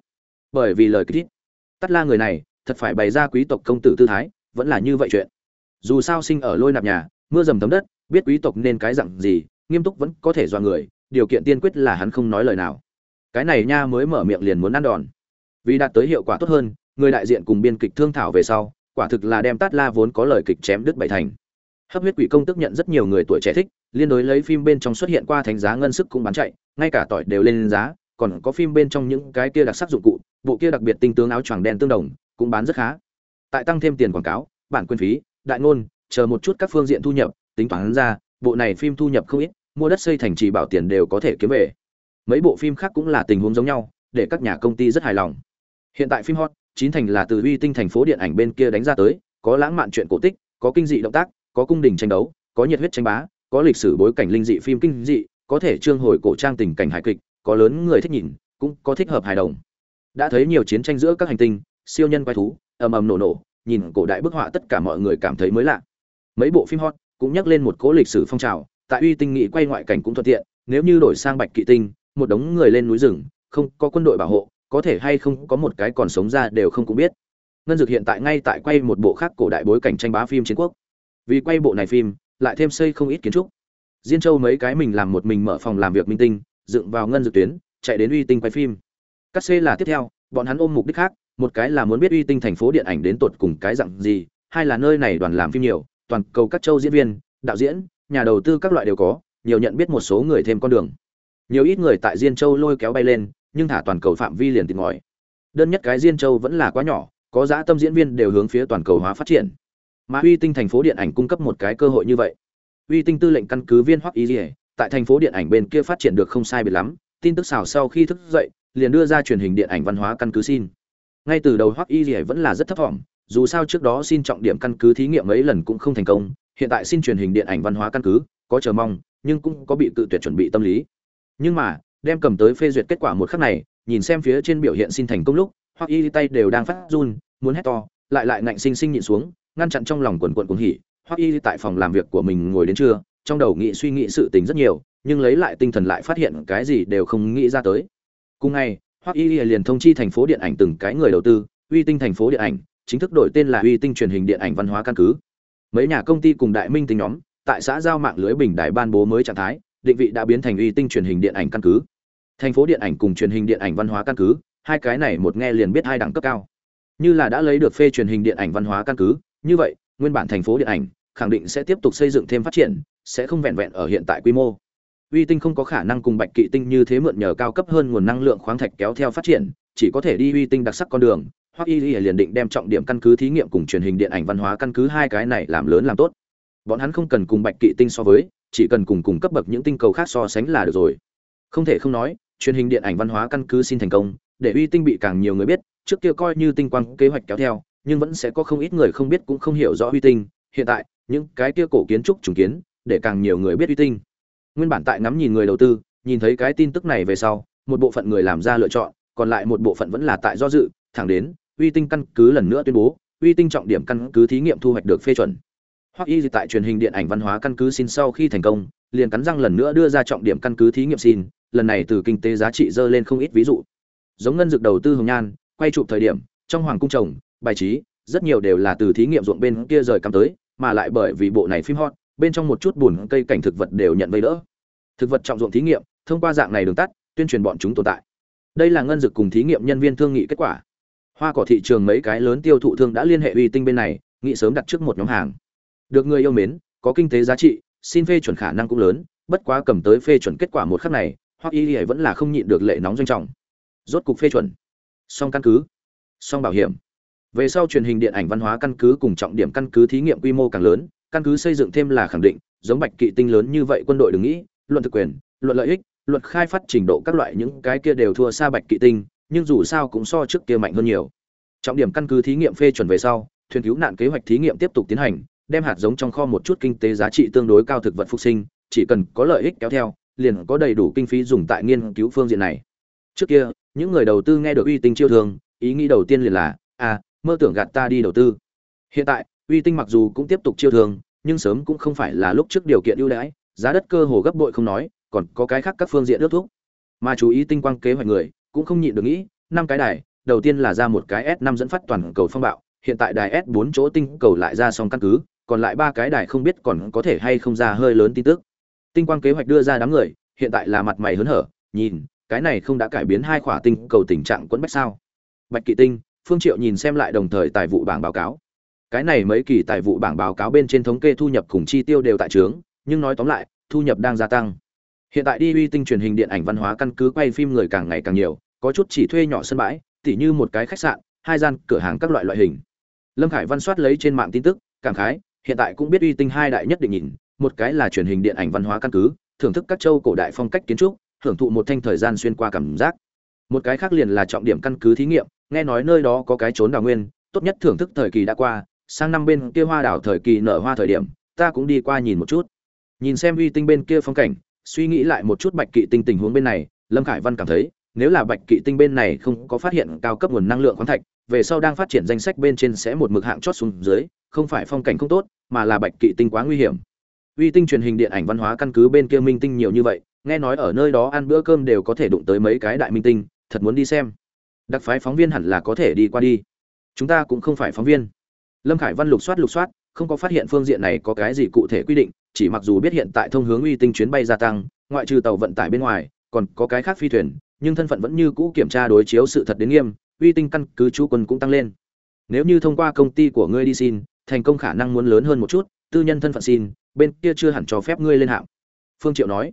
Bởi vì lời kích thích. Tắt la người này, thật phải bày ra quý tộc công tử tư thái, vẫn là như vậy chuyện. Dù sao sinh ở lôi nạp nhà, mưa dầm thấm đất, biết quý tộc nên cái dặn gì, nghiêm túc vẫn có thể dọa người, điều kiện tiên quyết là hắn không nói lời nào. Cái này nha mới mở miệng liền muốn ăn đòn. Vì đạt tới hiệu quả tốt hơn, người đại diện cùng biên kịch thương thảo về sau, quả thực là đem tát la vốn có lời kịch chém đứt bảy thành. Hấp huyết quỷ công tức nhận rất nhiều người tuổi trẻ thích, liên đối lấy phim bên trong xuất hiện qua thánh giá ngân sức cũng bán chạy, ngay cả tỏi đều lên giá, còn có phim bên trong những cái kia đặc sắc dụng cụ bộ kia đặc biệt tinh tướng áo choàng đen tương đồng, cũng bán rất khá. Tại tăng thêm tiền quảng cáo, bản quyền phí, đại ngôn, chờ một chút các phương diện thu nhập, tính toán ra, bộ này phim thu nhập không ít, mua đất xây thành trì bảo tiền đều có thể kiếm về. Mấy bộ phim khác cũng là tình huống giống nhau, để các nhà công ty rất hài lòng. Hiện tại phim hot, chín thành là từ uy tinh thành phố điện ảnh bên kia đánh ra tới, có lãng mạn chuyện cổ tích, có kinh dị động tác, có cung đình tranh đấu, có nhiệt huyết tranh bá, có lịch sử bối cảnh linh dị phim kinh dị, có thể trương hồi cổ trang tình cảnh hài kịch, có lớn người thích nhìn, cũng có thích hợp hài đồng đã thấy nhiều chiến tranh giữa các hành tinh, siêu nhân quái thú, ầm ầm nổ nổ, nhìn cổ đại bức họa tất cả mọi người cảm thấy mới lạ. Mấy bộ phim hot cũng nhắc lên một cố lịch sử phong trào, tại uy tinh nghị quay ngoại cảnh cũng thuận tiện, nếu như đổi sang bạch kỵ tinh, một đống người lên núi rừng, không có quân đội bảo hộ, có thể hay không có một cái còn sống ra đều không cũng biết. Ngân dược hiện tại ngay tại quay một bộ khác cổ đại bối cảnh tranh bá phim chiến quốc. Vì quay bộ này phim, lại thêm xây không ít kiến trúc. Diên châu mấy cái mình làm một mình mở phòng làm việc minh tinh, dựng vào ngân dược tuyến, chạy đến uy tinh quay phim cắt xê là tiếp theo, bọn hắn ôm mục đích khác, một cái là muốn biết uy tinh thành phố điện ảnh đến tột cùng cái dạng gì, hai là nơi này đoàn làm phim nhiều, toàn cầu các châu diễn viên, đạo diễn, nhà đầu tư các loại đều có, nhiều nhận biết một số người thêm con đường. Nhiều ít người tại diên châu lôi kéo bay lên, nhưng thả toàn cầu phạm vi liền tìm ngòi. Đơn nhất cái diên châu vẫn là quá nhỏ, có dã tâm diễn viên đều hướng phía toàn cầu hóa phát triển. Mà uy tinh thành phố điện ảnh cung cấp một cái cơ hội như vậy. Uy tinh tư lệnh căn cứ viên hoắc ý gì tại thành phố điện ảnh bên kia phát triển được không sai biệt lắm, tin tức xào sau khi thức dậy liền đưa ra truyền hình điện ảnh văn hóa căn cứ xin. Ngay từ đầu hoắc y Lệ vẫn là rất thấp thỏm, dù sao trước đó xin trọng điểm căn cứ thí nghiệm mấy lần cũng không thành công, hiện tại xin truyền hình điện ảnh văn hóa căn cứ, có chờ mong, nhưng cũng có bị tự tuyệt chuẩn bị tâm lý. Nhưng mà, đem cầm tới phê duyệt kết quả một khắc này, nhìn xem phía trên biểu hiện xin thành công lúc, Hoắc y tay đều đang phát run, muốn hét to, lại lại ngạnh sinh sinh nhịn xuống, ngăn chặn trong lòng quần quần cuồng hỉ. Hoắc y tại phòng làm việc của mình ngồi đến trưa, trong đầu nghĩ suy nghĩ sự tình rất nhiều, nhưng lấy lại tinh thần lại phát hiện cái gì đều không nghĩ ra tới cùng ngày hoặc y liền thông chi thành phố điện ảnh từng cái người đầu tư, uy tinh thành phố điện ảnh, chính thức đổi tên là uy tinh truyền hình điện ảnh văn hóa căn cứ. Mấy nhà công ty cùng đại minh tính nhóm, tại xã giao mạng lưới bình đài ban bố mới trạng thái, định vị đã biến thành uy tinh truyền hình điện ảnh căn cứ. Thành phố điện ảnh cùng truyền hình điện ảnh văn hóa căn cứ, hai cái này một nghe liền biết hai đẳng cấp cao. Như là đã lấy được phê truyền hình điện ảnh văn hóa căn cứ, như vậy, nguyên bản thành phố điện ảnh khẳng định sẽ tiếp tục xây dựng thêm phát triển, sẽ không vẹn vẹn ở hiện tại quy mô uy tinh không có khả năng cùng bạch kỵ tinh như thế mượn nhờ cao cấp hơn nguồn năng lượng khoáng thạch kéo theo phát triển, chỉ có thể đi uy tinh đặc sắc con đường. Hoặc y liền định đem trọng điểm căn cứ thí nghiệm cùng truyền hình điện ảnh văn hóa căn cứ hai cái này làm lớn làm tốt. Bọn hắn không cần cùng bạch kỵ tinh so với, chỉ cần cùng cùng cấp bậc những tinh cầu khác so sánh là được rồi. Không thể không nói, truyền hình điện ảnh văn hóa căn cứ xin thành công, để uy tinh bị càng nhiều người biết, trước kia coi như tinh quang kế hoạch kéo theo, nhưng vẫn sẽ có không ít người không biết cũng không hiểu rõ uy tinh. Hiện tại, những cái kia cổ kiến trúc trùng kiến, để càng nhiều người biết uy tinh nguyên bản tại ngắm nhìn người đầu tư, nhìn thấy cái tin tức này về sau, một bộ phận người làm ra lựa chọn, còn lại một bộ phận vẫn là tại do dự, thẳng đến, uy tinh căn cứ lần nữa tuyên bố, uy tinh trọng điểm căn cứ thí nghiệm thu hoạch được phê chuẩn. Hoặc y tại truyền hình điện ảnh văn hóa căn cứ xin sau khi thành công, liền cắn răng lần nữa đưa ra trọng điểm căn cứ thí nghiệm xin, lần này từ kinh tế giá trị dơ lên không ít ví dụ. Giống ngân dược đầu tư hồng nhan, quay chụp thời điểm, trong hoàng cung trồng, bài trí, rất nhiều đều là từ thí nghiệm ruộng bên kia rời cắm tới, mà lại bởi vì bộ này phim hot bên trong một chút buồn cây cảnh thực vật đều nhận vây đỡ. Thực vật trọng dụng thí nghiệm, thông qua dạng này đường tắt, tuyên truyền bọn chúng tồn tại. Đây là ngân dược cùng thí nghiệm nhân viên thương nghị kết quả. Hoa cỏ thị trường mấy cái lớn tiêu thụ thương đã liên hệ uy tinh bên này nghị sớm đặt trước một nhóm hàng. Được người yêu mến, có kinh tế giá trị, xin phê chuẩn khả năng cũng lớn, bất quá cầm tới phê chuẩn kết quả một khắc này, hoặc y vẫn là không nhịn được lệ nóng doanh trọng. Rốt cục phê chuẩn. Song căn cứ. Song bảo hiểm. Về sau truyền hình điện ảnh văn hóa căn cứ cùng trọng điểm căn cứ thí nghiệm quy mô càng lớn căn cứ xây dựng thêm là khẳng định, giống bạch kỵ tinh lớn như vậy quân đội đừng nghĩ, luận thực quyền, luận lợi ích luật khai phát trình độ các loại những cái kia đều thua xa bạch kỵ tinh, nhưng dù sao cũng so trước kia mạnh hơn nhiều. Trọng điểm căn cứ thí nghiệm phê chuẩn về sau, thuyền cứu nạn kế hoạch thí nghiệm tiếp tục tiến hành, đem hạt giống trong kho một chút kinh tế giá trị tương đối cao thực vật phục sinh, chỉ cần có lợi ích kéo theo, liền có đầy đủ kinh phí dùng tại nghiên cứu phương diện này. Trước kia, những người đầu tư nghe được uy tín chiêu thương, ý nghĩ đầu tiên liền là à mơ tưởng gạt ta đi đầu tư. Hiện tại uy tinh mặc dù cũng tiếp tục chiêu thường, nhưng sớm cũng không phải là lúc trước điều kiện ưu đãi giá đất cơ hồ gấp bội không nói còn có cái khác các phương diện ước thúc. Mà chú ý tinh quang kế hoạch người cũng không nhịn được nghĩ năm cái đài đầu tiên là ra một cái s 5 dẫn phát toàn cầu phong bạo hiện tại đài s 4 chỗ tinh cầu lại ra xong căn cứ còn lại ba cái đài không biết còn có thể hay không ra hơi lớn tin tức. Tinh quang kế hoạch đưa ra đám người hiện tại là mặt mày hớn hở nhìn cái này không đã cải biến hai khỏa tinh cầu tình trạng quẫn bách sao? Bạch kỵ tinh phương triệu nhìn xem lại đồng thời tài vụ bảng báo cáo cái này mấy kỳ tài vụ bảng báo cáo bên trên thống kê thu nhập cùng chi tiêu đều tại trướng, nhưng nói tóm lại, thu nhập đang gia tăng. Hiện tại đi uy tinh truyền hình điện ảnh văn hóa căn cứ quay phim người càng ngày càng nhiều, có chút chỉ thuê nhỏ sân bãi, tỉ như một cái khách sạn, hai gian cửa hàng các loại loại hình. Lâm khải văn soát lấy trên mạng tin tức, cảm khái, hiện tại cũng biết uy tinh hai đại nhất định nhìn, một cái là truyền hình điện ảnh văn hóa căn cứ, thưởng thức các châu cổ đại phong cách kiến trúc hưởng thụ một thanh thời gian xuyên qua cảm giác. Một cái khác liền là trọng điểm căn cứ thí nghiệm, nghe nói nơi đó có cái trốn đào nguyên, tốt nhất thưởng thức thời kỳ đã qua sang năm bên kia hoa đảo thời kỳ nở hoa thời điểm, ta cũng đi qua nhìn một chút. Nhìn xem uy tinh bên kia phong cảnh, suy nghĩ lại một chút bạch kỵ tinh tình huống bên này, lâm khải văn cảm thấy, nếu là bạch kỵ tinh bên này không có phát hiện cao cấp nguồn năng lượng khoáng thạch, về sau đang phát triển danh sách bên trên sẽ một mực hạng chót xuống dưới, không phải phong cảnh không tốt, mà là bạch kỵ tinh quá nguy hiểm. Uy tinh truyền hình điện ảnh văn hóa căn cứ bên kia minh tinh nhiều như vậy, nghe nói ở nơi đó ăn bữa cơm đều có thể đụng tới mấy cái đại minh tinh, thật muốn đi xem. Đặc phái phóng viên hẳn là có thể đi qua đi. Chúng ta cũng không phải phóng viên lâm khải văn lục soát lục soát, không có phát hiện phương diện này có cái gì cụ thể quy định, chỉ mặc dù biết hiện tại thông hướng uy tinh chuyến bay gia tăng, ngoại trừ tàu vận tải bên ngoài, còn có cái khác phi thuyền, nhưng thân phận vẫn như cũ kiểm tra đối chiếu sự thật đến nghiêm, uy tinh căn cứ chú quân cũng tăng lên. Nếu như thông qua công ty của ngươi đi xin, thành công khả năng muốn lớn hơn một chút, tư nhân thân phận xin, bên kia chưa hẳn cho phép ngươi lên hạng. Phương triệu nói.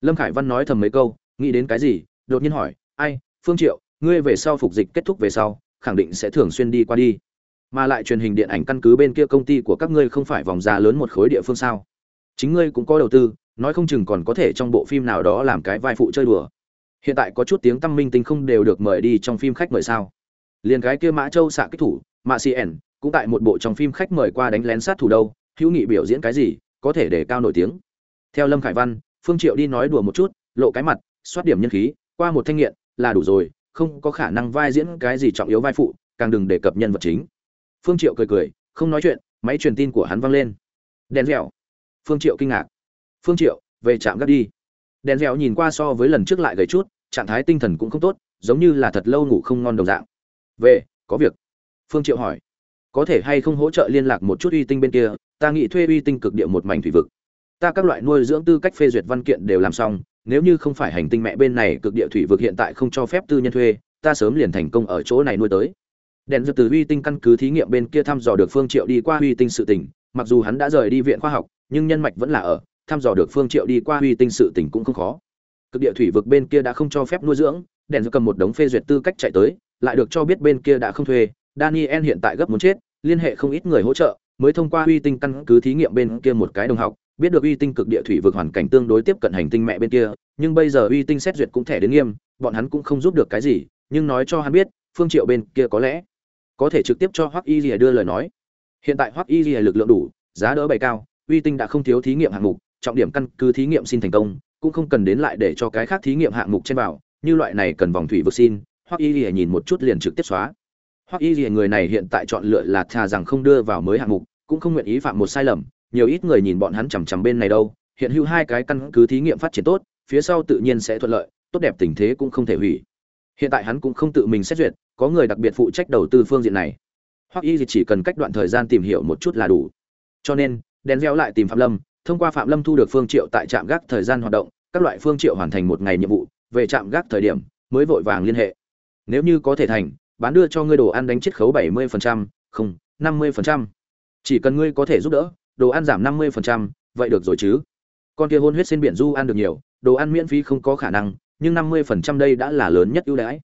Lâm khải văn nói thầm mấy câu, nghĩ đến cái gì, đột nhiên hỏi, ai, phương triệu, ngươi về sau phục dịch kết thúc về sau, khẳng định sẽ thường xuyên đi qua đi mà lại truyền hình điện ảnh căn cứ bên kia công ty của các ngươi không phải vòng già lớn một khối địa phương sao? Chính ngươi cũng có đầu tư, nói không chừng còn có thể trong bộ phim nào đó làm cái vai phụ chơi đùa. Hiện tại có chút tiếng tăm minh tinh không đều được mời đi trong phim khách mời sao? Liền cái kia mã châu xạ kích thủ mạ cn cũng tại một bộ trong phim khách mời qua đánh lén sát thủ đâu, hữu nghị biểu diễn cái gì, có thể để cao nổi tiếng. Theo lâm khải văn, phương triệu đi nói đùa một chút, lộ cái mặt xoát điểm nhân khí, qua một thanh nghiện, là đủ rồi, không có khả năng vai diễn cái gì trọng yếu vai phụ, càng đừng đề cập nhân vật chính phương triệu cười cười, không nói chuyện, máy truyền tin của hắn vang lên. Đèn dẻo phương triệu kinh ngạc. Phương triệu, về trạm gác đi. Đèn dẻo nhìn qua so với lần trước lại gầy chút, trạng thái tinh thần cũng không tốt, giống như là thật lâu ngủ không ngon đồng dạng. Về, có việc. Phương triệu hỏi. Có thể hay không hỗ trợ liên lạc một chút uy tinh bên kia, ta nghĩ thuê uy tinh cực địa một mảnh thủy vực. Ta các loại nuôi dưỡng tư cách phê duyệt văn kiện đều làm xong, nếu như không phải hành tinh mẹ bên này cực địa thủy vực hiện tại không cho phép tư nhân thuê, ta sớm liền thành công ở chỗ này nuôi tới đèn dược từ uy tinh căn cứ thí nghiệm bên kia thăm dò được phương triệu đi qua uy tinh sự tình, mặc dù hắn đã rời đi viện khoa học, nhưng nhân mạch vẫn là ở, thăm dò được phương triệu đi qua uy tinh sự tình cũng không khó. Cực địa thủy vực bên kia đã không cho phép nuôi dưỡng, đèn dược cầm một đống phê duyệt tư cách chạy tới, lại được cho biết bên kia đã không thuê. Daniel hiện tại gấp muốn chết, liên hệ không ít người hỗ trợ, mới thông qua uy tinh căn cứ thí nghiệm bên kia một cái đồng học, biết được uy tinh cực địa thủy vực hoàn cảnh tương đối tiếp cận hành tinh mẹ bên kia, nhưng bây giờ uy tinh xét duyệt cũng thẻ đến nghiêm, bọn hắn cũng không giúp được cái gì, nhưng nói cho hắn biết, phương triệu bên kia có lẽ có thể trực tiếp cho hoắc y lìa đưa lời nói. Hiện tại hoắc y lìa lực lượng đủ, giá đỡ bày cao, uy tinh đã không thiếu thí nghiệm hạng mục, trọng điểm căn cứ thí nghiệm xin thành công, cũng không cần đến lại để cho cái khác thí nghiệm hạng mục trên vào, như loại này cần vòng thủy vực xin, hoắc y lìa nhìn một chút liền trực tiếp xóa. Hoắc y lìa người này hiện tại chọn lựa là thà rằng không đưa vào mới hạng mục, cũng không nguyện ý phạm một sai lầm, nhiều ít người nhìn bọn hắn chằm chằm bên này đâu, hiện hữu hai cái căn cứ thí nghiệm phát triển tốt, phía sau tự nhiên sẽ thuận lợi, tốt đẹp tình thế cũng không thể hủy hiện tại hắn cũng không tự mình xét duyệt có người đặc biệt phụ trách đầu tư phương diện này. Hoặc y chỉ cần cách đoạn thời gian tìm hiểu một chút là đủ. Cho nên đèn reo lại tìm phạm lâm thông qua phạm lâm thu được phương triệu tại trạm gác thời gian hoạt động các loại phương triệu hoàn thành một ngày nhiệm vụ về trạm gác thời điểm mới vội vàng liên hệ. Nếu như có thể thành bán đưa cho ngươi đồ ăn đánh chiết khấu 70%, không 50%. chỉ cần ngươi có thể giúp đỡ đồ ăn giảm 50%, vậy được rồi chứ. Con kia hôn huyết trên biển du ăn được nhiều đồ ăn miễn phí không có khả năng nhưng 50% đây đã là lớn nhất ưu đãi.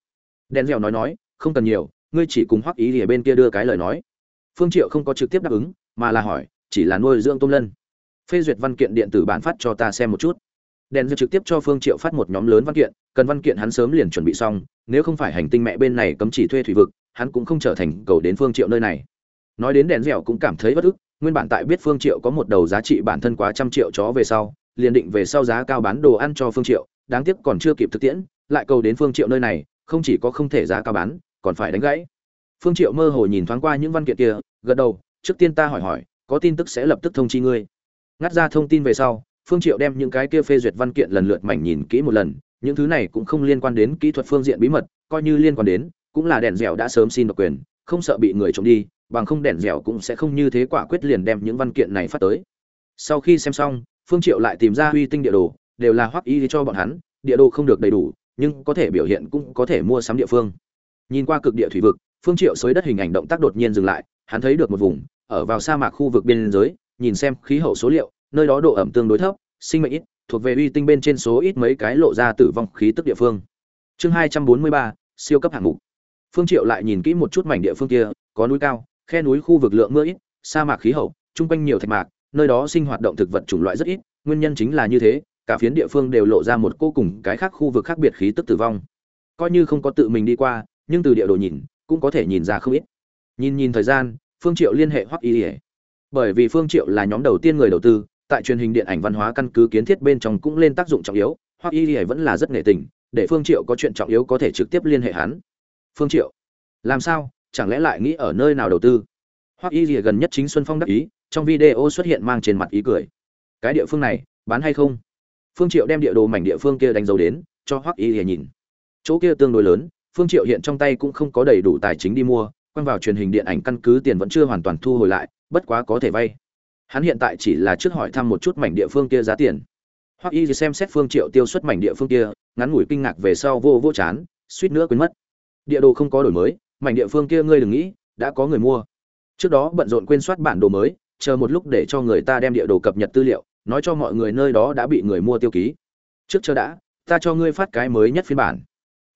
Đen dẻo nói nói, không cần nhiều, ngươi chỉ cùng hoắc ý ở bên kia đưa cái lời nói. Phương triệu không có trực tiếp đáp ứng, mà là hỏi, chỉ là nuôi dưỡng tôm lân. Phê duyệt văn kiện điện tử bản phát cho ta xem một chút. Đèn dẻo trực tiếp cho phương triệu phát một nhóm lớn văn kiện, cần văn kiện hắn sớm liền chuẩn bị xong, nếu không phải hành tinh mẹ bên này cấm chỉ thuê thủy vực, hắn cũng không trở thành cầu đến phương triệu nơi này. Nói đến đèn dẻo cũng cảm thấy bất ức, nguyên bản tại biết phương triệu có một đầu giá trị bản thân quá trăm triệu chó về sau, liền định về sau giá cao bán đồ ăn cho phương triệu đáng tiếc còn chưa kịp thực tiễn, lại cầu đến phương triệu nơi này, không chỉ có không thể giá cao bán, còn phải đánh gãy. Phương triệu mơ hồ nhìn thoáng qua những văn kiện kia, gật đầu, trước tiên ta hỏi hỏi, có tin tức sẽ lập tức thông chi ngươi. Ngắt ra thông tin về sau, phương triệu đem những cái kia phê duyệt văn kiện lần lượt mảnh nhìn kỹ một lần, những thứ này cũng không liên quan đến kỹ thuật phương diện bí mật, coi như liên quan đến, cũng là đèn dẻo đã sớm xin độc quyền, không sợ bị người trộm đi, bằng không đèn dẻo cũng sẽ không như thế quả quyết liền đem những văn kiện này phát tới. Sau khi xem xong, phương triệu lại tìm ra uy tinh địa đồ đều là hoắc y cho bọn hắn, địa đồ không được đầy đủ, nhưng có thể biểu hiện cũng có thể mua sắm địa phương. Nhìn qua cực địa thủy vực, phương triệu xới đất hình ảnh động tác đột nhiên dừng lại, hắn thấy được một vùng, ở vào sa mạc khu vực biên giới, nhìn xem khí hậu số liệu, nơi đó độ ẩm tương đối thấp, sinh mệnh ít, thuộc về uy tinh bên trên số ít mấy cái lộ ra tử vong khí tức địa phương. Chương hai trăm bốn mươi ba, siêu cấp hạng mục. Phương triệu lại nhìn kỹ một chút mảnh địa phương kia, có núi cao, khe núi khu vực lượng mưa ít, sa mạc khí hậu trung quanh nhiều thạch mạc, nơi đó sinh hoạt động thực vật chủng loại rất ít, nguyên nhân chính là như thế cả phiến địa phương đều lộ ra một cô cùng cái khác khu vực khác biệt khí tức tử vong. Coi như không có tự mình đi qua, nhưng từ địa đồ nhìn, cũng có thể nhìn ra không ít. Nhìn nhìn thời gian, phương triệu liên hệ hoắc y ỉa bởi vì phương triệu là nhóm đầu tiên người đầu tư, tại truyền hình điện ảnh văn hóa căn cứ kiến thiết bên trong cũng lên tác dụng trọng yếu, hoắc y ỉa vẫn là rất nghệ tình, để phương triệu có chuyện trọng yếu có thể trực tiếp liên hệ hắn. Phương triệu, làm sao? Chẳng lẽ lại nghĩ ở nơi nào đầu tư? Hoắc y ỉa gần nhất chính xuân phong đắc ý, trong video xuất hiện mang trên mặt ý cười. Cái địa phương này, bán hay không? Phương triệu đem địa đồ mảnh địa phương kia đánh dấu đến, cho hoắc y lìa nhìn. Chỗ kia tương đối lớn, phương triệu hiện trong tay cũng không có đầy đủ tài chính đi mua, quăng vào truyền hình điện ảnh căn cứ tiền vẫn chưa hoàn toàn thu hồi lại, bất quá có thể vay. Hắn hiện tại chỉ là trước hỏi thăm một chút mảnh địa phương kia giá tiền. Hoắc y xem xét phương triệu tiêu xuất mảnh địa phương kia, ngắn ngủi kinh ngạc về sau vô vô chán, suýt nữa quên mất. Địa đồ không có đổi mới, mảnh địa phương kia ngươi đừng nghĩ, đã có người mua. Trước đó bận rộn quên soát bản đồ mới, chờ một lúc để cho người ta đem địa đồ cập nhật tư liệu nói cho mọi người nơi đó đã bị người mua tiêu ký. Trước chờ đã, ta cho ngươi phát cái mới nhất phiên bản.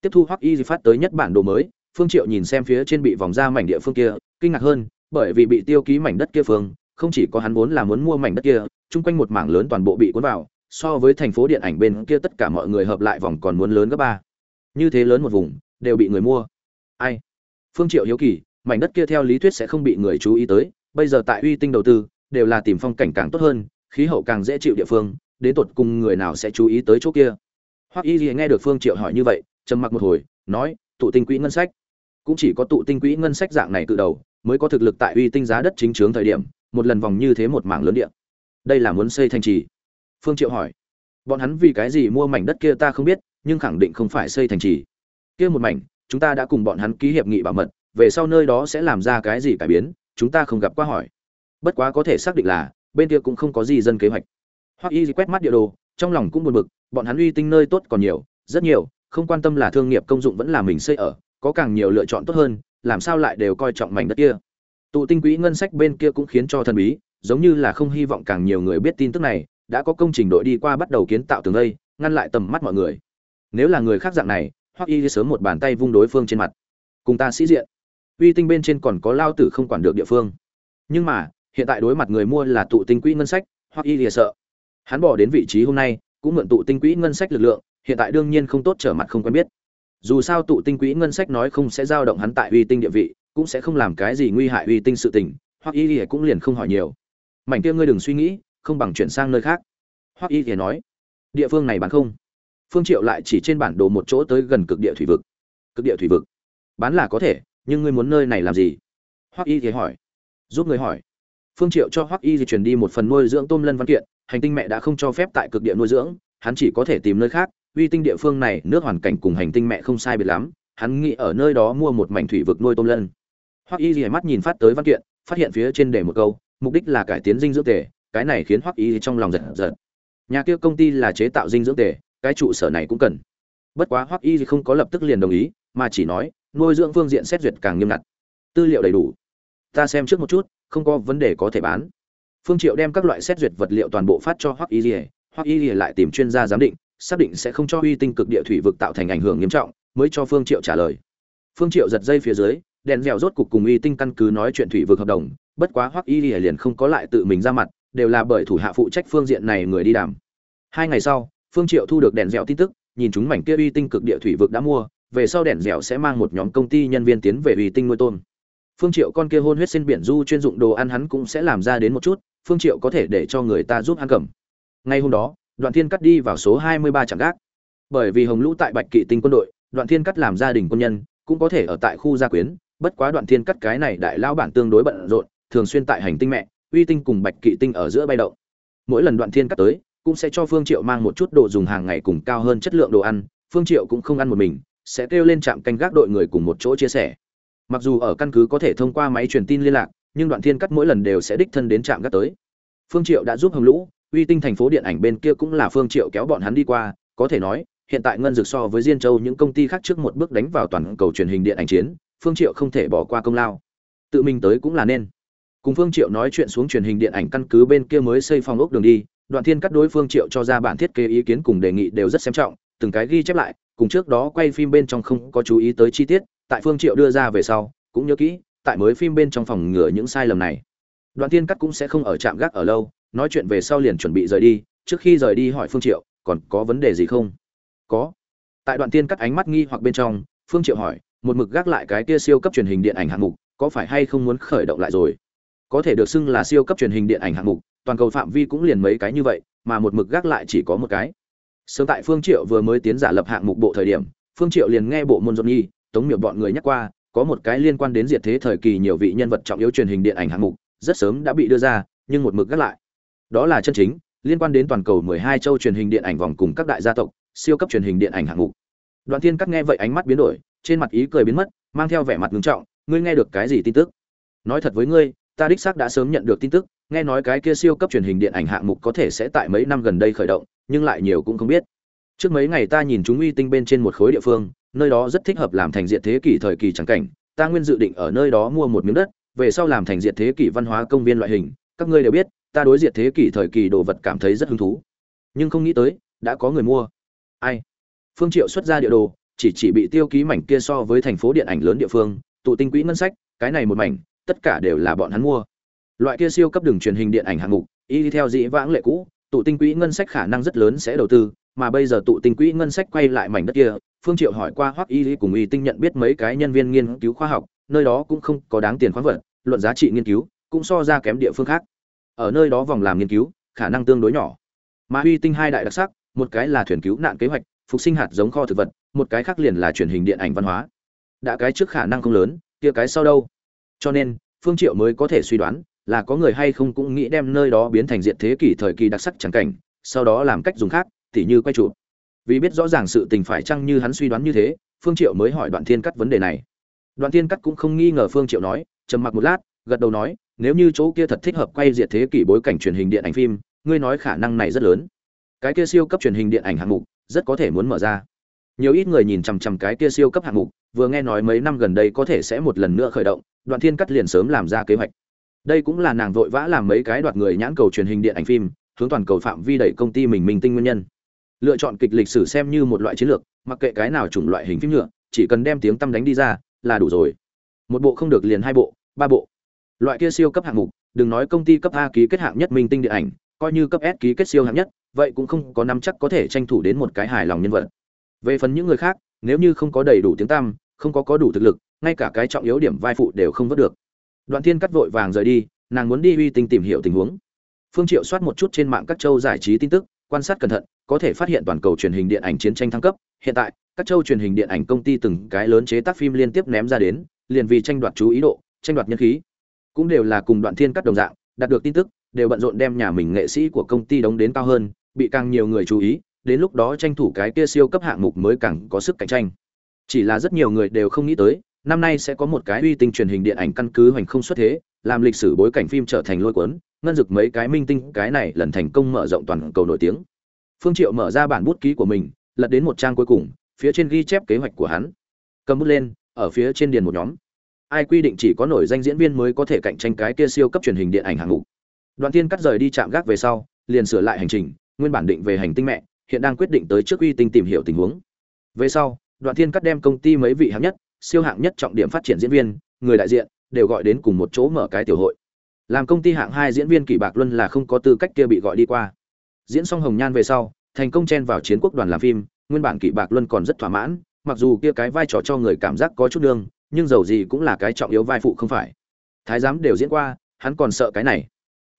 Tiếp thu hoặc y phát tới nhất bản đồ mới, phương triệu nhìn xem phía trên bị vòng ra mảnh địa phương kia, kinh ngạc hơn, bởi vì bị tiêu ký mảnh đất kia phương, không chỉ có hắn vốn là muốn mua mảnh đất kia, chung quanh một mảng lớn toàn bộ bị cuốn vào, so với thành phố điện ảnh bên kia tất cả mọi người hợp lại vòng còn muốn lớn gấp ba. Như thế lớn một vùng, đều bị người mua. Ai? Phương triệu hiếu kỳ, mảnh đất kia theo lý thuyết sẽ không bị người chú ý tới, bây giờ tại uy tinh đầu tư, đều là tìm phong cảnh càng tốt hơn khí hậu càng dễ chịu địa phương, đến tột cùng người nào sẽ chú ý tới chỗ kia. Hoặc y nghe được phương triệu hỏi như vậy, trầm mặc một hồi, nói, tụ tinh quỹ ngân sách. Cũng chỉ có tụ tinh quỹ ngân sách dạng này từ đầu, mới có thực lực tại uy tinh giá đất chính trướng thời điểm, một lần vòng như thế một mảng lớn địa. Đây là muốn xây thành trì. Phương triệu hỏi, bọn hắn vì cái gì mua mảnh đất kia ta không biết, nhưng khẳng định không phải xây thành trì. Kia một mảnh, chúng ta đã cùng bọn hắn ký hiệp nghị bảo mật, về sau nơi đó sẽ làm ra cái gì cải biến, chúng ta không gặp qua hỏi. Bất quá có thể xác định là bên kia cũng không có gì dân kế hoạch. Hoặc y quét mắt địa đồ, trong lòng cũng buồn bực, bọn hắn uy tinh nơi tốt còn nhiều, rất nhiều, không quan tâm là thương nghiệp công dụng vẫn là mình xây ở, có càng nhiều lựa chọn tốt hơn, làm sao lại đều coi trọng mảnh đất kia. Tụ tinh quỹ ngân sách bên kia cũng khiến cho thần bí, giống như là không hy vọng càng nhiều người biết tin tức này, đã có công trình đội đi qua bắt đầu kiến tạo tường lây ngăn lại tầm mắt mọi người. Nếu là người khác dạng này hoặc y sớm một bàn tay vung đối phương trên mặt. Cùng ta sĩ diện. Uy tinh bên trên còn có lao tử không quản được địa phương. Nhưng mà hiện tại đối mặt người mua là tụ tinh quỹ ngân sách, hoặc y lìa sợ. Hắn bỏ đến vị trí hôm nay, cũng mượn tụ tinh quỹ ngân sách lực lượng, hiện tại đương nhiên không tốt trở mặt không quen biết. Dù sao tụ tinh quỹ ngân sách nói không sẽ giao động hắn tại uy tinh địa vị, cũng sẽ không làm cái gì nguy hại uy tinh sự tình, hoặc y lìa cũng liền không hỏi nhiều. Mảnh kia ngươi đừng suy nghĩ, không bằng chuyển sang nơi khác. Hoặc y lìa nói, địa phương này bán không. Phương triệu lại chỉ trên bản đồ một chỗ tới gần cực địa thủy vực. Cực địa thủy vực? Bán là có thể, nhưng ngươi muốn nơi này làm gì? Hoặc y lìa hỏi. Giúp người hỏi phương triệu cho Hoắc y di truyền đi một phần nuôi dưỡng tôm lân văn kiện hành tinh mẹ đã không cho phép tại cực địa nuôi dưỡng hắn chỉ có thể tìm nơi khác uy tinh địa phương này nước hoàn cảnh cùng hành tinh mẹ không sai biệt lắm hắn nghĩ ở nơi đó mua một mảnh thủy vực nuôi tôm lân Hoắc Y Lìa mắt nhìn phát tới văn kiện, phát hiện phía trên để một câu, mục đích là cải tiến dinh dưỡng tề, cái này khiến Hoắc Y trong lòng giật giật. Nhà kia công ty là chế tạo dinh dưỡng tề, cái trụ sở này cũng cần. Bất quá Hoắc Y không có lập tức liền đồng ý, mà chỉ nói, nuôi dưỡng phương diện xét duyệt càng nghiêm ngặt. Tư liệu đầy đủ. Ta xem trước một chút, không có vấn đề có thể bán. Phương Triệu đem các loại xét duyệt vật liệu toàn bộ phát cho Hoắc Y Lìa, Hoắc Y Lìa lại tìm chuyên gia giám định, xác định sẽ không cho uy tinh cực địa thủy vực tạo thành ảnh hưởng nghiêm trọng, mới cho Phương Triệu trả lời. Phương Triệu giật dây phía dưới, đèn dẻo rốt cục cùng y tinh căn cứ nói chuyện thủy vực hợp đồng bất quá hoắc y liền không có lại tự mình ra mặt đều là bởi thủ hạ phụ trách phương diện này người đi đàm hai ngày sau phương triệu thu được đèn dẻo tin tức nhìn chúng mảnh kia uy tinh cực địa thủy vực đã mua về sau đèn dẻo sẽ mang một nhóm công ty nhân viên tiến về uy tinh nuôi tôm phương triệu con kia hôn huyết xin biển du chuyên dụng đồ ăn hắn cũng sẽ làm ra đến một chút, phương triệu có thể để cho người ta giúp ăn cầm. Ngay hôm đó, đoạn thiên cắt đi vào số 23 trạm gác. Bởi vì hồng lũ tại bạch kỵ tinh quân đội, đoạn thiên cắt làm gia đình quân nhân, cũng có thể ở tại khu gia quyến, bất quá đoạn thiên cắt cái này đại lao bản tương đối bận rộn, thường xuyên tại hành tinh mẹ, uy tinh cùng bạch kỵ tinh ở giữa bay động. Mỗi lần đoạn thiên cắt tới, cũng sẽ cho phương triệu mang một chút đồ dùng hàng ngày cùng cao hơn chất lượng đồ ăn, phương triệu cũng không ăn một mình, sẽ kêu lên trạm canh gác đội người cùng một chỗ chia sẻ mặc dù ở căn cứ có thể thông qua máy truyền tin liên lạc, nhưng đoạn thiên cắt mỗi lần đều sẽ đích thân đến trạm gác tới. Phương triệu đã giúp hồng lũ, uy tinh thành phố điện ảnh bên kia cũng là phương triệu kéo bọn hắn đi qua, có thể nói, hiện tại ngân dược so với diên châu những công ty khác trước một bước đánh vào toàn cầu truyền hình điện ảnh chiến, phương triệu không thể bỏ qua công lao. Tự mình tới cũng là nên. Cùng phương triệu nói chuyện xuống truyền hình điện ảnh căn cứ bên kia mới xây phòng ốc đường đi, đoạn thiên cắt đối phương triệu cho ra bản thiết kế ý kiến cùng đề nghị đều rất xem trọng, từng cái ghi chép lại cùng trước đó quay phim bên trong không có chú ý tới chi tiết, tại phương triệu đưa ra về sau, cũng nhớ kỹ, tại mới phim bên trong phòng ngừa những sai lầm này. Đoạn tiên cắt cũng sẽ không ở trạm gác ở lâu, nói chuyện về sau liền chuẩn bị rời đi, trước khi rời đi hỏi phương triệu, còn có vấn đề gì không? Có. Tại đoạn tiên cắt ánh mắt nghi hoặc bên trong, phương triệu hỏi, một mực gác lại cái kia siêu cấp truyền hình điện ảnh hạng mục, có phải hay không muốn khởi động lại rồi? Có thể được xưng là siêu cấp truyền hình điện ảnh hạng mục, toàn cầu phạm vi cũng liền mấy cái như vậy, mà một mực gác lại chỉ có một cái sớm tại phương triệu vừa mới tiến giả lập hạng mục bộ thời điểm, phương triệu liền nghe bộ môn dọn nhi, tống miểu bọn người nhắc qua, có một cái liên quan đến diệt thế thời kỳ nhiều vị nhân vật trọng yếu truyền hình điện ảnh hạng mục, rất sớm đã bị đưa ra, nhưng một mực gác lại. Đó là chân chính, liên quan đến toàn cầu 12 châu truyền hình điện ảnh vòng cùng các đại gia tộc, siêu cấp truyền hình điện ảnh hạng mục. Đoàn thiên các nghe vậy ánh mắt biến đổi, trên mặt ý cười biến mất, mang theo vẻ mặt ngưng trọng, ngươi nghe được cái gì tin tức? Nói thật với ngươi, ta đích xác đã sớm nhận được tin tức, nghe nói cái kia siêu cấp truyền hình điện ảnh hạng mục có thể sẽ tại mấy năm gần đây khởi động nhưng lại nhiều cũng không biết. Trước mấy ngày ta nhìn chúng uy tinh bên trên một khối địa phương, nơi đó rất thích hợp làm thành diện thế kỷ thời kỳ trắng cảnh, ta nguyên dự định ở nơi đó mua một miếng đất, về sau làm thành diện thế kỷ văn hóa công viên loại hình, các ngươi đều biết, ta đối diện thế kỷ thời kỳ đồ vật cảm thấy rất hứng thú. Nhưng không nghĩ tới, đã có người mua. Ai? Phương triệu xuất ra địa đồ, chỉ chỉ bị tiêu ký mảnh kia so với thành phố điện ảnh lớn địa phương, tụ tinh quỹ ngân sách, cái này một mảnh, tất cả đều là bọn hắn mua. Loại kia siêu cấp đường truyền hình điện ảnh hạng mục, y theo dĩ vãng lệ cũ tụ tinh quỹ ngân sách khả năng rất lớn sẽ đầu tư, mà bây giờ tụ tinh quỹ ngân sách quay lại mảnh đất kia, phương triệu hỏi qua hoắc y Lý cùng y tinh nhận biết mấy cái nhân viên nghiên cứu khoa học, nơi đó cũng không có đáng tiền khoáng vật, luận giá trị nghiên cứu, cũng so ra kém địa phương khác. Ở nơi đó vòng làm nghiên cứu, khả năng tương đối nhỏ. Mà uy tinh hai đại đặc sắc, một cái là thuyền cứu nạn kế hoạch, phục sinh hạt giống kho thực vật, một cái khác liền là truyền hình điện ảnh văn hóa. Đã cái trước khả năng không lớn, kia cái sau đâu? Cho nên, phương triệu mới có thể suy đoán là có người hay không cũng nghĩ đem nơi đó biến thành diện thế kỷ thời kỳ đặc sắc chẳng cảnh, sau đó làm cách dùng khác, tỉ như quay chụp. Vì biết rõ ràng sự tình phải chăng như hắn suy đoán như thế, phương triệu mới hỏi đoạn thiên cắt vấn đề này. Đoạn thiên cắt cũng không nghi ngờ phương triệu nói, trầm mặc một lát, gật đầu nói, nếu như chỗ kia thật thích hợp quay diệt thế kỷ bối cảnh truyền hình điện ảnh phim, ngươi nói khả năng này rất lớn. Cái kia siêu cấp truyền hình điện ảnh hạng mục, rất có thể muốn mở ra. Nhiều ít người nhìn chằm chằm cái kia siêu cấp hạng mục, vừa nghe nói mấy năm gần đây có thể sẽ một lần nữa khởi động, đoạn thiên cắt liền sớm làm ra kế hoạch đây cũng là nàng vội vã làm mấy cái đoạt người nhãn cầu truyền hình điện ảnh phim, hướng toàn cầu phạm vi đẩy công ty mình minh tinh nguyên nhân. Lựa chọn kịch lịch sử xem như một loại chiến lược, mặc kệ cái nào chủng loại hình phim nhựa, chỉ cần đem tiếng tăm đánh đi ra, là đủ rồi. Một bộ không được liền hai bộ, ba bộ. Loại kia siêu cấp hạng mục, đừng nói công ty cấp a ký kết hạng nhất minh tinh điện ảnh, coi như cấp s ký kết siêu hạng nhất, vậy cũng không có nắm chắc có thể tranh thủ đến một cái hài lòng nhân vật. Về phần những người khác, nếu như không có đầy đủ tiếng tăm, không có có đủ thực lực, ngay cả cái trọng yếu điểm vai phụ đều không vớt được đoạn thiên cắt vội vàng rời đi, nàng muốn đi uy tinh tìm hiểu tình huống. Phương triệu soát một chút trên mạng các châu giải trí tin tức, quan sát cẩn thận, có thể phát hiện toàn cầu truyền hình điện ảnh chiến tranh thăng cấp. Hiện tại, các châu truyền hình điện ảnh công ty từng cái lớn chế tác phim liên tiếp ném ra đến, liền vì tranh đoạt chú ý độ, tranh đoạt nhân khí. Cũng đều là cùng đoạn thiên cắt đồng dạng, đạt được tin tức, đều bận rộn đem nhà mình nghệ sĩ của công ty đóng đến cao hơn, bị càng nhiều người chú ý, đến lúc đó tranh thủ cái kia siêu cấp hạng mục mới càng có sức cạnh tranh. Chỉ là rất nhiều người đều không nghĩ tới năm nay sẽ có một cái uy tinh truyền hình điện ảnh căn cứ hoành không xuất thế, làm lịch sử bối cảnh phim trở thành lôi cuốn, ngân dực mấy cái minh tinh, cái này lần thành công mở rộng toàn cầu nổi tiếng. Phương triệu mở ra bản bút ký của mình, lật đến một trang cuối cùng, phía trên ghi chép kế hoạch của hắn. Cầm bút lên, ở phía trên điền một nhóm. Ai quy định chỉ có nổi danh diễn viên mới có thể cạnh tranh cái kia siêu cấp truyền hình điện ảnh hạng mục. Đoạn tiên cắt rời đi chạm gác về sau, liền sửa lại hành trình, nguyên bản định về hành tinh mẹ, hiện đang quyết định tới trước uy tinh tìm hiểu tình huống. Về sau, đoạn thiên cắt đem công ty mấy vị hạng nhất siêu hạng nhất trọng điểm phát triển diễn viên người đại diện đều gọi đến cùng một chỗ mở cái tiểu hội. Làm công ty hạng hai diễn viên Kỳ bạc luân là không có tư cách kia bị gọi đi qua. Diễn xong hồng nhan về sau thành công chen vào chiến quốc đoàn làm phim nguyên bản Kỳ bạc luân còn rất thỏa mãn mặc dù kia cái vai trò cho người cảm giác có chút đường, nhưng dầu gì cũng là cái trọng yếu vai phụ không phải. Thái giám đều diễn qua hắn còn sợ cái này.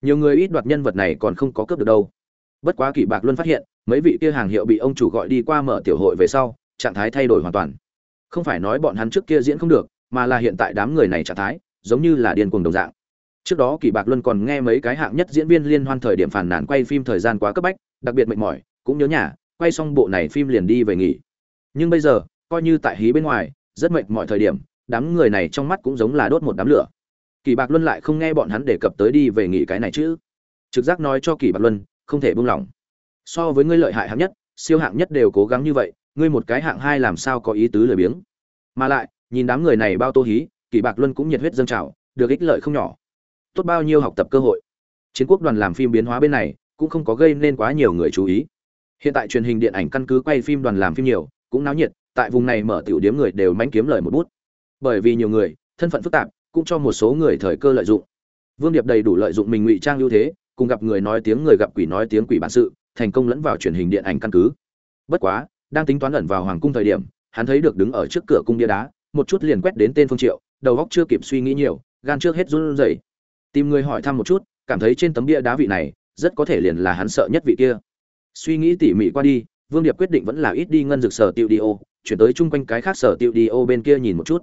Nhiều người ít đoạt nhân vật này còn không có cướp được đâu. Bất quá Kỳ bạc luân phát hiện mấy vị kia hàng hiệu bị ông chủ gọi đi qua mở tiểu hội về sau trạng thái thay đổi hoàn toàn không phải nói bọn hắn trước kia diễn không được, mà là hiện tại đám người này trạng thái, giống như là điên cuồng đồng dạng. Trước đó kỳ bạc luân còn nghe mấy cái hạng nhất diễn viên liên hoan thời điểm phản nàn quay phim thời gian quá cấp bách, đặc biệt mệt mỏi, cũng nhớ nhà, quay xong bộ này phim liền đi về nghỉ. Nhưng bây giờ, coi như tại hí bên ngoài, rất mệt mọi thời điểm, đám người này trong mắt cũng giống là đốt một đám lửa. Kỳ bạc luân lại không nghe bọn hắn đề cập tới đi về nghỉ cái này chứ. Trực giác nói cho kỳ bạc luân, không thể buông lỏng. So với ngươi lợi hại hạng nhất, siêu hạng nhất đều cố gắng như vậy ngươi một cái hạng hai làm sao có ý tứ lười biếng? Mà lại, nhìn đám người này bao tô hí kỳ bạc luân cũng nhiệt huyết dâng trào, được ích lợi không nhỏ. Tốt bao nhiêu học tập cơ hội. Chiến quốc đoàn làm phim biến hóa bên này, cũng không có gây nên quá nhiều người chú ý. Hiện tại truyền hình điện ảnh căn cứ quay phim đoàn làm phim nhiều, cũng náo nhiệt, tại vùng này mở tiểu điếm người đều mánh kiếm lời một bút. Bởi vì nhiều người, thân phận phức tạp, cũng cho một số người thời cơ lợi dụng. Vương điệp đầy đủ lợi dụng mình ngụy trang ưu thế, cùng gặp người nói tiếng người gặp quỷ nói tiếng quỷ bản sự, thành công lẫn vào truyền hình điện ảnh căn cứ. Bất quá đang tính toán ẩn vào hoàng cung thời điểm hắn thấy được đứng ở trước cửa cung bia đá một chút liền quét đến tên phương triệu đầu óc chưa kịp suy nghĩ nhiều gan trước hết run rẩy tìm người hỏi thăm một chút cảm thấy trên tấm bia đá vị này rất có thể liền là hắn sợ nhất vị kia suy nghĩ tỉ mỉ qua đi Vương Điệp quyết định vẫn là ít đi ngân dược sở tiêu đi ô, chuyển tới chung quanh cái khác sở tiêu đi ô bên kia nhìn một chút.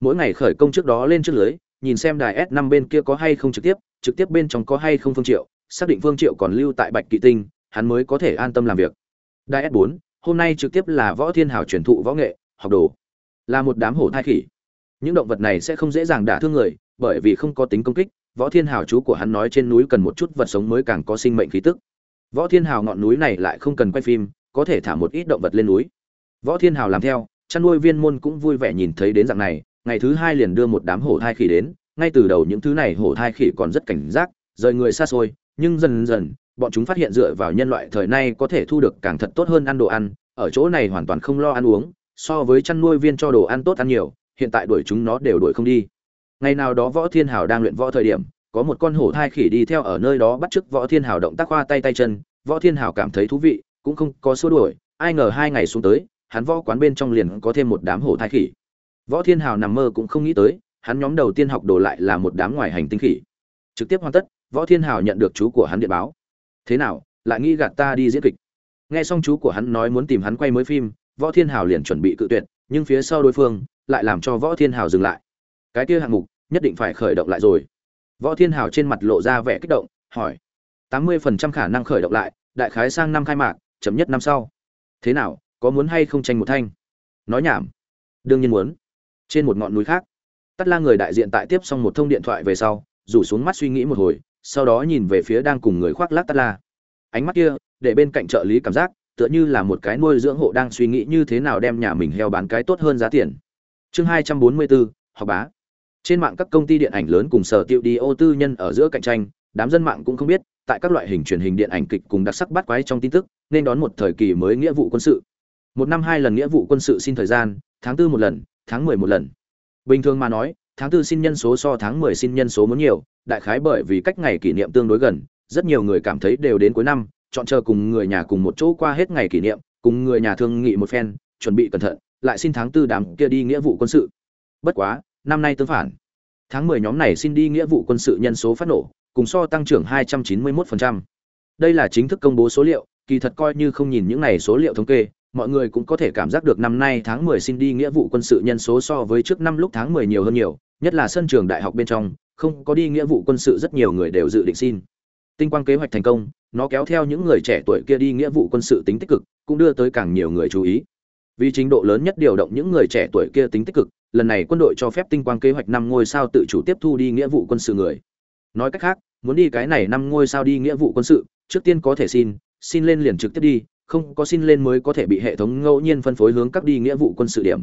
Mỗi ngày khởi công trước đó lên trước lưới, nhìn xem đài S5 bên kia có hay không trực tiếp, trực tiếp bên trong có hay không Phương Triệu, xác định Phương Triệu còn lưu tại Bạch Kỵ Tinh, hắn mới có thể an tâm làm việc. Đài S4, hôm nay trực tiếp là Võ Thiên Hảo truyền thụ võ nghệ, học đồ. Là một đám hổ thai khỉ. Những động vật này sẽ không dễ dàng đả thương người, bởi vì không có tính công kích, Võ Thiên hào chú của hắn nói trên núi cần một chút vật sống mới càng có sinh mệnh khí tức. Võ Thiên hào ngọn núi này lại không cần quay phim, có thể thả một ít động vật lên núi. Võ Thiên hào làm theo, chăn nuôi viên môn cũng vui vẻ nhìn thấy đến dạng này, ngày thứ hai liền đưa một đám hổ thai khỉ đến, ngay từ đầu những thứ này hổ thai khỉ còn rất cảnh giác, rời người xa xôi, nhưng dần dần, bọn chúng phát hiện dựa vào nhân loại thời nay có thể thu được càng thật tốt hơn ăn đồ ăn, ở chỗ này hoàn toàn không lo ăn uống, so với chăn nuôi viên cho đồ ăn tốt ăn nhiều, hiện tại đuổi chúng nó đều đuổi không đi. Ngày nào đó Võ Thiên hào đang luyện võ thời điểm, có một con hổ thai khỉ đi theo ở nơi đó bắt chước Võ Thiên hào động tác khoa tay tay chân, Võ Thiên hào cảm thấy thú vị, cũng không có xua đuổi, ai ngờ hai ngày xuống tới, hắn võ quán bên trong liền có thêm một đám hổ thai khỉ. Võ Thiên hào nằm mơ cũng không nghĩ tới, hắn nhóm đầu tiên học đồ lại là một đám ngoài hành tinh khỉ. Trực tiếp hoàn tất, Võ Thiên hào nhận được chú của hắn điện báo. Thế nào, lại nghĩ gạt ta đi diễn kịch? Nghe xong chú của hắn nói muốn tìm hắn quay mới phim, Võ Thiên Hảo liền chuẩn bị cự tuyệt, nhưng phía sau đối phương lại làm cho Võ Thiên Hảo dừng lại. Cái kia hạng mục nhất định phải khởi động lại rồi. Võ Thiên Hảo trên mặt lộ ra vẻ kích động, hỏi: "80% khả năng khởi động lại, đại khái sang năm khai mạc, chậm nhất năm sau. Thế nào, có muốn hay không tranh một thanh?" Nói nhảm. Đương nhiên muốn. Trên một ngọn núi khác, Tát La người đại diện tại tiếp xong một thông điện thoại về sau, rủ xuống mắt suy nghĩ một hồi, sau đó nhìn về phía đang cùng người khoác lác Tát La. Ánh mắt kia, để bên cạnh trợ lý cảm giác, tựa như là một cái nuôi dưỡng hộ đang suy nghĩ như thế nào đem nhà mình heo bán cái tốt hơn giá tiền. Chương 244, học bá. Trên mạng các công ty điện ảnh lớn cùng sở tiêu đi ô tư nhân ở giữa cạnh tranh, đám dân mạng cũng không biết, tại các loại hình truyền hình điện ảnh kịch cùng đặc sắc bắt quái trong tin tức, nên đón một thời kỳ mới nghĩa vụ quân sự. Một năm hai lần nghĩa vụ quân sự xin thời gian, tháng tư một lần, tháng mười một lần. Bình thường mà nói, tháng tư xin nhân số so tháng mười xin nhân số muốn nhiều, đại khái bởi vì cách ngày kỷ niệm tương đối gần, rất nhiều người cảm thấy đều đến cuối năm, chọn chờ cùng người nhà cùng một chỗ qua hết ngày kỷ niệm, cùng người nhà thương nghị một phen, chuẩn bị cẩn thận, lại xin tháng tư đám kia đi nghĩa vụ quân sự. Bất quá, năm nay tương phản. Tháng 10 nhóm này xin đi nghĩa vụ quân sự nhân số phát nổ, cùng so tăng trưởng 291%. Đây là chính thức công bố số liệu, kỳ thật coi như không nhìn những này số liệu thống kê, mọi người cũng có thể cảm giác được năm nay tháng 10 xin đi nghĩa vụ quân sự nhân số so với trước năm lúc tháng 10 nhiều hơn nhiều, nhất là sân trường đại học bên trong, không có đi nghĩa vụ quân sự rất nhiều người đều dự định xin. Tinh quang kế hoạch thành công, nó kéo theo những người trẻ tuổi kia đi nghĩa vụ quân sự tính tích cực, cũng đưa tới càng nhiều người chú ý. Vì trình độ lớn nhất điều động những người trẻ tuổi kia tính tích cực, lần này quân đội cho phép tinh quang kế hoạch năm ngôi sao tự chủ tiếp thu đi nghĩa vụ quân sự người. Nói cách khác, muốn đi cái này năm ngôi sao đi nghĩa vụ quân sự, trước tiên có thể xin, xin lên liền trực tiếp đi, không có xin lên mới có thể bị hệ thống ngẫu nhiên phân phối hướng các đi nghĩa vụ quân sự điểm.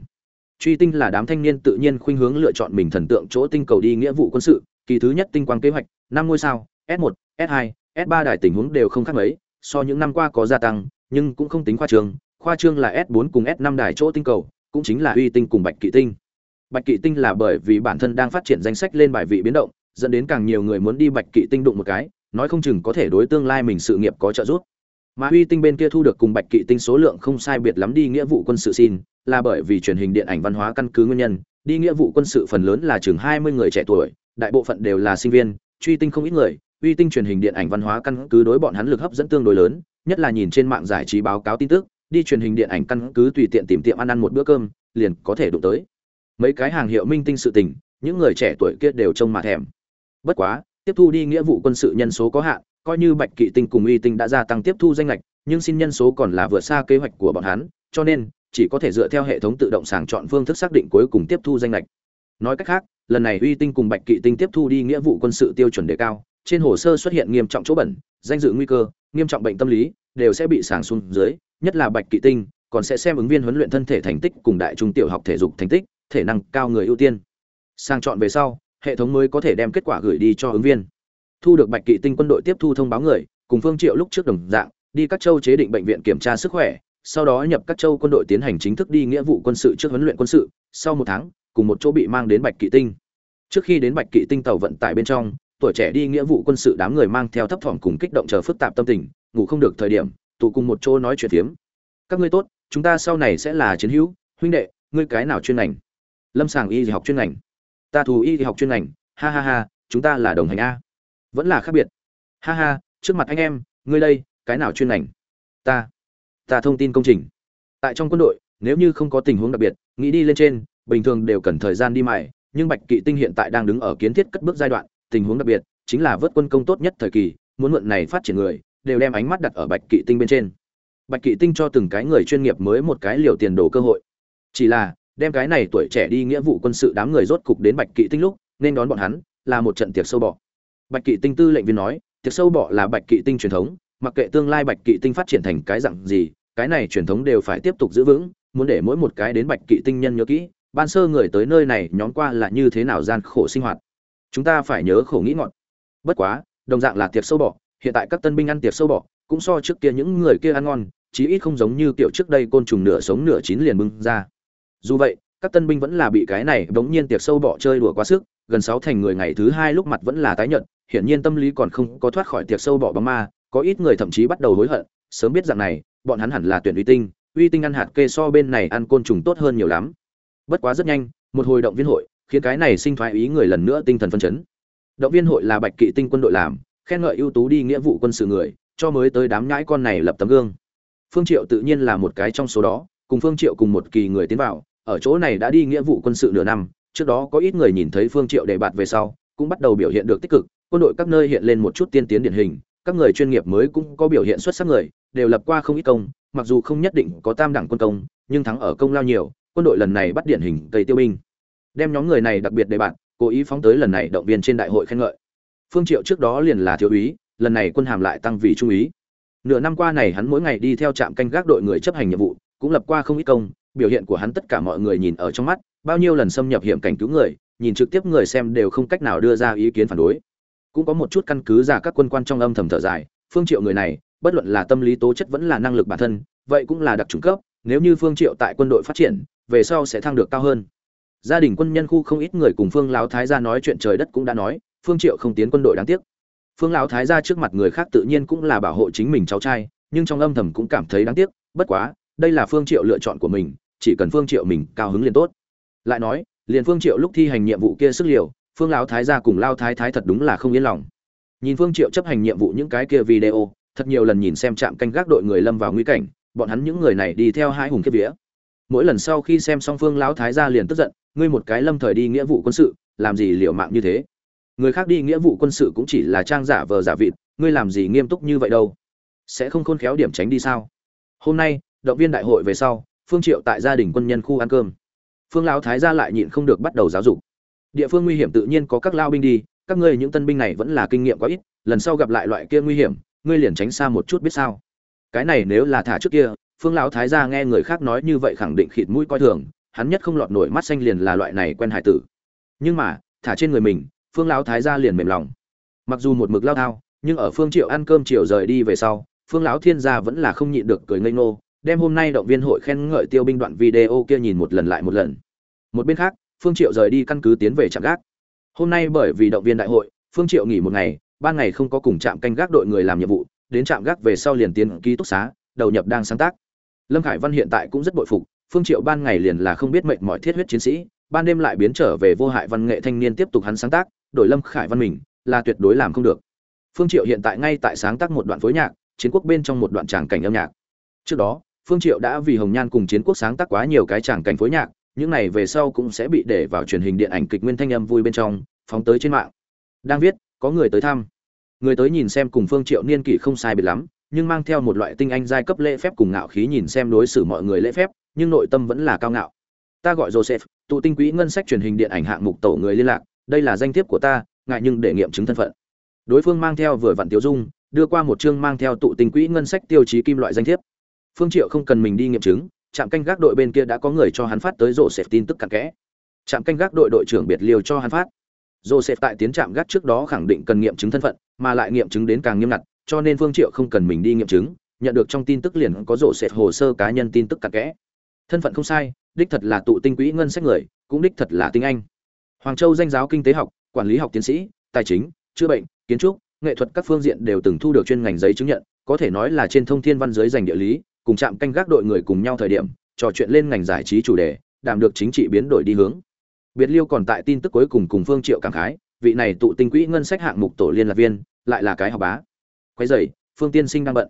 Truy tinh là đám thanh niên tự nhiên khuynh hướng lựa chọn mình thần tượng chỗ tinh cầu đi nghĩa vụ quân sự, kỳ thứ nhất tinh quang kế hoạch, năm ngôi sao, S1, S2, S3 đài tình huống đều không khác mấy, so những năm qua có gia tăng, nhưng cũng không tính khoa trương, khoa trương là S4 cùng S5 đài chỗ tinh cầu, cũng chính là uy tinh cùng bạch kỵ tinh. Bạch kỵ tinh là bởi vì bản thân đang phát triển danh sách lên bài vị biến động, dẫn đến càng nhiều người muốn đi bạch kỵ tinh đụng một cái, nói không chừng có thể đối tương lai mình sự nghiệp có trợ giúp. Mà uy tinh bên kia thu được cùng bạch kỵ tinh số lượng không sai biệt lắm đi nghĩa vụ quân sự xin, là bởi vì truyền hình điện ảnh văn hóa căn cứ nguyên nhân, đi nghĩa vụ quân sự phần lớn là chừng 20 người trẻ tuổi, đại bộ phận đều là sinh viên, truy tinh không ít người, uy tinh truyền hình điện ảnh văn hóa căn cứ đối bọn hắn lực hấp dẫn tương đối lớn, nhất là nhìn trên mạng giải trí báo cáo tin tức, đi truyền hình điện ảnh căn cứ tùy tiện tìm tiệm ăn ăn một bữa cơm, liền có thể đụng tới. Mấy cái hàng hiệu minh tinh sự tình, những người trẻ tuổi kia đều trông mà thèm. Bất quá, tiếp thu đi nghĩa vụ quân sự nhân số có hạn, coi như Bạch Kỵ Tinh cùng Uy Tinh đã gia tăng tiếp thu danh ngạch, nhưng xin nhân số còn là vượt xa kế hoạch của bọn hắn, cho nên chỉ có thể dựa theo hệ thống tự động sàng chọn phương thức xác định cuối cùng tiếp thu danh lệch. Nói cách khác, lần này Uy Tinh cùng Bạch Kỵ Tinh tiếp thu đi nghĩa vụ quân sự tiêu chuẩn đề cao, trên hồ sơ xuất hiện nghiêm trọng chỗ bẩn, danh dự nguy cơ, nghiêm trọng bệnh tâm lý, đều sẽ bị sàng xuống dưới, nhất là Bạch Kỵ Tinh, còn sẽ xem ứng viên huấn luyện thân thể thành tích cùng đại trung tiểu học thể dục thành tích, thể năng cao người ưu tiên. Sang chọn về sau, hệ thống mới có thể đem kết quả gửi đi cho ứng viên. Thu được Bạch Kỵ Tinh quân đội tiếp thu thông báo người, cùng Phương Triệu lúc trước đồng dạng, đi các châu chế định bệnh viện kiểm tra sức khỏe, sau đó nhập các châu quân đội tiến hành chính thức đi nghĩa vụ quân sự trước huấn luyện quân sự, sau một tháng, cùng một chỗ bị mang đến Bạch Kỵ Tinh. Trước khi đến Bạch Kỵ Tinh tàu vận tải bên trong, tuổi trẻ đi nghĩa vụ quân sự đám người mang theo thấp thỏm cùng kích động chờ phức tạp tâm tình, ngủ không được thời điểm, tụ cùng một chỗ nói chuyện phiếm. Các ngươi tốt, chúng ta sau này sẽ là chiến hữu, huynh đệ, ngươi cái nào chuyên ngành? Lâm Sàng y học chuyên ngành. Ta thù y học chuyên ngành, ha ha ha, chúng ta là đồng hành a. Vẫn là khác biệt. Ha ha, trước mặt anh em, ngươi đây, cái nào chuyên ngành? Ta, ta thông tin công trình. Tại trong quân đội, nếu như không có tình huống đặc biệt, nghĩ đi lên trên, bình thường đều cần thời gian đi mài, nhưng bạch kỵ tinh hiện tại đang đứng ở kiến thiết cất bước giai đoạn, tình huống đặc biệt, chính là vớt quân công tốt nhất thời kỳ, muốn mượn này phát triển người, đều đem ánh mắt đặt ở bạch kỵ tinh bên trên. Bạch kỵ tinh cho từng cái người chuyên nghiệp mới một cái liều tiền đồ cơ hội. Chỉ là, đem cái này tuổi trẻ đi nghĩa vụ quân sự đám người rốt cục đến bạch kỵ tinh lúc, nên đón bọn hắn là một trận tiệc sâu bọ. Bạch kỵ tinh tư lệnh viên nói, tiệc sâu bọ là bạch kỵ tinh truyền thống, mặc kệ tương lai bạch kỵ tinh phát triển thành cái dạng gì cái này truyền thống đều phải tiếp tục giữ vững, muốn để mỗi một cái đến bạch kỵ tinh nhân nhớ kỹ, ban sơ người tới nơi này nhóm qua là như thế nào gian khổ sinh hoạt. Chúng ta phải nhớ khổ nghĩ ngọn bất quá, đồng dạng là tiệc sâu bọ, hiện tại các tân binh ăn tiệc sâu bọ, cũng so trước kia những người kia ăn ngon, chí ít không giống như kiểu trước đây côn trùng nửa sống nửa chín liền bưng ra. Dù vậy, các tân binh vẫn là bị cái này bỗng nhiên tiệc sâu bọ chơi đùa quá sức, gần sáu thành người ngày thứ hai lúc mặt vẫn là tái nhợt, hiển nhiên tâm lý còn không có thoát khỏi tiệc sâu bọ bóng ma, có ít người thậm chí bắt đầu hối hận, sớm biết rằng này bọn hắn hẳn là tuyển uy tinh uy tinh ăn hạt kê so bên này ăn côn trùng tốt hơn nhiều lắm. Bất quá rất nhanh, một hồi động viên hội, khiến cái này sinh thoái ý người lần nữa tinh thần phân chấn. Động viên hội là bạch kỵ tinh quân đội làm, khen ngợi ưu tú đi nghĩa vụ quân sự người, cho mới tới đám nhãi con này lập tấm gương. Phương triệu tự nhiên là một cái trong số đó, cùng phương triệu cùng một kỳ người tiến vào, ở chỗ này đã đi nghĩa vụ quân sự nửa năm, trước đó có ít người nhìn thấy phương triệu đề bạt về sau, cũng bắt đầu biểu hiện được tích cực, quân đội các nơi hiện lên một chút tiên tiến điển hình, các người chuyên nghiệp mới cũng có biểu hiện xuất sắc người đều lập qua không ít công, mặc dù không nhất định có tam đẳng quân công, nhưng thắng ở công lao nhiều, quân đội lần này bắt điển hình cây tiêu binh. Đem nhóm người này đặc biệt đề bạt, cố ý phóng tới lần này động viên trên đại hội khen ngợi. Phương triệu trước đó liền là thiếu úy, lần này quân hàm lại tăng vì trung úy. Nửa năm qua này hắn mỗi ngày đi theo trạm canh gác đội người chấp hành nhiệm vụ, cũng lập qua không ít công, biểu hiện của hắn tất cả mọi người nhìn ở trong mắt, bao nhiêu lần xâm nhập hiểm cảnh cứu người, nhìn trực tiếp người xem đều không cách nào đưa ra ý kiến phản đối. Cũng có một chút căn cứ giả các quân quan trong âm thầm thở dài, phương triệu người này bất luận là tâm lý tố chất vẫn là năng lực bản thân, vậy cũng là đặc trùng cấp, nếu như phương triệu tại quân đội phát triển, về sau sẽ thăng được cao hơn. Gia đình quân nhân khu không ít người cùng phương lão thái gia nói chuyện trời đất cũng đã nói, phương triệu không tiến quân đội đáng tiếc. Phương lão thái gia trước mặt người khác tự nhiên cũng là bảo hộ chính mình cháu trai, nhưng trong âm thầm cũng cảm thấy đáng tiếc, bất quá, đây là phương triệu lựa chọn của mình, chỉ cần phương triệu mình cao hứng liền tốt. Lại nói, liền phương triệu lúc thi hành nhiệm vụ kia sức liều, phương lão thái gia cùng Lão thái thái thật đúng là không yên lòng. Nhìn phương triệu chấp hành nhiệm vụ những cái kia video thật nhiều lần nhìn xem trạm canh gác đội người lâm vào nguy cảnh, bọn hắn những người này đi theo hai hùng kiếp vía. Mỗi lần sau khi xem xong phương lão thái gia liền tức giận, ngươi một cái lâm thời đi nghĩa vụ quân sự, làm gì liều mạng như thế? Người khác đi nghĩa vụ quân sự cũng chỉ là trang giả vờ giả vịt, ngươi làm gì nghiêm túc như vậy đâu? Sẽ không khôn khéo điểm tránh đi sao? Hôm nay, động viên đại hội về sau, phương triệu tại gia đình quân nhân khu ăn cơm. Phương lão thái gia lại nhịn không được bắt đầu giáo dục. Địa phương nguy hiểm tự nhiên có các lao binh đi, các ngươi những tân binh này vẫn là kinh nghiệm quá ít, lần sau gặp lại loại kia nguy hiểm ngươi liền tránh xa một chút biết sao? Cái này nếu là thả trước kia, phương lão thái gia nghe người khác nói như vậy khẳng định khịt mũi coi thường, hắn nhất không lọt nổi mắt xanh liền là loại này quen hải tử. Nhưng mà, thả trên người mình, phương lão thái gia liền mềm lòng. Mặc dù một mực lao thao, nhưng ở phương triệu ăn cơm chiều rời đi về sau, phương lão thiên gia vẫn là không nhịn được cười ngây ngô, đem hôm nay động viên hội khen ngợi tiêu binh đoạn video kia nhìn một lần lại một lần. Một bên khác, phương triệu rời đi căn cứ tiến về trạm gác. Hôm nay bởi vì động viên đại hội, phương triệu nghỉ một ngày ban ngày không có cùng trạm canh gác đội người làm nhiệm vụ, đến trạm gác về sau liền tiến ký túc xá, đầu nhập đang sáng tác. Lâm khải văn hiện tại cũng rất bội phục, phương triệu ban ngày liền là không biết mệnh mọi thiết huyết chiến sĩ, ban đêm lại biến trở về vô hại văn nghệ thanh niên tiếp tục hắn sáng tác, đổi lâm khải văn mình, là tuyệt đối làm không được. Phương triệu hiện tại ngay tại sáng tác một đoạn phối nhạc, chiến quốc bên trong một đoạn tràng cảnh âm nhạc. Trước đó, phương triệu đã vì hồng nhan cùng chiến quốc sáng tác quá nhiều cái tràng cảnh phối nhạc, những này về sau cũng sẽ bị để vào truyền hình điện ảnh kịch nguyên thanh âm vui bên trong, phóng tới trên mạng. Đang viết có người tới thăm người tới nhìn xem cùng phương triệu niên kỷ không sai biệt lắm, nhưng mang theo một loại tinh anh giai cấp lễ phép cùng ngạo khí nhìn xem đối xử mọi người lễ phép, nhưng nội tâm vẫn là cao ngạo ta gọi joseph, tụ tinh quỹ ngân sách truyền hình điện ảnh hạng mục tổ người liên lạc, đây là danh thiếp của ta, ngại nhưng để nghiệm chứng thân phận đối phương mang theo vừa vặn tiêu dung, đưa qua một chương mang theo tụ tinh quỹ ngân sách tiêu chí kim loại danh thiếp phương triệu không cần mình đi nghiệm chứng, trạm canh gác đội bên kia đã có người cho hắn phát tới Joseph tin tức cặn kẽ. Trạm canh gác đội đội trưởng biệt liều cho hắn phát. Joseph tại tiến trạm gác trước đó khẳng định cần nghiệm chứng thân phận, mà lại nghiệm chứng đến càng nghiêm ngặt, cho nên Phương Triệu không cần mình đi nghiệm chứng, nhận được trong tin tức liền có Joseph hồ sơ cá nhân tin tức cặn kẽ. Thân phận không sai, đích thật là tụ tinh quỹ ngân sách người, cũng đích thật là tinh anh. Hoàng Châu danh giáo kinh tế học, quản lý học tiến sĩ, tài chính, chữa bệnh, kiến trúc, nghệ thuật các phương diện đều từng thu được chuyên ngành giấy chứng nhận, có thể nói là trên thông thiên văn giới dành địa lý, cùng chạm canh gác đội người cùng nhau thời điểm trò chuyện lên ngành giải trí chủ đề đảm được chính trị biến đổi đi hướng biệt liêu còn tại tin tức cuối cùng cùng phương triệu cảm khái vị này tụ tinh quỹ ngân sách hạng mục tổ liên lạc viên lại là cái học bá. Quay dậy, phương tiên sinh đang bận.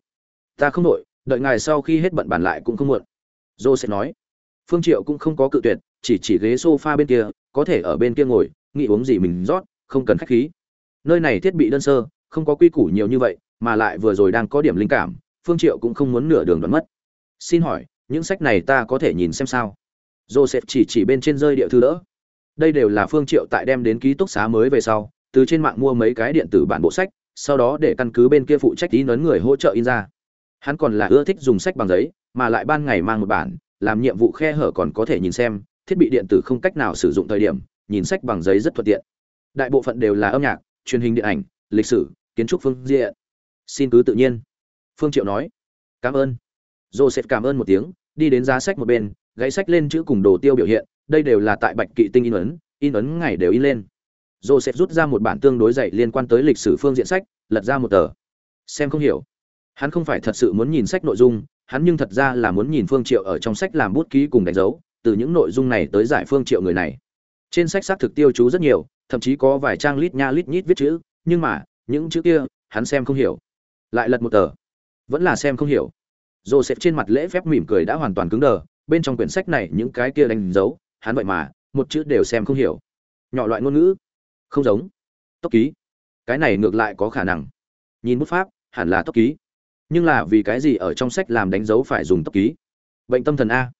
Ta không nội đợi ngài sau khi hết bận bàn lại cũng không muộn. Sẽ nói. Phương triệu cũng không có cự tuyệt chỉ chỉ ghế sofa bên kia có thể ở bên kia ngồi nghĩ uống gì mình rót không cần khách khí. Nơi này thiết bị đơn sơ không có quy củ nhiều như vậy mà lại vừa rồi đang có điểm linh cảm phương triệu cũng không muốn nửa đường đoán mất. Xin hỏi những sách này ta có thể nhìn xem sao? Joseph chỉ chỉ bên trên rơi địa thư đỡ đây đều là phương triệu tại đem đến ký túc xá mới về sau, từ trên mạng mua mấy cái điện tử bản bộ sách, sau đó để căn cứ bên kia phụ trách in ấn người hỗ trợ in ra. Hắn còn là ưa thích dùng sách bằng giấy, mà lại ban ngày mang một bản, làm nhiệm vụ khe hở còn có thể nhìn xem, thiết bị điện tử không cách nào sử dụng thời điểm, nhìn sách bằng giấy rất thuận tiện. Đại bộ phận đều là âm nhạc, truyền hình điện ảnh, lịch sử, kiến trúc phương diện. Xin cứ tự nhiên. Phương triệu nói, cảm ơn. Joseph cảm ơn một tiếng, đi đến giá sách một bên, gãy sách lên chữ cùng đồ tiêu biểu hiện đây đều là tại bạch kỵ tinh in ấn in ấn ngày đều in lên. Sẽ rút ra một bản tương đối dạy liên quan tới lịch sử phương diện sách, lật ra một tờ. Xem không hiểu. Hắn không phải thật sự muốn nhìn sách nội dung, hắn nhưng thật ra là muốn nhìn phương triệu ở trong sách làm bút ký cùng đánh dấu, từ những nội dung này tới giải phương triệu người này. Trên sách xác thực tiêu chú rất nhiều, thậm chí có vài trang lít nha lít nhít viết chữ, nhưng mà, những chữ kia, hắn xem không hiểu. Lại lật một tờ. Vẫn là xem không hiểu. Sẽ trên mặt lễ phép mỉm cười đã hoàn toàn cứng đờ, bên trong quyển sách này những cái kia đánh dấu hắn vậy mà, một chữ đều xem không hiểu. Nhỏ loại ngôn ngữ. Không giống. Tốc ký. Cái này ngược lại có khả năng. Nhìn bút pháp, hẳn là tốc ký. Nhưng là vì cái gì ở trong sách làm đánh dấu phải dùng tốc ký? Bệnh tâm thần a.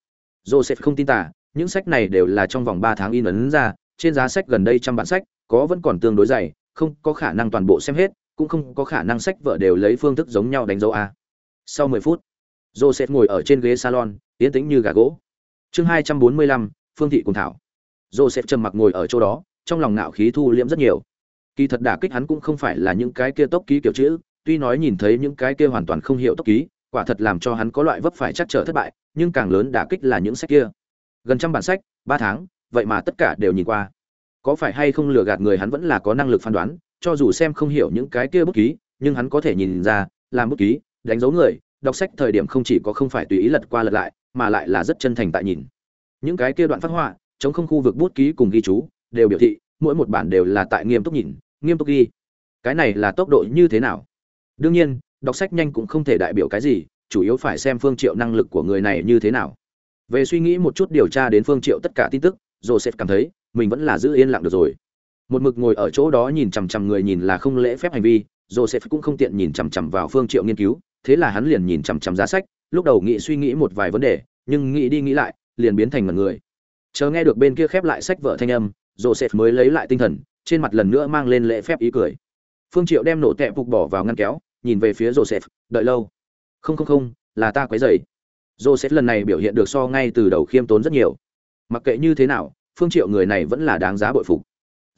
Joseph không tin tả những sách này đều là trong vòng ba tháng in ấn ra, trên giá sách gần đây trăm bản sách, có vẫn còn tương đối dày, không có khả năng toàn bộ xem hết, cũng không có khả năng sách vợ đều lấy phương thức giống nhau đánh dấu a. Sau mười phút, joseph ngồi ở trên ghế salon yến tĩnh như gà gỗ. Chương hai trăm bốn mươi lăm phương thị cùng thảo. Joseph trầm mặc ngồi ở chỗ đó, trong lòng nạo khí thu liễm rất nhiều. Kỳ thật đả kích hắn cũng không phải là những cái kia tốc ký kiểu chữ, tuy nói nhìn thấy những cái kia hoàn toàn không hiểu tốc ký, quả thật làm cho hắn có loại vấp phải chắc trở thất bại, nhưng càng lớn đả kích là những sách kia. Gần trăm bản sách, ba tháng, vậy mà tất cả đều nhìn qua. Có phải hay không lừa gạt người hắn vẫn là có năng lực phán đoán, cho dù xem không hiểu những cái kia bút ký, nhưng hắn có thể nhìn ra, làm bút ký, đánh dấu người, đọc sách thời điểm không chỉ có không phải tùy ý lật qua lật lại, mà lại là rất chân thành tại nhìn những cái kia đoạn phát họa, chống không khu vực bút ký cùng ghi chú, đều biểu thị, mỗi một bản đều là tại nghiêm túc nhìn, nghiêm túc ghi. Cái này là tốc độ như thế nào? Đương nhiên, đọc sách nhanh cũng không thể đại biểu cái gì, chủ yếu phải xem phương triệu năng lực của người này như thế nào. Về suy nghĩ một chút điều tra đến phương triệu tất cả tin tức, joseph cảm thấy, mình vẫn là giữ yên lặng được rồi. Một mực ngồi ở chỗ đó nhìn chằm chằm người nhìn là không lễ phép hành vi, joseph cũng không tiện nhìn chằm chằm vào phương triệu nghiên cứu, thế là hắn liền nhìn chằm chằm giá sách, lúc đầu nghĩ suy nghĩ một vài vấn đề, nhưng nghĩ đi nghĩ lại liền biến thành một người. Chờ nghe được bên kia khép lại sách vợ thanh âm, joseph mới lấy lại tinh thần, trên mặt lần nữa mang lên lễ phép ý cười. Phương triệu đem nổ tẹp phục bỏ vào ngăn kéo, nhìn về phía joseph, đợi lâu. Không không không, là ta quấy rầy. Joseph lần này biểu hiện được so ngay từ đầu khiêm tốn rất nhiều. Mặc kệ như thế nào, phương triệu người này vẫn là đáng giá bội phục.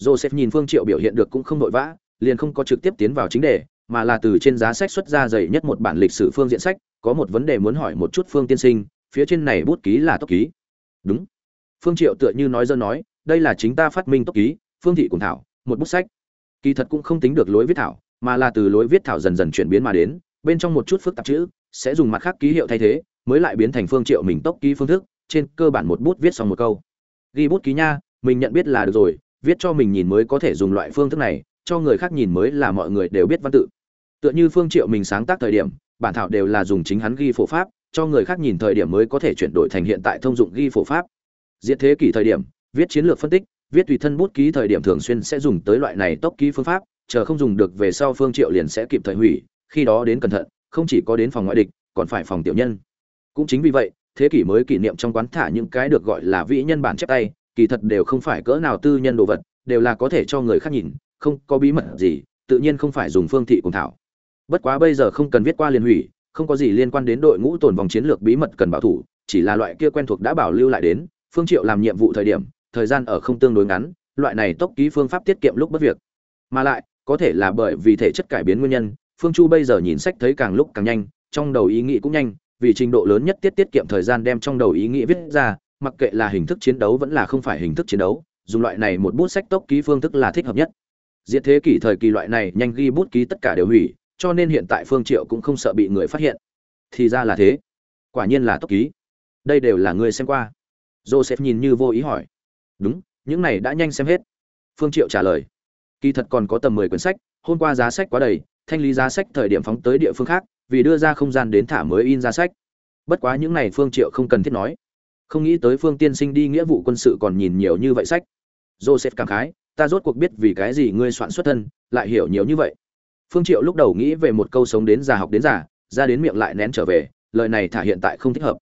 Joseph nhìn phương triệu biểu hiện được cũng không vội vã, liền không có trực tiếp tiến vào chính đề, mà là từ trên giá sách xuất ra dày nhất một bản lịch sử phương diện sách, có một vấn đề muốn hỏi một chút phương tiên sinh phía trên này bút ký là tốc ký. Đúng. Phương triệu tựa như nói dơ nói, đây là chính ta phát minh tốc ký, phương thị cùng thảo, một bút sách. Kỳ thật cũng không tính được lối viết thảo, mà là từ lối viết thảo dần dần chuyển biến mà đến, bên trong một chút phức tạp chữ, sẽ dùng mặt khác ký hiệu thay thế, mới lại biến thành phương triệu mình tốc ký phương thức, trên cơ bản một bút viết xong một câu. Ghi bút ký nha, mình nhận biết là được rồi, viết cho mình nhìn mới có thể dùng loại phương thức này, cho người khác nhìn mới là mọi người đều biết văn tự. Tựa như phương triệu mình sáng tác thời điểm, bản thảo đều là dùng chính hắn ghi phổ pháp cho người khác nhìn thời điểm mới có thể chuyển đổi thành hiện tại thông dụng ghi phổ pháp. Diệt thế kỷ thời điểm, viết chiến lược phân tích, viết tùy thân bút ký thời điểm thường xuyên sẽ dùng tới loại này tốc ký phương pháp, chờ không dùng được về sau phương triệu liền sẽ kịp thời hủy, khi đó đến cẩn thận, không chỉ có đến phòng ngoại địch, còn phải phòng tiểu nhân. Cũng chính vì vậy, thế kỷ mới kỷ niệm trong quán thả những cái được gọi là vĩ nhân bản chép tay, kỳ thật đều không phải cỡ nào tư nhân đồ vật, đều là có thể cho người khác nhìn, không có bí mật gì, tự nhiên không phải dùng phương thị cùng thảo. Bất quá bây giờ không cần viết qua liền hủy không có gì liên quan đến đội ngũ tồn vòng chiến lược bí mật cần bảo thủ chỉ là loại kia quen thuộc đã bảo lưu lại đến phương triệu làm nhiệm vụ thời điểm thời gian ở không tương đối ngắn loại này tốc ký phương pháp tiết kiệm lúc bất việc. Mà lại có thể là bởi vì thể chất cải biến nguyên nhân phương chu bây giờ nhìn sách thấy càng lúc càng nhanh trong đầu ý nghĩ cũng nhanh vì trình độ lớn nhất tiết tiết kiệm thời gian đem trong đầu ý nghĩ viết ra mặc kệ là hình thức chiến đấu vẫn là không phải hình thức chiến đấu dùng loại này một bút sách tốc ký phương thức là thích hợp nhất. Diệt thế kỷ thời kỳ loại này nhanh ghi bút ký tất cả đều hủy, cho nên hiện tại Phương Triệu cũng không sợ bị người phát hiện. Thì ra là thế. Quả nhiên là tốc ký. Đây đều là người xem qua. Joseph nhìn như vô ý hỏi. Đúng, những này đã nhanh xem hết. Phương Triệu trả lời. Kỳ thật còn có tầm 10 quyển sách, hôm qua giá sách quá đầy, thanh lý giá sách thời điểm phóng tới địa phương khác, vì đưa ra không gian đến thả mới in ra sách bất quá những này phương triệu không cần thiết nói không nghĩ tới phương tiên sinh đi nghĩa vụ quân sự còn nhìn nhiều như vậy sách joseph cảm khái ta rốt cuộc biết vì cái gì ngươi soạn xuất thân lại hiểu nhiều như vậy phương triệu lúc đầu nghĩ về một câu sống đến già học đến già, ra đến miệng lại nén trở về, lời này thả hiện tại không thích hợp.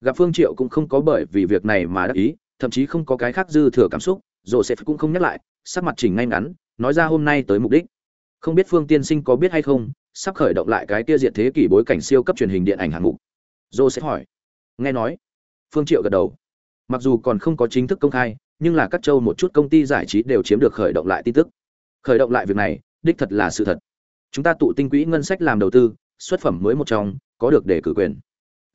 Gặp phương triệu cũng không có bởi vì việc này mà đắc ý, thậm chí không có cái khác dư thừa cảm xúc joseph cũng không nhắc lại, sắc mặt chỉnh ngay ngắn, nói ra hôm nay tới mục đích. Không biết phương tiên sinh có biết hay không, sắp khởi động lại cái kia diện thế kỷ bối cảnh siêu cấp truyền hình điện ảnh hạng mục. Joseph hỏi. Nghe nói, phương triệu gật đầu. Mặc dù còn không có chính thức công khai, nhưng là các châu một chút công ty giải trí đều chiếm được khởi động lại tin tức. Khởi động lại việc này, đích thật là sự thật chúng ta tụ tinh quỹ ngân sách làm đầu tư, xuất phẩm mới một trong, có được để cử quyền.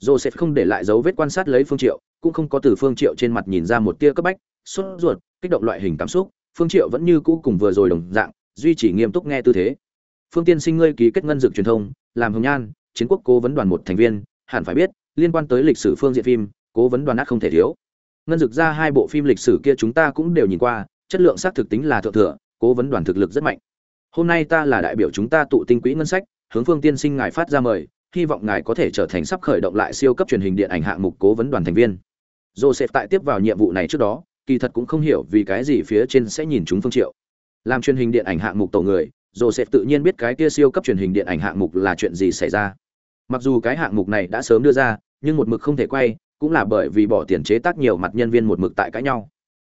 Joseph không để lại dấu vết quan sát lấy phương triệu, cũng không có từ phương triệu trên mặt nhìn ra một tia cấp bách, sốt ruột, kích động loại hình cảm xúc, phương triệu vẫn như cũ cùng vừa rồi đồng dạng, duy trì nghiêm túc nghe tư thế. Phương tiên sinh ngươi ký kết ngân dược truyền thông, làm hồng nhan, chiến quốc cố vấn đoàn một thành viên, hẳn phải biết, liên quan tới lịch sử phương diện phim, cố vấn đoàn ác không thể thiếu. Ngân dược ra hai bộ phim lịch sử kia chúng ta cũng đều nhìn qua, chất lượng xác thực tính là thượng thừa, cố vấn đoàn thực lực rất mạnh hôm nay ta là đại biểu chúng ta tụ tinh quỹ ngân sách, hướng phương tiên sinh ngài phát ra mời, hy vọng ngài có thể trở thành sắp khởi động lại siêu cấp truyền hình điện ảnh hạng mục cố vấn đoàn thành viên. Joseph tại tiếp vào nhiệm vụ này trước đó, kỳ thật cũng không hiểu vì cái gì phía trên sẽ nhìn chúng phương triệu. Làm truyền hình điện ảnh hạng mục tổ người, joseph tự nhiên biết cái kia siêu cấp truyền hình điện ảnh hạng mục là chuyện gì xảy ra. Mặc dù cái hạng mục này đã sớm đưa ra, nhưng một mực không thể quay, cũng là bởi vì bỏ tiền chế tác nhiều mặt nhân viên một mực tại cãi nhau.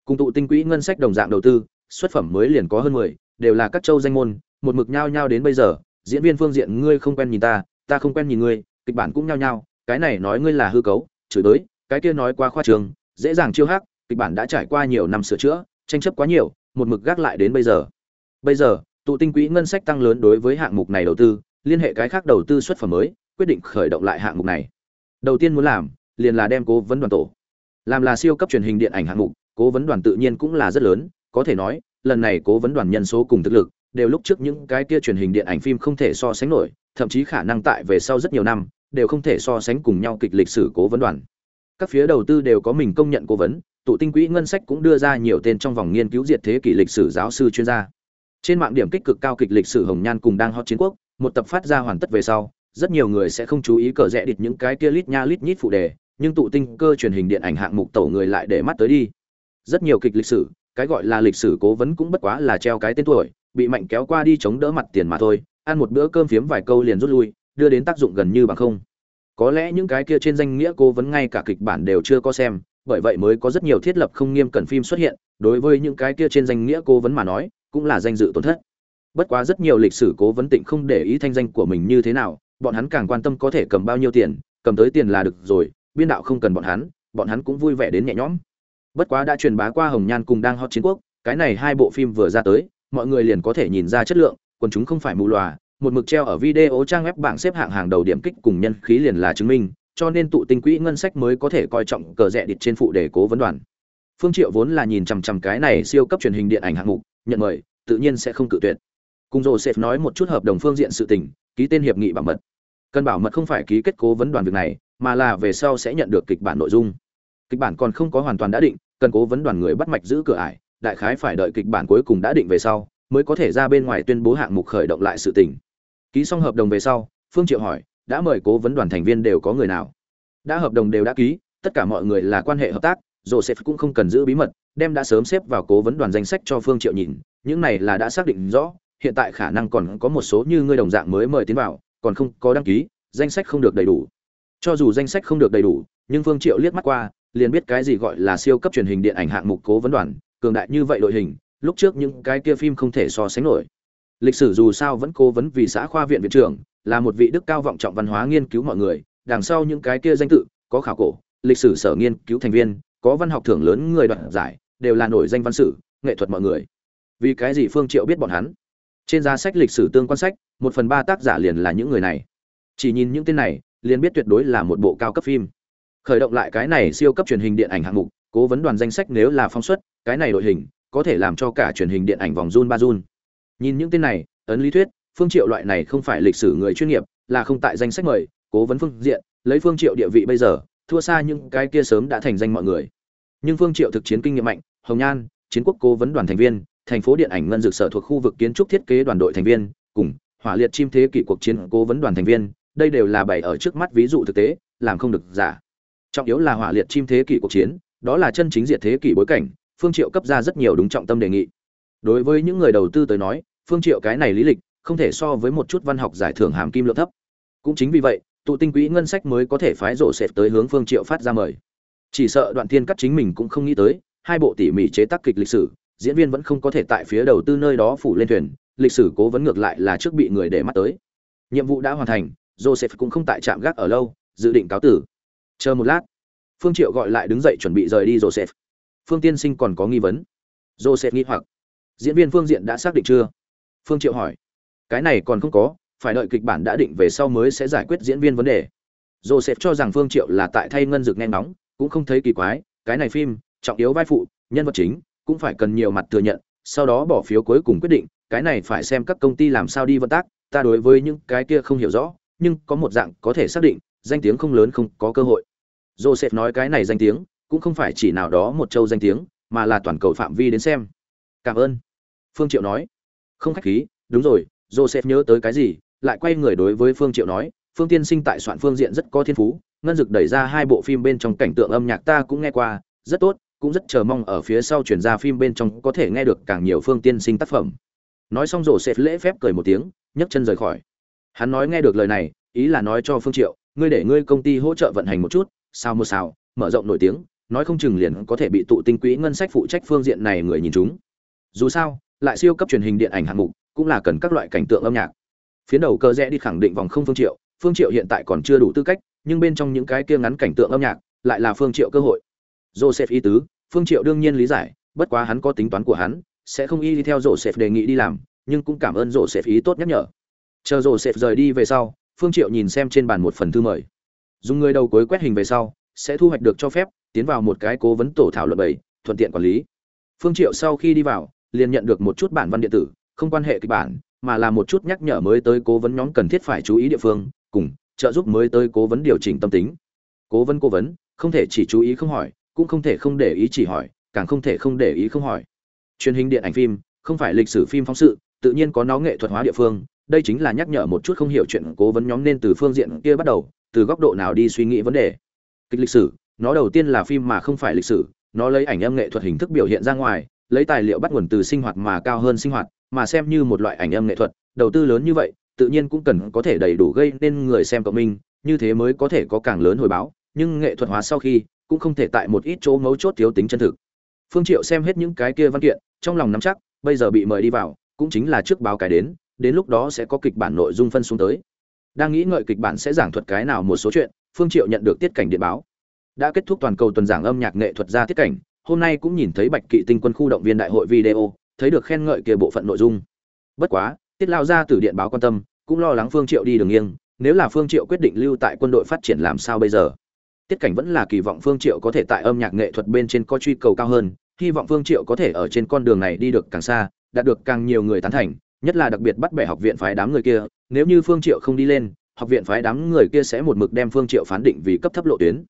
Cùng tụ tinh quỹ ngân sách đồng dạng đầu tư, xuất phẩm mới liền có hơn mười đều là các châu danh môn, một mực nhao nhao đến bây giờ, diễn viên phương diện ngươi không quen nhìn ta ta không quen nhìn ngươi, kịch bản cũng nhao nhao, cái này nói ngươi là hư cấu, chửi tới cái kia nói qua khoa trường, dễ dàng chiêu hắc, kịch bản đã trải qua nhiều năm sửa chữa, tranh chấp quá nhiều, một mực gác lại đến bây giờ. Bây giờ, tụ tinh quỹ ngân sách tăng lớn đối với hạng mục này đầu tư, liên hệ cái khác đầu tư xuất phẩm mới, quyết định khởi động lại hạng mục này. Đầu tiên muốn làm, liền là đem cố vấn đoàn tổ. Làm là siêu cấp truyền hình điện ảnh hạng mục, cố vấn đoàn tự nhiên cũng là rất lớn, có thể nói lần này cố vấn đoàn nhân số cùng thực lực, đều lúc trước những cái kia truyền hình điện ảnh phim không thể so sánh nổi, thậm chí khả năng tại về sau rất nhiều năm, đều không thể so sánh cùng nhau kịch lịch sử cố vấn đoàn. Các phía đầu tư đều có mình công nhận cố vấn, tụ tinh quỹ ngân sách cũng đưa ra nhiều tên trong vòng nghiên cứu diệt thế kỷ lịch sử giáo sư chuyên gia. Trên mạng điểm kích cực cao kịch lịch sử hồng nhan cùng đang hot chiến quốc, một tập phát ra hoàn tất về sau, rất nhiều người sẽ không chú ý cờ rẽ địch những cái kia lít nha lít nhít phụ đề, nhưng tụ tinh cơ truyền hình điện ảnh hạng mục tổ người lại để mắt tới đi. Rất nhiều kịch lịch sử cái gọi là lịch sử cố vấn cũng bất quá là treo cái tên tuổi, bị mạnh kéo qua đi chống đỡ mặt tiền mà thôi, ăn một bữa cơm phiếm vài câu liền rút lui, đưa đến tác dụng gần như bằng không. Có lẽ những cái kia trên danh nghĩa cố vấn ngay cả kịch bản đều chưa có xem, bởi vậy mới có rất nhiều thiết lập không nghiêm cẩn phim xuất hiện, đối với những cái kia trên danh nghĩa cố vấn mà nói, cũng là danh dự tổn thất. Bất quá rất nhiều lịch sử cố vấn tịnh không để ý thanh danh của mình như thế nào, bọn hắn càng quan tâm có thể cầm bao nhiêu tiền, cầm tới tiền là được rồi, biên đạo không cần bọn hắn bọn hắn cũng vui vẻ đến nhẹ nhõm bất quá đã truyền bá qua hồng nhan cùng đang hot chiến quốc, cái này hai bộ phim vừa ra tới, mọi người liền có thể nhìn ra chất lượng còn chúng không phải mù lòa một mực treo ở video trang web bảng xếp hạng hàng đầu điểm kích cùng nhân khí liền là chứng minh, cho nên tụ tinh quỹ ngân sách mới có thể coi trọng cờ rẽ địch trên phụ đề cố vấn đoàn. Phương triệu vốn là nhìn chằm chằm cái này siêu cấp truyền hình điện ảnh hạng mục, nhận mời, tự nhiên sẽ không cự tuyệt. Cùng joseph nói một chút hợp đồng phương diện sự tình, ký tên hiệp nghị bảo mật. Cần bảo mật không phải ký kết cố vấn đoàn việc này, mà là về sau sẽ nhận được kịch bản nội dung. Kịch bản còn không có hoàn toàn đã định cần cố vấn đoàn người bắt mạch giữ cửa ải, đại khái phải đợi kịch bản cuối cùng đã định về sau, mới có thể ra bên ngoài tuyên bố hạng mục khởi động lại sự tình. Ký xong hợp đồng về sau, phương triệu hỏi, đã mời cố vấn đoàn thành viên đều có người nào? Đã hợp đồng đều đã ký, tất cả mọi người là quan hệ hợp tác, joseph cũng không cần giữ bí mật, đem đã sớm xếp vào cố vấn đoàn danh sách cho phương triệu nhìn, những này là đã xác định rõ, hiện tại khả năng còn có một số như ngươi đồng dạng mới mời tiến vào, còn không có đăng ký, danh sách không được đầy đủ. Cho dù danh sách không được đầy đủ, nhưng phương triệu liếc mắt qua liền biết cái gì gọi là siêu cấp truyền hình điện ảnh hạng mục cố vấn đoàn, cường đại như vậy đội hình, lúc trước những cái kia phim không thể so sánh nổi. Lịch sử dù sao vẫn cố vấn vì xã khoa viện viện trưởng, là một vị đức cao vọng trọng văn hóa nghiên cứu mọi người, đằng sau những cái kia danh tự, có khảo cổ, lịch sử sở nghiên cứu thành viên, có văn học thưởng lớn người đoạt giải, đều là nổi danh văn sử, nghệ thuật mọi người. Vì cái gì phương triệu biết bọn hắn? Trên giá sách lịch sử tương quan sách, một phần ba tác giả liền là những người này. Chỉ nhìn những tên này, liền biết tuyệt đối là một bộ cao cấp phim khởi động lại cái này siêu cấp truyền hình điện ảnh hạng mục, cố vấn đoàn danh sách nếu là phóng xuất, cái này đội hình có thể làm cho cả truyền hình điện ảnh vòng run ba run. Nhìn những tên này, ấn lý thuyết, phương triệu loại này không phải lịch sử người chuyên nghiệp, là không tại danh sách mời, cố vấn phương diện, lấy phương triệu địa vị bây giờ, thua xa những cái kia sớm đã thành danh mọi người. Nhưng phương triệu thực chiến kinh nghiệm mạnh, hồng nhan, chiến quốc cố vấn đoàn thành viên, thành phố điện ảnh ngân dược sở thuộc khu vực kiến trúc thiết kế đoàn đội thành viên, cùng hỏa liệt chim thế kỷ cuộc chiến cố vấn đoàn thành viên, đây đều là bày ở trước mắt ví dụ thực tế, làm không được giả trọng yếu là hỏa liệt chim thế kỷ cuộc chiến, đó là chân chính diệt thế kỷ bối cảnh, phương triệu cấp ra rất nhiều đúng trọng tâm đề nghị. Đối với những người đầu tư tới nói, phương triệu cái này lý lịch không thể so với một chút văn học giải thưởng hàm kim lượng thấp. Cũng chính vì vậy, tụ tinh quỹ ngân sách mới có thể phái rộ sệt tới hướng phương triệu phát ra mời. Chỉ sợ đoạn thiên cắt chính mình cũng không nghĩ tới, hai bộ tỉ mỉ chế tác kịch lịch sử, diễn viên vẫn không có thể tại phía đầu tư nơi đó phủ lên thuyền, lịch sử cố vấn ngược lại là trước bị người để mắt tới. Nhiệm vụ đã hoàn thành joseph cũng không tại trạm gác ở lâu, dự định cáo tử chờ một lát. Phương triệu gọi lại đứng dậy chuẩn bị rời đi joseph. Phương tiên sinh còn có nghi vấn. Joseph nghĩ hoặc. Diễn viên phương diện đã xác định chưa? Phương triệu hỏi. Cái này còn không có, phải đợi kịch bản đã định về sau mới sẽ giải quyết diễn viên vấn đề. Joseph cho rằng phương triệu là tại thay ngân dược nghe nóng cũng không thấy kỳ quái, cái này phim, trọng yếu vai phụ, nhân vật chính, cũng phải cần nhiều mặt thừa nhận, sau đó bỏ phiếu cuối cùng quyết định, cái này phải xem các công ty làm sao đi vận tác, ta đối với những cái kia không hiểu rõ, nhưng có một dạng có thể xác định danh tiếng không lớn không có cơ hội. Joseph nói cái này danh tiếng, cũng không phải chỉ nào đó một châu danh tiếng, mà là toàn cầu phạm vi đến xem. Cảm ơn. Phương triệu nói. Không khách khí, đúng rồi, joseph nhớ tới cái gì, lại quay người đối với phương triệu nói, phương tiên sinh tại soạn phương diện rất có thiên phú, ngân dực đẩy ra hai bộ phim bên trong cảnh tượng âm nhạc ta cũng nghe qua, rất tốt, cũng rất chờ mong ở phía sau chuyển ra phim bên trong có thể nghe được càng nhiều phương tiên sinh tác phẩm. Nói xong Joseph lễ phép cười một tiếng, nhấc chân rời khỏi. Hắn nói nghe được lời này, ý là nói cho phương triệu ngươi để ngươi công ty hỗ trợ vận hành một chút, sao một sao, mở rộng nổi tiếng, nói không chừng liền có thể bị tụ tinh quỹ ngân sách phụ trách phương diện này người nhìn chúng. Dù sao, lại siêu cấp truyền hình điện ảnh hạng mục, cũng là cần các loại cảnh tượng âm nhạc. Phiến đầu cơ rẽ đi khẳng định vòng không phương triệu phương triệu hiện tại còn chưa đủ tư cách, nhưng bên trong những cái kia ngắn cảnh tượng âm nhạc, lại là phương triệu cơ hội. Joseph ý tứ, phương triệu đương nhiên lý giải, bất quá hắn có tính toán của hắn, sẽ không y đi theo joseph đề nghị đi làm, nhưng cũng cảm ơn joseph ý tốt nhắc nhở. Chờ joseph rời đi về sau phương triệu nhìn xem trên bàn một phần thư mời. Dùng người đầu cuối quét hình về sau, sẽ thu hoạch được cho phép, tiến vào một cái cố vấn tổ thảo luận bảy, thuận tiện quản lý. Phương triệu sau khi đi vào, liền nhận được một chút bản văn điện tử, không quan hệ kịch bản, mà là một chút nhắc nhở mới tới cố vấn nhóm cần thiết phải chú ý địa phương, cùng trợ giúp mới tới cố vấn điều chỉnh tâm tính. Cố vấn cố vấn, không thể chỉ chú ý không hỏi, cũng không thể không để ý chỉ hỏi, càng không thể không để ý không hỏi. Truyền hình điện ảnh phim, không phải lịch sử phim phóng sự, tự nhiên có nó nghệ thuật hóa địa phương đây chính là nhắc nhở một chút không hiểu chuyện cố vấn nhóm nên từ phương diện kia bắt đầu, từ góc độ nào đi suy nghĩ vấn đề. Kịch lịch sử, nó đầu tiên là phim mà không phải lịch sử, nó lấy ảnh âm nghệ thuật hình thức biểu hiện ra ngoài, lấy tài liệu bắt nguồn từ sinh hoạt mà cao hơn sinh hoạt, mà xem như một loại ảnh âm nghệ thuật, đầu tư lớn như vậy, tự nhiên cũng cần có thể đầy đủ gây nên người xem cộng minh, như thế mới có thể có càng lớn hồi báo, nhưng nghệ thuật hóa sau khi, cũng không thể tại một ít chỗ mấu chốt thiếu tính chân thực. Phương triệu xem hết những cái kia văn kiện, trong lòng nắm chắc, bây giờ bị mời đi vào, cũng chính là trước báo cái đến đến lúc đó sẽ có kịch bản nội dung phân xuống tới. Đang nghĩ ngợi kịch bản sẽ giảng thuật cái nào một số chuyện, phương triệu nhận được tiết cảnh điện báo. Đã kết thúc toàn cầu tuần giảng âm nhạc nghệ thuật ra tiết cảnh, hôm nay cũng nhìn thấy bạch kỵ tinh quân khu động viên đại hội video, thấy được khen ngợi kia bộ phận nội dung. Bất quá, tiết lao ra từ điện báo quan tâm, cũng lo lắng phương triệu đi đường nghiêng, nếu là phương triệu quyết định lưu tại quân đội phát triển làm sao bây giờ? Tiết cảnh vẫn là kỳ vọng phương triệu có thể tại âm nhạc nghệ thuật bên trên có truy cầu cao hơn, hy vọng phương triệu có thể ở trên con đường này đi được càng xa, đạt được càng nhiều người tán thành nhất là đặc biệt bắt bẻ học viện phái đám người kia, nếu như phương triệu không đi lên, học viện phái đám người kia sẽ một mực đem phương triệu phán định vì cấp thấp lộ tuyến.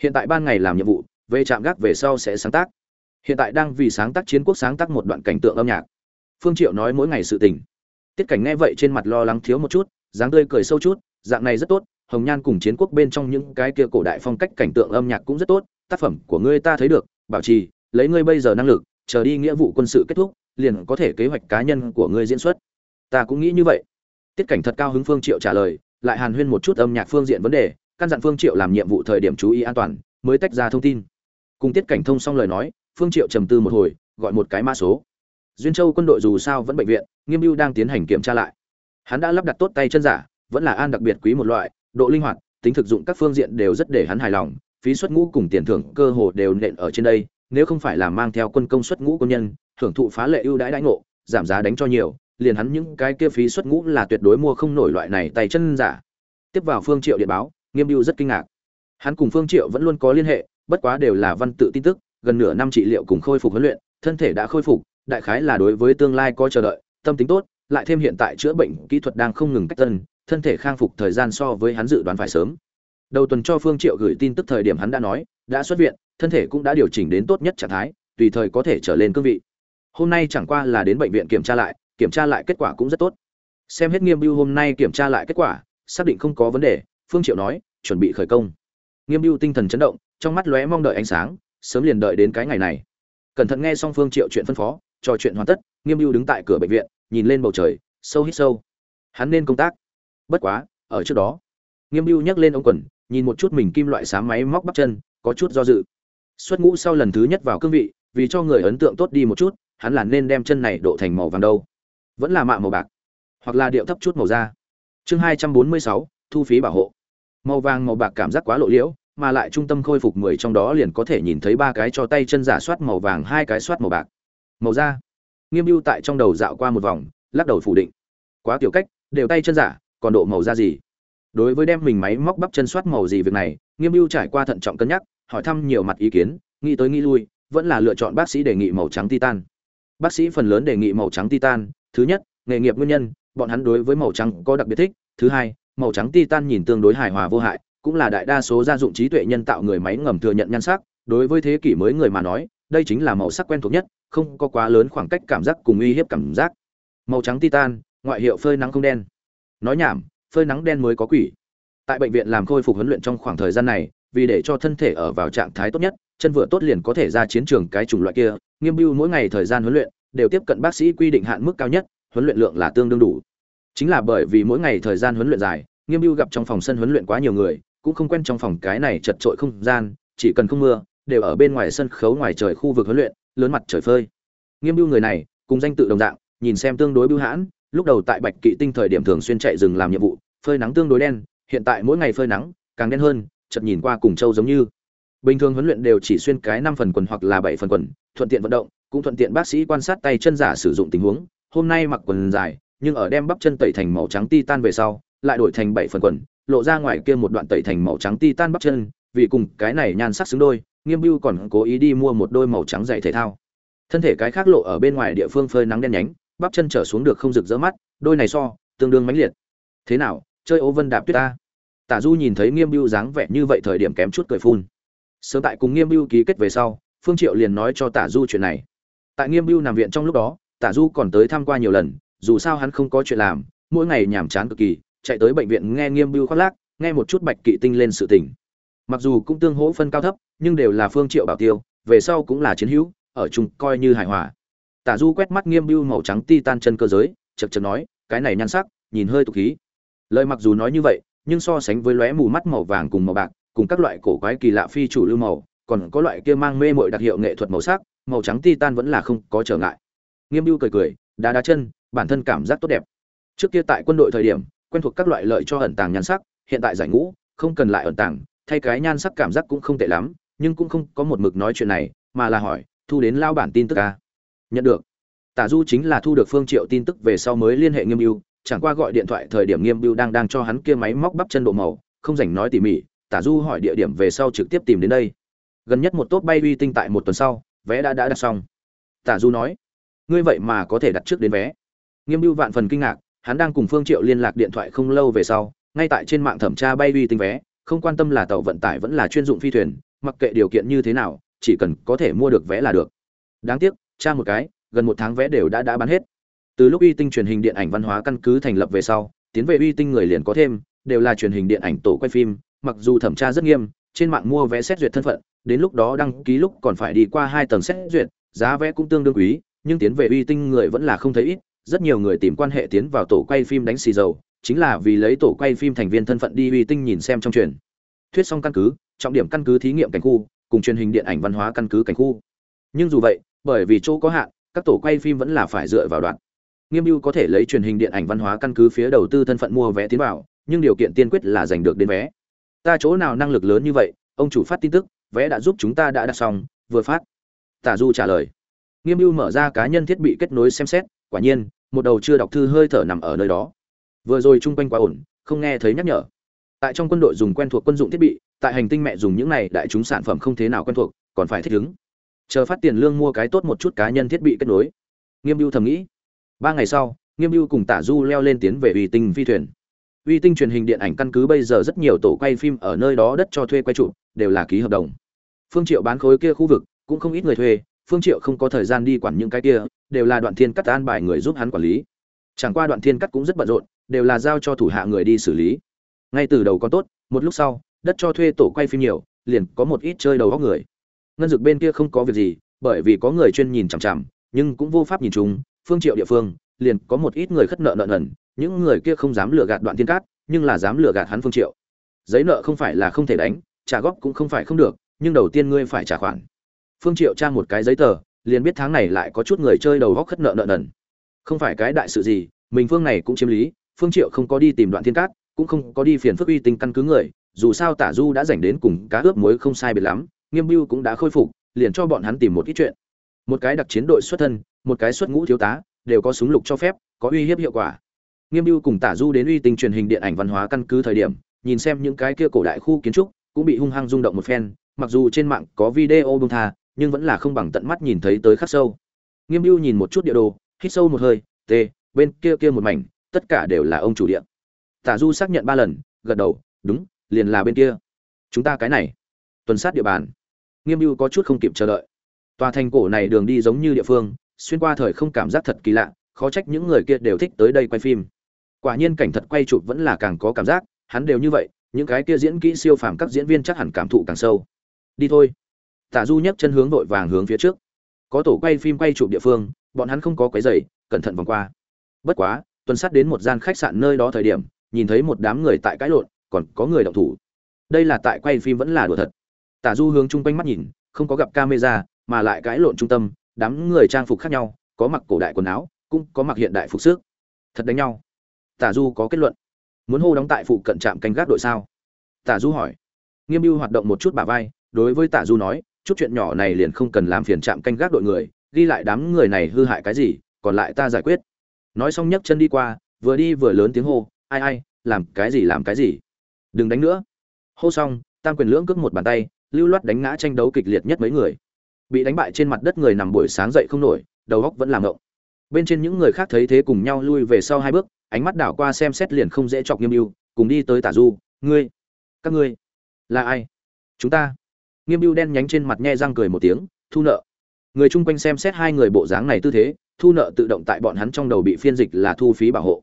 Hiện tại ban ngày làm nhiệm vụ, về trạm gác về sau sẽ sáng tác. Hiện tại đang vì sáng tác chiến quốc sáng tác một đoạn cảnh tượng âm nhạc. Phương triệu nói mỗi ngày sự tình. Tiết cảnh nghe vậy trên mặt lo lắng thiếu một chút, dáng tươi cười sâu chút, dạng này rất tốt, hồng nhan cùng chiến quốc bên trong những cái kia cổ đại phong cách cảnh tượng âm nhạc cũng rất tốt, tác phẩm của ngươi ta thấy được, bảo trì, lấy ngươi bây giờ năng lực, chờ đi nghĩa vụ quân sự kết thúc liền có thể kế hoạch cá nhân của ngươi diễn xuất. Ta cũng nghĩ như vậy. Tiết cảnh thật cao hứng phương triệu trả lời, lại hàn huyên một chút âm nhạc phương diện vấn đề, căn dặn phương triệu làm nhiệm vụ thời điểm chú ý an toàn, mới tách ra thông tin. Cùng tiết cảnh thông xong lời nói, phương triệu trầm tư một hồi, gọi một cái mã số. Duyên châu quân đội dù sao vẫn bệnh viện, nghiêm mưu đang tiến hành kiểm tra lại. Hắn đã lắp đặt tốt tay chân giả, vẫn là an đặc biệt quý một loại, độ linh hoạt, tính thực dụng các phương diện đều rất để hắn hài lòng, phí xuất ngũ cùng tiền thưởng cơ hồ đều nện ở trên đây nếu không phải là mang theo quân công suất ngũ quân nhân, hưởng thụ phá lệ ưu đãi đãi ngộ, giảm giá đánh cho nhiều, liền hắn những cái kia phí xuất ngũ là tuyệt đối mua không nổi loại này tay chân giả. Tiếp vào phương triệu điện báo, nghiêm Dưu rất kinh ngạc. Hắn cùng phương triệu vẫn luôn có liên hệ, bất quá đều là văn tự tin tức, gần nửa năm trị liệu cùng khôi phục huấn luyện, thân thể đã khôi phục, đại khái là đối với tương lai có chờ đợi, tâm tính tốt, lại thêm hiện tại chữa bệnh kỹ thuật đang không ngừng cách tân, thân thể khang phục thời gian so với hắn dự đoán phải sớm. Đầu tuần cho phương triệu gửi tin tức thời điểm hắn đã nói, đã xuất viện thân thể cũng đã điều chỉnh đến tốt nhất trạng thái, tùy thời có thể trở lên cương vị. Hôm nay chẳng qua là đến bệnh viện kiểm tra lại, kiểm tra lại kết quả cũng rất tốt. Xem hết nghiêm biêu hôm nay kiểm tra lại kết quả, xác định không có vấn đề, phương triệu nói, chuẩn bị khởi công. Nghiêm biêu tinh thần chấn động, trong mắt lóe mong đợi ánh sáng, sớm liền đợi đến cái ngày này. Cẩn thận nghe xong phương triệu chuyện phân phó, trò chuyện hoàn tất, nghiêm biêu đứng tại cửa bệnh viện, nhìn lên bầu trời, sâu hít sâu. Hắn nên công tác. Bất quá, ở trước đó, nghiêm biêu nhấc lên ống quần, nhìn một chút mình kim loại sáng máy móc bắp chân, có chút do dự xuất ngũ sau lần thứ nhất vào cương vị, vì cho người ấn tượng tốt đi một chút, hắn là nên đem chân này độ thành màu vàng đâu. Vẫn là mạ màu bạc, hoặc là điệu thấp chút màu da. Chương hai trăm bốn mươi sáu, thu phí bảo hộ. Màu vàng màu bạc cảm giác quá lộ liễu, mà lại trung tâm khôi phục mười trong đó liền có thể nhìn thấy ba cái cho tay chân giả soát màu vàng, hai cái soát màu bạc. Màu da. Nghiêm mưu tại trong đầu dạo qua một vòng, lắc đầu phủ định. Quá kiểu cách, đều tay chân giả, còn độ màu da gì? Đối với đem mình máy móc bắp chân soát màu gì việc này, nghiêm mưu trải qua thận trọng cân nhắc hỏi thăm nhiều mặt ý kiến, nghĩ tới nghĩ lui, vẫn là lựa chọn bác sĩ đề nghị màu trắng titan. Bác sĩ phần lớn đề nghị màu trắng titan, thứ nhất, nghề nghiệp nguyên nhân, bọn hắn đối với màu trắng có đặc biệt thích, thứ hai, màu trắng titan nhìn tương đối hài hòa vô hại, cũng là đại đa số gia dụng trí tuệ nhân tạo người máy ngầm thừa nhận nhan sắc, đối với thế kỷ mới người mà nói, đây chính là màu sắc quen thuộc nhất, không có quá lớn khoảng cách cảm giác cùng uy hiếp cảm giác. Màu trắng titan, ngoại hiệu phơi nắng không đen. Nói nhảm, phơi nắng đen mới có quỷ. Tại bệnh viện làm khôi phục huấn luyện trong khoảng thời gian này vì để cho thân thể ở vào trạng thái tốt nhất, chân vừa tốt liền có thể ra chiến trường cái chủng loại kia. Nghiêm bưu mỗi ngày thời gian huấn luyện đều tiếp cận bác sĩ quy định hạn mức cao nhất, huấn luyện lượng là tương đương đủ. Chính là bởi vì mỗi ngày thời gian huấn luyện dài, nghiêm bưu gặp trong phòng sân huấn luyện quá nhiều người, cũng không quen trong phòng cái này chật trội không gian, chỉ cần không mưa, đều ở bên ngoài sân khấu ngoài trời khu vực huấn luyện, lớn mặt trời phơi. Nghiêm bưu người này, cùng danh tự đồng dạng, nhìn xem tương đối bưu hãn, lúc đầu tại bạch kỵ tinh thời điểm thường xuyên chạy rừng làm nhiệm vụ, phơi nắng tương đối đen, hiện tại mỗi ngày phơi nắng, càng đen hơn chợt nhìn qua cùng châu giống như. Bình thường huấn luyện đều chỉ xuyên cái năm phần quần hoặc là bảy phần quần, thuận tiện vận động, cũng thuận tiện bác sĩ quan sát tay chân giả sử dụng tình huống. Hôm nay mặc quần dài, nhưng ở đem bắp chân tẩy thành màu trắng titan về sau, lại đổi thành bảy phần quần, lộ ra ngoài kia một đoạn tẩy thành màu trắng titan bắp chân, vì cùng cái này nhan sắc xứng đôi, nghiêm bưu còn cố ý đi mua một đôi màu trắng dày thể thao. Thân thể cái khác lộ ở bên ngoài địa phương phơi nắng đen nhánh, bắp chân trở xuống được không rực rỡ mắt, đôi này so, tương đương mãnh liệt. Thế nào, chơi ố vân đạp tuyết ta? Tả du nhìn thấy nghiêm biêu dáng vẻ như vậy thời điểm kém chút cười phun. Sớm tại cùng nghiêm biêu ký kết về sau, phương triệu liền nói cho tả du chuyện này. Tại nghiêm biêu nằm viện trong lúc đó, tả du còn tới thăm qua nhiều lần, dù sao hắn không có chuyện làm, mỗi ngày nhàm chán cực kỳ, chạy tới bệnh viện nghe nghiêm biêu khoác lác, nghe một chút bạch kỵ tinh lên sự tình. Mặc dù cũng tương hỗ phân cao thấp, nhưng đều là phương triệu bảo tiêu, về sau cũng là chiến hữu, ở chung coi như hài hòa. Tả du quét mắt nghiêm biêu màu trắng ti tan chân cơ giới, chật chật nói, cái này nhan sắc, nhìn hơi tục khí. Lời mặc dù nói như vậy nhưng so sánh với lóe mù mắt màu vàng cùng màu bạc, cùng các loại cổ quái kỳ lạ phi chủ lưu màu, còn có loại kia mang mê mội đặc hiệu nghệ thuật màu sắc, màu trắng titan vẫn là không có trở ngại. Nghiêm bưu cười cười, đá đá chân, bản thân cảm giác tốt đẹp. Trước kia tại quân đội thời điểm, quen thuộc các loại lợi cho ẩn tàng nhan sắc, hiện tại giải ngũ, không cần lại ẩn tàng, thay cái nhan sắc cảm giác cũng không tệ lắm, nhưng cũng không có một mực nói chuyện này, mà là hỏi, thu đến lao bản tin tức à? nhận được. Tả du chính là thu được phương triệu tin tức về sau mới liên hệ nghiêm bưu chẳng qua gọi điện thoại thời điểm nghiêm bưu đang đang cho hắn kia máy móc bắp chân độ màu, không rảnh nói tỉ mỉ, tả du hỏi địa điểm về sau trực tiếp tìm đến đây. Gần nhất một tốt bay uy tinh tại một tuần sau, vé đã đã đặt xong. Tả du nói, ngươi vậy mà có thể đặt trước đến vé. Nghiêm bưu vạn phần kinh ngạc, hắn đang cùng phương triệu liên lạc điện thoại không lâu về sau, ngay tại trên mạng thẩm tra bay uy tinh vé, không quan tâm là tàu vận tải vẫn là chuyên dụng phi thuyền, mặc kệ điều kiện như thế nào, chỉ cần có thể mua được vé là được. Đáng tiếc, tra một cái, gần một tháng vé đều đã đã bán hết từ lúc uy tinh truyền hình điện ảnh văn hóa căn cứ thành lập về sau, tiến về uy tinh người liền có thêm, đều là truyền hình điện ảnh tổ quay phim, mặc dù thẩm tra rất nghiêm, trên mạng mua vé xét duyệt thân phận, đến lúc đó đăng ký lúc còn phải đi qua hai tầng xét duyệt, giá vé cũng tương đương quý, nhưng tiến về uy tinh người vẫn là không thấy ít, rất nhiều người tìm quan hệ tiến vào tổ quay phim đánh xì dầu, chính là vì lấy tổ quay phim thành viên thân phận đi uy tinh nhìn xem trong truyền. Thuyết xong căn cứ, trọng điểm căn cứ thí nghiệm cảnh khu, cùng truyền hình điện ảnh văn hóa căn cứ cảnh khu. Nhưng dù vậy, bởi vì chỗ có hạn, các tổ quay phim vẫn là phải dựa vào đoạn nghiêm mưu có thể lấy truyền hình điện ảnh văn hóa căn cứ phía đầu tư thân phận mua vé tiến vào, nhưng điều kiện tiên quyết là giành được đến vé. Ta chỗ nào năng lực lớn như vậy, ông chủ phát tin tức, vé đã giúp chúng ta đã đặt xong, vừa phát. Tả du trả lời. Nghiêm mưu mở ra cá nhân thiết bị kết nối xem xét, quả nhiên, một đầu chưa đọc thư hơi thở nằm ở nơi đó. Vừa rồi chung quanh quá ổn, không nghe thấy nhắc nhở. Tại trong quân đội dùng quen thuộc quân dụng thiết bị, tại hành tinh mẹ dùng những này đại chúng sản phẩm không thế nào quen thuộc, còn phải thích ứng. Chờ phát tiền lương mua cái tốt một chút cá nhân thiết bị kết nối. Nghiêm mưu thầm nghĩ ba ngày sau, nghiêm mưu cùng tả du leo lên tiến về uy tinh phi thuyền. Uy tinh truyền hình điện ảnh căn cứ bây giờ rất nhiều tổ quay phim ở nơi đó đất cho thuê quay trụ đều là ký hợp đồng. Phương triệu bán khối kia khu vực, cũng không ít người thuê, phương triệu không có thời gian đi quản những cái kia, đều là đoạn thiên cắt an bài người giúp hắn quản lý. Chẳng qua đoạn thiên cắt cũng rất bận rộn, đều là giao cho thủ hạ người đi xử lý. Ngay từ đầu có tốt, một lúc sau, đất cho thuê tổ quay phim nhiều, liền có một ít chơi đầu góc người. Ngân dực bên kia không có việc gì, bởi vì có người chuyên nhìn chằm chằm, nhưng cũng vô pháp nhìn chúng phương triệu địa phương, liền có một ít người khất nợ nợ nần, những người kia không dám lừa gạt đoạn thiên cát, nhưng là dám lừa gạt hắn phương triệu. Giấy nợ không phải là không thể đánh, trả góp cũng không phải không được, nhưng đầu tiên ngươi phải trả khoản. Phương triệu tra một cái giấy tờ, liền biết tháng này lại có chút người chơi đầu góc khất nợ nợ nần. Không phải cái đại sự gì, mình phương này cũng chiếm lý, phương triệu không có đi tìm đoạn thiên cát, cũng không có đi phiền phức uy tinh căn cứ người, dù sao tả du đã dành đến cùng cá ướp muối không sai biệt lắm, nghiêm bưu cũng đã khôi phục, liền cho bọn hắn tìm một ít chuyện. Một cái đặc chiến đội xuất thân một cái xuất ngũ thiếu tá, đều có súng lục cho phép, có uy hiếp hiệu quả. Nghiêm mưu cùng tả du đến uy tinh truyền hình điện ảnh văn hóa căn cứ thời điểm, nhìn xem những cái kia cổ đại khu kiến trúc, cũng bị hung hăng rung động một phen, mặc dù trên mạng có video bông tha, nhưng vẫn là không bằng tận mắt nhìn thấy tới khắc sâu. Nghiêm mưu nhìn một chút địa đồ, hít sâu một hơi, t, bên kia kia một mảnh, tất cả đều là ông chủ điện. Tả du xác nhận ba lần, gật đầu, đúng, liền là bên kia. Chúng ta cái này, tuần sát địa bàn. Nghiêm mưu có chút không kịp chờ đợi. Tòa thành cổ này đường đi giống như địa phương xuyên qua thời không cảm giác thật kỳ lạ, khó trách những người kia đều thích tới đây quay phim. Quả nhiên cảnh thật quay chụp vẫn là càng có cảm giác, hắn đều như vậy, những cái kia diễn kỹ siêu phàm các diễn viên chắc hẳn cảm thụ càng sâu. Đi thôi. Tả du nhấc chân hướng vội vàng hướng phía trước. Có tổ quay phim quay chụp địa phương, bọn hắn không có quấy giày cẩn thận vòng qua. Bất quá, tuần sát đến một gian khách sạn nơi đó thời điểm, nhìn thấy một đám người tại cãi lộn, còn có người động thủ. Đây là tại quay phim vẫn là đùa thật. Tả du hướng chung quanh mắt nhìn, không có gặp camera, mà lại cãi lộn trung tâm đám người trang phục khác nhau, có mặc cổ đại quần áo, cũng có mặc hiện đại phục sức. Thật đánh nhau. Tả du có kết luận. Muốn hô đóng tại phụ cận trạm canh gác đội sao? Tả du hỏi. Nghiêm mưu hoạt động một chút bà vai, đối với tả du nói, chút chuyện nhỏ này liền không cần làm phiền trạm canh gác đội người, ghi lại đám người này hư hại cái gì, còn lại ta giải quyết. Nói xong nhấc chân đi qua, vừa đi vừa lớn tiếng hô, ai ai, làm cái gì, làm cái gì? Đừng đánh nữa. Hô xong, tam quyền lưỡng cước một bàn tay, lưu loát đánh ngã tranh đấu kịch liệt nhất mấy người bị đánh bại trên mặt đất người nằm buổi sáng dậy không nổi, đầu góc vẫn làm ngộng. Bên trên những người khác thấy thế cùng nhau lui về sau hai bước, ánh mắt đảo qua xem xét liền không dễ chọc nghiêm mưu, cùng đi tới tả du, ngươi, các ngươi là ai? Chúng ta? Nghiêm mưu đen nhánh trên mặt nhe răng cười một tiếng, thu nợ. Người chung quanh xem xét hai người bộ dáng này tư thế, thu nợ tự động tại bọn hắn trong đầu bị phiên dịch là thu phí bảo hộ.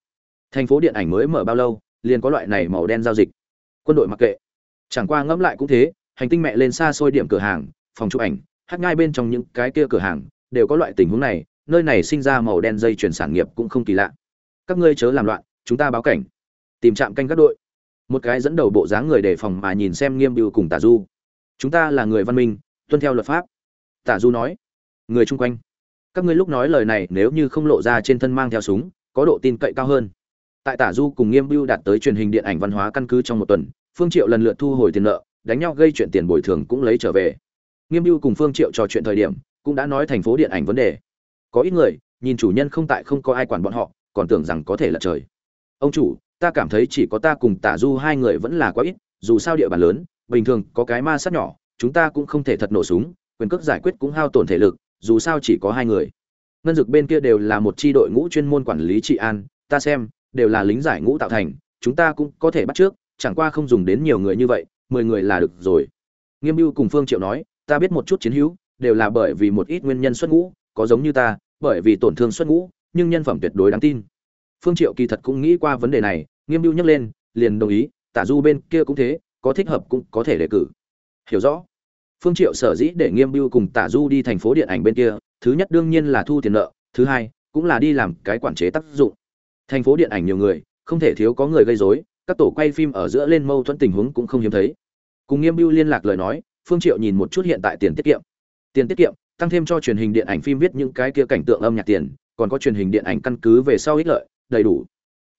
Thành phố điện ảnh mới mở bao lâu, liền có loại này màu đen giao dịch. Quân đội mặc kệ. Chẳng qua ngẫm lại cũng thế, hành tinh mẹ lên xa xôi điểm cửa hàng, phòng chụp ảnh hát ngay bên trong những cái kia cửa hàng, đều có loại tình huống này, nơi này sinh ra màu đen dây chuyển sản nghiệp cũng không kỳ lạ. Các ngươi chớ làm loạn, chúng ta báo cảnh. Tìm trạm canh các đội. Một cái dẫn đầu bộ dáng người đề phòng mà nhìn xem nghiêm bưu cùng tả du. Chúng ta là người văn minh, tuân theo luật pháp. Tả du nói. Người chung quanh. Các ngươi lúc nói lời này nếu như không lộ ra trên thân mang theo súng, có độ tin cậy cao hơn. Tại tả du cùng nghiêm bưu đạt tới truyền hình điện ảnh văn hóa căn cứ trong một tuần, phương triệu lần lượt thu hồi tiền nợ, đánh nhau gây chuyện tiền bồi thường cũng lấy trở về nghiêm mưu cùng phương triệu trò chuyện thời điểm, cũng đã nói thành phố điện ảnh vấn đề. Có ít người, nhìn chủ nhân không tại không có ai quản bọn họ, còn tưởng rằng có thể là trời. Ông chủ, ta cảm thấy chỉ có ta cùng tả du hai người vẫn là quá ít, dù sao địa bàn lớn, bình thường có cái ma sát nhỏ, chúng ta cũng không thể thật nổ súng, quyền cước giải quyết cũng hao tổn thể lực, dù sao chỉ có hai người. Ngân dực bên kia đều là một chi đội ngũ chuyên môn quản lý trị an, ta xem, đều là lính giải ngũ tạo thành, chúng ta cũng có thể bắt trước, chẳng qua không dùng đến nhiều người như vậy, mười người là được rồi. Nghiêm mưu cùng phương triệu nói ta biết một chút chiến hữu, đều là bởi vì một ít nguyên nhân xuất ngũ, có giống như ta, bởi vì tổn thương xuất ngũ, nhưng nhân phẩm tuyệt đối đáng tin. Phương triệu kỳ thật cũng nghĩ qua vấn đề này, nghiêm mưu nhắc lên, liền đồng ý, tả du bên kia cũng thế, có thích hợp cũng có thể đề cử. Hiểu rõ. Phương triệu sở dĩ để nghiêm mưu cùng tả du đi thành phố điện ảnh bên kia, thứ nhất đương nhiên là thu tiền nợ, thứ hai, cũng là đi làm cái quản chế tác dụng. Thành phố điện ảnh nhiều người, không thể thiếu có người gây rối, các tổ quay phim ở giữa lên mâu thuẫn tình huống cũng không hiếm thấy. Cùng nghiêm mưu liên lạc lời nói phương triệu nhìn một chút hiện tại tiền tiết kiệm. Tiền tiết kiệm, tăng thêm cho truyền hình điện ảnh phim viết những cái kia cảnh tượng âm nhạc tiền, còn có truyền hình điện ảnh căn cứ về sau ích lợi, đầy đủ.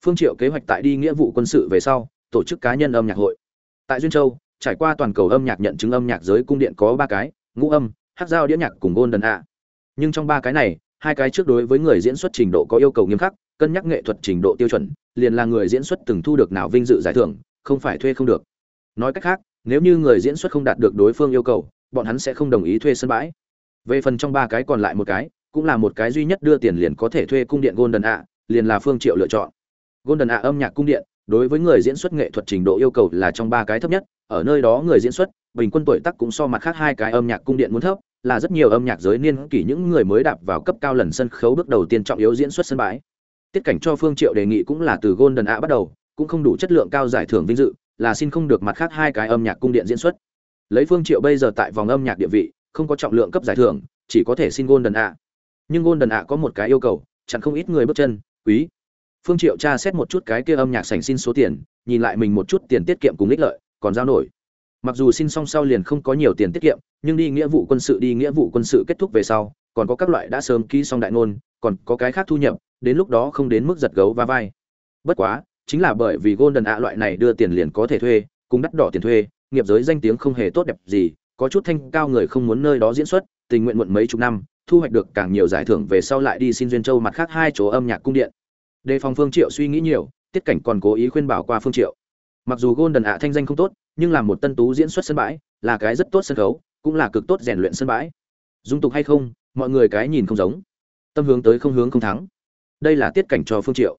Phương triệu kế hoạch tại đi nghĩa vụ quân sự về sau, tổ chức cá nhân âm nhạc hội. Tại duyên châu, trải qua toàn cầu âm nhạc nhận chứng âm nhạc giới cung điện có ba cái, ngũ âm hát giao đĩa nhạc cùng golden a. Nhưng trong ba cái này, hai cái trước đối với người diễn xuất trình độ có yêu cầu nghiêm khắc, cân nhắc nghệ thuật trình độ tiêu chuẩn, liền là người diễn xuất từng thu được nào vinh dự giải thưởng, không phải thuê không được. Nói cách khác nếu như người diễn xuất không đạt được đối phương yêu cầu bọn hắn sẽ không đồng ý thuê sân bãi. Về phần trong ba cái còn lại một cái cũng là một cái duy nhất đưa tiền liền có thể thuê cung điện golden ạ, liền là phương triệu lựa chọn. Golden ạ âm nhạc cung điện đối với người diễn xuất nghệ thuật trình độ yêu cầu là trong ba cái thấp nhất ở nơi đó người diễn xuất bình quân tuổi tác cũng so mặt khác hai cái âm nhạc cung điện muốn thấp là rất nhiều âm nhạc giới niên kỷ những người mới đạp vào cấp cao lần sân khấu bước đầu tiên trọng yếu diễn xuất sân bãi. Tiết cảnh cho phương triệu đề nghị cũng là từ golden ạ bắt đầu cũng không đủ chất lượng cao giải thưởng vinh dự là xin không được mặt khác hai cái âm nhạc cung điện diễn xuất. Lấy phương triệu bây giờ tại vòng âm nhạc địa vị, không có trọng lượng cấp giải thưởng, chỉ có thể xin golden ạ nhưng golden ạ có một cái yêu cầu chẳng không ít người bước chân, quý. Phương triệu tra xét một chút cái kia âm nhạc sành xin số tiền, nhìn lại mình một chút tiền tiết kiệm cùng ích lợi, còn giao nổi. Mặc dù xin xong sau liền không có nhiều tiền tiết kiệm, nhưng đi nghĩa vụ quân sự, đi nghĩa vụ quân sự kết thúc về sau, còn có các loại đã sớm ký xong đại ngôn, còn có cái khác thu nhập, đến lúc đó không đến mức giật gấu va vai. Bất quá chính là bởi vì golden ạ loại này đưa tiền liền có thể thuê, cùng đắt đỏ tiền thuê, nghiệp giới danh tiếng không hề tốt đẹp gì, có chút thanh cao người không muốn nơi đó diễn xuất, tình nguyện muộn mấy chục năm, thu hoạch được càng nhiều giải thưởng về sau lại đi xin duyên châu mặt khác hai chỗ âm nhạc cung điện. Đề phòng phương triệu suy nghĩ nhiều, tiết cảnh còn cố ý khuyên bảo qua phương triệu. Mặc dù golden ạ thanh danh không tốt, nhưng là một tân tú diễn xuất sân bãi, là cái rất tốt sân khấu, cũng là cực tốt rèn luyện sân bãi. Dung tục hay không, mọi người cái nhìn không giống. Tâm hướng tới không hướng không thắng. Đây là tiết cảnh cho phương triệu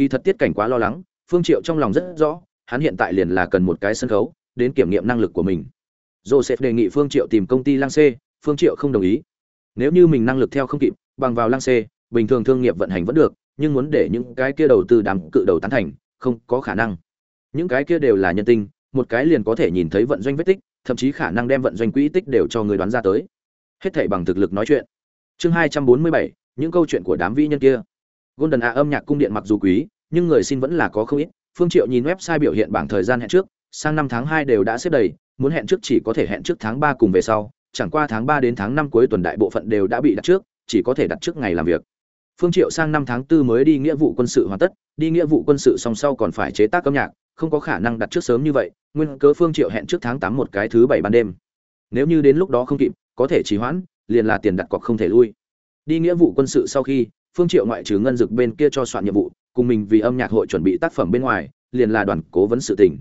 kỳ thật tiết cảnh quá lo lắng, phương triệu trong lòng rất rõ, hắn hiện tại liền là cần một cái sân khấu, đến kiểm nghiệm năng lực của mình. Joseph đề nghị phương triệu tìm công ty lang xê, phương triệu không đồng ý. Nếu như mình năng lực theo không kịp, bằng vào lang xê, bình thường thương nghiệp vận hành vẫn được, nhưng muốn để những cái kia đầu tư đám cự đầu tán thành, không có khả năng. Những cái kia đều là nhân tinh một cái liền có thể nhìn thấy vận doanh vết tích, thậm chí khả năng đem vận doanh quỹ tích đều cho người đoán ra tới. Hết thảy bằng thực lực nói chuyện. Chương hai trăm bốn mươi bảy, những câu chuyện của đám vĩ nhân kia golden a âm nhạc cung điện mặc dù quý, nhưng người xin vẫn là có không ít. Phương triệu nhìn website biểu hiện bảng thời gian hẹn trước, sang năm tháng hai đều đã xếp đầy, muốn hẹn trước chỉ có thể hẹn trước tháng ba cùng về sau, chẳng qua tháng ba đến tháng năm cuối tuần đại bộ phận đều đã bị đặt trước, chỉ có thể đặt trước ngày làm việc. Phương triệu sang năm tháng tư mới đi nghĩa vụ quân sự hoàn tất, đi nghĩa vụ quân sự song sau còn phải chế tác âm nhạc, không có khả năng đặt trước sớm như vậy, nguyên cớ phương triệu hẹn trước tháng tám một cái thứ bảy ban đêm. Nếu như đến lúc đó không kịp, có thể trì hoãn, liền là tiền đặt cọc không thể lui. Đi nghĩa vụ quân sự sau khi phương triệu ngoại trừ ngân dực bên kia cho soạn nhiệm vụ, cùng mình vì âm nhạc hội chuẩn bị tác phẩm bên ngoài, liền là đoàn cố vấn sự tình.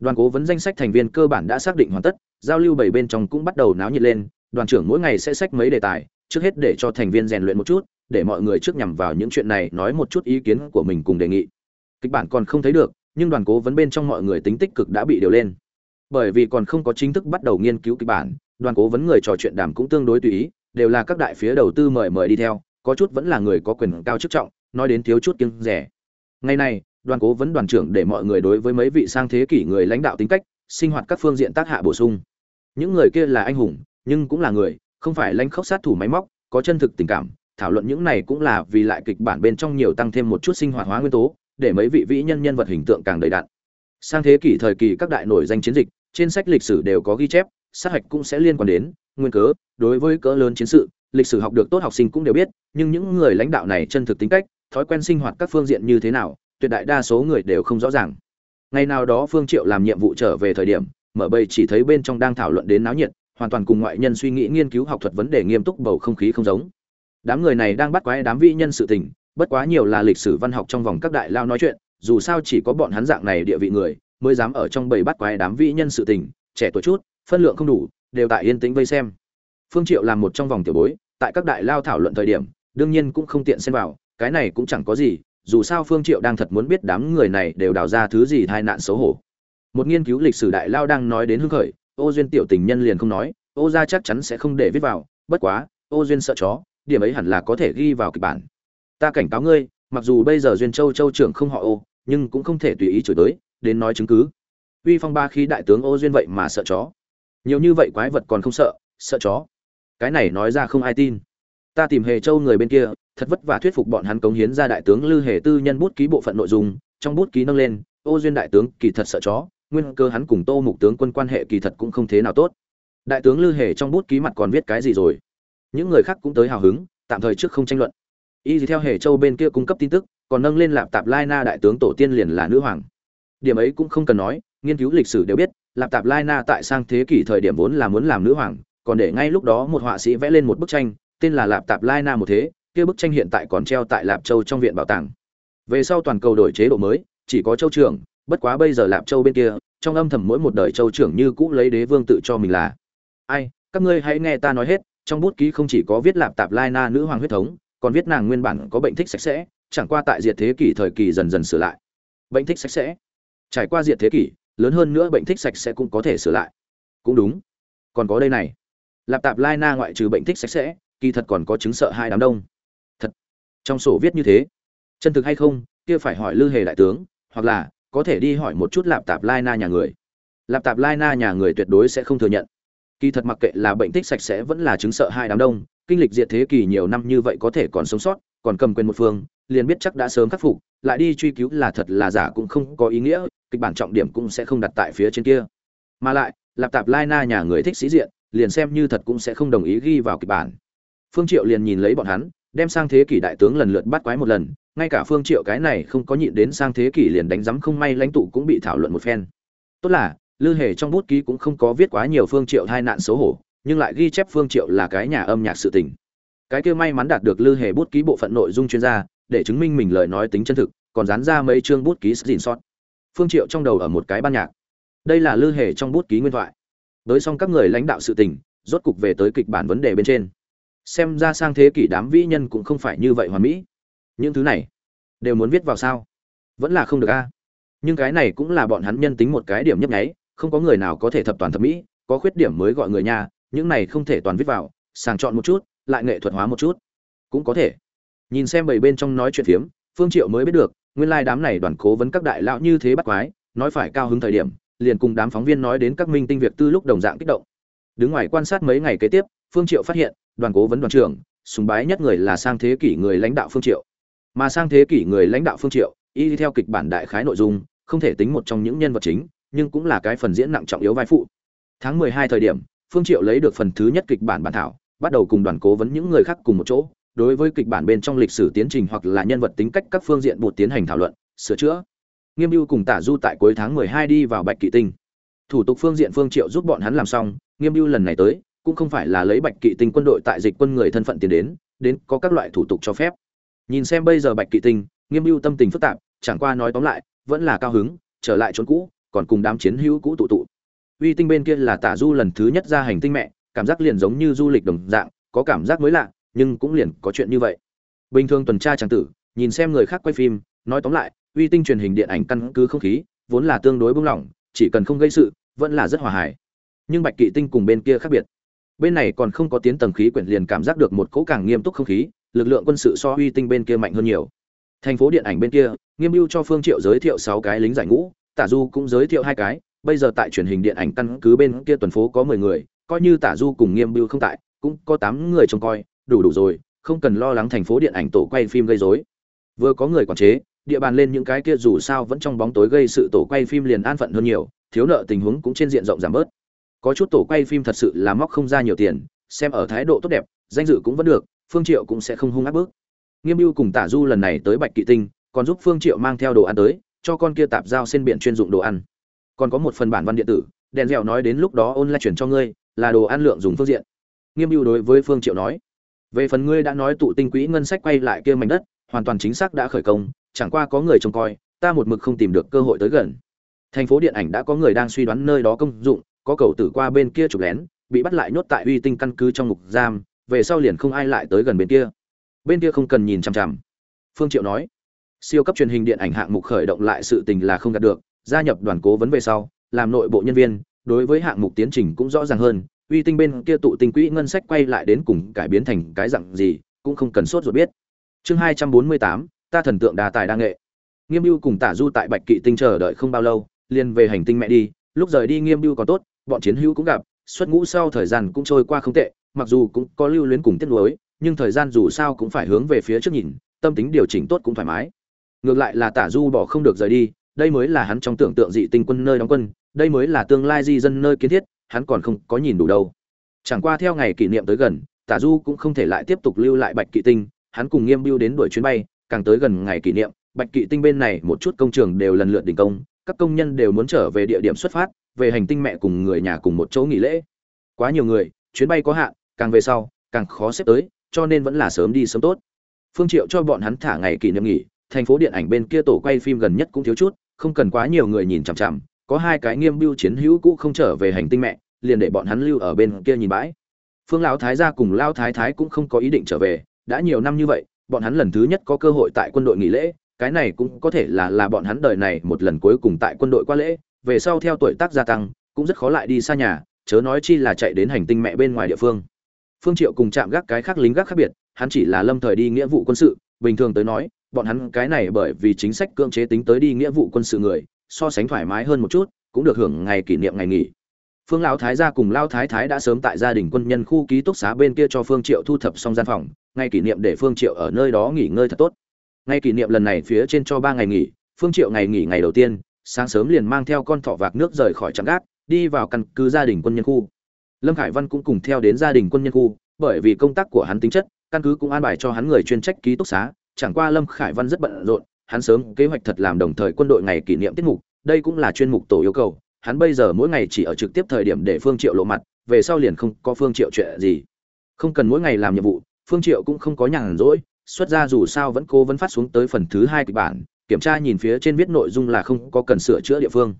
Đoàn cố vấn danh sách thành viên cơ bản đã xác định hoàn tất, giao lưu bảy bên trong cũng bắt đầu náo nhiệt lên, đoàn trưởng mỗi ngày sẽ sách mấy đề tài, trước hết để cho thành viên rèn luyện một chút, để mọi người trước nhằm vào những chuyện này nói một chút ý kiến của mình cùng đề nghị. Kịch bản còn không thấy được, nhưng đoàn cố vấn bên trong mọi người tính tích cực đã bị điều lên. Bởi vì còn không có chính thức bắt đầu nghiên cứu kịch bản, đoàn cố vấn người trò chuyện đàm cũng tương đối tùy ý, đều là các đại phía đầu tư mời mời đi theo có chút vẫn là người có quyền cao chức trọng, nói đến thiếu chút kiêng rẻ. Ngày nay, đoàn cố vấn đoàn trưởng để mọi người đối với mấy vị sang thế kỷ người lãnh đạo tính cách, sinh hoạt các phương diện tác hạ bổ sung. Những người kia là anh hùng, nhưng cũng là người, không phải lãnh khốc sát thủ máy móc, có chân thực tình cảm, thảo luận những này cũng là vì lại kịch bản bên trong nhiều tăng thêm một chút sinh hoạt hóa nguyên tố, để mấy vị vĩ nhân nhân vật hình tượng càng đầy đặn. Sang thế kỷ thời kỳ các đại nổi danh chiến dịch, trên sách lịch sử đều có ghi chép, sát hạch cũng sẽ liên quan đến, nguyên cớ, đối với cỡ lớn chiến sự, lịch sử học được tốt học sinh cũng đều biết nhưng những người lãnh đạo này chân thực tính cách, thói quen sinh hoạt các phương diện như thế nào, tuyệt đại đa số người đều không rõ ràng. Ngày nào đó phương triệu làm nhiệm vụ trở về thời điểm, mở bầy chỉ thấy bên trong đang thảo luận đến náo nhiệt, hoàn toàn cùng ngoại nhân suy nghĩ nghiên cứu học thuật vấn đề nghiêm túc bầu không khí không giống. Đám người này đang bắt quái đám vĩ nhân sự tình, bất quá nhiều là lịch sử văn học trong vòng các đại lao nói chuyện, dù sao chỉ có bọn hắn dạng này địa vị người, mới dám ở trong bầy bắt quái đám vĩ nhân sự tình, trẻ tuổi chút, phân lượng không đủ, đều tại yên tĩnh vây xem. Phương triệu làm một trong vòng tiểu bối, tại các đại lao thảo luận thời điểm đương nhiên cũng không tiện xen vào, cái này cũng chẳng có gì, dù sao phương triệu đang thật muốn biết đám người này đều đào ra thứ gì tai nạn xấu hổ. Một nghiên cứu lịch sử đại lao đang nói đến hưng khởi, ô duyên tiểu tình nhân liền không nói, ô gia chắc chắn sẽ không để viết vào, bất quá, ô duyên sợ chó, điểm ấy hẳn là có thể ghi vào kịch bản. Ta cảnh cáo ngươi, mặc dù bây giờ duyên châu châu trưởng không họ ô, nhưng cũng không thể tùy ý chửi tới, đến nói chứng cứ. Uy phong ba khí đại tướng ô duyên vậy mà sợ chó. Nhiều như vậy quái vật còn không sợ sợ chó. Cái này nói ra không ai tin ta tìm hề châu người bên kia, thật vất vả thuyết phục bọn hắn cống hiến ra đại tướng lư hề tư nhân bút ký bộ phận nội dung, trong bút ký nâng lên, ô duyên đại tướng, kỳ thật sợ chó, nguyên cơ hắn cùng tô mục tướng quân quan hệ kỳ thật cũng không thế nào tốt. Đại tướng lư hề trong bút ký mặt còn viết cái gì rồi? Những người khác cũng tới hào hứng, tạm thời trước không tranh luận. Y theo hề châu bên kia cung cấp tin tức, còn nâng lên lạp tạp lai na đại tướng tổ tiên liền là nữ hoàng. Điểm ấy cũng không cần nói, nghiên cứu lịch sử đều biết, lạp tạp lai na tại sang thế kỷ thời điểm vốn là muốn làm nữ hoàng, còn để ngay lúc đó một họa sĩ vẽ lên một bức tranh tên là lạp tạp lai na một thế, kia bức tranh hiện tại còn treo tại lạp châu trong viện bảo tàng. Về sau toàn cầu đổi chế độ mới, chỉ có châu trưởng, bất quá bây giờ lạp châu bên kia, trong âm thầm mỗi một đời châu trưởng như cũ lấy đế vương tự cho mình là. Ai, các ngươi hãy nghe ta nói hết, trong bút ký không chỉ có viết lạp tạp lai na nữ hoàng huyết thống, còn viết nàng nguyên bản có bệnh thích sạch sẽ, chẳng qua tại diệt thế kỷ thời kỳ dần dần sửa lại. Bệnh thích sạch sẽ. Trải qua diệt thế kỷ, lớn hơn nữa bệnh thích sạch sẽ cũng có thể sửa lại. Cũng đúng. Còn có đây này. Lạp tạp lai na ngoại trừ bệnh thích sạch sẽ kỳ thật còn có chứng sợ hai đám đông. Thật, trong sổ viết như thế. Chân thực hay không, kia phải hỏi lư hề đại tướng, hoặc là có thể đi hỏi một chút lạp tạp lai na nhà người. Lạp tạp lai na nhà người tuyệt đối sẽ không thừa nhận. Kỳ thật mặc kệ là bệnh tích sạch sẽ vẫn là chứng sợ hai đám đông, kinh lịch diệt thế kỷ nhiều năm như vậy có thể còn sống sót, còn cầm quyền một phương, liền biết chắc đã sớm khắc phục, lại đi truy cứu là thật là giả cũng không có ý nghĩa, kịch bản trọng điểm cũng sẽ không đặt tại phía trên kia. Mà lại, lạp tạp lai na nhà người thích sĩ diện, liền xem như thật cũng sẽ không đồng ý ghi vào kịch bản phương triệu liền nhìn lấy bọn hắn, đem sang thế kỷ đại tướng lần lượt bắt quái một lần, ngay cả phương triệu cái này không có nhịn đến sang thế kỷ liền đánh giấm không may lãnh tụ cũng bị thảo luận một phen. Tốt là, lư hề trong bút ký cũng không có viết quá nhiều phương triệu hai nạn xấu hổ, nhưng lại ghi chép phương triệu là cái nhà âm nhạc sự tình. Cái kia may mắn đạt được lư hề bút ký bộ phận nội dung chuyên gia, để chứng minh mình lời nói tính chân thực, còn dán ra mấy chương bút ký xin sót. Phương triệu trong đầu ở một cái ban nhạc. Đây là lư hề trong bút ký nguyên thoại. Với xong các người lãnh đạo sự tình, rốt cục về tới kịch bản vấn đề bên trên xem ra sang thế kỷ đám vĩ nhân cũng không phải như vậy hoàn mỹ. Những thứ này, đều muốn viết vào sao? Vẫn là không được a. Nhưng cái này cũng là bọn hắn nhân tính một cái điểm nhấp nháy, không có người nào có thể thập toàn thẩm mỹ, có khuyết điểm mới gọi người nhà, những này không thể toàn viết vào, sàng chọn một chút, lại nghệ thuật hóa một chút. Cũng có thể. Nhìn xem bảy bên trong nói chuyện phiếm, phương triệu mới biết được, nguyên lai đám này đoàn cố vấn các đại lão như thế bắt quái, nói phải cao hứng thời điểm, liền cùng đám phóng viên nói đến các minh tinh việc tư lúc đồng dạng kích động. Đứng ngoài quan sát mấy ngày kế tiếp, phương triệu phát hiện đoàn cố vấn đoàn trưởng, sùng bái nhất người là sang thế kỷ người lãnh đạo phương triệu. Mà sang thế kỷ người lãnh đạo phương triệu, y theo kịch bản đại khái nội dung, không thể tính một trong những nhân vật chính, nhưng cũng là cái phần diễn nặng trọng yếu vai phụ. Tháng 12 thời điểm, phương triệu lấy được phần thứ nhất kịch bản bản thảo, bắt đầu cùng đoàn cố vấn những người khác cùng một chỗ, đối với kịch bản bên trong lịch sử tiến trình hoặc là nhân vật tính cách các phương diện buộc tiến hành thảo luận, sửa chữa. Nghiêm mưu cùng tả du tại cuối tháng 12 đi vào bạch kỵ tinh. Thủ tục phương diện phương triệu giúp bọn hắn làm xong, nghiêm mưu lần này tới cũng không phải là lấy bạch kỵ tinh quân đội tại dịch quân người thân phận tiền đến đến có các loại thủ tục cho phép. Nhìn xem bây giờ bạch kỵ tinh, nghiêm mưu tâm tình phức tạp, chẳng qua nói tóm lại, vẫn là cao hứng, trở lại chốn cũ, còn cùng đám chiến hữu cũ tụ tụ. Uy tinh bên kia là tả du lần thứ nhất ra hành tinh mẹ, cảm giác liền giống như du lịch đồng dạng, có cảm giác mới lạ, nhưng cũng liền có chuyện như vậy. Bình thường tuần tra tràng tử, nhìn xem người khác quay phim, nói tóm lại, uy tinh truyền hình điện ảnh căn cứ không khí, vốn là tương đối bung lỏng, chỉ cần không gây sự, vẫn là rất hòa hài. Nhưng bạch kỵ tinh cùng bên kia khác biệt bên này còn không có tiến tầng khí quyển liền cảm giác được một cỗ càng nghiêm túc không khí, lực lượng quân sự so uy tinh bên kia mạnh hơn nhiều. Thành phố điện ảnh bên kia, nghiêm mưu cho phương triệu giới thiệu sáu cái lính giải ngũ, tả du cũng giới thiệu hai cái, bây giờ tại truyền hình điện ảnh căn cứ bên kia tuần phố có mười người, coi như tả du cùng nghiêm mưu không tại, cũng có tám người trông coi, đủ đủ rồi, không cần lo lắng thành phố điện ảnh tổ quay phim gây rối. Vừa có người quản chế, địa bàn lên những cái kia dù sao vẫn trong bóng tối gây sự tổ quay phim liền an phận hơn nhiều, thiếu nợ tình huống cũng trên diện rộng giảm bớt có chút tổ quay phim thật sự là móc không ra nhiều tiền, xem ở thái độ tốt đẹp, danh dự cũng vẫn được, phương triệu cũng sẽ không hung ác bước. Nghiêm mưu cùng tả du lần này tới bạch kỵ tinh, còn giúp phương triệu mang theo đồ ăn tới, cho con kia tạp giao trên biển chuyên dụng đồ ăn. Còn có một phần bản văn điện tử, đèn dẻo nói đến lúc đó ôn lại chuyển cho ngươi, là đồ ăn lượng dùng phương diện. Nghiêm mưu đối với phương triệu nói, về phần ngươi đã nói tụ tinh quỹ ngân sách quay lại kia mảnh đất, hoàn toàn chính xác đã khởi công, chẳng qua có người trông coi, ta một mực không tìm được cơ hội tới gần. Thành phố điện ảnh đã có người đang suy đoán nơi đó công dụng có cầu tử qua bên kia chụp lén, bị bắt lại nhốt tại uy tinh căn cứ trong ngục giam, về sau liền không ai lại tới gần bên kia. Bên kia không cần nhìn chằm chằm. Phương triệu nói, siêu cấp truyền hình điện ảnh hạng mục khởi động lại sự tình là không đạt được, gia nhập đoàn cố vấn về sau, làm nội bộ nhân viên, đối với hạng mục tiến trình cũng rõ ràng hơn, uy tinh bên kia tụ tinh quỹ ngân sách quay lại đến cùng cải biến thành cái dạng gì, cũng không cần sốt ruột biết. Chương hai trăm bốn mươi tám, ta thần tượng đa tài đa nghệ. Nghiêm mưu cùng tả du tại bạch kỵ tinh chờ đợi không bao lâu, liền về hành tinh mẹ đi, lúc rời đi nghiêm mưu còn tốt bọn chiến hữu cũng gặp, xuất ngũ sau thời gian cũng trôi qua không tệ, mặc dù cũng có lưu luyến cùng tiếc nuối, nhưng thời gian dù sao cũng phải hướng về phía trước nhìn, tâm tính điều chỉnh tốt cũng thoải mái. Ngược lại là tả du bỏ không được rời đi, đây mới là hắn trong tưởng tượng dị tinh quân nơi đóng quân, đây mới là tương lai di dân nơi kiến thiết, hắn còn không có nhìn đủ đâu. Chẳng qua theo ngày kỷ niệm tới gần, tả du cũng không thể lại tiếp tục lưu lại bạch kỵ tinh, hắn cùng nghiêm bưu đến đuổi chuyến bay, càng tới gần ngày kỷ niệm, bạch kỵ tinh bên này một chút công trường đều lần lượt đình công, các công nhân đều muốn trở về địa điểm xuất phát về hành tinh mẹ cùng người nhà cùng một chỗ nghỉ lễ. Quá nhiều người, chuyến bay có hạn, càng về sau, càng khó xếp tới, cho nên vẫn là sớm đi sớm tốt. Phương triệu cho bọn hắn thả ngày kỷ niệm nghỉ, thành phố điện ảnh bên kia tổ quay phim gần nhất cũng thiếu chút, không cần quá nhiều người nhìn chằm chằm, có hai cái nghiêm biêu chiến hữu cũ không trở về hành tinh mẹ, liền để bọn hắn lưu ở bên kia nhìn bãi. Phương lão thái gia cùng lão thái thái cũng không có ý định trở về, đã nhiều năm như vậy, bọn hắn lần thứ nhất có cơ hội tại quân đội nghỉ lễ, cái này cũng có thể là là bọn hắn đời này một lần cuối cùng tại quân đội qua lễ về sau theo tuổi tác gia tăng, cũng rất khó lại đi xa nhà, chớ nói chi là chạy đến hành tinh mẹ bên ngoài địa phương. Phương triệu cùng chạm gác cái khác lính gác khác biệt, hắn chỉ là lâm thời đi nghĩa vụ quân sự, bình thường tới nói, bọn hắn cái này bởi vì chính sách cưỡng chế tính tới đi nghĩa vụ quân sự người, so sánh thoải mái hơn một chút, cũng được hưởng ngày kỷ niệm ngày nghỉ. Phương lão thái gia cùng lao thái thái đã sớm tại gia đình quân nhân khu ký túc xá bên kia cho phương triệu thu thập xong gian phòng, ngày kỷ niệm để phương triệu ở nơi đó nghỉ ngơi thật tốt. Ngày kỷ niệm lần này phía trên cho ba ngày nghỉ, phương triệu ngày nghỉ ngày đầu tiên sáng sớm liền mang theo con thỏ vạc nước rời khỏi trạm gác, đi vào căn cứ gia đình quân nhân khu. Lâm khải văn cũng cùng theo đến gia đình quân nhân khu, bởi vì công tác của hắn tính chất, căn cứ cũng an bài cho hắn người chuyên trách ký túc xá, chẳng qua lâm khải văn rất bận rộn, hắn sớm kế hoạch thật làm đồng thời quân đội ngày kỷ niệm tiết mục, đây cũng là chuyên mục tổ yêu cầu, hắn bây giờ mỗi ngày chỉ ở trực tiếp thời điểm để phương triệu lộ mặt, về sau liền không có phương triệu chuyện gì. Không cần mỗi ngày làm nhiệm vụ, phương triệu cũng không có nhàn rỗi, xuất ra dù sao vẫn cố vấn phát xuống tới phần thứ hai kịch bản kiểm tra nhìn phía trên viết nội dung là không có cần sửa chữa địa phương.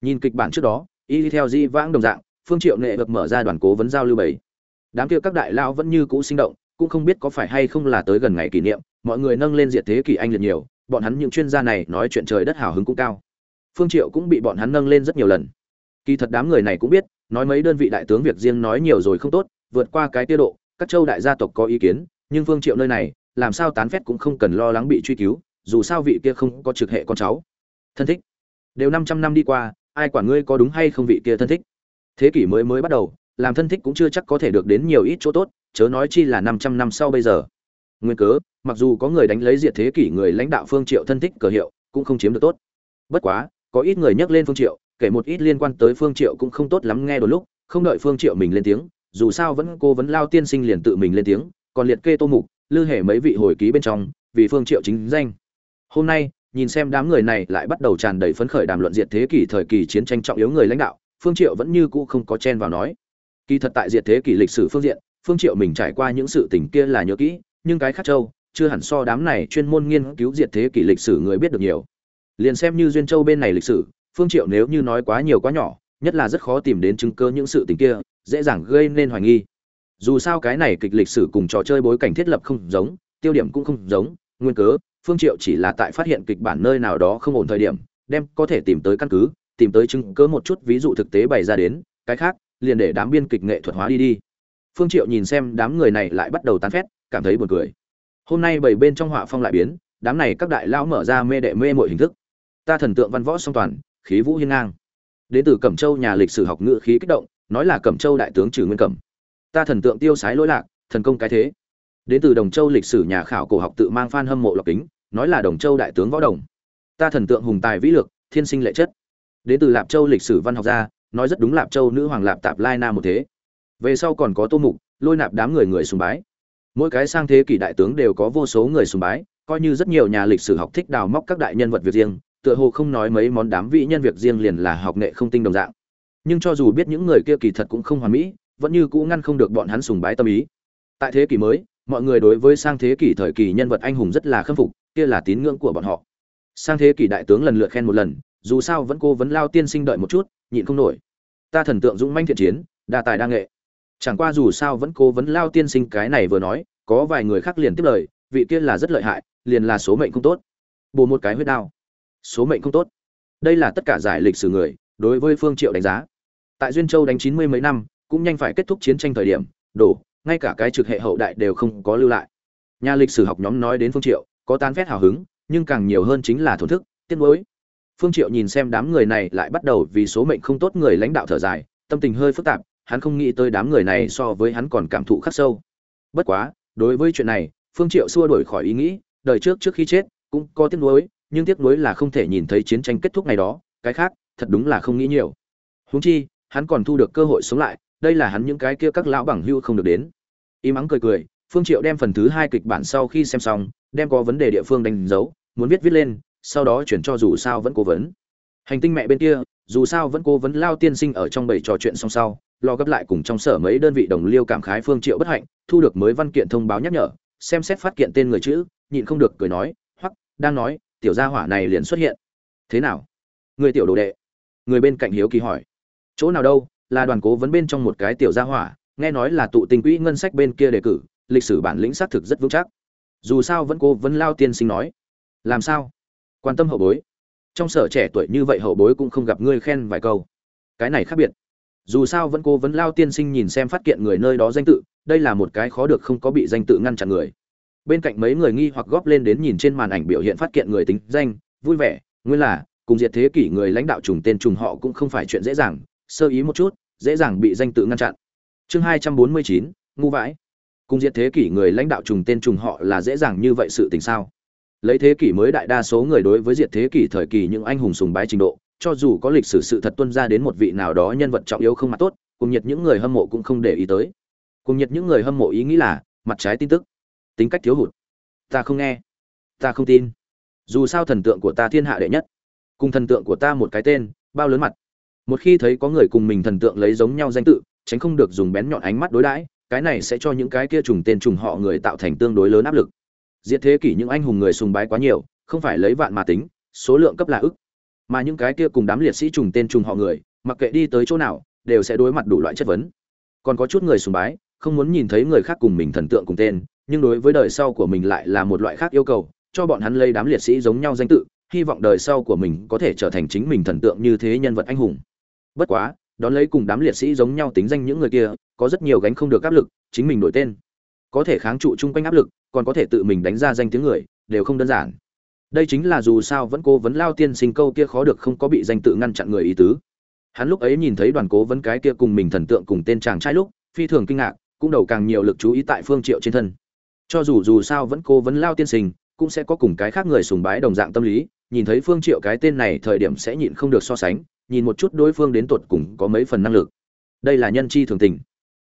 Nhìn kịch bản trước đó, y theo di vãng đồng dạng, phương triệu nệ được mở ra đoàn cố vấn giao lưu bảy. Đám kia các đại lão vẫn như cũ sinh động, cũng không biết có phải hay không là tới gần ngày kỷ niệm, mọi người nâng lên diệt thế kỷ anh liệt nhiều, bọn hắn những chuyên gia này nói chuyện trời đất hào hứng cũng cao. Phương triệu cũng bị bọn hắn nâng lên rất nhiều lần. Kỳ thật đám người này cũng biết, nói mấy đơn vị đại tướng việc riêng nói nhiều rồi không tốt, vượt qua cái tiêu độ, các châu đại gia tộc có ý kiến, nhưng phương triệu nơi này, làm sao tán phét cũng không cần lo lắng bị truy cứu dù sao vị kia không có trực hệ con cháu. Thân thích. Đều 500 năm đi qua, ai quản ngươi có đúng hay không vị kia thân thích. Thế kỷ mới mới bắt đầu, làm thân thích cũng chưa chắc có thể được đến nhiều ít chỗ tốt, chớ nói chi là 500 năm sau bây giờ. Nguyên cớ, mặc dù có người đánh lấy diệt thế kỷ người lãnh đạo phương triệu thân thích cờ hiệu, cũng không chiếm được tốt. Bất quá, có ít người nhắc lên phương triệu, kể một ít liên quan tới phương triệu cũng không tốt lắm nghe đôi lúc, không đợi phương triệu mình lên tiếng, dù sao vẫn cô vẫn lao tiên sinh liền tự mình lên tiếng, còn liệt kê tô mục, lư hệ mấy vị hồi ký bên trong, vì phương triệu chính danh hôm nay, nhìn xem đám người này lại bắt đầu tràn đầy phấn khởi đàm luận diệt thế kỷ thời kỳ chiến tranh trọng yếu người lãnh đạo, phương triệu vẫn như cũ không có chen vào nói. Kỳ thật tại diệt thế kỷ lịch sử phương diện, phương triệu mình trải qua những sự tình kia là nhớ kỹ, nhưng cái khác châu, chưa hẳn so đám này chuyên môn nghiên cứu diệt thế kỷ lịch sử người biết được nhiều. Liền xem như duyên châu bên này lịch sử, phương triệu nếu như nói quá nhiều quá nhỏ, nhất là rất khó tìm đến chứng cứ những sự tình kia, dễ dàng gây nên hoài nghi. Dù sao cái này kịch lịch sử cùng trò chơi bối cảnh thiết lập không giống, tiêu điểm cũng không giống, nguyên cớ phương triệu chỉ là tại phát hiện kịch bản nơi nào đó không ổn thời điểm, đem có thể tìm tới căn cứ, tìm tới chứng cứ một chút ví dụ thực tế bày ra đến, cái khác, liền để đám biên kịch nghệ thuật hóa đi đi. Phương triệu nhìn xem đám người này lại bắt đầu tán phét, cảm thấy buồn cười. Hôm nay bảy bên trong họa phong lại biến, đám này các đại lão mở ra mê đệ mê mọi hình thức. Ta thần tượng văn võ song toàn, khí vũ hiên ngang. Đến từ cẩm châu nhà lịch sử học ngữ khí kích động, nói là cẩm châu đại tướng trừ nguyên cẩm. Ta thần tượng tiêu sái lỗi lạc, thần công cái thế. Đến từ đồng châu lịch sử nhà khảo cổ học tự mang phan hâm mộ lọc kính nói là đồng châu đại tướng võ đồng. Ta thần tượng hùng tài vĩ lược thiên sinh lệ chất. Đến từ lạp châu lịch sử văn học gia nói rất đúng lạp châu nữ hoàng lạp tạp lai na một thế. Về sau còn có tô mục, lôi nạp đám người người sùng bái. Mỗi cái sang thế kỷ đại tướng đều có vô số người sùng bái, coi như rất nhiều nhà lịch sử học thích đào móc các đại nhân vật việc riêng, tựa hồ không nói mấy món đám vị nhân việc riêng liền là học nghệ không tinh đồng dạng. Nhưng cho dù biết những người kia kỳ thật cũng không hoàn mỹ, vẫn như cũ ngăn không được bọn hắn sùng bái tâm ý. Tại thế kỷ mới, mọi người đối với sang thế kỷ thời kỳ nhân vật anh hùng rất là khâm phục kia là tín ngưỡng của bọn họ. Sang thế kỷ đại tướng lần lượt khen một lần, dù sao vẫn cô vẫn lao tiên sinh đợi một chút, nhịn không nổi. Ta thần tượng dũng manh thiện chiến, đa tài đa nghệ. Chẳng qua dù sao vẫn cố vấn lao tiên sinh cái này vừa nói, có vài người khác liền tiếp lời, vị kia là rất lợi hại, liền là số mệnh không tốt. Bù một cái huyết đao. Số mệnh không tốt. Đây là tất cả giải lịch sử người, đối với phương triệu đánh giá. Tại duyên châu đánh chín mươi mấy năm, cũng nhanh phải kết thúc chiến tranh thời điểm, đổ, ngay cả cái trực hệ hậu đại đều không có lưu lại. Nhà lịch sử học nhóm nói đến phương triệu có tán phét hào hứng, nhưng càng nhiều hơn chính là thổn thức, tiếc nuối. Phương triệu nhìn xem đám người này lại bắt đầu vì số mệnh không tốt người lãnh đạo thở dài, tâm tình hơi phức tạp, hắn không nghĩ tới đám người này so với hắn còn cảm thụ khắc sâu. Bất quá, đối với chuyện này, phương triệu xua đuổi khỏi ý nghĩ, đời trước trước khi chết, cũng có tiếc nuối, nhưng tiếc nuối là không thể nhìn thấy chiến tranh kết thúc ngày đó, cái khác, thật đúng là không nghĩ nhiều. Huống chi, hắn còn thu được cơ hội sống lại, đây là hắn những cái kia các lão bằng hưu không được đến. Y mắng cười cười, phương triệu đem phần thứ hai kịch bản sau khi xem xong đem có vấn đề địa phương đánh dấu, muốn viết viết lên, sau đó chuyển cho dù sao vẫn cố vấn. Hành tinh mẹ bên kia, dù sao vẫn cố vấn lao tiên sinh ở trong bảy trò chuyện song sau, lo gấp lại cùng trong sở mấy đơn vị đồng liêu cảm khái phương triệu bất hạnh, thu được mới văn kiện thông báo nhắc nhở, xem xét phát kiện tên người chữ, nhịn không được cười nói, hoặc, đang nói, tiểu gia hỏa này liền xuất hiện. Thế nào? Người tiểu đồ đệ. Người bên cạnh hiếu kỳ hỏi. Chỗ nào đâu, là đoàn cố vấn bên trong một cái tiểu gia hỏa, nghe nói là tụ tình quỹ ngân sách bên kia đề cử, lịch sử bản lĩnh xác thực rất vững chắc dù sao vẫn cô vẫn lao tiên sinh nói. Làm sao? Quan tâm hậu bối. Trong sở trẻ tuổi như vậy hậu bối cũng không gặp ngươi khen vài câu. Cái này khác biệt. Dù sao vẫn cô vẫn lao tiên sinh nhìn xem phát kiện người nơi đó danh tự, đây là một cái khó được không có bị danh tự ngăn chặn người. Bên cạnh mấy người nghi hoặc góp lên đến nhìn trên màn ảnh biểu hiện phát kiện người tính danh, vui vẻ, nguyên là, cùng diệt thế kỷ người lãnh đạo trùng tên trùng họ cũng không phải chuyện dễ dàng, sơ ý một chút, dễ dàng bị danh tự ngăn chặn. Chương hai trăm bốn mươi chín, ngu vãi cùng diệt thế kỷ người lãnh đạo trùng tên trùng họ là dễ dàng như vậy sự tình sao? Lấy thế kỷ mới đại đa số người đối với diệt thế kỷ thời kỳ những anh hùng sùng bái trình độ, cho dù có lịch sử sự thật tuân ra đến một vị nào đó nhân vật trọng yếu không mặt tốt, cùng nhiệt những người hâm mộ cũng không để ý tới. Cùng nhiệt những người hâm mộ ý nghĩ là, mặt trái tin tức, tính cách thiếu hụt. Ta không nghe, ta không tin. Dù sao thần tượng của ta thiên hạ đệ nhất, cùng thần tượng của ta một cái tên, bao lớn mặt. Một khi thấy có người cùng mình thần tượng lấy giống nhau danh tự, tránh không được dùng bén nhọn ánh mắt đối đãi cái này sẽ cho những cái kia trùng tên trùng họ người tạo thành tương đối lớn áp lực. Diệt thế kỷ những anh hùng người sùng bái quá nhiều, không phải lấy vạn mà tính, số lượng cấp là ức. Mà những cái kia cùng đám liệt sĩ trùng tên trùng họ người, mặc kệ đi tới chỗ nào, đều sẽ đối mặt đủ loại chất vấn. Còn có chút người sùng bái, không muốn nhìn thấy người khác cùng mình thần tượng cùng tên, nhưng đối với đời sau của mình lại là một loại khác yêu cầu, cho bọn hắn lấy đám liệt sĩ giống nhau danh tự, hy vọng đời sau của mình có thể trở thành chính mình thần tượng như thế nhân vật anh hùng. Bất quá đón lấy cùng đám liệt sĩ giống nhau tính danh những người kia, có rất nhiều gánh không được áp lực, chính mình đổi tên. Có thể kháng trụ chung quanh áp lực, còn có thể tự mình đánh ra danh tiếng người, đều không đơn giản. Đây chính là dù sao vẫn cố vấn lao tiên sinh câu kia khó được không có bị danh tự ngăn chặn người ý tứ. Hắn lúc ấy nhìn thấy đoàn cố vấn cái kia cùng mình thần tượng cùng tên chàng trai lúc, phi thường kinh ngạc, cũng đầu càng nhiều lực chú ý tại phương triệu trên thân. Cho dù dù sao vẫn cố vấn lao tiên sinh, cũng sẽ có cùng cái khác người sùng bái đồng dạng tâm lý, nhìn thấy phương triệu cái tên này thời điểm sẽ nhịn không được so sánh nhìn một chút đối phương đến tột cùng có mấy phần năng lực. Đây là nhân chi thường tình.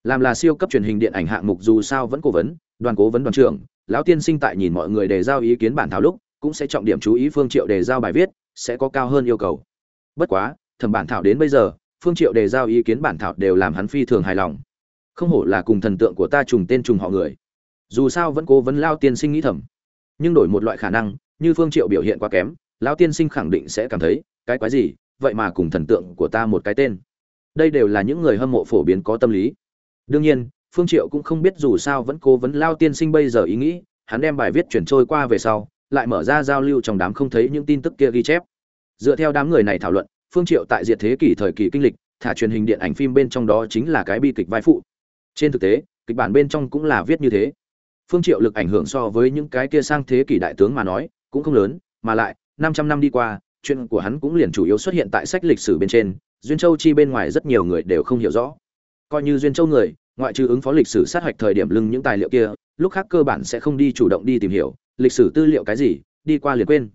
Làm là siêu cấp truyền hình điện ảnh hạng mục dù sao vẫn cố vấn, đoàn cố vấn đoàn trưởng, lão tiên sinh tại nhìn mọi người đề giao ý kiến bản thảo lúc, cũng sẽ trọng điểm chú ý phương triệu đề giao bài viết, sẽ có cao hơn yêu cầu. Bất quá, thẩm bản thảo đến bây giờ, phương triệu đề giao ý kiến bản thảo đều làm hắn phi thường hài lòng. Không hổ là cùng thần tượng của ta trùng tên trùng họ người. Dù sao vẫn cố vấn lao tiên sinh nghĩ thầm. Nhưng đổi một loại khả năng, như phương triệu biểu hiện quá kém, lão tiên sinh khẳng định sẽ cảm thấy, cái quái gì vậy mà cùng thần tượng của ta một cái tên. Đây đều là những người hâm mộ phổ biến có tâm lý. Đương nhiên, phương triệu cũng không biết dù sao vẫn cố vấn lao tiên sinh bây giờ ý nghĩ, hắn đem bài viết chuyển trôi qua về sau, lại mở ra giao lưu trong đám không thấy những tin tức kia ghi chép. Dựa theo đám người này thảo luận, phương triệu tại diệt thế kỷ thời kỳ kinh lịch, thả truyền hình điện ảnh phim bên trong đó chính là cái bi kịch vai phụ. Trên thực tế, kịch bản bên trong cũng là viết như thế. Phương triệu lực ảnh hưởng so với những cái kia sang thế kỷ đại tướng mà nói, cũng không lớn, mà lại 500 năm đi qua chuyện của hắn cũng liền chủ yếu xuất hiện tại sách lịch sử bên trên duyên châu chi bên ngoài rất nhiều người đều không hiểu rõ. Coi như duyên châu người ngoại trừ ứng phó lịch sử sát hạch thời điểm lưng những tài liệu kia lúc khác cơ bản sẽ không đi chủ động đi tìm hiểu lịch sử tư liệu cái gì đi qua liền quên.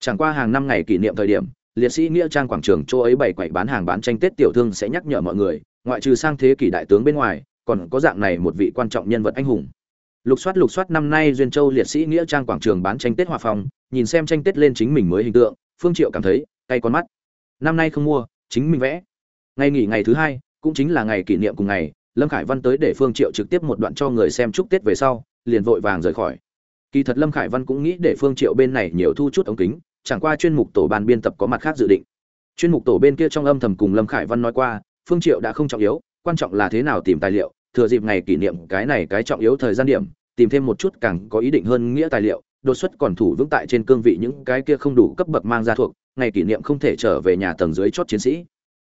Chẳng qua hàng năm ngày kỷ niệm thời điểm liệt sĩ nghĩa trang quảng trường châu ấy bày quậy bán hàng bán tranh tết tiểu thương sẽ nhắc nhở mọi người ngoại trừ sang thế kỷ đại tướng bên ngoài còn có dạng này một vị quan trọng nhân vật anh hùng. Lục soát lục soát năm nay duyên châu liệt sĩ nghĩa trang quảng trường bán tranh tết hòa phòng, nhìn xem tranh tết lên chính mình mới hình tượng phương triệu cảm thấy tay con mắt. Năm nay không mua, chính mình vẽ. Ngày nghỉ ngày thứ hai, cũng chính là ngày kỷ niệm cùng ngày, lâm khải văn tới để phương triệu trực tiếp một đoạn cho người xem chúc tết về sau, liền vội vàng rời khỏi. Kỳ thật lâm khải văn cũng nghĩ để phương triệu bên này nhiều thu chút ống kính, chẳng qua chuyên mục tổ ban biên tập có mặt khác dự định. Chuyên mục tổ bên kia trong âm thầm cùng lâm khải văn nói qua, phương triệu đã không trọng yếu, quan trọng là thế nào tìm tài liệu, thừa dịp ngày kỷ niệm cái này cái trọng yếu thời gian điểm, tìm thêm một chút càng có ý định hơn nghĩa tài liệu đột xuất còn thủ vững tại trên cương vị những cái kia không đủ cấp bậc mang ra thuộc, ngày kỷ niệm không thể trở về nhà tầng dưới chót chiến sĩ.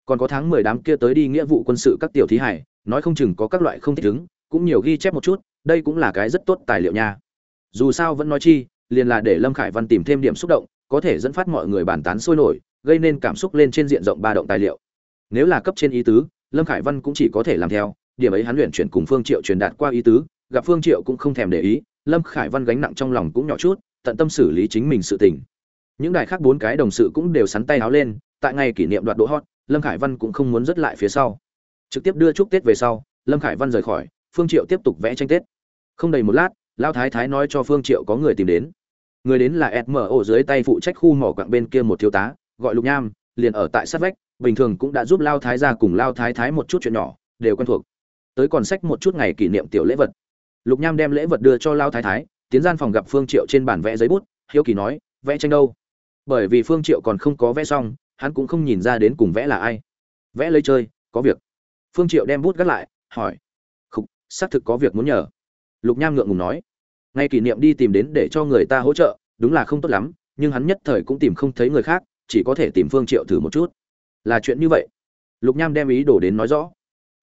Còn có tháng mười đám kia tới đi nghĩa vụ quân sự các tiểu thí hải, nói không chừng có các loại không thích ứng, cũng nhiều ghi chép một chút, đây cũng là cái rất tốt tài liệu nha. Dù sao vẫn nói chi, liền là để lâm khải văn tìm thêm điểm xúc động, có thể dẫn phát mọi người bàn tán sôi nổi, gây nên cảm xúc lên trên diện rộng ba động tài liệu. Nếu là cấp trên ý tứ, lâm khải văn cũng chỉ có thể làm theo, điểm ấy hắn luyện chuyển cùng phương triệu truyền đạt qua ý tứ, gặp phương triệu cũng không thèm để ý lâm khải văn gánh nặng trong lòng cũng nhỏ chút, tận tâm xử lý chính mình sự tình. Những đài khác bốn cái đồng sự cũng đều sắn tay áo lên, tại ngày kỷ niệm đoạt đỗ hot, lâm khải văn cũng không muốn dứt lại phía sau. Trực tiếp đưa chúc tết về sau, lâm khải văn rời khỏi, phương triệu tiếp tục vẽ tranh tết. Không đầy một lát, lao thái thái nói cho phương triệu có người tìm đến. Người đến là smo dưới tay phụ trách khu mỏ quạng bên kia một thiếu tá, gọi lục nham, liền ở tại sát vách, bình thường cũng đã giúp lao thái ra cùng lao thái thái một chút chuyện nhỏ, đều quen thuộc. Tới còn sách một chút ngày kỷ niệm tiểu lễ vật lục nham đem lễ vật đưa cho lao thái thái, tiến gian phòng gặp phương triệu trên bản vẽ giấy bút, hiếu kỳ nói, vẽ tranh đâu? Bởi vì phương triệu còn không có vẽ xong, hắn cũng không nhìn ra đến cùng vẽ là ai. Vẽ lấy chơi, có việc. Phương triệu đem bút gắt lại, hỏi, khục, xác thực có việc muốn nhờ. Lục nham ngượng ngùng nói, ngay kỷ niệm đi tìm đến để cho người ta hỗ trợ, đúng là không tốt lắm, nhưng hắn nhất thời cũng tìm không thấy người khác, chỉ có thể tìm phương triệu thử một chút. Là chuyện như vậy. Lục nham đem ý đồ đến nói rõ.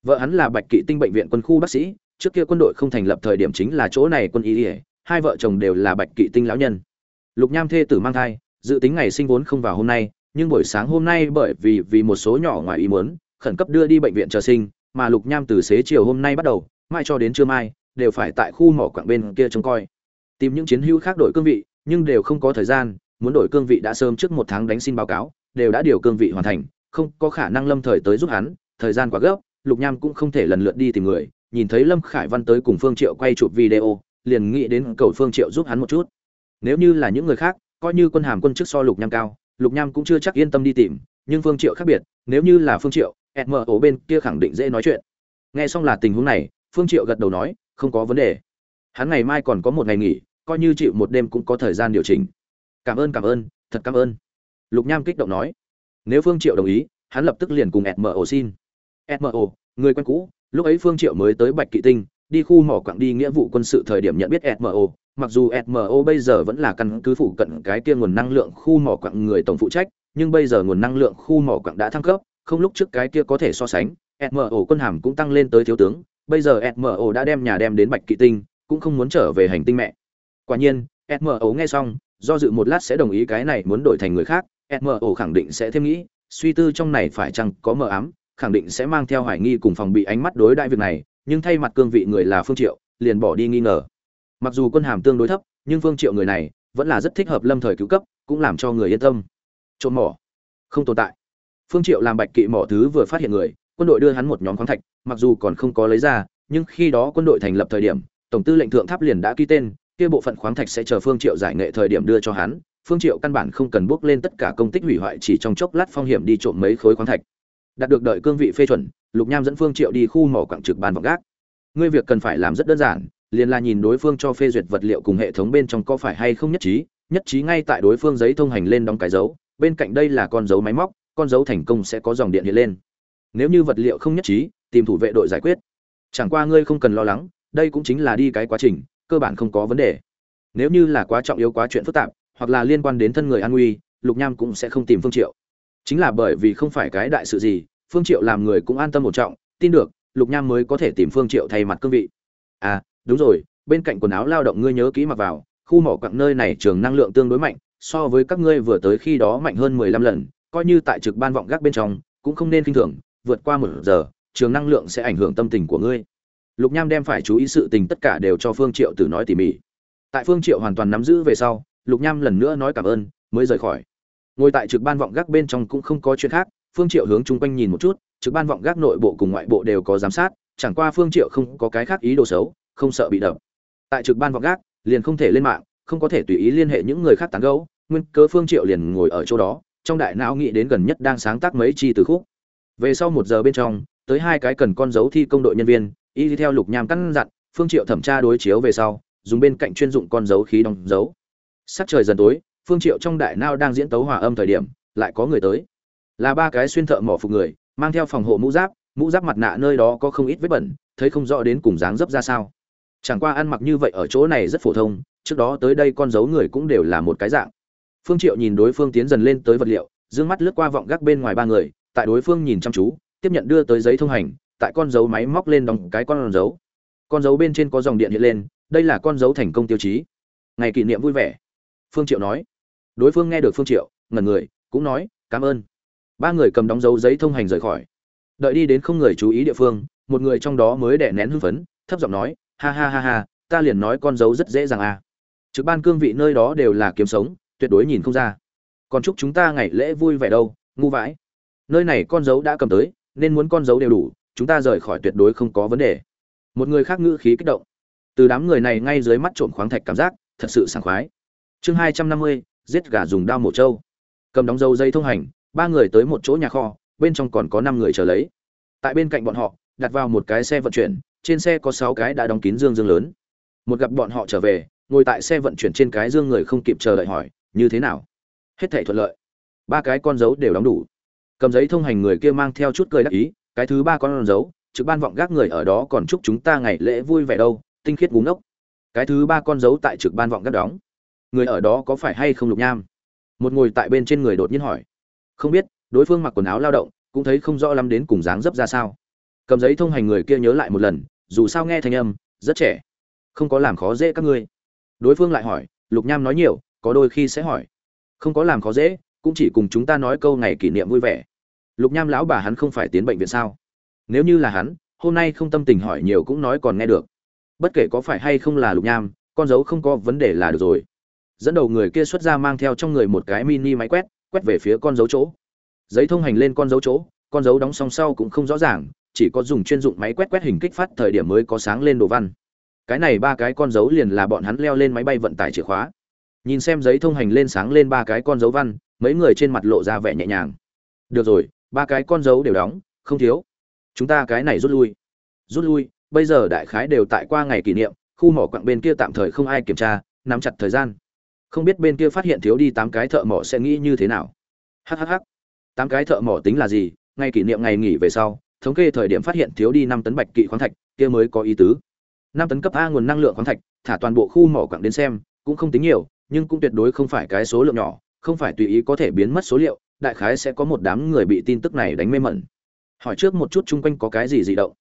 Vợ hắn là bạch kỵ tinh bệnh viện quân khu bác sĩ trước kia quân đội không thành lập thời điểm chính là chỗ này quân y ỉa hai vợ chồng đều là bạch kỵ tinh lão nhân. Lục nham thê tử mang thai, dự tính ngày sinh vốn không vào hôm nay, nhưng buổi sáng hôm nay bởi vì vì một số nhỏ ngoài ý muốn, khẩn cấp đưa đi bệnh viện chờ sinh, mà lục nham từ xế chiều hôm nay bắt đầu, mai cho đến trưa mai, đều phải tại khu mỏ quảng bên kia trông coi. Tìm những chiến hữu khác đổi cương vị, nhưng đều không có thời gian, muốn đổi cương vị đã sớm trước một tháng đánh xin báo cáo, đều đã điều cương vị hoàn thành, không có khả năng lâm thời tới giúp hắn, thời gian quá gấp, lục nham cũng không thể lần lượt đi tìm người nhìn thấy lâm khải văn tới cùng phương triệu quay chụp video, liền nghĩ đến cầu phương triệu giúp hắn một chút. Nếu như là những người khác, coi như quân hàm quân chức so lục nham cao, lục nham cũng chưa chắc yên tâm đi tìm, nhưng phương triệu khác biệt, nếu như là phương triệu ổ bên kia khẳng định dễ nói chuyện. Nghe xong là tình huống này, phương triệu gật đầu nói, không có vấn đề. Hắn ngày mai còn có một ngày nghỉ, coi như chịu một đêm cũng có thời gian điều chỉnh. Cảm ơn cảm ơn, thật cảm ơn. Lục nham kích động nói. Nếu phương triệu đồng ý, hắn lập tức liền cùng ổ xin. Mo người quen cũ lúc ấy phương triệu mới tới bạch kỵ tinh, đi khu mỏ quặng đi nghĩa vụ quân sự thời điểm nhận biết smo mặc dù smo bây giờ vẫn là căn cứ phụ cận cái kia nguồn năng lượng khu mỏ quặng người tổng phụ trách, nhưng bây giờ nguồn năng lượng khu mỏ quặng đã thăng cấp, không lúc trước cái kia có thể so sánh smo quân hàm cũng tăng lên tới thiếu tướng. Bây giờ smo đã đem nhà đem đến bạch kỵ tinh, cũng không muốn trở về hành tinh mẹ. Quả nhiên smo nghe xong, do dự một lát sẽ đồng ý cái này muốn đổi thành người khác. Smo khẳng định sẽ thêm nghĩ, suy tư trong này phải chăng có mờ ám khẳng định sẽ mang theo hoài nghi cùng phòng bị ánh mắt đối đại việc này, nhưng thay mặt cương vị người là phương triệu, liền bỏ đi nghi ngờ. Mặc dù quân hàm tương đối thấp, nhưng phương triệu người này vẫn là rất thích hợp lâm thời cứu cấp, cũng làm cho người yên tâm. Trộm mỏ. Không tồn tại. Phương triệu làm bạch kỵ mỏ thứ vừa phát hiện người, quân đội đưa hắn một nhóm khoáng thạch, mặc dù còn không có lấy ra, nhưng khi đó quân đội thành lập thời điểm, tổng tư lệnh thượng tháp liền đã ký tên, kia bộ phận khoáng thạch sẽ chờ phương triệu giải nghệ thời điểm đưa cho hắn. Phương triệu căn bản không cần bước lên tất cả công tích hủy hoại, chỉ trong chốc lát phong hiểm đi trộm mấy khối khoáng thạch đạt được đợi cương vị phê chuẩn, lục nham dẫn phương triệu đi khu mỏ quảng trực ban vọng gác. Ngươi việc cần phải làm rất đơn giản, liền là nhìn đối phương cho phê duyệt vật liệu cùng hệ thống bên trong có phải hay không nhất trí nhất trí ngay tại đối phương giấy thông hành lên đóng cái dấu, bên cạnh đây là con dấu máy móc, con dấu thành công sẽ có dòng điện hiện lên. Nếu như vật liệu không nhất trí, tìm thủ vệ đội giải quyết. Chẳng qua ngươi không cần lo lắng, đây cũng chính là đi cái quá trình, cơ bản không có vấn đề. Nếu như là quá trọng yếu quá chuyện phức tạp, hoặc là liên quan đến thân người an nguy, lục nham cũng sẽ không tìm phương triệu. Chính là bởi vì không phải cái đại sự gì phương triệu làm người cũng an tâm một trọng, tin được, lục nham mới có thể tìm phương triệu thay mặt cương vị. À đúng rồi, bên cạnh quần áo lao động ngươi nhớ kỹ mặc vào, khu mỏ quặng nơi này trường năng lượng tương đối mạnh, so với các ngươi vừa tới khi đó mạnh hơn 15 lần, coi như tại trực ban vọng gác bên trong, cũng không nên kinh thường, vượt qua một giờ, trường năng lượng sẽ ảnh hưởng tâm tình của ngươi. Lục nham đem phải chú ý sự tình tất cả đều cho phương triệu từ nói tỉ mỉ. Tại phương triệu hoàn toàn nắm giữ về sau, lục nham lần nữa nói cảm ơn, mới rời khỏi. Ngồi tại trực ban vọng gác bên trong cũng không có chuyện khác phương triệu hướng chung quanh nhìn một chút, trực ban vọng gác nội bộ cùng ngoại bộ đều có giám sát, chẳng qua phương triệu không có cái khác ý đồ xấu, không sợ bị đập. Tại trực ban vọng gác, liền không thể lên mạng, không có thể tùy ý liên hệ những người khác tán gẫu, nguyên cớ phương triệu liền ngồi ở chỗ đó, trong đại não nghĩ đến gần nhất đang sáng tác mấy chi từ khúc. Về sau một giờ bên trong, tới hai cái cần con dấu thi công đội nhân viên, y đi theo lục nham căn dặn phương triệu thẩm tra đối chiếu về sau, dùng bên cạnh chuyên dụng con dấu khí đóng dấu. Sắc trời dần tối, phương triệu trong đại não đang diễn tấu hòa âm thời điểm, lại có người tới là ba cái xuyên thợ mỏ phục người, mang theo phòng hộ mũ giáp mũ giáp mặt nạ nơi đó có không ít vết bẩn, thấy không rõ đến cùng dáng dấp ra sao. Chẳng qua ăn mặc như vậy ở chỗ này rất phổ thông, trước đó tới đây con dấu người cũng đều là một cái dạng. Phương triệu nhìn đối phương tiến dần lên tới vật liệu, dương mắt lướt qua vọng gác bên ngoài ba người, tại đối phương nhìn chăm chú, tiếp nhận đưa tới giấy thông hành, tại con dấu máy móc lên đóng cái con dấu. Con dấu bên trên có dòng điện hiện lên, đây là con dấu thành công tiêu chí. Ngày kỷ niệm vui vẻ. Phương triệu nói. Đối phương nghe được phương triệu, ngẩn người, cũng nói, cảm ơn ba người cầm đóng dấu giấy thông hành rời khỏi. Đợi đi đến không người chú ý địa phương, một người trong đó mới đẻ nén hưng phấn, thấp giọng nói, ha ha ha ha, ta liền nói con dấu rất dễ dàng à. Trực ban cương vị nơi đó đều là kiếm sống, tuyệt đối nhìn không ra. Còn chúc chúng ta ngày lễ vui vẻ đâu, ngu vãi. Nơi này con dấu đã cầm tới, nên muốn con dấu đều đủ, chúng ta rời khỏi tuyệt đối không có vấn đề. Một người khác ngữ khí kích động. Từ đám người này ngay dưới mắt trộm khoáng thạch cảm giác, thật sự sảng khoái. Chương hai trăm năm mươi, giết gà dùng đao mổ trâu. Cầm đóng dấu dây thông hành ba người tới một chỗ nhà kho, bên trong còn có năm người chờ lấy. Tại bên cạnh bọn họ, đặt vào một cái xe vận chuyển, trên xe có sáu cái đã đóng kín dương dương lớn. Một gặp bọn họ trở về, ngồi tại xe vận chuyển trên cái dương người không kịp chờ đợi hỏi, như thế nào? Hết thể thuận lợi. Ba cái con dấu đều đóng đủ. Cầm giấy thông hành người kia mang theo chút cười đắc ý, cái thứ ba con dấu, trực ban vọng gác người ở đó còn chúc chúng ta ngày lễ vui vẻ đâu, tinh khiết búng ốc cái thứ ba con dấu tại trực ban vọng gác đóng. Người ở đó có phải hay không lục nham? Một ngồi tại bên trên người đột nhiên hỏi không biết, đối phương mặc quần áo lao động, cũng thấy không rõ lắm đến cùng dáng dấp ra sao. Cầm giấy thông hành người kia nhớ lại một lần, dù sao nghe thanh âm, rất trẻ. Không có làm khó dễ các ngươi. Đối phương lại hỏi, lục nham nói nhiều, có đôi khi sẽ hỏi. Không có làm khó dễ, cũng chỉ cùng chúng ta nói câu ngày kỷ niệm vui vẻ. Lục nham lão bà hắn không phải tiến bệnh viện sao? Nếu như là hắn, hôm nay không tâm tình hỏi nhiều cũng nói còn nghe được. Bất kể có phải hay không là lục nham, con dấu không có vấn đề là được rồi. Dẫn đầu người kia xuất ra mang theo trong người một cái mini máy quét quét về phía con dấu chỗ. Giấy thông hành lên con dấu chỗ, con dấu đóng song sau cũng không rõ ràng, chỉ có dùng chuyên dụng máy quét quét hình kích phát thời điểm mới có sáng lên đồ văn. Cái này ba cái con dấu liền là bọn hắn leo lên máy bay vận tải chìa khóa. Nhìn xem giấy thông hành lên sáng lên ba cái con dấu văn, mấy người trên mặt lộ ra vẻ nhẹ nhàng. Được rồi, ba cái con dấu đều đóng, không thiếu. Chúng ta cái này rút lui. Rút lui, bây giờ đại khái đều tại qua ngày kỷ niệm, khu mỏ quặng bên kia tạm thời không ai kiểm tra, nắm chặt thời gian không biết bên kia phát hiện thiếu đi tám cái thợ mỏ sẽ nghĩ như thế nào. Hhh tám cái thợ mỏ tính là gì? Ngay kỷ niệm ngày nghỉ về sau, thống kê thời điểm phát hiện thiếu đi năm tấn bạch kỵ khoáng thạch, kia mới có ý tứ. Năm tấn cấp a nguồn năng lượng khoáng thạch, thả toàn bộ khu mỏ quặng đến xem, cũng không tính nhiều, nhưng cũng tuyệt đối không phải cái số lượng nhỏ, không phải tùy ý có thể biến mất số liệu, đại khái sẽ có một đám người bị tin tức này đánh mê mẩn. Hỏi trước một chút chung quanh có cái gì dị động.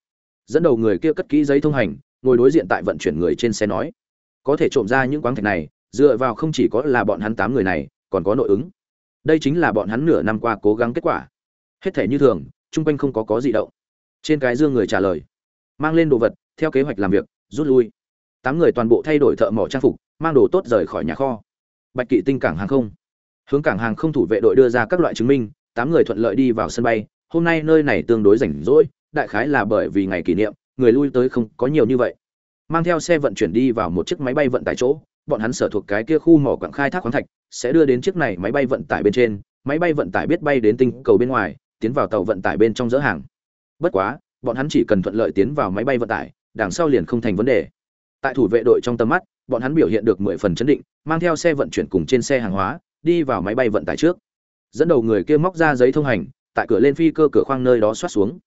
Dẫn đầu người kia cất kỹ giấy thông hành, ngồi đối diện tại vận chuyển người trên xe nói, có thể trộm ra những quáng thạch này dựa vào không chỉ có là bọn hắn tám người này, còn có nội ứng. Đây chính là bọn hắn nửa năm qua cố gắng kết quả. Hết thể như thường, chung quanh không có có gì động. Trên cái dương người trả lời, mang lên đồ vật, theo kế hoạch làm việc, rút lui. Tám người toàn bộ thay đổi thợ mỏ trang phục, mang đồ tốt rời khỏi nhà kho. Bạch kỵ tinh cảng hàng không. Hướng cảng hàng không thủ vệ đội đưa ra các loại chứng minh, tám người thuận lợi đi vào sân bay. Hôm nay nơi này tương đối rảnh rỗi, đại khái là bởi vì ngày kỷ niệm, người lui tới không có nhiều như vậy. Mang theo xe vận chuyển đi vào một chiếc máy bay vận tải chỗ bọn hắn sở thuộc cái kia khu mỏ quặng khai thác khoáng thạch, sẽ đưa đến chiếc này máy bay vận tải bên trên, máy bay vận tải biết bay đến tinh cầu bên ngoài, tiến vào tàu vận tải bên trong dỡ hàng. Bất quá, bọn hắn chỉ cần thuận lợi tiến vào máy bay vận tải, đằng sau liền không thành vấn đề. Tại thủ vệ đội trong tầm mắt, bọn hắn biểu hiện được mười phần chấn định, mang theo xe vận chuyển cùng trên xe hàng hóa, đi vào máy bay vận tải trước. Dẫn đầu người kia móc ra giấy thông hành, tại cửa lên phi cơ cửa khoang nơi đó xoát xuống.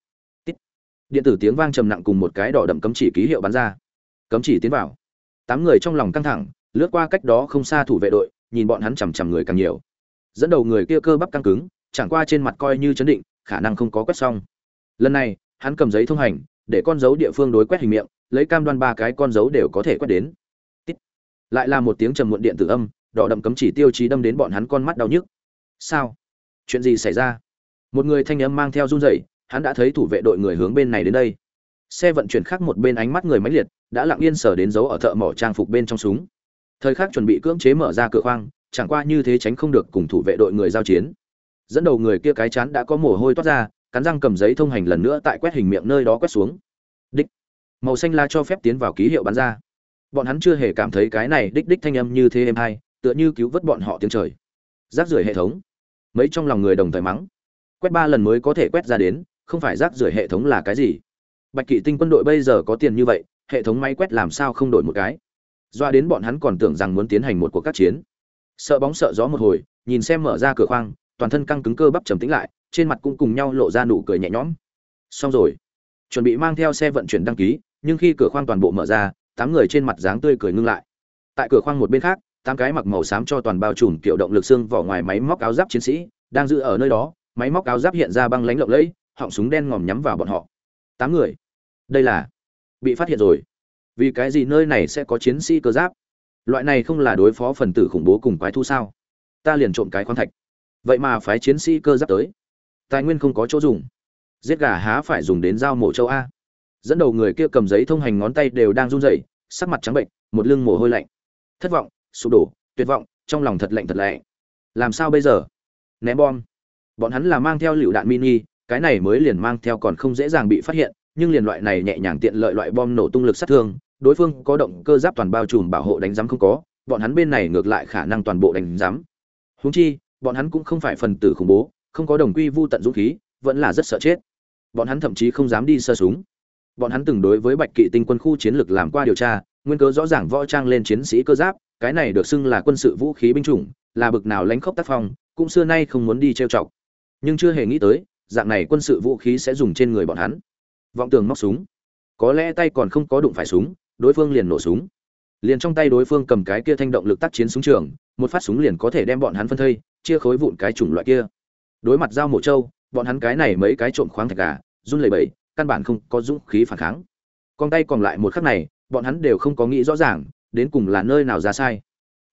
Điện tử tiếng vang trầm nặng cùng một cái đỏ đậm cấm chỉ ký hiệu bắn ra. Cấm chỉ tiến vào. Tám người trong lòng căng thẳng lướt qua cách đó không xa thủ vệ đội, nhìn bọn hắn chằm chằm người càng nhiều. Dẫn đầu người kia cơ bắp căng cứng, chẳng qua trên mặt coi như chấn định, khả năng không có quét xong. Lần này, hắn cầm giấy thông hành, để con dấu địa phương đối quét hình miệng, lấy cam đoan ba cái con dấu đều có thể quét đến. Tít. lại là một tiếng trầm muộn điện tử âm, đỏ đậm cấm chỉ tiêu chí đâm đến bọn hắn con mắt đau nhức. Sao? Chuyện gì xảy ra? Một người thanh âm mang theo run rẩy, hắn đã thấy thủ vệ đội người hướng bên này đến đây. Xe vận chuyển khác một bên ánh mắt người máy liệt, đã lặng yên sở đến dấu ở thợ mỏ trang phục bên trong súng thời khắc chuẩn bị cưỡng chế mở ra cửa khoang, chẳng qua như thế tránh không được cùng thủ vệ đội người giao chiến. Dẫn đầu người kia cái chán đã có mồ hôi toát ra, cắn răng cầm giấy thông hành lần nữa tại quét hình miệng nơi đó quét xuống. Đích. Màu xanh la cho phép tiến vào ký hiệu bắn ra. Bọn hắn chưa hề cảm thấy cái này đích đích thanh âm như thế êm hay, tựa như cứu vớt bọn họ tiếng trời. Rác rưởi hệ thống. Mấy trong lòng người đồng thời mắng. Quét ba lần mới có thể quét ra đến, không phải rác rưởi hệ thống là cái gì? Bạch kỵ tinh quân đội bây giờ có tiền như vậy, hệ thống máy quét làm sao không đổi một cái? Doa đến bọn hắn còn tưởng rằng muốn tiến hành một cuộc các chiến. Sợ bóng sợ gió một hồi, nhìn xem mở ra cửa khoang, toàn thân căng cứng cơ bắp trầm tĩnh lại, trên mặt cũng cùng nhau lộ ra nụ cười nhẹ nhõm. Xong rồi. Chuẩn bị mang theo xe vận chuyển đăng ký, nhưng khi cửa khoang toàn bộ mở ra, tám người trên mặt dáng tươi cười ngưng lại. Tại cửa khoang một bên khác, tám cái mặc màu xám cho toàn bao trùm kiểu động lực xương vỏ ngoài máy móc áo giáp chiến sĩ, đang giữ ở nơi đó, máy móc áo giáp hiện ra băng lánh lộng lẫy, họng súng đen ngòm nhắm vào bọn họ. Tám người. Đây là bị phát hiện rồi vì cái gì nơi này sẽ có chiến sĩ cơ giáp? Loại này không là đối phó phần tử khủng bố cùng quái thu sao? Ta liền trộm cái khoáng thạch. Vậy mà phái chiến sĩ cơ giáp tới. Tài nguyên không có chỗ dùng. Giết gà há phải dùng đến dao mổ châu a? Dẫn đầu người kia cầm giấy thông hành ngón tay đều đang run rẩy, sắc mặt trắng bệnh, một lưng mồ hôi lạnh. Thất vọng, sụp đổ, tuyệt vọng, trong lòng thật lạnh thật lạnh. Làm sao bây giờ? Ném bom. Bọn hắn là mang theo lựu đạn mini, cái này mới liền mang theo còn không dễ dàng bị phát hiện nhưng liền loại này nhẹ nhàng tiện lợi loại bom nổ tung lực sát thương, đối phương có động cơ giáp toàn bao trùm bảo hộ đánh giám không có, bọn hắn bên này ngược lại khả năng toàn bộ đánh giám. Húng chi, bọn hắn cũng không phải phần tử khủng bố, không có đồng quy vu tận dũng khí, vẫn là rất sợ chết. Bọn hắn thậm chí không dám đi sơ súng. Bọn hắn từng đối với bạch kỵ tinh quân khu chiến lược làm qua điều tra, nguyên cớ rõ ràng võ trang lên chiến sĩ cơ giáp, cái này được xưng là quân sự vũ khí binh chủng, là bực nào lánh khốc tác phong, cũng xưa nay không muốn đi trêu chọc. Nhưng chưa hề nghĩ tới, dạng này quân sự vũ khí sẽ dùng trên người bọn hắn vọng tường móc súng. Có lẽ tay còn không có đụng phải súng, đối phương liền nổ súng. Liền trong tay đối phương cầm cái kia thanh động lực tác chiến súng trường, một phát súng liền có thể đem bọn hắn phân thây, chia khối vụn cái chủng loại kia. Đối mặt dao mổ trâu, bọn hắn cái này mấy cái trộm khoáng thạch gà, run lẩy bẩy, căn bản không có dũng khí phản kháng. Con tay còn lại một khắc này, bọn hắn đều không có nghĩ rõ ràng, đến cùng là nơi nào ra sai.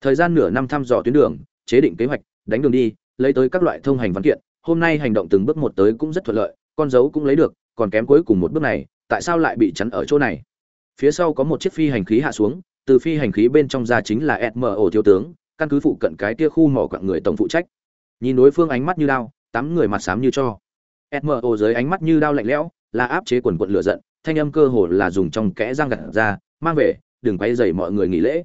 Thời gian nửa năm thăm dò tuyến đường, chế định kế hoạch, đánh đường đi, lấy tới các loại thông hành văn kiện, hôm nay hành động từng bước một tới cũng rất thuận lợi, con dấu cũng lấy được còn kém cuối cùng một bước này, tại sao lại bị chắn ở chỗ này? Phía sau có một chiếc phi hành khí hạ xuống, từ phi hành khí bên trong ra chính là smo thiếu tướng, căn cứ phụ cận cái tia khu mỏ quặng người tổng phụ trách. Nhìn đối phương ánh mắt như đao, tám người mặt xám như cho. Smo dưới ánh mắt như đao lạnh lẽo, là áp chế quần quận lửa giận, thanh âm cơ hồ là dùng trong kẽ răng gặt ra, mang về, đừng quay dày mọi người nghỉ lễ.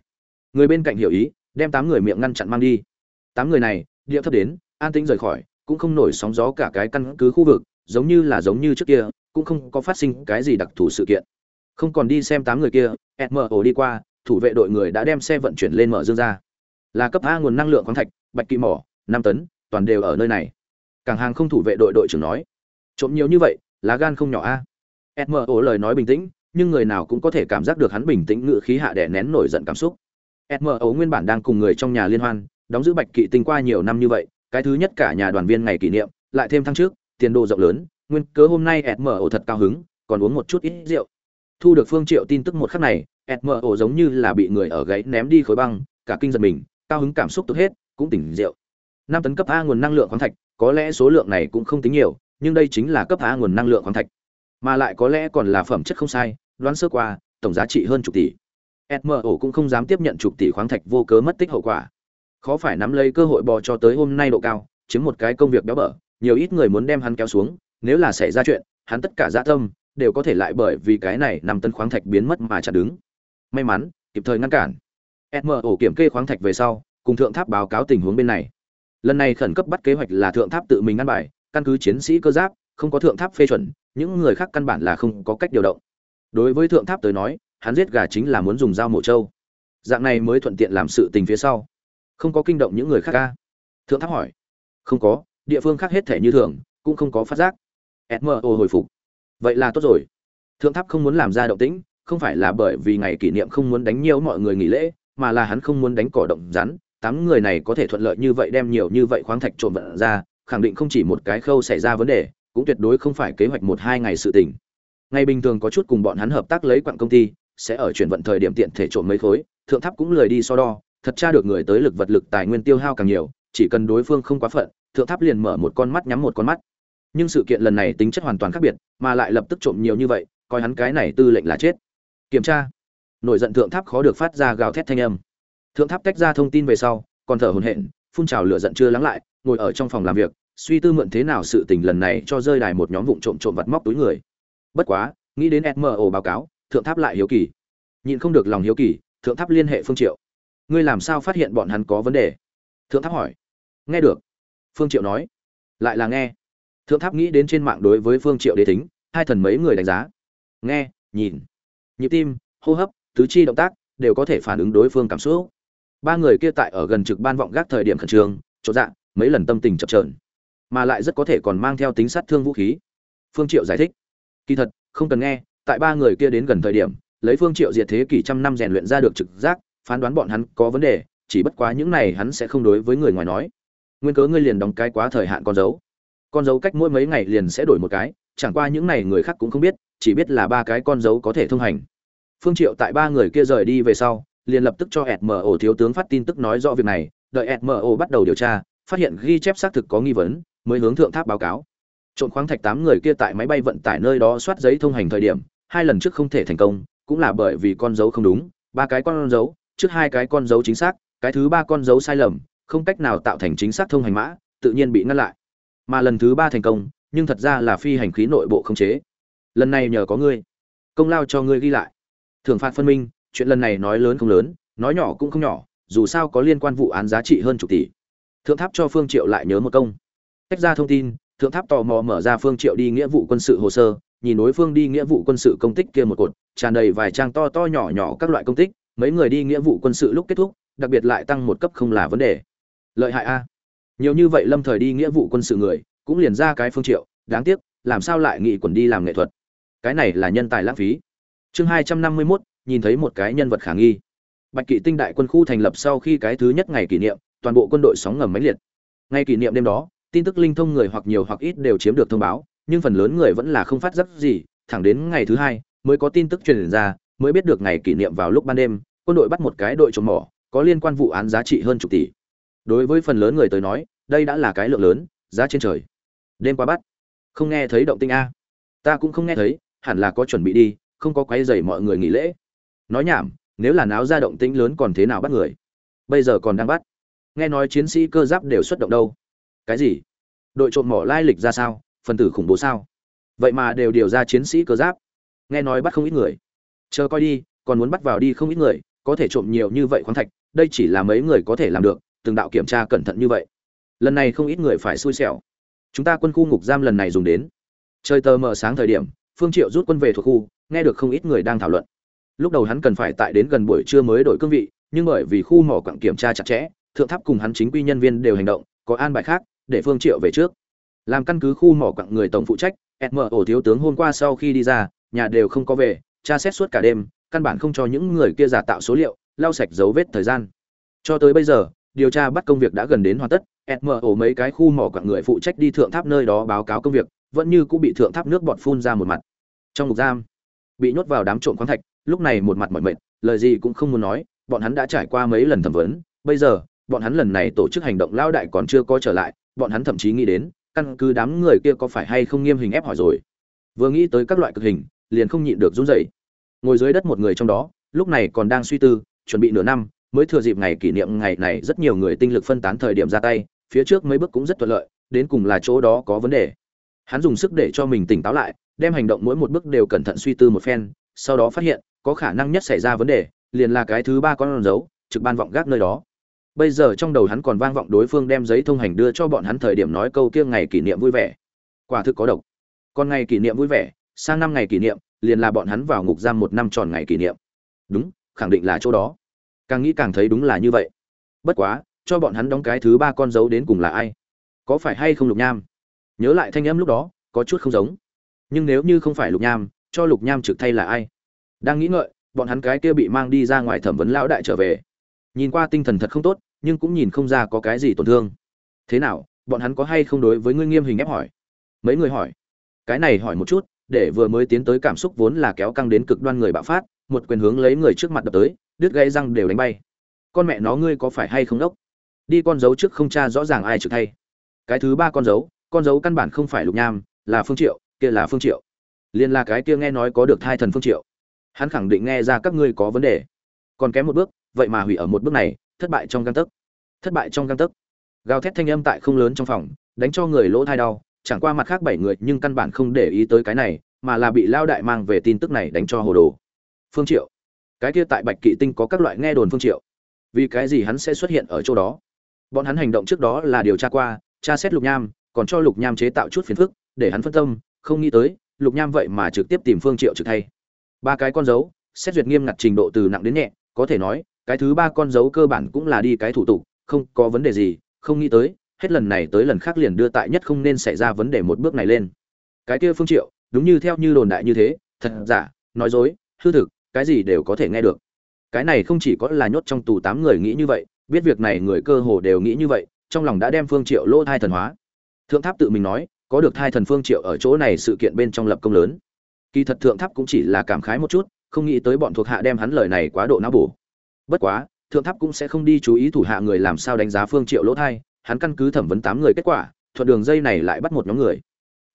Người bên cạnh hiểu ý, đem tám người miệng ngăn chặn mang đi. Tám người này, địa thấp đến, an tĩnh rời khỏi, cũng không nổi sóng gió cả cái căn cứ khu vực giống như là giống như trước kia, cũng không có phát sinh cái gì đặc thù sự kiện. Không còn đi xem tám người kia mo đi qua, thủ vệ đội người đã đem xe vận chuyển lên mở dương ra. Là cấp a nguồn năng lượng khoáng thạch, bạch kỳ mỏ, năm tấn, toàn đều ở nơi này. Cảng hàng không thủ vệ đội đội trưởng nói, trộm nhiều như vậy, lá gan không nhỏ a. Mo lời nói bình tĩnh, nhưng người nào cũng có thể cảm giác được hắn bình tĩnh ngự khí hạ đè nén nổi giận cảm xúc. Mo nguyên bản đang cùng người trong nhà liên hoan, đóng giữ bạch kỵ tinh qua nhiều năm như vậy, cái thứ nhất cả nhà đoàn viên ngày kỷ niệm, lại thêm tháng trước tiền đồ rộng lớn, nguyên cớ hôm nay smo thật cao hứng, còn uống một chút ít rượu. Thu được phương triệu tin tức một khắc này smo giống như là bị người ở gáy ném đi khối băng, cả kinh giật mình, cao hứng cảm xúc tốt hết, cũng tỉnh rượu. Năm tấn cấp a nguồn năng lượng khoáng thạch, có lẽ số lượng này cũng không tính nhiều, nhưng đây chính là cấp a nguồn năng lượng khoáng thạch. Mà lại có lẽ còn là phẩm chất không sai, đoán sơ qua, tổng giá trị hơn chục tỷ. Smo cũng không dám tiếp nhận chục tỷ khoáng thạch vô cớ mất tích hậu quả. Khó phải nắm lấy cơ hội bò cho tới hôm nay độ cao, chiếm một cái công việc béo bở nhiều ít người muốn đem hắn kéo xuống, nếu là xảy ra chuyện, hắn tất cả dạ tâm, đều có thể lại bởi vì cái này nằm tân khoáng thạch biến mất mà chặn đứng. May mắn, kịp thời ngăn cản. Smo kiểm kê khoáng thạch về sau, cùng thượng tháp báo cáo tình huống bên này. Lần này khẩn cấp bắt kế hoạch là thượng tháp tự mình ngăn bài, căn cứ chiến sĩ cơ giáp, không có thượng tháp phê chuẩn, những người khác căn bản là không có cách điều động. Đối với thượng tháp tới nói, hắn giết gà chính là muốn dùng dao mổ trâu. Dạng này mới thuận tiện làm sự tình phía sau. Không có kinh động những người khác ca thượng tháp hỏi. Không có địa phương khác hết thể như thường, cũng không có phát giác. Smo hồi phục. Vậy là tốt rồi. Thượng tháp không muốn làm ra động tĩnh, không phải là bởi vì ngày kỷ niệm không muốn đánh nhiều mọi người nghỉ lễ, mà là hắn không muốn đánh cỏ động rắn. Tám người này có thể thuận lợi như vậy đem nhiều như vậy khoáng thạch trộm vận ra, khẳng định không chỉ một cái khâu xảy ra vấn đề, cũng tuyệt đối không phải kế hoạch một hai ngày sự tình. Ngày bình thường có chút cùng bọn hắn hợp tác lấy quặng công ty, sẽ ở chuyển vận thời điểm tiện thể trộm mấy khối, thượng tháp cũng lười đi so đo, thật tra được người tới lực vật lực tài nguyên tiêu hao càng nhiều, chỉ cần đối phương không quá phận thượng tháp liền mở một con mắt nhắm một con mắt. Nhưng sự kiện lần này tính chất hoàn toàn khác biệt, mà lại lập tức trộm nhiều như vậy, coi hắn cái này tư lệnh là chết. Kiểm tra. Nổi giận thượng tháp khó được phát ra gào thét thanh âm. Thượng tháp tách ra thông tin về sau, còn thở hồn hện phun trào lửa giận chưa lắng lại, ngồi ở trong phòng làm việc, suy tư mượn thế nào sự tình lần này cho rơi đài một nhóm vụn trộm trộm vặt móc túi người. Bất quá, nghĩ đến smo báo cáo, thượng tháp lại hiếu kỳ. Nhịn không được lòng hiếu kỳ, thượng tháp liên hệ phương triệu. Ngươi làm sao phát hiện bọn hắn có vấn đề? Thượng tháp hỏi. Nghe được phương triệu nói. Lại là nghe. Thượng tháp nghĩ đến trên mạng đối với phương triệu đế tính hai thần mấy người đánh giá. Nghe, nhìn. Nhịp tim, hô hấp, tứ chi động tác, đều có thể phản ứng đối phương cảm xúc. Ba người kia tại ở gần trực ban vọng gác thời điểm khẩn trương, chỗ dạng mấy lần tâm tình chập chờn. Mà lại rất có thể còn mang theo tính sát thương vũ khí. Phương triệu giải thích. Kỳ thật, không cần nghe, tại ba người kia đến gần thời điểm, lấy phương triệu diệt thế kỷ trăm năm rèn luyện ra được trực giác, phán đoán bọn hắn có vấn đề, chỉ bất quá những này hắn sẽ không đối với người ngoài nói nguyên cớ ngươi liền đóng cái quá thời hạn con dấu. Con dấu cách mỗi mấy ngày liền sẽ đổi một cái, chẳng qua những này người khác cũng không biết, chỉ biết là ba cái con dấu có thể thông hành. Phương triệu tại ba người kia rời đi về sau, liền lập tức cho smo thiếu tướng phát tin tức nói rõ việc này, đợi smo bắt đầu điều tra, phát hiện ghi chép xác thực có nghi vấn, mới hướng thượng tháp báo cáo. Trộn khoáng thạch tám người kia tại máy bay vận tải nơi đó soát giấy thông hành thời điểm, hai lần trước không thể thành công, cũng là bởi vì con dấu không đúng, ba cái con dấu, trước hai cái con dấu chính xác, cái thứ ba con dấu sai lầm không cách nào tạo thành chính xác thông hành mã, tự nhiên bị ngăn lại. Mà lần thứ ba thành công, nhưng thật ra là phi hành khí nội bộ không chế. Lần này nhờ có ngươi. Công lao cho ngươi ghi lại. Thưởng phạt phân minh, chuyện lần này nói lớn không lớn, nói nhỏ cũng không nhỏ, dù sao có liên quan vụ án giá trị hơn chục tỷ. Thượng tháp cho phương triệu lại nhớ một công. Tách ra thông tin, thượng tháp tò mò mở ra phương triệu đi nghĩa vụ quân sự hồ sơ, nhìn đối phương đi nghĩa vụ quân sự công tích kia một cột, tràn đầy vài trang to to nhỏ nhỏ các loại công tích, mấy người đi nghĩa vụ quân sự lúc kết thúc, đặc biệt lại tăng một cấp không là vấn đề lợi hại a. Nhiều như vậy lâm thời đi nghĩa vụ quân sự người cũng liền ra cái phương triệu đáng tiếc làm sao lại nghị quần đi làm nghệ thuật? Cái này là nhân tài lãng phí. Chương hai trăm năm mươi 251, nhìn thấy một cái nhân vật khả nghi. Bạch kỵ tinh đại quân khu thành lập sau khi cái thứ nhất ngày kỷ niệm toàn bộ quân đội sóng ngầm máy liệt. Ngày kỷ niệm đêm đó tin tức linh thông người hoặc nhiều hoặc ít đều chiếm được thông báo nhưng phần lớn người vẫn là không phát giác gì thẳng đến ngày thứ hai mới có tin tức truyền ra mới biết được ngày kỷ niệm vào lúc ban đêm quân đội bắt một cái đội trộm mỏ có liên quan vụ án giá trị hơn chục tỷ đối với phần lớn người tới nói, đây đã là cái lượng lớn, giá trên trời. Đêm qua bắt. Không nghe thấy động tinh a. Ta cũng không nghe thấy, hẳn là có chuẩn bị đi, không có quấy rầy mọi người nghỉ lễ. Nói nhảm, nếu là náo ra động tĩnh lớn còn thế nào bắt người? Bây giờ còn đang bắt. Nghe nói chiến sĩ cơ giáp đều xuất động đâu? Cái gì? Đội trộm mỏ lai lịch ra sao? Phần tử khủng bố sao? Vậy mà đều điều ra chiến sĩ cơ giáp. Nghe nói bắt không ít người. Chờ coi đi, còn muốn bắt vào đi không ít người, có thể trộm nhiều như vậy khoáng thạch, đây chỉ là mấy người có thể làm được từng đạo kiểm tra cẩn thận như vậy. Lần này không ít người phải xui xẻo. Chúng ta quân khu ngục giam lần này dùng đến. Trời tờ mờ sáng thời điểm, phương triệu rút quân về thuộc khu, nghe được không ít người đang thảo luận. Lúc đầu hắn cần phải tại đến gần buổi trưa mới đổi cương vị, nhưng bởi vì khu mỏ quặng kiểm tra chặt chẽ, thượng tháp cùng hắn chính quy nhân viên đều hành động, có an bài khác, để phương triệu về trước. Làm căn cứ khu mỏ quặng người tổng phụ trách mở ổ thiếu tướng hôm qua sau khi đi ra, nhà đều không có về, tra xét suốt cả đêm, căn bản không cho những người kia giả tạo số liệu, lau sạch dấu vết thời gian. Cho tới bây giờ điều tra bắt công việc đã gần đến hoàn tất mo mấy cái khu mỏ quặng người phụ trách đi thượng tháp nơi đó báo cáo công việc, vẫn như cũng bị thượng tháp nước bọt phun ra một mặt. Trong ngục giam, bị nhốt vào đám trộm khoáng thạch, lúc này một mặt mỏi mệt, lời gì cũng không muốn nói, bọn hắn đã trải qua mấy lần thẩm vấn, bây giờ, bọn hắn lần này tổ chức hành động lao đại còn chưa có trở lại, bọn hắn thậm chí nghĩ đến, căn cứ đám người kia có phải hay không nghiêm hình ép hỏi rồi. Vừa nghĩ tới các loại cực hình, liền không nhịn được run rẩy. Ngồi dưới đất một người trong đó, lúc này còn đang suy tư, chuẩn bị nửa năm mới thừa dịp ngày kỷ niệm ngày này rất nhiều người tinh lực phân tán thời điểm ra tay, phía trước mấy bước cũng rất thuận lợi, đến cùng là chỗ đó có vấn đề. Hắn dùng sức để cho mình tỉnh táo lại, đem hành động mỗi một bước đều cẩn thận suy tư một phen, sau đó phát hiện, có khả năng nhất xảy ra vấn đề, liền là cái thứ ba con dấu, trực ban vọng gác nơi đó. Bây giờ trong đầu hắn còn vang vọng đối phương đem giấy thông hành đưa cho bọn hắn thời điểm nói câu kia ngày kỷ niệm vui vẻ. Quả thực có độc. Còn ngày kỷ niệm vui vẻ, sang năm ngày kỷ niệm, liền là bọn hắn vào ngục giam một năm tròn ngày kỷ niệm. Đúng, khẳng định là chỗ đó càng nghĩ càng thấy đúng là như vậy. Bất quá, cho bọn hắn đóng cái thứ ba con dấu đến cùng là ai? Có phải hay không lục nham? Nhớ lại thanh âm lúc đó, có chút không giống. Nhưng nếu như không phải lục nham, cho lục nham trực thay là ai? Đang nghĩ ngợi, bọn hắn cái kia bị mang đi ra ngoài thẩm vấn lão đại trở về. Nhìn qua tinh thần thật không tốt, nhưng cũng nhìn không ra có cái gì tổn thương. Thế nào, bọn hắn có hay không đối với ngươi nghiêm hình ép hỏi? Mấy người hỏi. Cái này hỏi một chút, để vừa mới tiến tới cảm xúc vốn là kéo căng đến cực đoan người bạo phát, một quyền hướng lấy người trước mặt đập tới đứt gãy răng đều đánh bay. Con mẹ nó ngươi có phải hay không đốc? Đi con dấu trước không tra rõ ràng ai trực thay. Cái thứ ba con dấu con dấu căn bản không phải lục nham, là phương triệu, kia là phương triệu. Liên là cái kia nghe nói có được thai thần phương triệu. Hắn khẳng định nghe ra các ngươi có vấn đề. Còn kém một bước, vậy mà hủy ở một bước này, thất bại trong găng tấc. Thất bại trong găng tấc. Gào thét thanh âm tại không lớn trong phòng, đánh cho người lỗ thai đau, chẳng qua mặt khác bảy người nhưng căn bản không để ý tới cái này, mà là bị lao đại mang về tin tức này đánh cho hồ đồ. Phương triệu cái kia tại bạch kỵ tinh có các loại nghe đồn phương triệu. Vì cái gì hắn sẽ xuất hiện ở chỗ đó? Bọn hắn hành động trước đó là điều tra qua, tra xét lục nham, còn cho lục nham chế tạo chút phiền phức, để hắn phân tâm, không nghĩ tới, lục nham vậy mà trực tiếp tìm phương triệu trực thay. Ba cái con dấu, xét duyệt nghiêm ngặt trình độ từ nặng đến nhẹ, có thể nói, cái thứ ba con dấu cơ bản cũng là đi cái thủ tục, không có vấn đề gì, không nghĩ tới, hết lần này tới lần khác liền đưa tại nhất không nên xảy ra vấn đề một bước này lên. Cái kia phương triệu, đúng như theo như đồn đại như thế, thật giả, nói dối, hư thực cái gì đều có thể nghe được. Cái này không chỉ có là nhốt trong tù tám người nghĩ như vậy, biết việc này người cơ hồ đều nghĩ như vậy, trong lòng đã đem phương triệu lỗ thai thần hóa. Thượng tháp tự mình nói, có được thai thần phương triệu ở chỗ này sự kiện bên trong lập công lớn. Kỳ thật thượng tháp cũng chỉ là cảm khái một chút, không nghĩ tới bọn thuộc hạ đem hắn lời này quá độ não bổ. Bất quá, thượng tháp cũng sẽ không đi chú ý thủ hạ người làm sao đánh giá phương triệu lỗ thai, hắn căn cứ thẩm vấn tám người kết quả, thuận đường dây này lại bắt một nhóm người.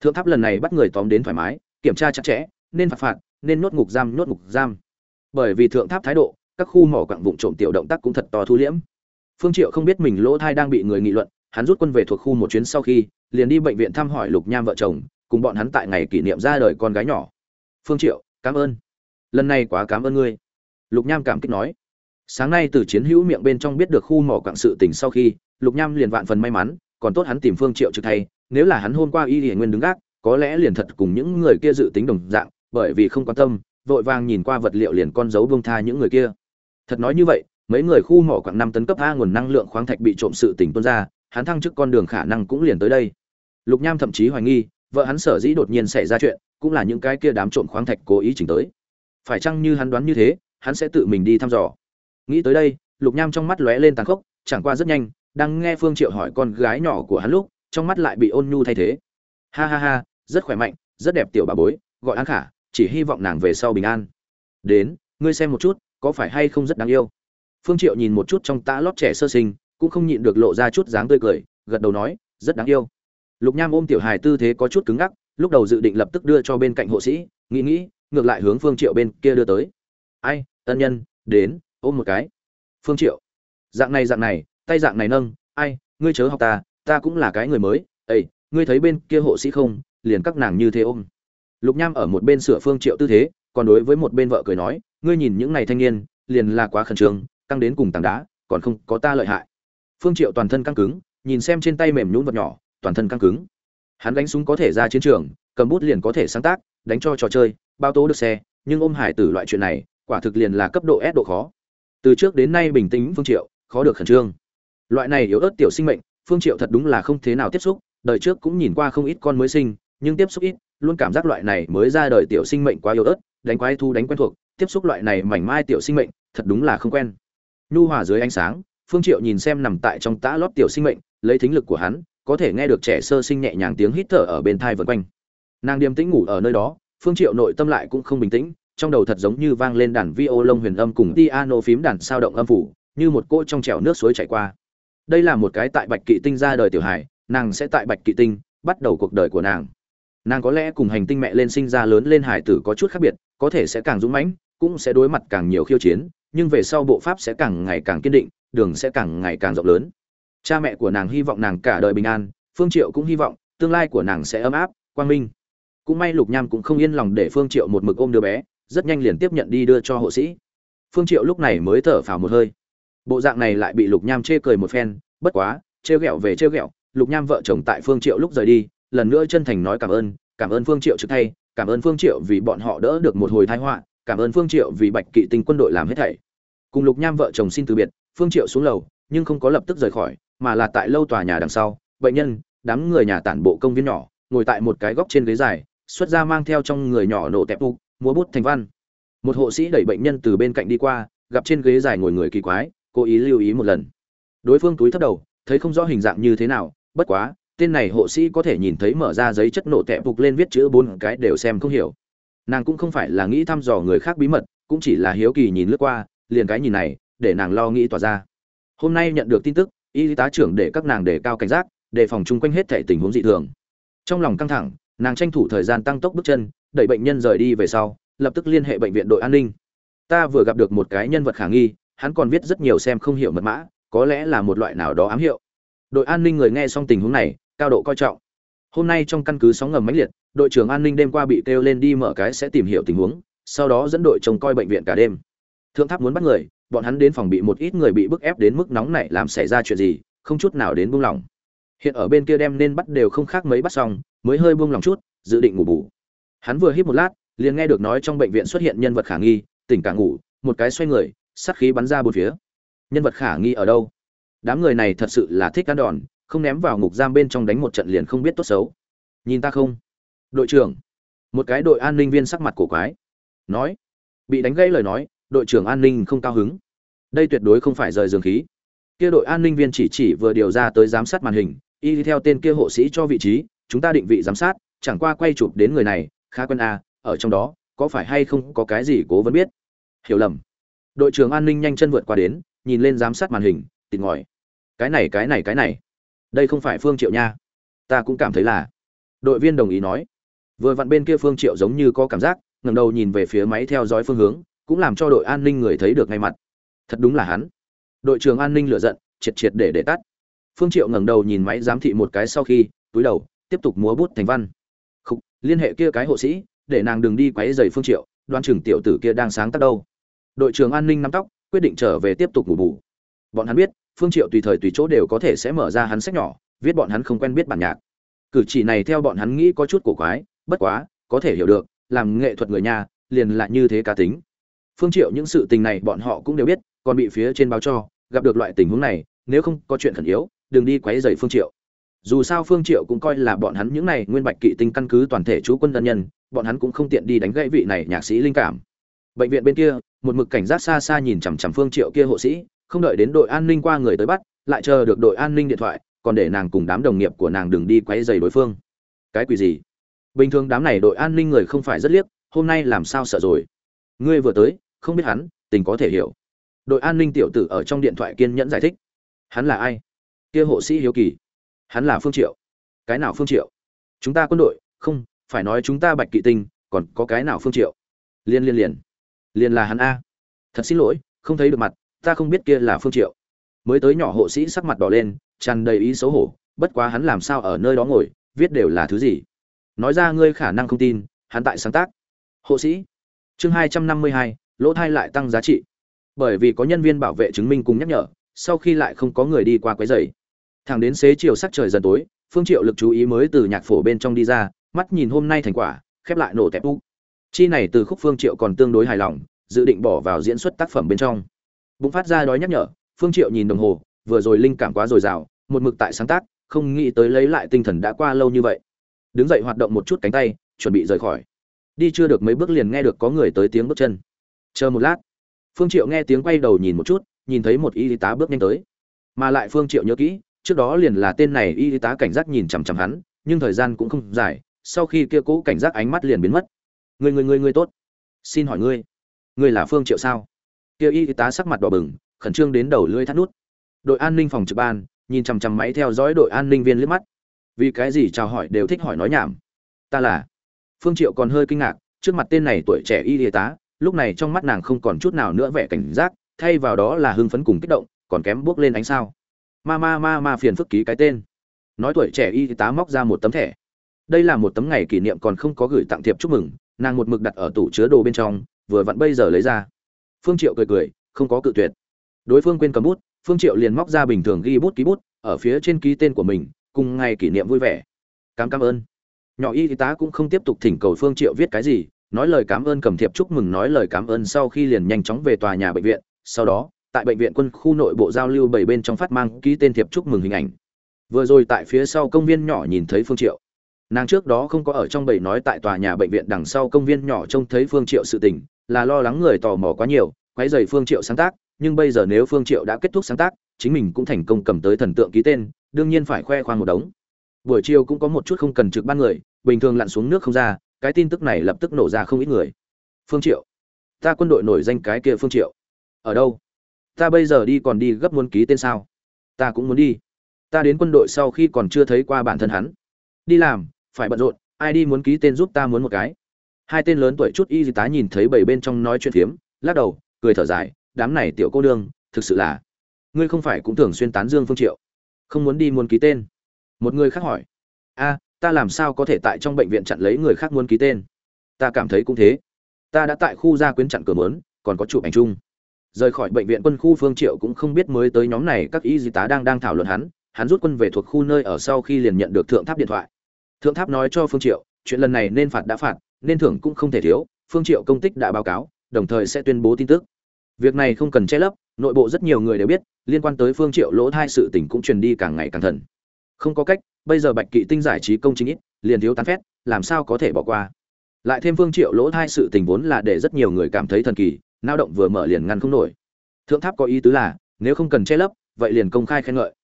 Thượng tháp lần này bắt người tóm đến thoải mái, kiểm tra chặt chẽ, nên phạt phạt, nên nuốt ngục giam nuốt ngục giam bởi vì thượng tháp thái độ, các khu mỏ quặng vụn trộm tiểu động tác cũng thật to thu liễm. Phương triệu không biết mình lỗ thai đang bị người nghị luận, hắn rút quân về thuộc khu một chuyến sau khi, liền đi bệnh viện thăm hỏi lục nham vợ chồng, cùng bọn hắn tại ngày kỷ niệm ra đời con gái nhỏ. Phương triệu, cảm ơn. Lần này quá cảm ơn ngươi. Lục nham cảm kích nói. Sáng nay từ chiến hữu miệng bên trong biết được khu mỏ quặng sự tình sau khi, lục nham liền vạn phần may mắn, còn tốt hắn tìm phương triệu trực thay, nếu là hắn hôm qua y hiển nguyên đứng gác, có lẽ liền thật cùng những người kia dự tính đồng dạng, bởi vì không quan tâm vội vàng nhìn qua vật liệu liền con dấu buông tha những người kia. Thật nói như vậy, mấy người khu mỏ khoảng năm tấn cấp a nguồn năng lượng khoáng thạch bị trộm sự tình tuôn ra, hắn thăng chức con đường khả năng cũng liền tới đây. Lục nham thậm chí hoài nghi, vợ hắn sở dĩ đột nhiên xảy ra chuyện, cũng là những cái kia đám trộm khoáng thạch cố ý chỉnh tới. Phải chăng như hắn đoán như thế, hắn sẽ tự mình đi thăm dò? Nghĩ tới đây, lục nham trong mắt lóe lên tàn khốc, chẳng qua rất nhanh, đang nghe phương triệu hỏi con gái nhỏ của hắn lúc, trong mắt lại bị ôn nhu thay thế. Ha ha ha, rất khỏe mạnh, rất đẹp tiểu bà bối, gọi an khả chỉ hy vọng nàng về sau bình an. Đến, ngươi xem một chút, có phải hay không rất đáng yêu? Phương triệu nhìn một chút trong tã lót trẻ sơ sinh, cũng không nhịn được lộ ra chút dáng tươi cười, gật đầu nói, rất đáng yêu. Lục nham ôm tiểu hài tư thế có chút cứng ngắc, lúc đầu dự định lập tức đưa cho bên cạnh hộ sĩ, nghĩ nghĩ, ngược lại hướng phương triệu bên kia đưa tới. Ai tân nhân, đến, ôm một cái. Phương triệu, dạng này dạng này, tay dạng này nâng, ai, ngươi chớ học ta ta cũng là cái người mới ây ngươi thấy bên kia hộ sĩ không, liền các nàng như thế ôm lục nham ở một bên sửa phương triệu tư thế, còn đối với một bên vợ cười nói, ngươi nhìn những này thanh niên, liền là quá khẩn trương, căng đến cùng tảng đá, còn không có ta lợi hại. Phương triệu toàn thân căng cứng, nhìn xem trên tay mềm nhũn vật nhỏ, toàn thân căng cứng. Hắn đánh súng có thể ra chiến trường, cầm bút liền có thể sáng tác, đánh cho trò chơi, bao tố được xe, nhưng ôm hải tử loại chuyện này, quả thực liền là cấp độ S độ khó. Từ trước đến nay bình tĩnh phương triệu, khó được khẩn trương. Loại này yếu ớt tiểu sinh mệnh, phương triệu thật đúng là không thế nào tiếp xúc, đời trước cũng nhìn qua không ít con mới sinh, nhưng tiếp xúc ít luôn cảm giác loại này mới ra đời tiểu sinh mệnh quá yếu ớt, đánh quái thu đánh quen thuộc, tiếp xúc loại này mảnh mai tiểu sinh mệnh, thật đúng là không quen. Nhu hòa dưới ánh sáng, phương triệu nhìn xem nằm tại trong tã lót tiểu sinh mệnh, lấy thính lực của hắn, có thể nghe được trẻ sơ sinh nhẹ nhàng tiếng hít thở ở bên thai vần quanh. Nàng điềm tĩnh ngủ ở nơi đó, phương triệu nội tâm lại cũng không bình tĩnh, trong đầu thật giống như vang lên đàn vi ô lông huyền âm cùng piano phím đàn sao động âm phủ, như một cỗ trong trèo nước suối chảy qua. Đây là một cái tại bạch kỵ tinh ra đời tiểu hải nàng sẽ tại bạch kỵ tinh bắt đầu cuộc đời của nàng nàng có lẽ cùng hành tinh mẹ lên sinh ra lớn lên hải tử có chút khác biệt, có thể sẽ càng dũng mãnh, cũng sẽ đối mặt càng nhiều khiêu chiến, nhưng về sau bộ pháp sẽ càng ngày càng kiên định, đường sẽ càng ngày càng rộng lớn. Cha mẹ của nàng hy vọng nàng cả đời bình an, phương triệu cũng hy vọng, tương lai của nàng sẽ ấm áp, quang minh. Cũng may lục nham cũng không yên lòng để phương triệu một mực ôm đứa bé, rất nhanh liền tiếp nhận đi đưa cho hộ sĩ. Phương triệu lúc này mới thở phào một hơi. Bộ dạng này lại bị lục nham chê cười một phen, bất quá, trêu ghẹo về trêu ghẹo, lục nham vợ chồng tại phương triệu lúc rời đi lần nữa chân thành nói cảm ơn cảm ơn phương triệu trước thay, cảm ơn phương triệu vì bọn họ đỡ được một hồi tai họa, cảm ơn phương triệu vì bạch kỵ tinh quân đội làm hết thảy. Cùng lục nham vợ chồng xin từ biệt, phương triệu xuống lầu, nhưng không có lập tức rời khỏi, mà là tại lâu tòa nhà đằng sau, bệnh nhân, đám người nhà tản bộ công viên nhỏ, ngồi tại một cái góc trên ghế dài, xuất ra mang theo trong người nhỏ nổ tẹp ục múa bút thành văn. Một hộ sĩ đẩy bệnh nhân từ bên cạnh đi qua, gặp trên ghế dài ngồi người kỳ quái, cố ý lưu ý một lần. Đối phương túi thấp đầu, thấy không rõ hình dạng như thế nào, bất quá tên này hộ sĩ có thể nhìn thấy mở ra giấy chất nổ tẹp phục lên viết chữ bốn cái đều xem không hiểu. Nàng cũng không phải là nghĩ thăm dò người khác bí mật, cũng chỉ là hiếu kỳ nhìn lướt qua, liền cái nhìn này, để nàng lo nghĩ tỏa ra. Hôm nay nhận được tin tức, y tá trưởng để các nàng đề cao cảnh giác, đề phòng chung quanh hết thể tình huống dị thường. Trong lòng căng thẳng, nàng tranh thủ thời gian tăng tốc bước chân, đẩy bệnh nhân rời đi về sau, lập tức liên hệ bệnh viện đội an ninh. Ta vừa gặp được một cái nhân vật khả nghi, hắn còn viết rất nhiều xem không hiểu mật mã, có lẽ là một loại nào đó ám hiệu. Đội an ninh người nghe xong tình huống này cao độ coi trọng. Hôm nay trong căn cứ sóng ngầm mãnh liệt, đội trưởng an ninh đêm qua bị kêu lên đi mở cái sẽ tìm hiểu tình huống, sau đó dẫn đội trông coi bệnh viện cả đêm. Thượng tháp muốn bắt người, bọn hắn đến phòng bị một ít người bị bức ép đến mức nóng này làm xảy ra chuyện gì, không chút nào đến buông lỏng. Hiện ở bên kia đem nên bắt đều không khác mấy bắt xong, mới hơi buông lỏng chút, dự định ngủ bù. Hắn vừa hít một lát, liền nghe được nói trong bệnh viện xuất hiện nhân vật khả nghi, tỉnh cả ngủ, một cái xoay người, sát khí bắn ra bốn phía. Nhân vật khả nghi ở đâu? Đám người này thật sự là thích ăn đòn không ném vào ngục giam bên trong đánh một trận liền không biết tốt xấu. Nhìn ta không? Đội trưởng. Một cái đội an ninh viên sắc mặt cổ quái. Nói. Bị đánh gây lời nói, đội trưởng an ninh không cao hứng. Đây tuyệt đối không phải rời giường khí. Kia đội an ninh viên chỉ chỉ vừa điều ra tới giám sát màn hình, y theo tên kia hộ sĩ cho vị trí, chúng ta định vị giám sát, chẳng qua quay chụp đến người này, khá quân a, ở trong đó, có phải hay không có cái gì cố vẫn biết? Hiểu lầm. Đội trưởng an ninh nhanh chân vượt qua đến, nhìn lên giám sát màn hình tỉnh ngòi. Cái này cái này cái này đây không phải phương triệu nha. Ta cũng cảm thấy là. Đội viên đồng ý nói. Vừa vặn bên kia phương triệu giống như có cảm giác ngẩng đầu nhìn về phía máy theo dõi phương hướng cũng làm cho đội an ninh người thấy được ngay mặt. Thật đúng là hắn. Đội trưởng an ninh lựa giận triệt triệt để để tắt. Phương triệu ngẩng đầu nhìn máy giám thị một cái sau khi túi đầu tiếp tục múa bút thành văn. Khúc, liên hệ kia cái hộ sĩ để nàng đừng đi quấy giày phương triệu đoan trưởng tiểu tử kia đang sáng tác đâu. Đội trưởng an ninh nắm tóc quyết định trở về tiếp tục ngủ bù. Bọn hắn biết phương triệu tùy thời tùy chỗ đều có thể sẽ mở ra hắn sách nhỏ, viết bọn hắn không quen biết bản nhạc. Cử chỉ này theo bọn hắn nghĩ có chút cổ quái, bất quá, có thể hiểu được, làm nghệ thuật người nhà, liền lại như thế cá tính. Phương triệu những sự tình này bọn họ cũng đều biết, còn bị phía trên báo cho, gặp được loại tình huống này, nếu không có chuyện khẩn yếu, đừng đi quấy rầy phương triệu. Dù sao phương triệu cũng coi là bọn hắn những này nguyên bạch kỵ tinh căn cứ toàn thể chú quân dân nhân, bọn hắn cũng không tiện đi đánh gãy vị này nhạc sĩ linh cảm. Bệnh viện bên kia, một mực cảnh giác xa xa nhìn chằm chằm phương triệu kia hộ sĩ không đợi đến đội an ninh qua người tới bắt, lại chờ được đội an ninh điện thoại, còn để nàng cùng đám đồng nghiệp của nàng đừng đi quấy rầy đối phương. Cái quỷ gì? Bình thường đám này đội an ninh người không phải rất liếc, hôm nay làm sao sợ rồi? Ngươi vừa tới, không biết hắn, tình có thể hiểu. Đội an ninh tiểu tử ở trong điện thoại kiên nhẫn giải thích. Hắn là ai? Kia hộ sĩ hiếu kỳ. Hắn là phương triệu. Cái nào phương triệu? Chúng ta quân đội, không, phải nói chúng ta bạch kỵ tinh, còn có cái nào phương triệu? Liên liên liền liền là hắn a. Thật xin lỗi, không thấy được mặt ta không biết kia là phương triệu. Mới tới nhỏ hộ sĩ sắc mặt đỏ lên, tràn đầy ý xấu hổ, bất quá hắn làm sao ở nơi đó ngồi, viết đều là thứ gì? Nói ra ngươi khả năng không tin, hắn tại sáng tác. Hộ sĩ, chương hai trăm năm mươi hai, lỗ thai lại tăng giá trị. Bởi vì có nhân viên bảo vệ chứng minh cùng nhắc nhở, sau khi lại không có người đi qua quấy rầy. Thẳng đến xế chiều sắc trời dần tối, phương triệu lực chú ý mới từ nhạc phổ bên trong đi ra, mắt nhìn hôm nay thành quả, khép lại nổ tẹp u chi này từ khúc phương triệu còn tương đối hài lòng, dự định bỏ vào diễn xuất tác phẩm bên trong bụng phát ra đói nhắc nhở, phương triệu nhìn đồng hồ, vừa rồi linh cảm quá dồi dào, một mực tại sáng tác, không nghĩ tới lấy lại tinh thần đã qua lâu như vậy. Đứng dậy hoạt động một chút cánh tay, chuẩn bị rời khỏi. Đi chưa được mấy bước liền nghe được có người tới tiếng bước chân. Chờ một lát, phương triệu nghe tiếng quay đầu nhìn một chút, nhìn thấy một y tá bước nhanh tới. Mà lại phương triệu nhớ kỹ, trước đó liền là tên này y tá cảnh giác nhìn chằm chằm hắn, nhưng thời gian cũng không dài, sau khi kia cố cảnh giác ánh mắt liền biến mất. Người người người người tốt. Xin hỏi ngươi ngươi là phương triệu sao? Kia y tá sắc mặt đỏ bừng, khẩn trương đến đầu lưỡi thắt nút. Đội an ninh phòng trực ban, nhìn chằm chằm máy theo dõi đội an ninh viên liếc mắt. Vì cái gì chào hỏi đều thích hỏi nói nhảm? Ta là phương triệu còn hơi kinh ngạc, trước mặt tên này tuổi trẻ y tá, lúc này trong mắt nàng không còn chút nào nữa vẻ cảnh giác, thay vào đó là hưng phấn cùng kích động, còn kém bước lên ánh sao. Ma ma ma ma phiền phức ký cái tên. Nói tuổi trẻ y tá móc ra một tấm thẻ. Đây là một tấm ngày kỷ niệm còn không có gửi tặng thiệp chúc mừng, nàng một mực đặt ở tủ chứa đồ bên trong, vừa vặn bây giờ lấy ra phương triệu cười cười, không có cự tuyệt. Đối phương quên cầm bút, phương triệu liền móc ra bình thường ghi bút ký bút, ở phía trên ký tên của mình, cùng ngày kỷ niệm vui vẻ. Cảm cảm ơn. Nhỏ y tá cũng không tiếp tục thỉnh cầu phương triệu viết cái gì, nói lời cảm ơn cầm thiệp chúc mừng, nói lời cảm ơn sau khi liền nhanh chóng về tòa nhà bệnh viện. Sau đó, tại bệnh viện quân khu nội bộ giao lưu bảy bên trong phát mang ký tên thiệp chúc mừng hình ảnh. Vừa rồi tại phía sau công viên nhỏ nhìn thấy phương triệu. Nàng trước đó không có ở trong bảy nói tại tòa nhà bệnh viện đằng sau công viên nhỏ trông thấy phương triệu sự tình là lo lắng người tò mò quá nhiều, quấy rầy phương triệu sáng tác, nhưng bây giờ nếu phương triệu đã kết thúc sáng tác, chính mình cũng thành công cầm tới thần tượng ký tên, đương nhiên phải khoe khoang một đống. Buổi chiều cũng có một chút không cần trực ban người, bình thường lặn xuống nước không ra, cái tin tức này lập tức nổ ra không ít người. Phương triệu, ta quân đội nổi danh cái kia phương triệu. Ở đâu? Ta bây giờ đi còn đi gấp muốn ký tên sao? Ta cũng muốn đi. Ta đến quân đội sau khi còn chưa thấy qua bản thân hắn. Đi làm, phải bận rộn, ai đi muốn ký tên giúp ta muốn một cái hai tên lớn tuổi chút y tá nhìn thấy bảy bên trong nói chuyện phiếm, lắc đầu, cười thở dài, đám này tiểu cô đương thực sự là, ngươi không phải cũng thường xuyên tán dương phương triệu, không muốn đi muốn ký tên. Một người khác hỏi, a, ta làm sao có thể tại trong bệnh viện chặn lấy người khác muốn ký tên? Ta cảm thấy cũng thế. Ta đã tại khu gia quyến chặn cửa mớn, còn có chụp ảnh chung. Rời khỏi bệnh viện quân khu phương triệu cũng không biết mới tới nhóm này, các y tá đang đang thảo luận hắn hắn rút quân về thuộc khu nơi ở sau khi liền nhận được thượng tháp điện thoại. Thượng tháp nói cho phương triệu, chuyện lần này nên phạt đã phạt nên thưởng cũng không thể thiếu, phương triệu công tích đã báo cáo, đồng thời sẽ tuyên bố tin tức. Việc này không cần che lấp, nội bộ rất nhiều người đều biết, liên quan tới phương triệu lỗ thai sự tình cũng truyền đi càng ngày càng thần. Không có cách, bây giờ bạch kỵ tinh giải trí công chính ít, liền thiếu tán phét, làm sao có thể bỏ qua? Lại thêm phương triệu lỗ thai sự tình vốn là để rất nhiều người cảm thấy thần kỳ, nao động vừa mở liền ngăn không nổi. Thượng tháp có ý tứ là, nếu không cần che lấp, vậy liền công khai khen ngợi.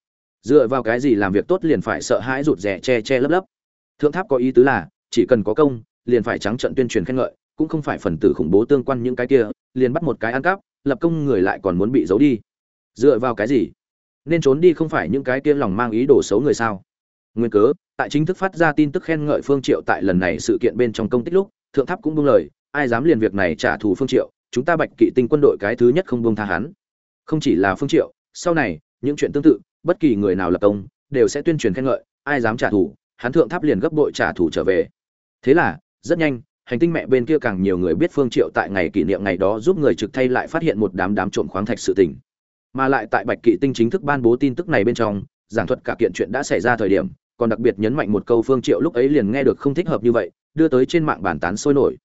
Dựa vào cái gì làm việc tốt liền phải sợ hãi rụt rè che che lấp lấp. Thượng tháp có ý tứ là, chỉ cần có công liền phải trắng trận tuyên truyền khen ngợi, cũng không phải phần tử khủng bố tương quan những cái kia, liền bắt một cái ăn cắp, lập công người lại còn muốn bị giấu đi. Dựa vào cái gì? Nên trốn đi không phải những cái kia lòng mang ý đồ xấu người sao? Nguyên cớ, tại chính thức phát ra tin tức khen ngợi phương triệu tại lần này sự kiện bên trong công tích lúc, thượng tháp cũng buông lời, ai dám liền việc này trả thù phương triệu, chúng ta bạch kỵ tinh quân đội cái thứ nhất không buông tha hắn. Không chỉ là phương triệu, sau này, những chuyện tương tự, bất kỳ người nào lập công, đều sẽ tuyên truyền khen ngợi, ai dám trả thù, hắn thượng tháp liền gấp bội trả thù trở về. Thế là rất nhanh, hành tinh mẹ bên kia càng nhiều người biết phương triệu tại ngày kỷ niệm ngày đó giúp người trực thay lại phát hiện một đám đám trộm khoáng thạch sự tình. Mà lại tại bạch kỵ tinh chính thức ban bố tin tức này bên trong, giảng thuật cả kiện chuyện đã xảy ra thời điểm, còn đặc biệt nhấn mạnh một câu phương triệu lúc ấy liền nghe được không thích hợp như vậy, đưa tới trên mạng bàn tán sôi nổi.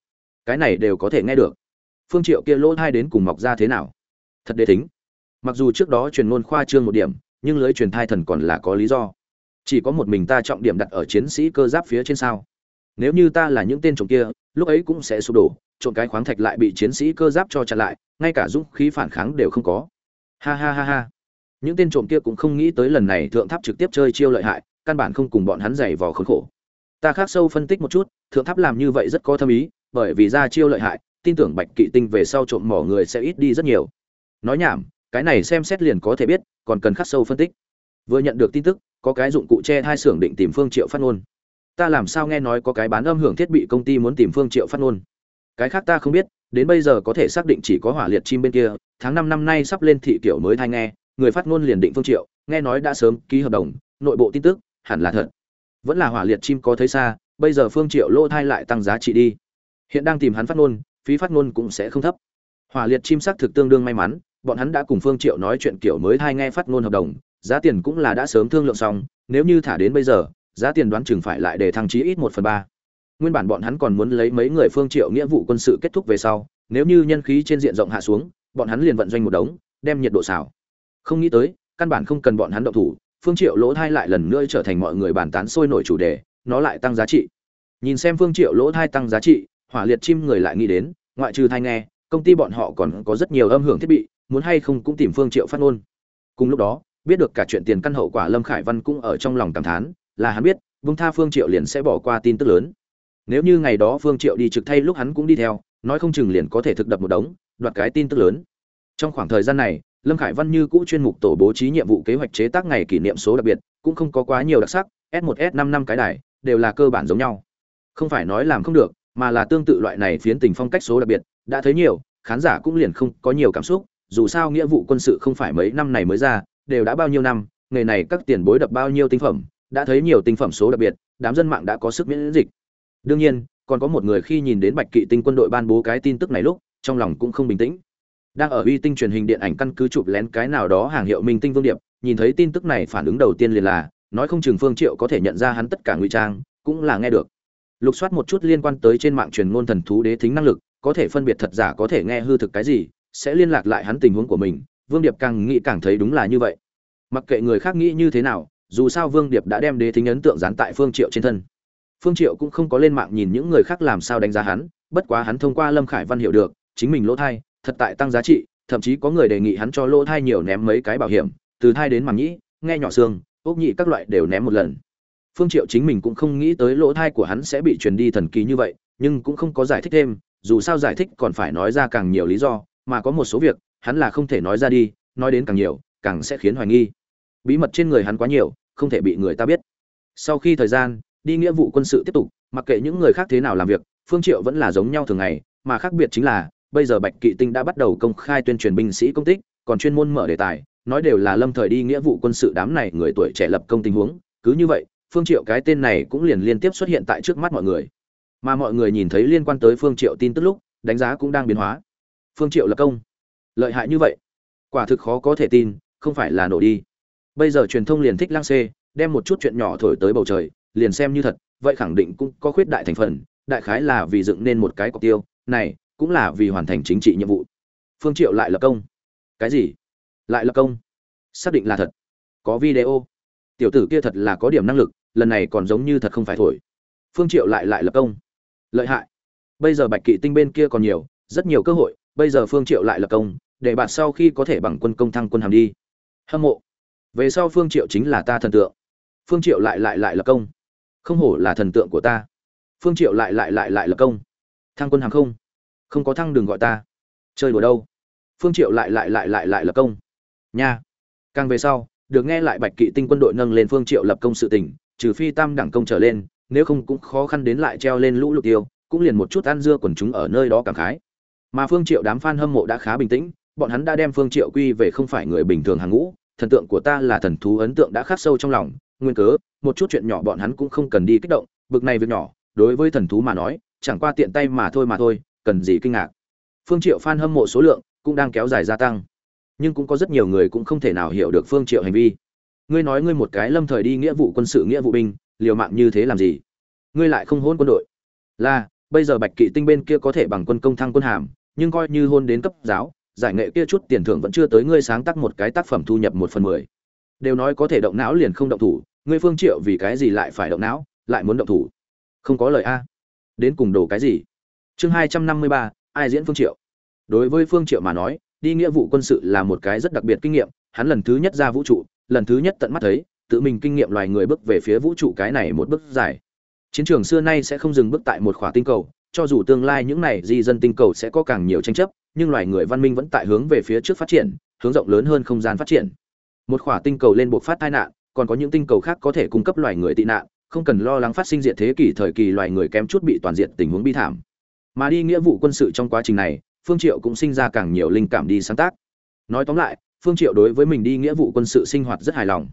Cái này đều có thể nghe được. Phương triệu kia lỗ thai đến cùng mọc ra thế nào? Thật đế tính mặc dù trước đó truyền ngôn khoa trương một điểm, nhưng lưới truyền thai thần còn là có lý do. Chỉ có một mình ta trọng điểm đặt ở chiến sĩ cơ giáp phía trên sao nếu như ta là những tên trộm kia, lúc ấy cũng sẽ sụp đổ, trộm cái khoáng thạch lại bị chiến sĩ cơ giáp cho chặn lại, ngay cả dũng khí phản kháng đều không có. Ha ha ha ha. Những tên trộm kia cũng không nghĩ tới lần này thượng tháp trực tiếp chơi chiêu lợi hại, căn bản không cùng bọn hắn giày vò khốn khổ. Ta khác sâu phân tích một chút, thượng tháp làm như vậy rất có thâm ý, bởi vì ra chiêu lợi hại, tin tưởng bạch kỵ tinh về sau trộm mỏ người sẽ ít đi rất nhiều. Nói nhảm, cái này xem xét liền có thể biết, còn cần khắc sâu phân tích. Vừa nhận được tin tức, có cái dụng cụ che hai xưởng định tìm phương triệu phát ngôn ta làm sao nghe nói có cái bán âm hưởng thiết bị công ty muốn tìm phương triệu phát ngôn? Cái khác ta không biết, đến bây giờ có thể xác định chỉ có hỏa liệt chim bên kia, tháng năm năm nay sắp lên thị kiểu mới thay nghe, người phát ngôn liền định phương triệu, nghe nói đã sớm ký hợp đồng, nội bộ tin tức, hẳn là thật. Vẫn là hỏa liệt chim có thấy xa, bây giờ phương triệu lô thai lại tăng giá trị đi. Hiện đang tìm hắn phát ngôn, phí phát ngôn cũng sẽ không thấp. Hỏa liệt chim xác thực tương đương may mắn, bọn hắn đã cùng phương triệu nói chuyện kiểu mới thay nghe phát ngôn hợp đồng, giá tiền cũng là đã sớm thương lượng xong, nếu như thả đến bây giờ giá tiền đoán chừng phải lại để thăng chí ít một phần ba. Nguyên bản bọn hắn còn muốn lấy mấy người phương triệu nghĩa vụ quân sự kết thúc về sau, nếu như nhân khí trên diện rộng hạ xuống, bọn hắn liền vận doanh một đống, đem nhiệt độ xào. Không nghĩ tới, căn bản không cần bọn hắn động thủ, phương triệu lỗ thai lại lần nữa trở thành mọi người bàn tán sôi nổi chủ đề, nó lại tăng giá trị. Nhìn xem phương triệu lỗ thai tăng giá trị, hỏa liệt chim người lại nghĩ đến, ngoại trừ thai nghe, công ty bọn họ còn có rất nhiều âm hưởng thiết bị, muốn hay không cũng tìm phương triệu phát ngôn. Cùng lúc đó, biết được cả chuyện tiền căn hậu quả lâm khải văn cũng ở trong lòng cảm thán là hắn biết, vương tha phương triệu liền sẽ bỏ qua tin tức lớn. Nếu như ngày đó phương triệu đi trực thay lúc hắn cũng đi theo, nói không chừng liền có thể thực đập một đống, đoạt cái tin tức lớn. Trong khoảng thời gian này, lâm khải văn như cũ chuyên mục tổ bố trí nhiệm vụ kế hoạch chế tác ngày kỷ niệm số đặc biệt, cũng không có quá nhiều đặc sắc, s 1 s 5 năm cái đài, đều là cơ bản giống nhau. Không phải nói làm không được, mà là tương tự loại này phiến tình phong cách số đặc biệt, đã thấy nhiều, khán giả cũng liền không có nhiều cảm xúc, dù sao nghĩa vụ quân sự không phải mấy năm này mới ra, đều đã bao nhiêu năm, nghề này các tiền bối đập bao nhiêu tinh phẩm đã thấy nhiều tinh phẩm số đặc biệt, đám dân mạng đã có sức miễn dịch. Đương nhiên, còn có một người khi nhìn đến bạch kỵ tinh quân đội ban bố cái tin tức này lúc, trong lòng cũng không bình tĩnh. Đang ở uy tinh truyền hình điện ảnh căn cứ chụp lén cái nào đó hàng hiệu minh tinh vương điệp, nhìn thấy tin tức này phản ứng đầu tiên liền là, nói không chừng phương triệu có thể nhận ra hắn tất cả ngụy trang, cũng là nghe được. Lục soát một chút liên quan tới trên mạng truyền ngôn thần thú đế thính năng lực, có thể phân biệt thật giả có thể nghe hư thực cái gì, sẽ liên lạc lại hắn tình huống của mình, vương điệp càng nghĩ càng thấy đúng là như vậy. Mặc kệ người khác nghĩ như thế nào dù sao vương điệp đã đem đế thính ấn tượng dán tại phương triệu trên thân. Phương triệu cũng không có lên mạng nhìn những người khác làm sao đánh giá hắn, bất quá hắn thông qua lâm khải văn hiểu được, chính mình lỗ thai, thật tại tăng giá trị, thậm chí có người đề nghị hắn cho lỗ thai nhiều ném mấy cái bảo hiểm, từ thai đến màng nhĩ, nghe nhỏ xương ốc nhị các loại đều ném một lần. Phương triệu chính mình cũng không nghĩ tới lỗ thai của hắn sẽ bị truyền đi thần kỳ như vậy, nhưng cũng không có giải thích thêm, dù sao giải thích còn phải nói ra càng nhiều lý do, mà có một số việc, hắn là không thể nói ra đi, nói đến càng nhiều, càng sẽ khiến hoài nghi. Bí mật trên người hắn quá nhiều không thể bị người ta biết. Sau khi thời gian, đi nghĩa vụ quân sự tiếp tục, mặc kệ những người khác thế nào làm việc, phương triệu vẫn là giống nhau thường ngày, mà khác biệt chính là, bây giờ bạch kỵ tinh đã bắt đầu công khai tuyên truyền binh sĩ công tích, còn chuyên môn mở đề tài, nói đều là lâm thời đi nghĩa vụ quân sự đám này người tuổi trẻ lập công tình huống. Cứ như vậy, phương triệu cái tên này cũng liền liên tiếp xuất hiện tại trước mắt mọi người. Mà mọi người nhìn thấy liên quan tới phương triệu tin tức lúc, đánh giá cũng đang biến hóa. Phương triệu lập công. Lợi hại như vậy. Quả thực khó có thể tin, không phải là nổ đi bây giờ truyền thông liền thích lăng xê, đem một chút chuyện nhỏ thổi tới bầu trời, liền xem như thật, vậy khẳng định cũng có khuyết đại thành phần, đại khái là vì dựng nên một cái cọc tiêu, này, cũng là vì hoàn thành chính trị nhiệm vụ. Phương triệu lại lập công. Cái gì? Lại lập công? Xác định là thật. Có video. Tiểu tử kia thật là có điểm năng lực, lần này còn giống như thật không phải thổi. Phương triệu lại lại lập công. Lợi hại. Bây giờ bạch kỵ tinh bên kia còn nhiều, rất nhiều cơ hội, bây giờ phương triệu lại lập công, để bạn sau khi có thể bằng quân công thăng quân hàm đi. Hâm mộ về sau phương triệu chính là ta thần tượng. Phương triệu lại lại lại lập công. Không hổ là thần tượng của ta. Phương triệu lại lại lại lại lập công. Thăng quân hàng không. Không có thăng đừng gọi ta. Chơi đùa đâu? Phương triệu lại lại lại lại lại lập công. Nha. Càng về sau, được nghe lại bạch kỵ tinh quân đội nâng lên phương triệu lập công sự tình, trừ phi tam đẳng công trở lên, nếu không cũng khó khăn đến lại treo lên lũ lục tiêu, cũng liền một chút ăn dưa quần chúng ở nơi đó cảm khái. Mà phương triệu đám fan hâm mộ đã khá bình tĩnh, bọn hắn đã đem phương triệu quy về không phải người bình thường hàng ngũ thần tượng của ta là thần thú ấn tượng đã khắc sâu trong lòng, nguyên cớ, một chút chuyện nhỏ bọn hắn cũng không cần đi kích động, bực này việc nhỏ, đối với thần thú mà nói, chẳng qua tiện tay mà thôi mà thôi, cần gì kinh ngạc. Phương triệu fan hâm mộ số lượng cũng đang kéo dài gia tăng, nhưng cũng có rất nhiều người cũng không thể nào hiểu được phương triệu hành vi. Ngươi nói ngươi một cái lâm thời đi nghĩa vụ quân sự nghĩa vụ binh, liều mạng như thế làm gì? Ngươi lại không hôn quân đội. Là, bây giờ bạch kỵ tinh bên kia có thể bằng quân công thăng quân hàm, nhưng coi như hôn đến cấp giáo giải nghệ kia chút tiền thưởng vẫn chưa tới ngươi sáng tác một cái tác phẩm thu nhập một phần mười. Đều nói có thể động não liền không động thủ, ngươi phương triệu vì cái gì lại phải động não, lại muốn động thủ? Không có lời a. Đến cùng đổ cái gì? Chương hai trăm năm mươi ba, ai diễn phương triệu? Đối với phương triệu mà nói, đi nghĩa vụ quân sự là một cái rất đặc biệt kinh nghiệm, hắn lần thứ nhất ra vũ trụ, lần thứ nhất tận mắt thấy, tự mình kinh nghiệm loài người bước về phía vũ trụ cái này một bước dài. Chiến trường xưa nay sẽ không dừng bước tại một khỏa tinh cầu cho dù tương lai những này di dân tinh cầu sẽ có càng nhiều tranh chấp, nhưng loài người văn minh vẫn tại hướng về phía trước phát triển, hướng rộng lớn hơn không gian phát triển. Một khỏa tinh cầu lên buộc phát tai nạn, còn có những tinh cầu khác có thể cung cấp loài người tị nạn, không cần lo lắng phát sinh diệt thế kỷ thời kỳ loài người kém chút bị toàn diện tình huống bi thảm. Mà đi nghĩa vụ quân sự trong quá trình này, phương triệu cũng sinh ra càng nhiều linh cảm đi sáng tác. Nói tóm lại, phương triệu đối với mình đi nghĩa vụ quân sự sinh hoạt rất hài lòng.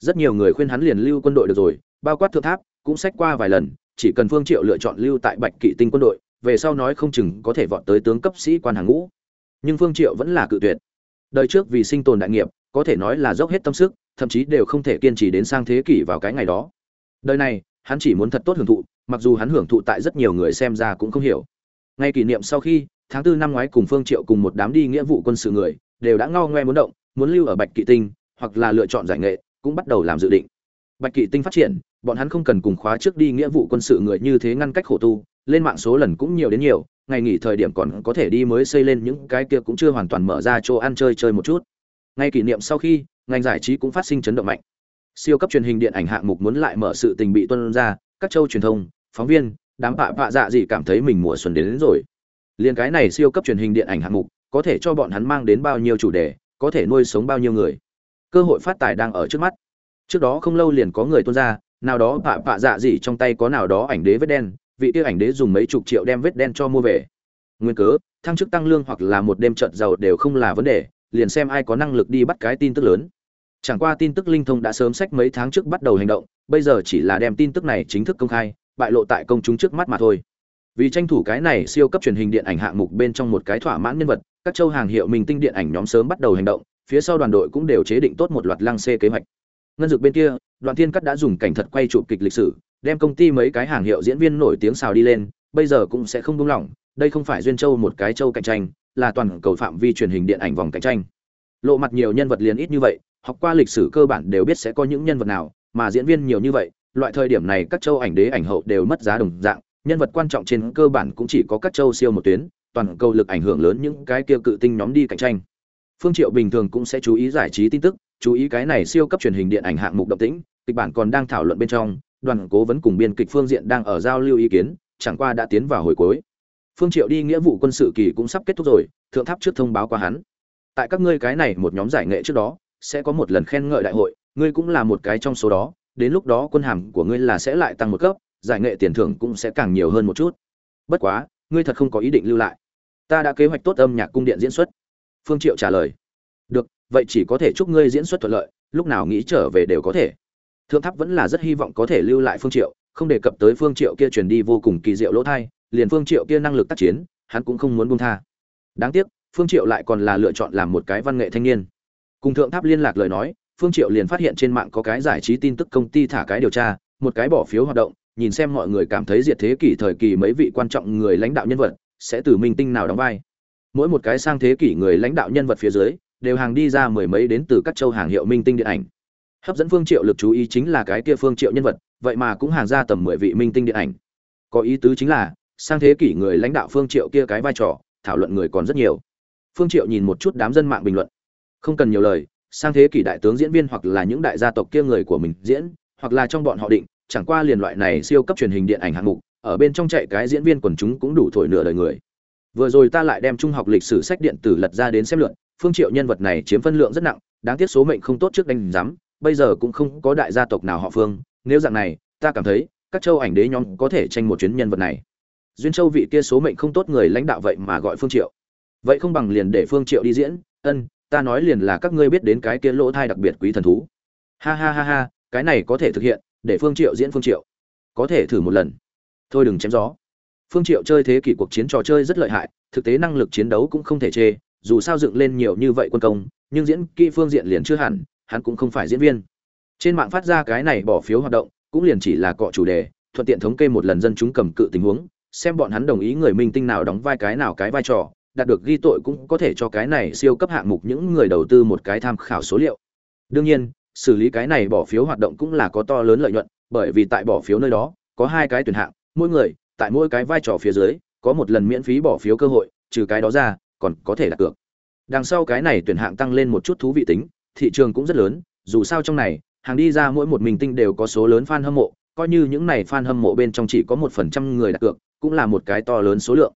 Rất nhiều người khuyên hắn liền lưu quân đội được rồi, bao quát thượng tháp, cũng sách qua vài lần chỉ cần phương triệu lựa chọn lưu tại bạch kỵ tinh quân đội, về sau nói không chừng có thể vọt tới tướng cấp sĩ quan hàng ngũ. Nhưng phương triệu vẫn là cự tuyệt. Đời trước vì sinh tồn đại nghiệp, có thể nói là dốc hết tâm sức, thậm chí đều không thể kiên trì đến sang thế kỷ vào cái ngày đó. Đời này, hắn chỉ muốn thật tốt hưởng thụ, mặc dù hắn hưởng thụ tại rất nhiều người xem ra cũng không hiểu. Ngay kỷ niệm sau khi, tháng tư năm ngoái cùng phương triệu cùng một đám đi nghĩa vụ quân sự người, đều đã ngao ngoe muốn động, muốn lưu ở bạch kỵ tinh, hoặc là lựa chọn giải nghệ, cũng bắt đầu làm dự định. Bạch kỵ tinh phát triển bọn hắn không cần cùng khóa trước đi nghĩa vụ quân sự người như thế ngăn cách khổ tu lên mạng số lần cũng nhiều đến nhiều ngày nghỉ thời điểm còn có thể đi mới xây lên những cái kia cũng chưa hoàn toàn mở ra chỗ ăn chơi chơi một chút. Ngay kỷ niệm sau khi ngành giải trí cũng phát sinh chấn động mạnh. Siêu cấp truyền hình điện ảnh hạng mục muốn lại mở sự tình bị tuân ra các châu truyền thông phóng viên đám bạ bạ dạ gì cảm thấy mình mùa xuân đến, đến rồi. Liền cái này siêu cấp truyền hình điện ảnh hạng mục có thể cho bọn hắn mang đến bao nhiêu chủ đề có thể nuôi sống bao nhiêu người. Cơ hội phát tài đang ở trước mắt. Trước đó không lâu liền có người tuân ra nào đó bạ bạ dạ gì trong tay có nào đó ảnh đế vết đen, vị kia ảnh đế dùng mấy chục triệu đem vết đen cho mua về. Nguyên cớ, thăng chức tăng lương hoặc là một đêm trận giàu đều không là vấn đề, liền xem ai có năng lực đi bắt cái tin tức lớn. Chẳng qua tin tức linh thông đã sớm sách mấy tháng trước bắt đầu hành động, bây giờ chỉ là đem tin tức này chính thức công khai, bại lộ tại công chúng trước mắt mà thôi. Vì tranh thủ cái này siêu cấp truyền hình điện ảnh hạng mục bên trong một cái thỏa mãn nhân vật, các châu hàng hiệu mình tinh điện ảnh nhóm sớm bắt đầu hành động, phía sau đoàn đội cũng đều chế định tốt một loạt lăng xê kế hoạch ngân dược bên kia đoàn thiên cắt đã dùng cảnh thật quay chụp kịch lịch sử, đem công ty mấy cái hàng hiệu diễn viên nổi tiếng xào đi lên, bây giờ cũng sẽ không buông lỏng, đây không phải duyên châu một cái châu cạnh tranh, là toàn cầu phạm vi truyền hình điện ảnh vòng cạnh tranh. Lộ mặt nhiều nhân vật liền ít như vậy, học qua lịch sử cơ bản đều biết sẽ có những nhân vật nào, mà diễn viên nhiều như vậy, loại thời điểm này các châu ảnh đế ảnh hậu đều mất giá đồng dạng, nhân vật quan trọng trên cơ bản cũng chỉ có các châu siêu một tuyến, toàn cầu lực ảnh hưởng lớn những cái kia cự tinh nhóm đi cạnh tranh. Phương triệu bình thường cũng sẽ chú ý giải trí tin tức chú ý cái này siêu cấp truyền hình điện ảnh hạng mục động tĩnh, kịch bản còn đang thảo luận bên trong, đoàn cố vấn cùng biên kịch phương diện đang ở giao lưu ý kiến, chẳng qua đã tiến vào hồi cuối. Phương triệu đi nghĩa vụ quân sự kỳ cũng sắp kết thúc rồi, thượng tháp trước thông báo qua hắn. Tại các ngươi cái này một nhóm giải nghệ trước đó, sẽ có một lần khen ngợi đại hội, ngươi cũng là một cái trong số đó, đến lúc đó quân hàm của ngươi là sẽ lại tăng một cấp, giải nghệ tiền thưởng cũng sẽ càng nhiều hơn một chút. Bất quá, ngươi thật không có ý định lưu lại. Ta đã kế hoạch tốt âm nhạc cung điện diễn xuất. Phương triệu trả lời. Được vậy chỉ có thể chúc ngươi diễn xuất thuận lợi, lúc nào nghĩ trở về đều có thể. Thượng tháp vẫn là rất hy vọng có thể lưu lại phương triệu, không đề cập tới phương triệu kia truyền đi vô cùng kỳ diệu lỗ thay liền phương triệu kia năng lực tác chiến, hắn cũng không muốn buông tha. Đáng tiếc, phương triệu lại còn là lựa chọn làm một cái văn nghệ thanh niên. Cùng thượng tháp liên lạc lời nói, phương triệu liền phát hiện trên mạng có cái giải trí tin tức công ty thả cái điều tra, một cái bỏ phiếu hoạt động, nhìn xem mọi người cảm thấy diệt thế kỷ thời kỳ mấy vị quan trọng người lãnh đạo nhân vật sẽ từ minh tinh nào đóng vai. Mỗi một cái sang thế kỷ người lãnh đạo nhân vật phía dưới đều hàng đi ra mười mấy đến từ các châu hàng hiệu minh tinh điện ảnh. Hấp dẫn phương triệu lực chú ý chính là cái kia phương triệu nhân vật, vậy mà cũng hàng ra tầm mười vị minh tinh điện ảnh. Có ý tứ chính là, sang thế kỷ người lãnh đạo phương triệu kia cái vai trò, thảo luận người còn rất nhiều. Phương triệu nhìn một chút đám dân mạng bình luận. Không cần nhiều lời, sang thế kỷ đại tướng diễn viên hoặc là những đại gia tộc kia người của mình diễn, hoặc là trong bọn họ định, chẳng qua liền loại này siêu cấp truyền hình điện ảnh hạng mục, ở bên trong chạy cái diễn viên quần chúng cũng đủ thổi nửa đời người. Vừa rồi ta lại đem trung học lịch sử sách điện tử lật ra đến xem luận phương triệu nhân vật này chiếm phân lượng rất nặng, đáng tiếc số mệnh không tốt trước đánh giám, bây giờ cũng không có đại gia tộc nào họ phương, nếu dạng này, ta cảm thấy, các châu ảnh đế nhóm có thể tranh một chuyến nhân vật này. Duyên châu vị kia số mệnh không tốt người lãnh đạo vậy mà gọi phương triệu. Vậy không bằng liền để phương triệu đi diễn, ân, ta nói liền là các ngươi biết đến cái kia lỗ thai đặc biệt quý thần thú. Ha ha ha ha, cái này có thể thực hiện, để phương triệu diễn phương triệu. Có thể thử một lần. Thôi đừng chém gió. Phương triệu chơi thế kỷ cuộc chiến trò chơi rất lợi hại, thực tế năng lực chiến đấu cũng không thể chê dù sao dựng lên nhiều như vậy quân công, nhưng diễn kỹ phương diện liền chưa hẳn, hắn cũng không phải diễn viên. Trên mạng phát ra cái này bỏ phiếu hoạt động, cũng liền chỉ là cọ chủ đề, thuận tiện thống kê một lần dân chúng cầm cự tình huống, xem bọn hắn đồng ý người minh tinh nào đóng vai cái nào cái vai trò, đạt được ghi tội cũng có thể cho cái này siêu cấp hạng mục những người đầu tư một cái tham khảo số liệu. Đương nhiên, xử lý cái này bỏ phiếu hoạt động cũng là có to lớn lợi nhuận, bởi vì tại bỏ phiếu nơi đó, có hai cái tuyển hạng, mỗi người, tại mỗi cái vai trò phía dưới, có một lần miễn phí bỏ phiếu cơ hội, trừ cái đó ra còn có thể đặt cược. Đằng sau cái này tuyển hạng tăng lên một chút thú vị tính, thị trường cũng rất lớn, dù sao trong này, hàng đi ra mỗi một mình tinh đều có số lớn fan hâm mộ, coi như những này fan hâm mộ bên trong chỉ có một phần trăm người đặt cược, cũng là một cái to lớn số lượng.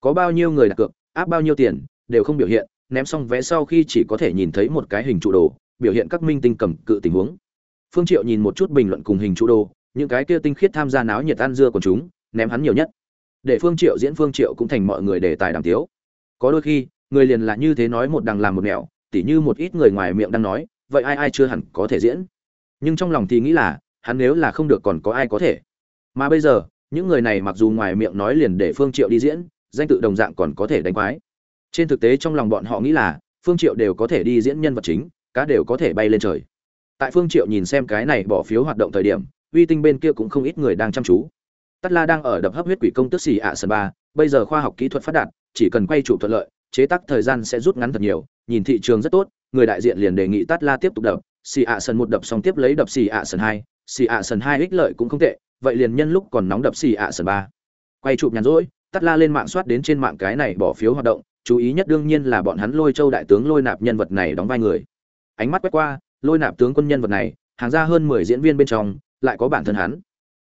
Có bao nhiêu người đặt cược, áp bao nhiêu tiền, đều không biểu hiện, ném xong vé sau khi chỉ có thể nhìn thấy một cái hình trụ đồ, biểu hiện các minh tinh cầm cự tình huống. Phương triệu nhìn một chút bình luận cùng hình trụ đồ, những cái kia tinh khiết tham gia náo nhiệt ăn dưa của chúng, ném hắn nhiều nhất. Để phương triệu diễn, phương triệu cũng thành mọi người đề tài đàm tiếu có đôi khi người liền là như thế nói một đằng làm một nẻo tỉ như một ít người ngoài miệng đang nói vậy ai ai chưa hẳn có thể diễn. Nhưng trong lòng thì nghĩ là hắn nếu là không được còn có ai có thể. Mà bây giờ những người này mặc dù ngoài miệng nói liền để phương triệu đi diễn danh tự đồng dạng còn có thể đánh quái. Trên thực tế trong lòng bọn họ nghĩ là phương triệu đều có thể đi diễn nhân vật chính cá đều có thể bay lên trời. Tại phương triệu nhìn xem cái này bỏ phiếu hoạt động thời điểm uy tinh bên kia cũng không ít người đang chăm chú. Tất La đang ở đập hấp huyết quỷ công tức xì ạ sân ba, bây giờ khoa học kỹ thuật phát đạt, chỉ cần quay chủ thuận lợi, chế tác thời gian sẽ rút ngắn thật nhiều, nhìn thị trường rất tốt, người đại diện liền đề nghị Tát La tiếp tục đập, xì ạ sần một đập xong tiếp lấy đập xì ạ sần hai, xì ạ sần hai ích lợi cũng không tệ, vậy liền nhân lúc còn nóng đập xì ạ sần ba. Quay chụp nhàn rỗi, Tát La lên mạng soát đến trên mạng cái này bỏ phiếu hoạt động, chú ý nhất đương nhiên là bọn hắn Lôi Châu đại tướng Lôi Nạp nhân vật này đóng vai người. Ánh mắt quét qua, Lôi Nạp tướng quân nhân vật này, hàng ra hơn 10 diễn viên bên trong, lại có bản thân hắn.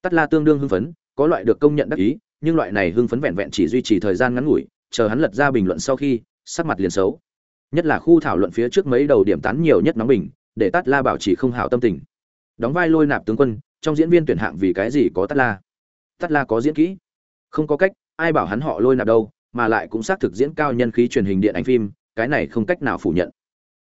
Tát La tương đương hưng phấn, có loại được công nhận đắc ý nhưng loại này hưng phấn vẹn vẹn chỉ duy trì thời gian ngắn ngủi chờ hắn lật ra bình luận sau khi, sắc mặt liền xấu. Nhất là khu thảo luận phía trước mấy đầu điểm tán nhiều nhất nóng bình, để tát la bảo chỉ không hảo tâm tình. Đóng vai lôi nạp tướng quân, trong diễn viên tuyển hạng vì cái gì có tát la? Tát la có diễn kỹ? Không có cách, ai bảo hắn họ lôi nạp đâu, mà lại cũng xác thực diễn cao nhân khí truyền hình điện ảnh phim, cái này không cách nào phủ nhận.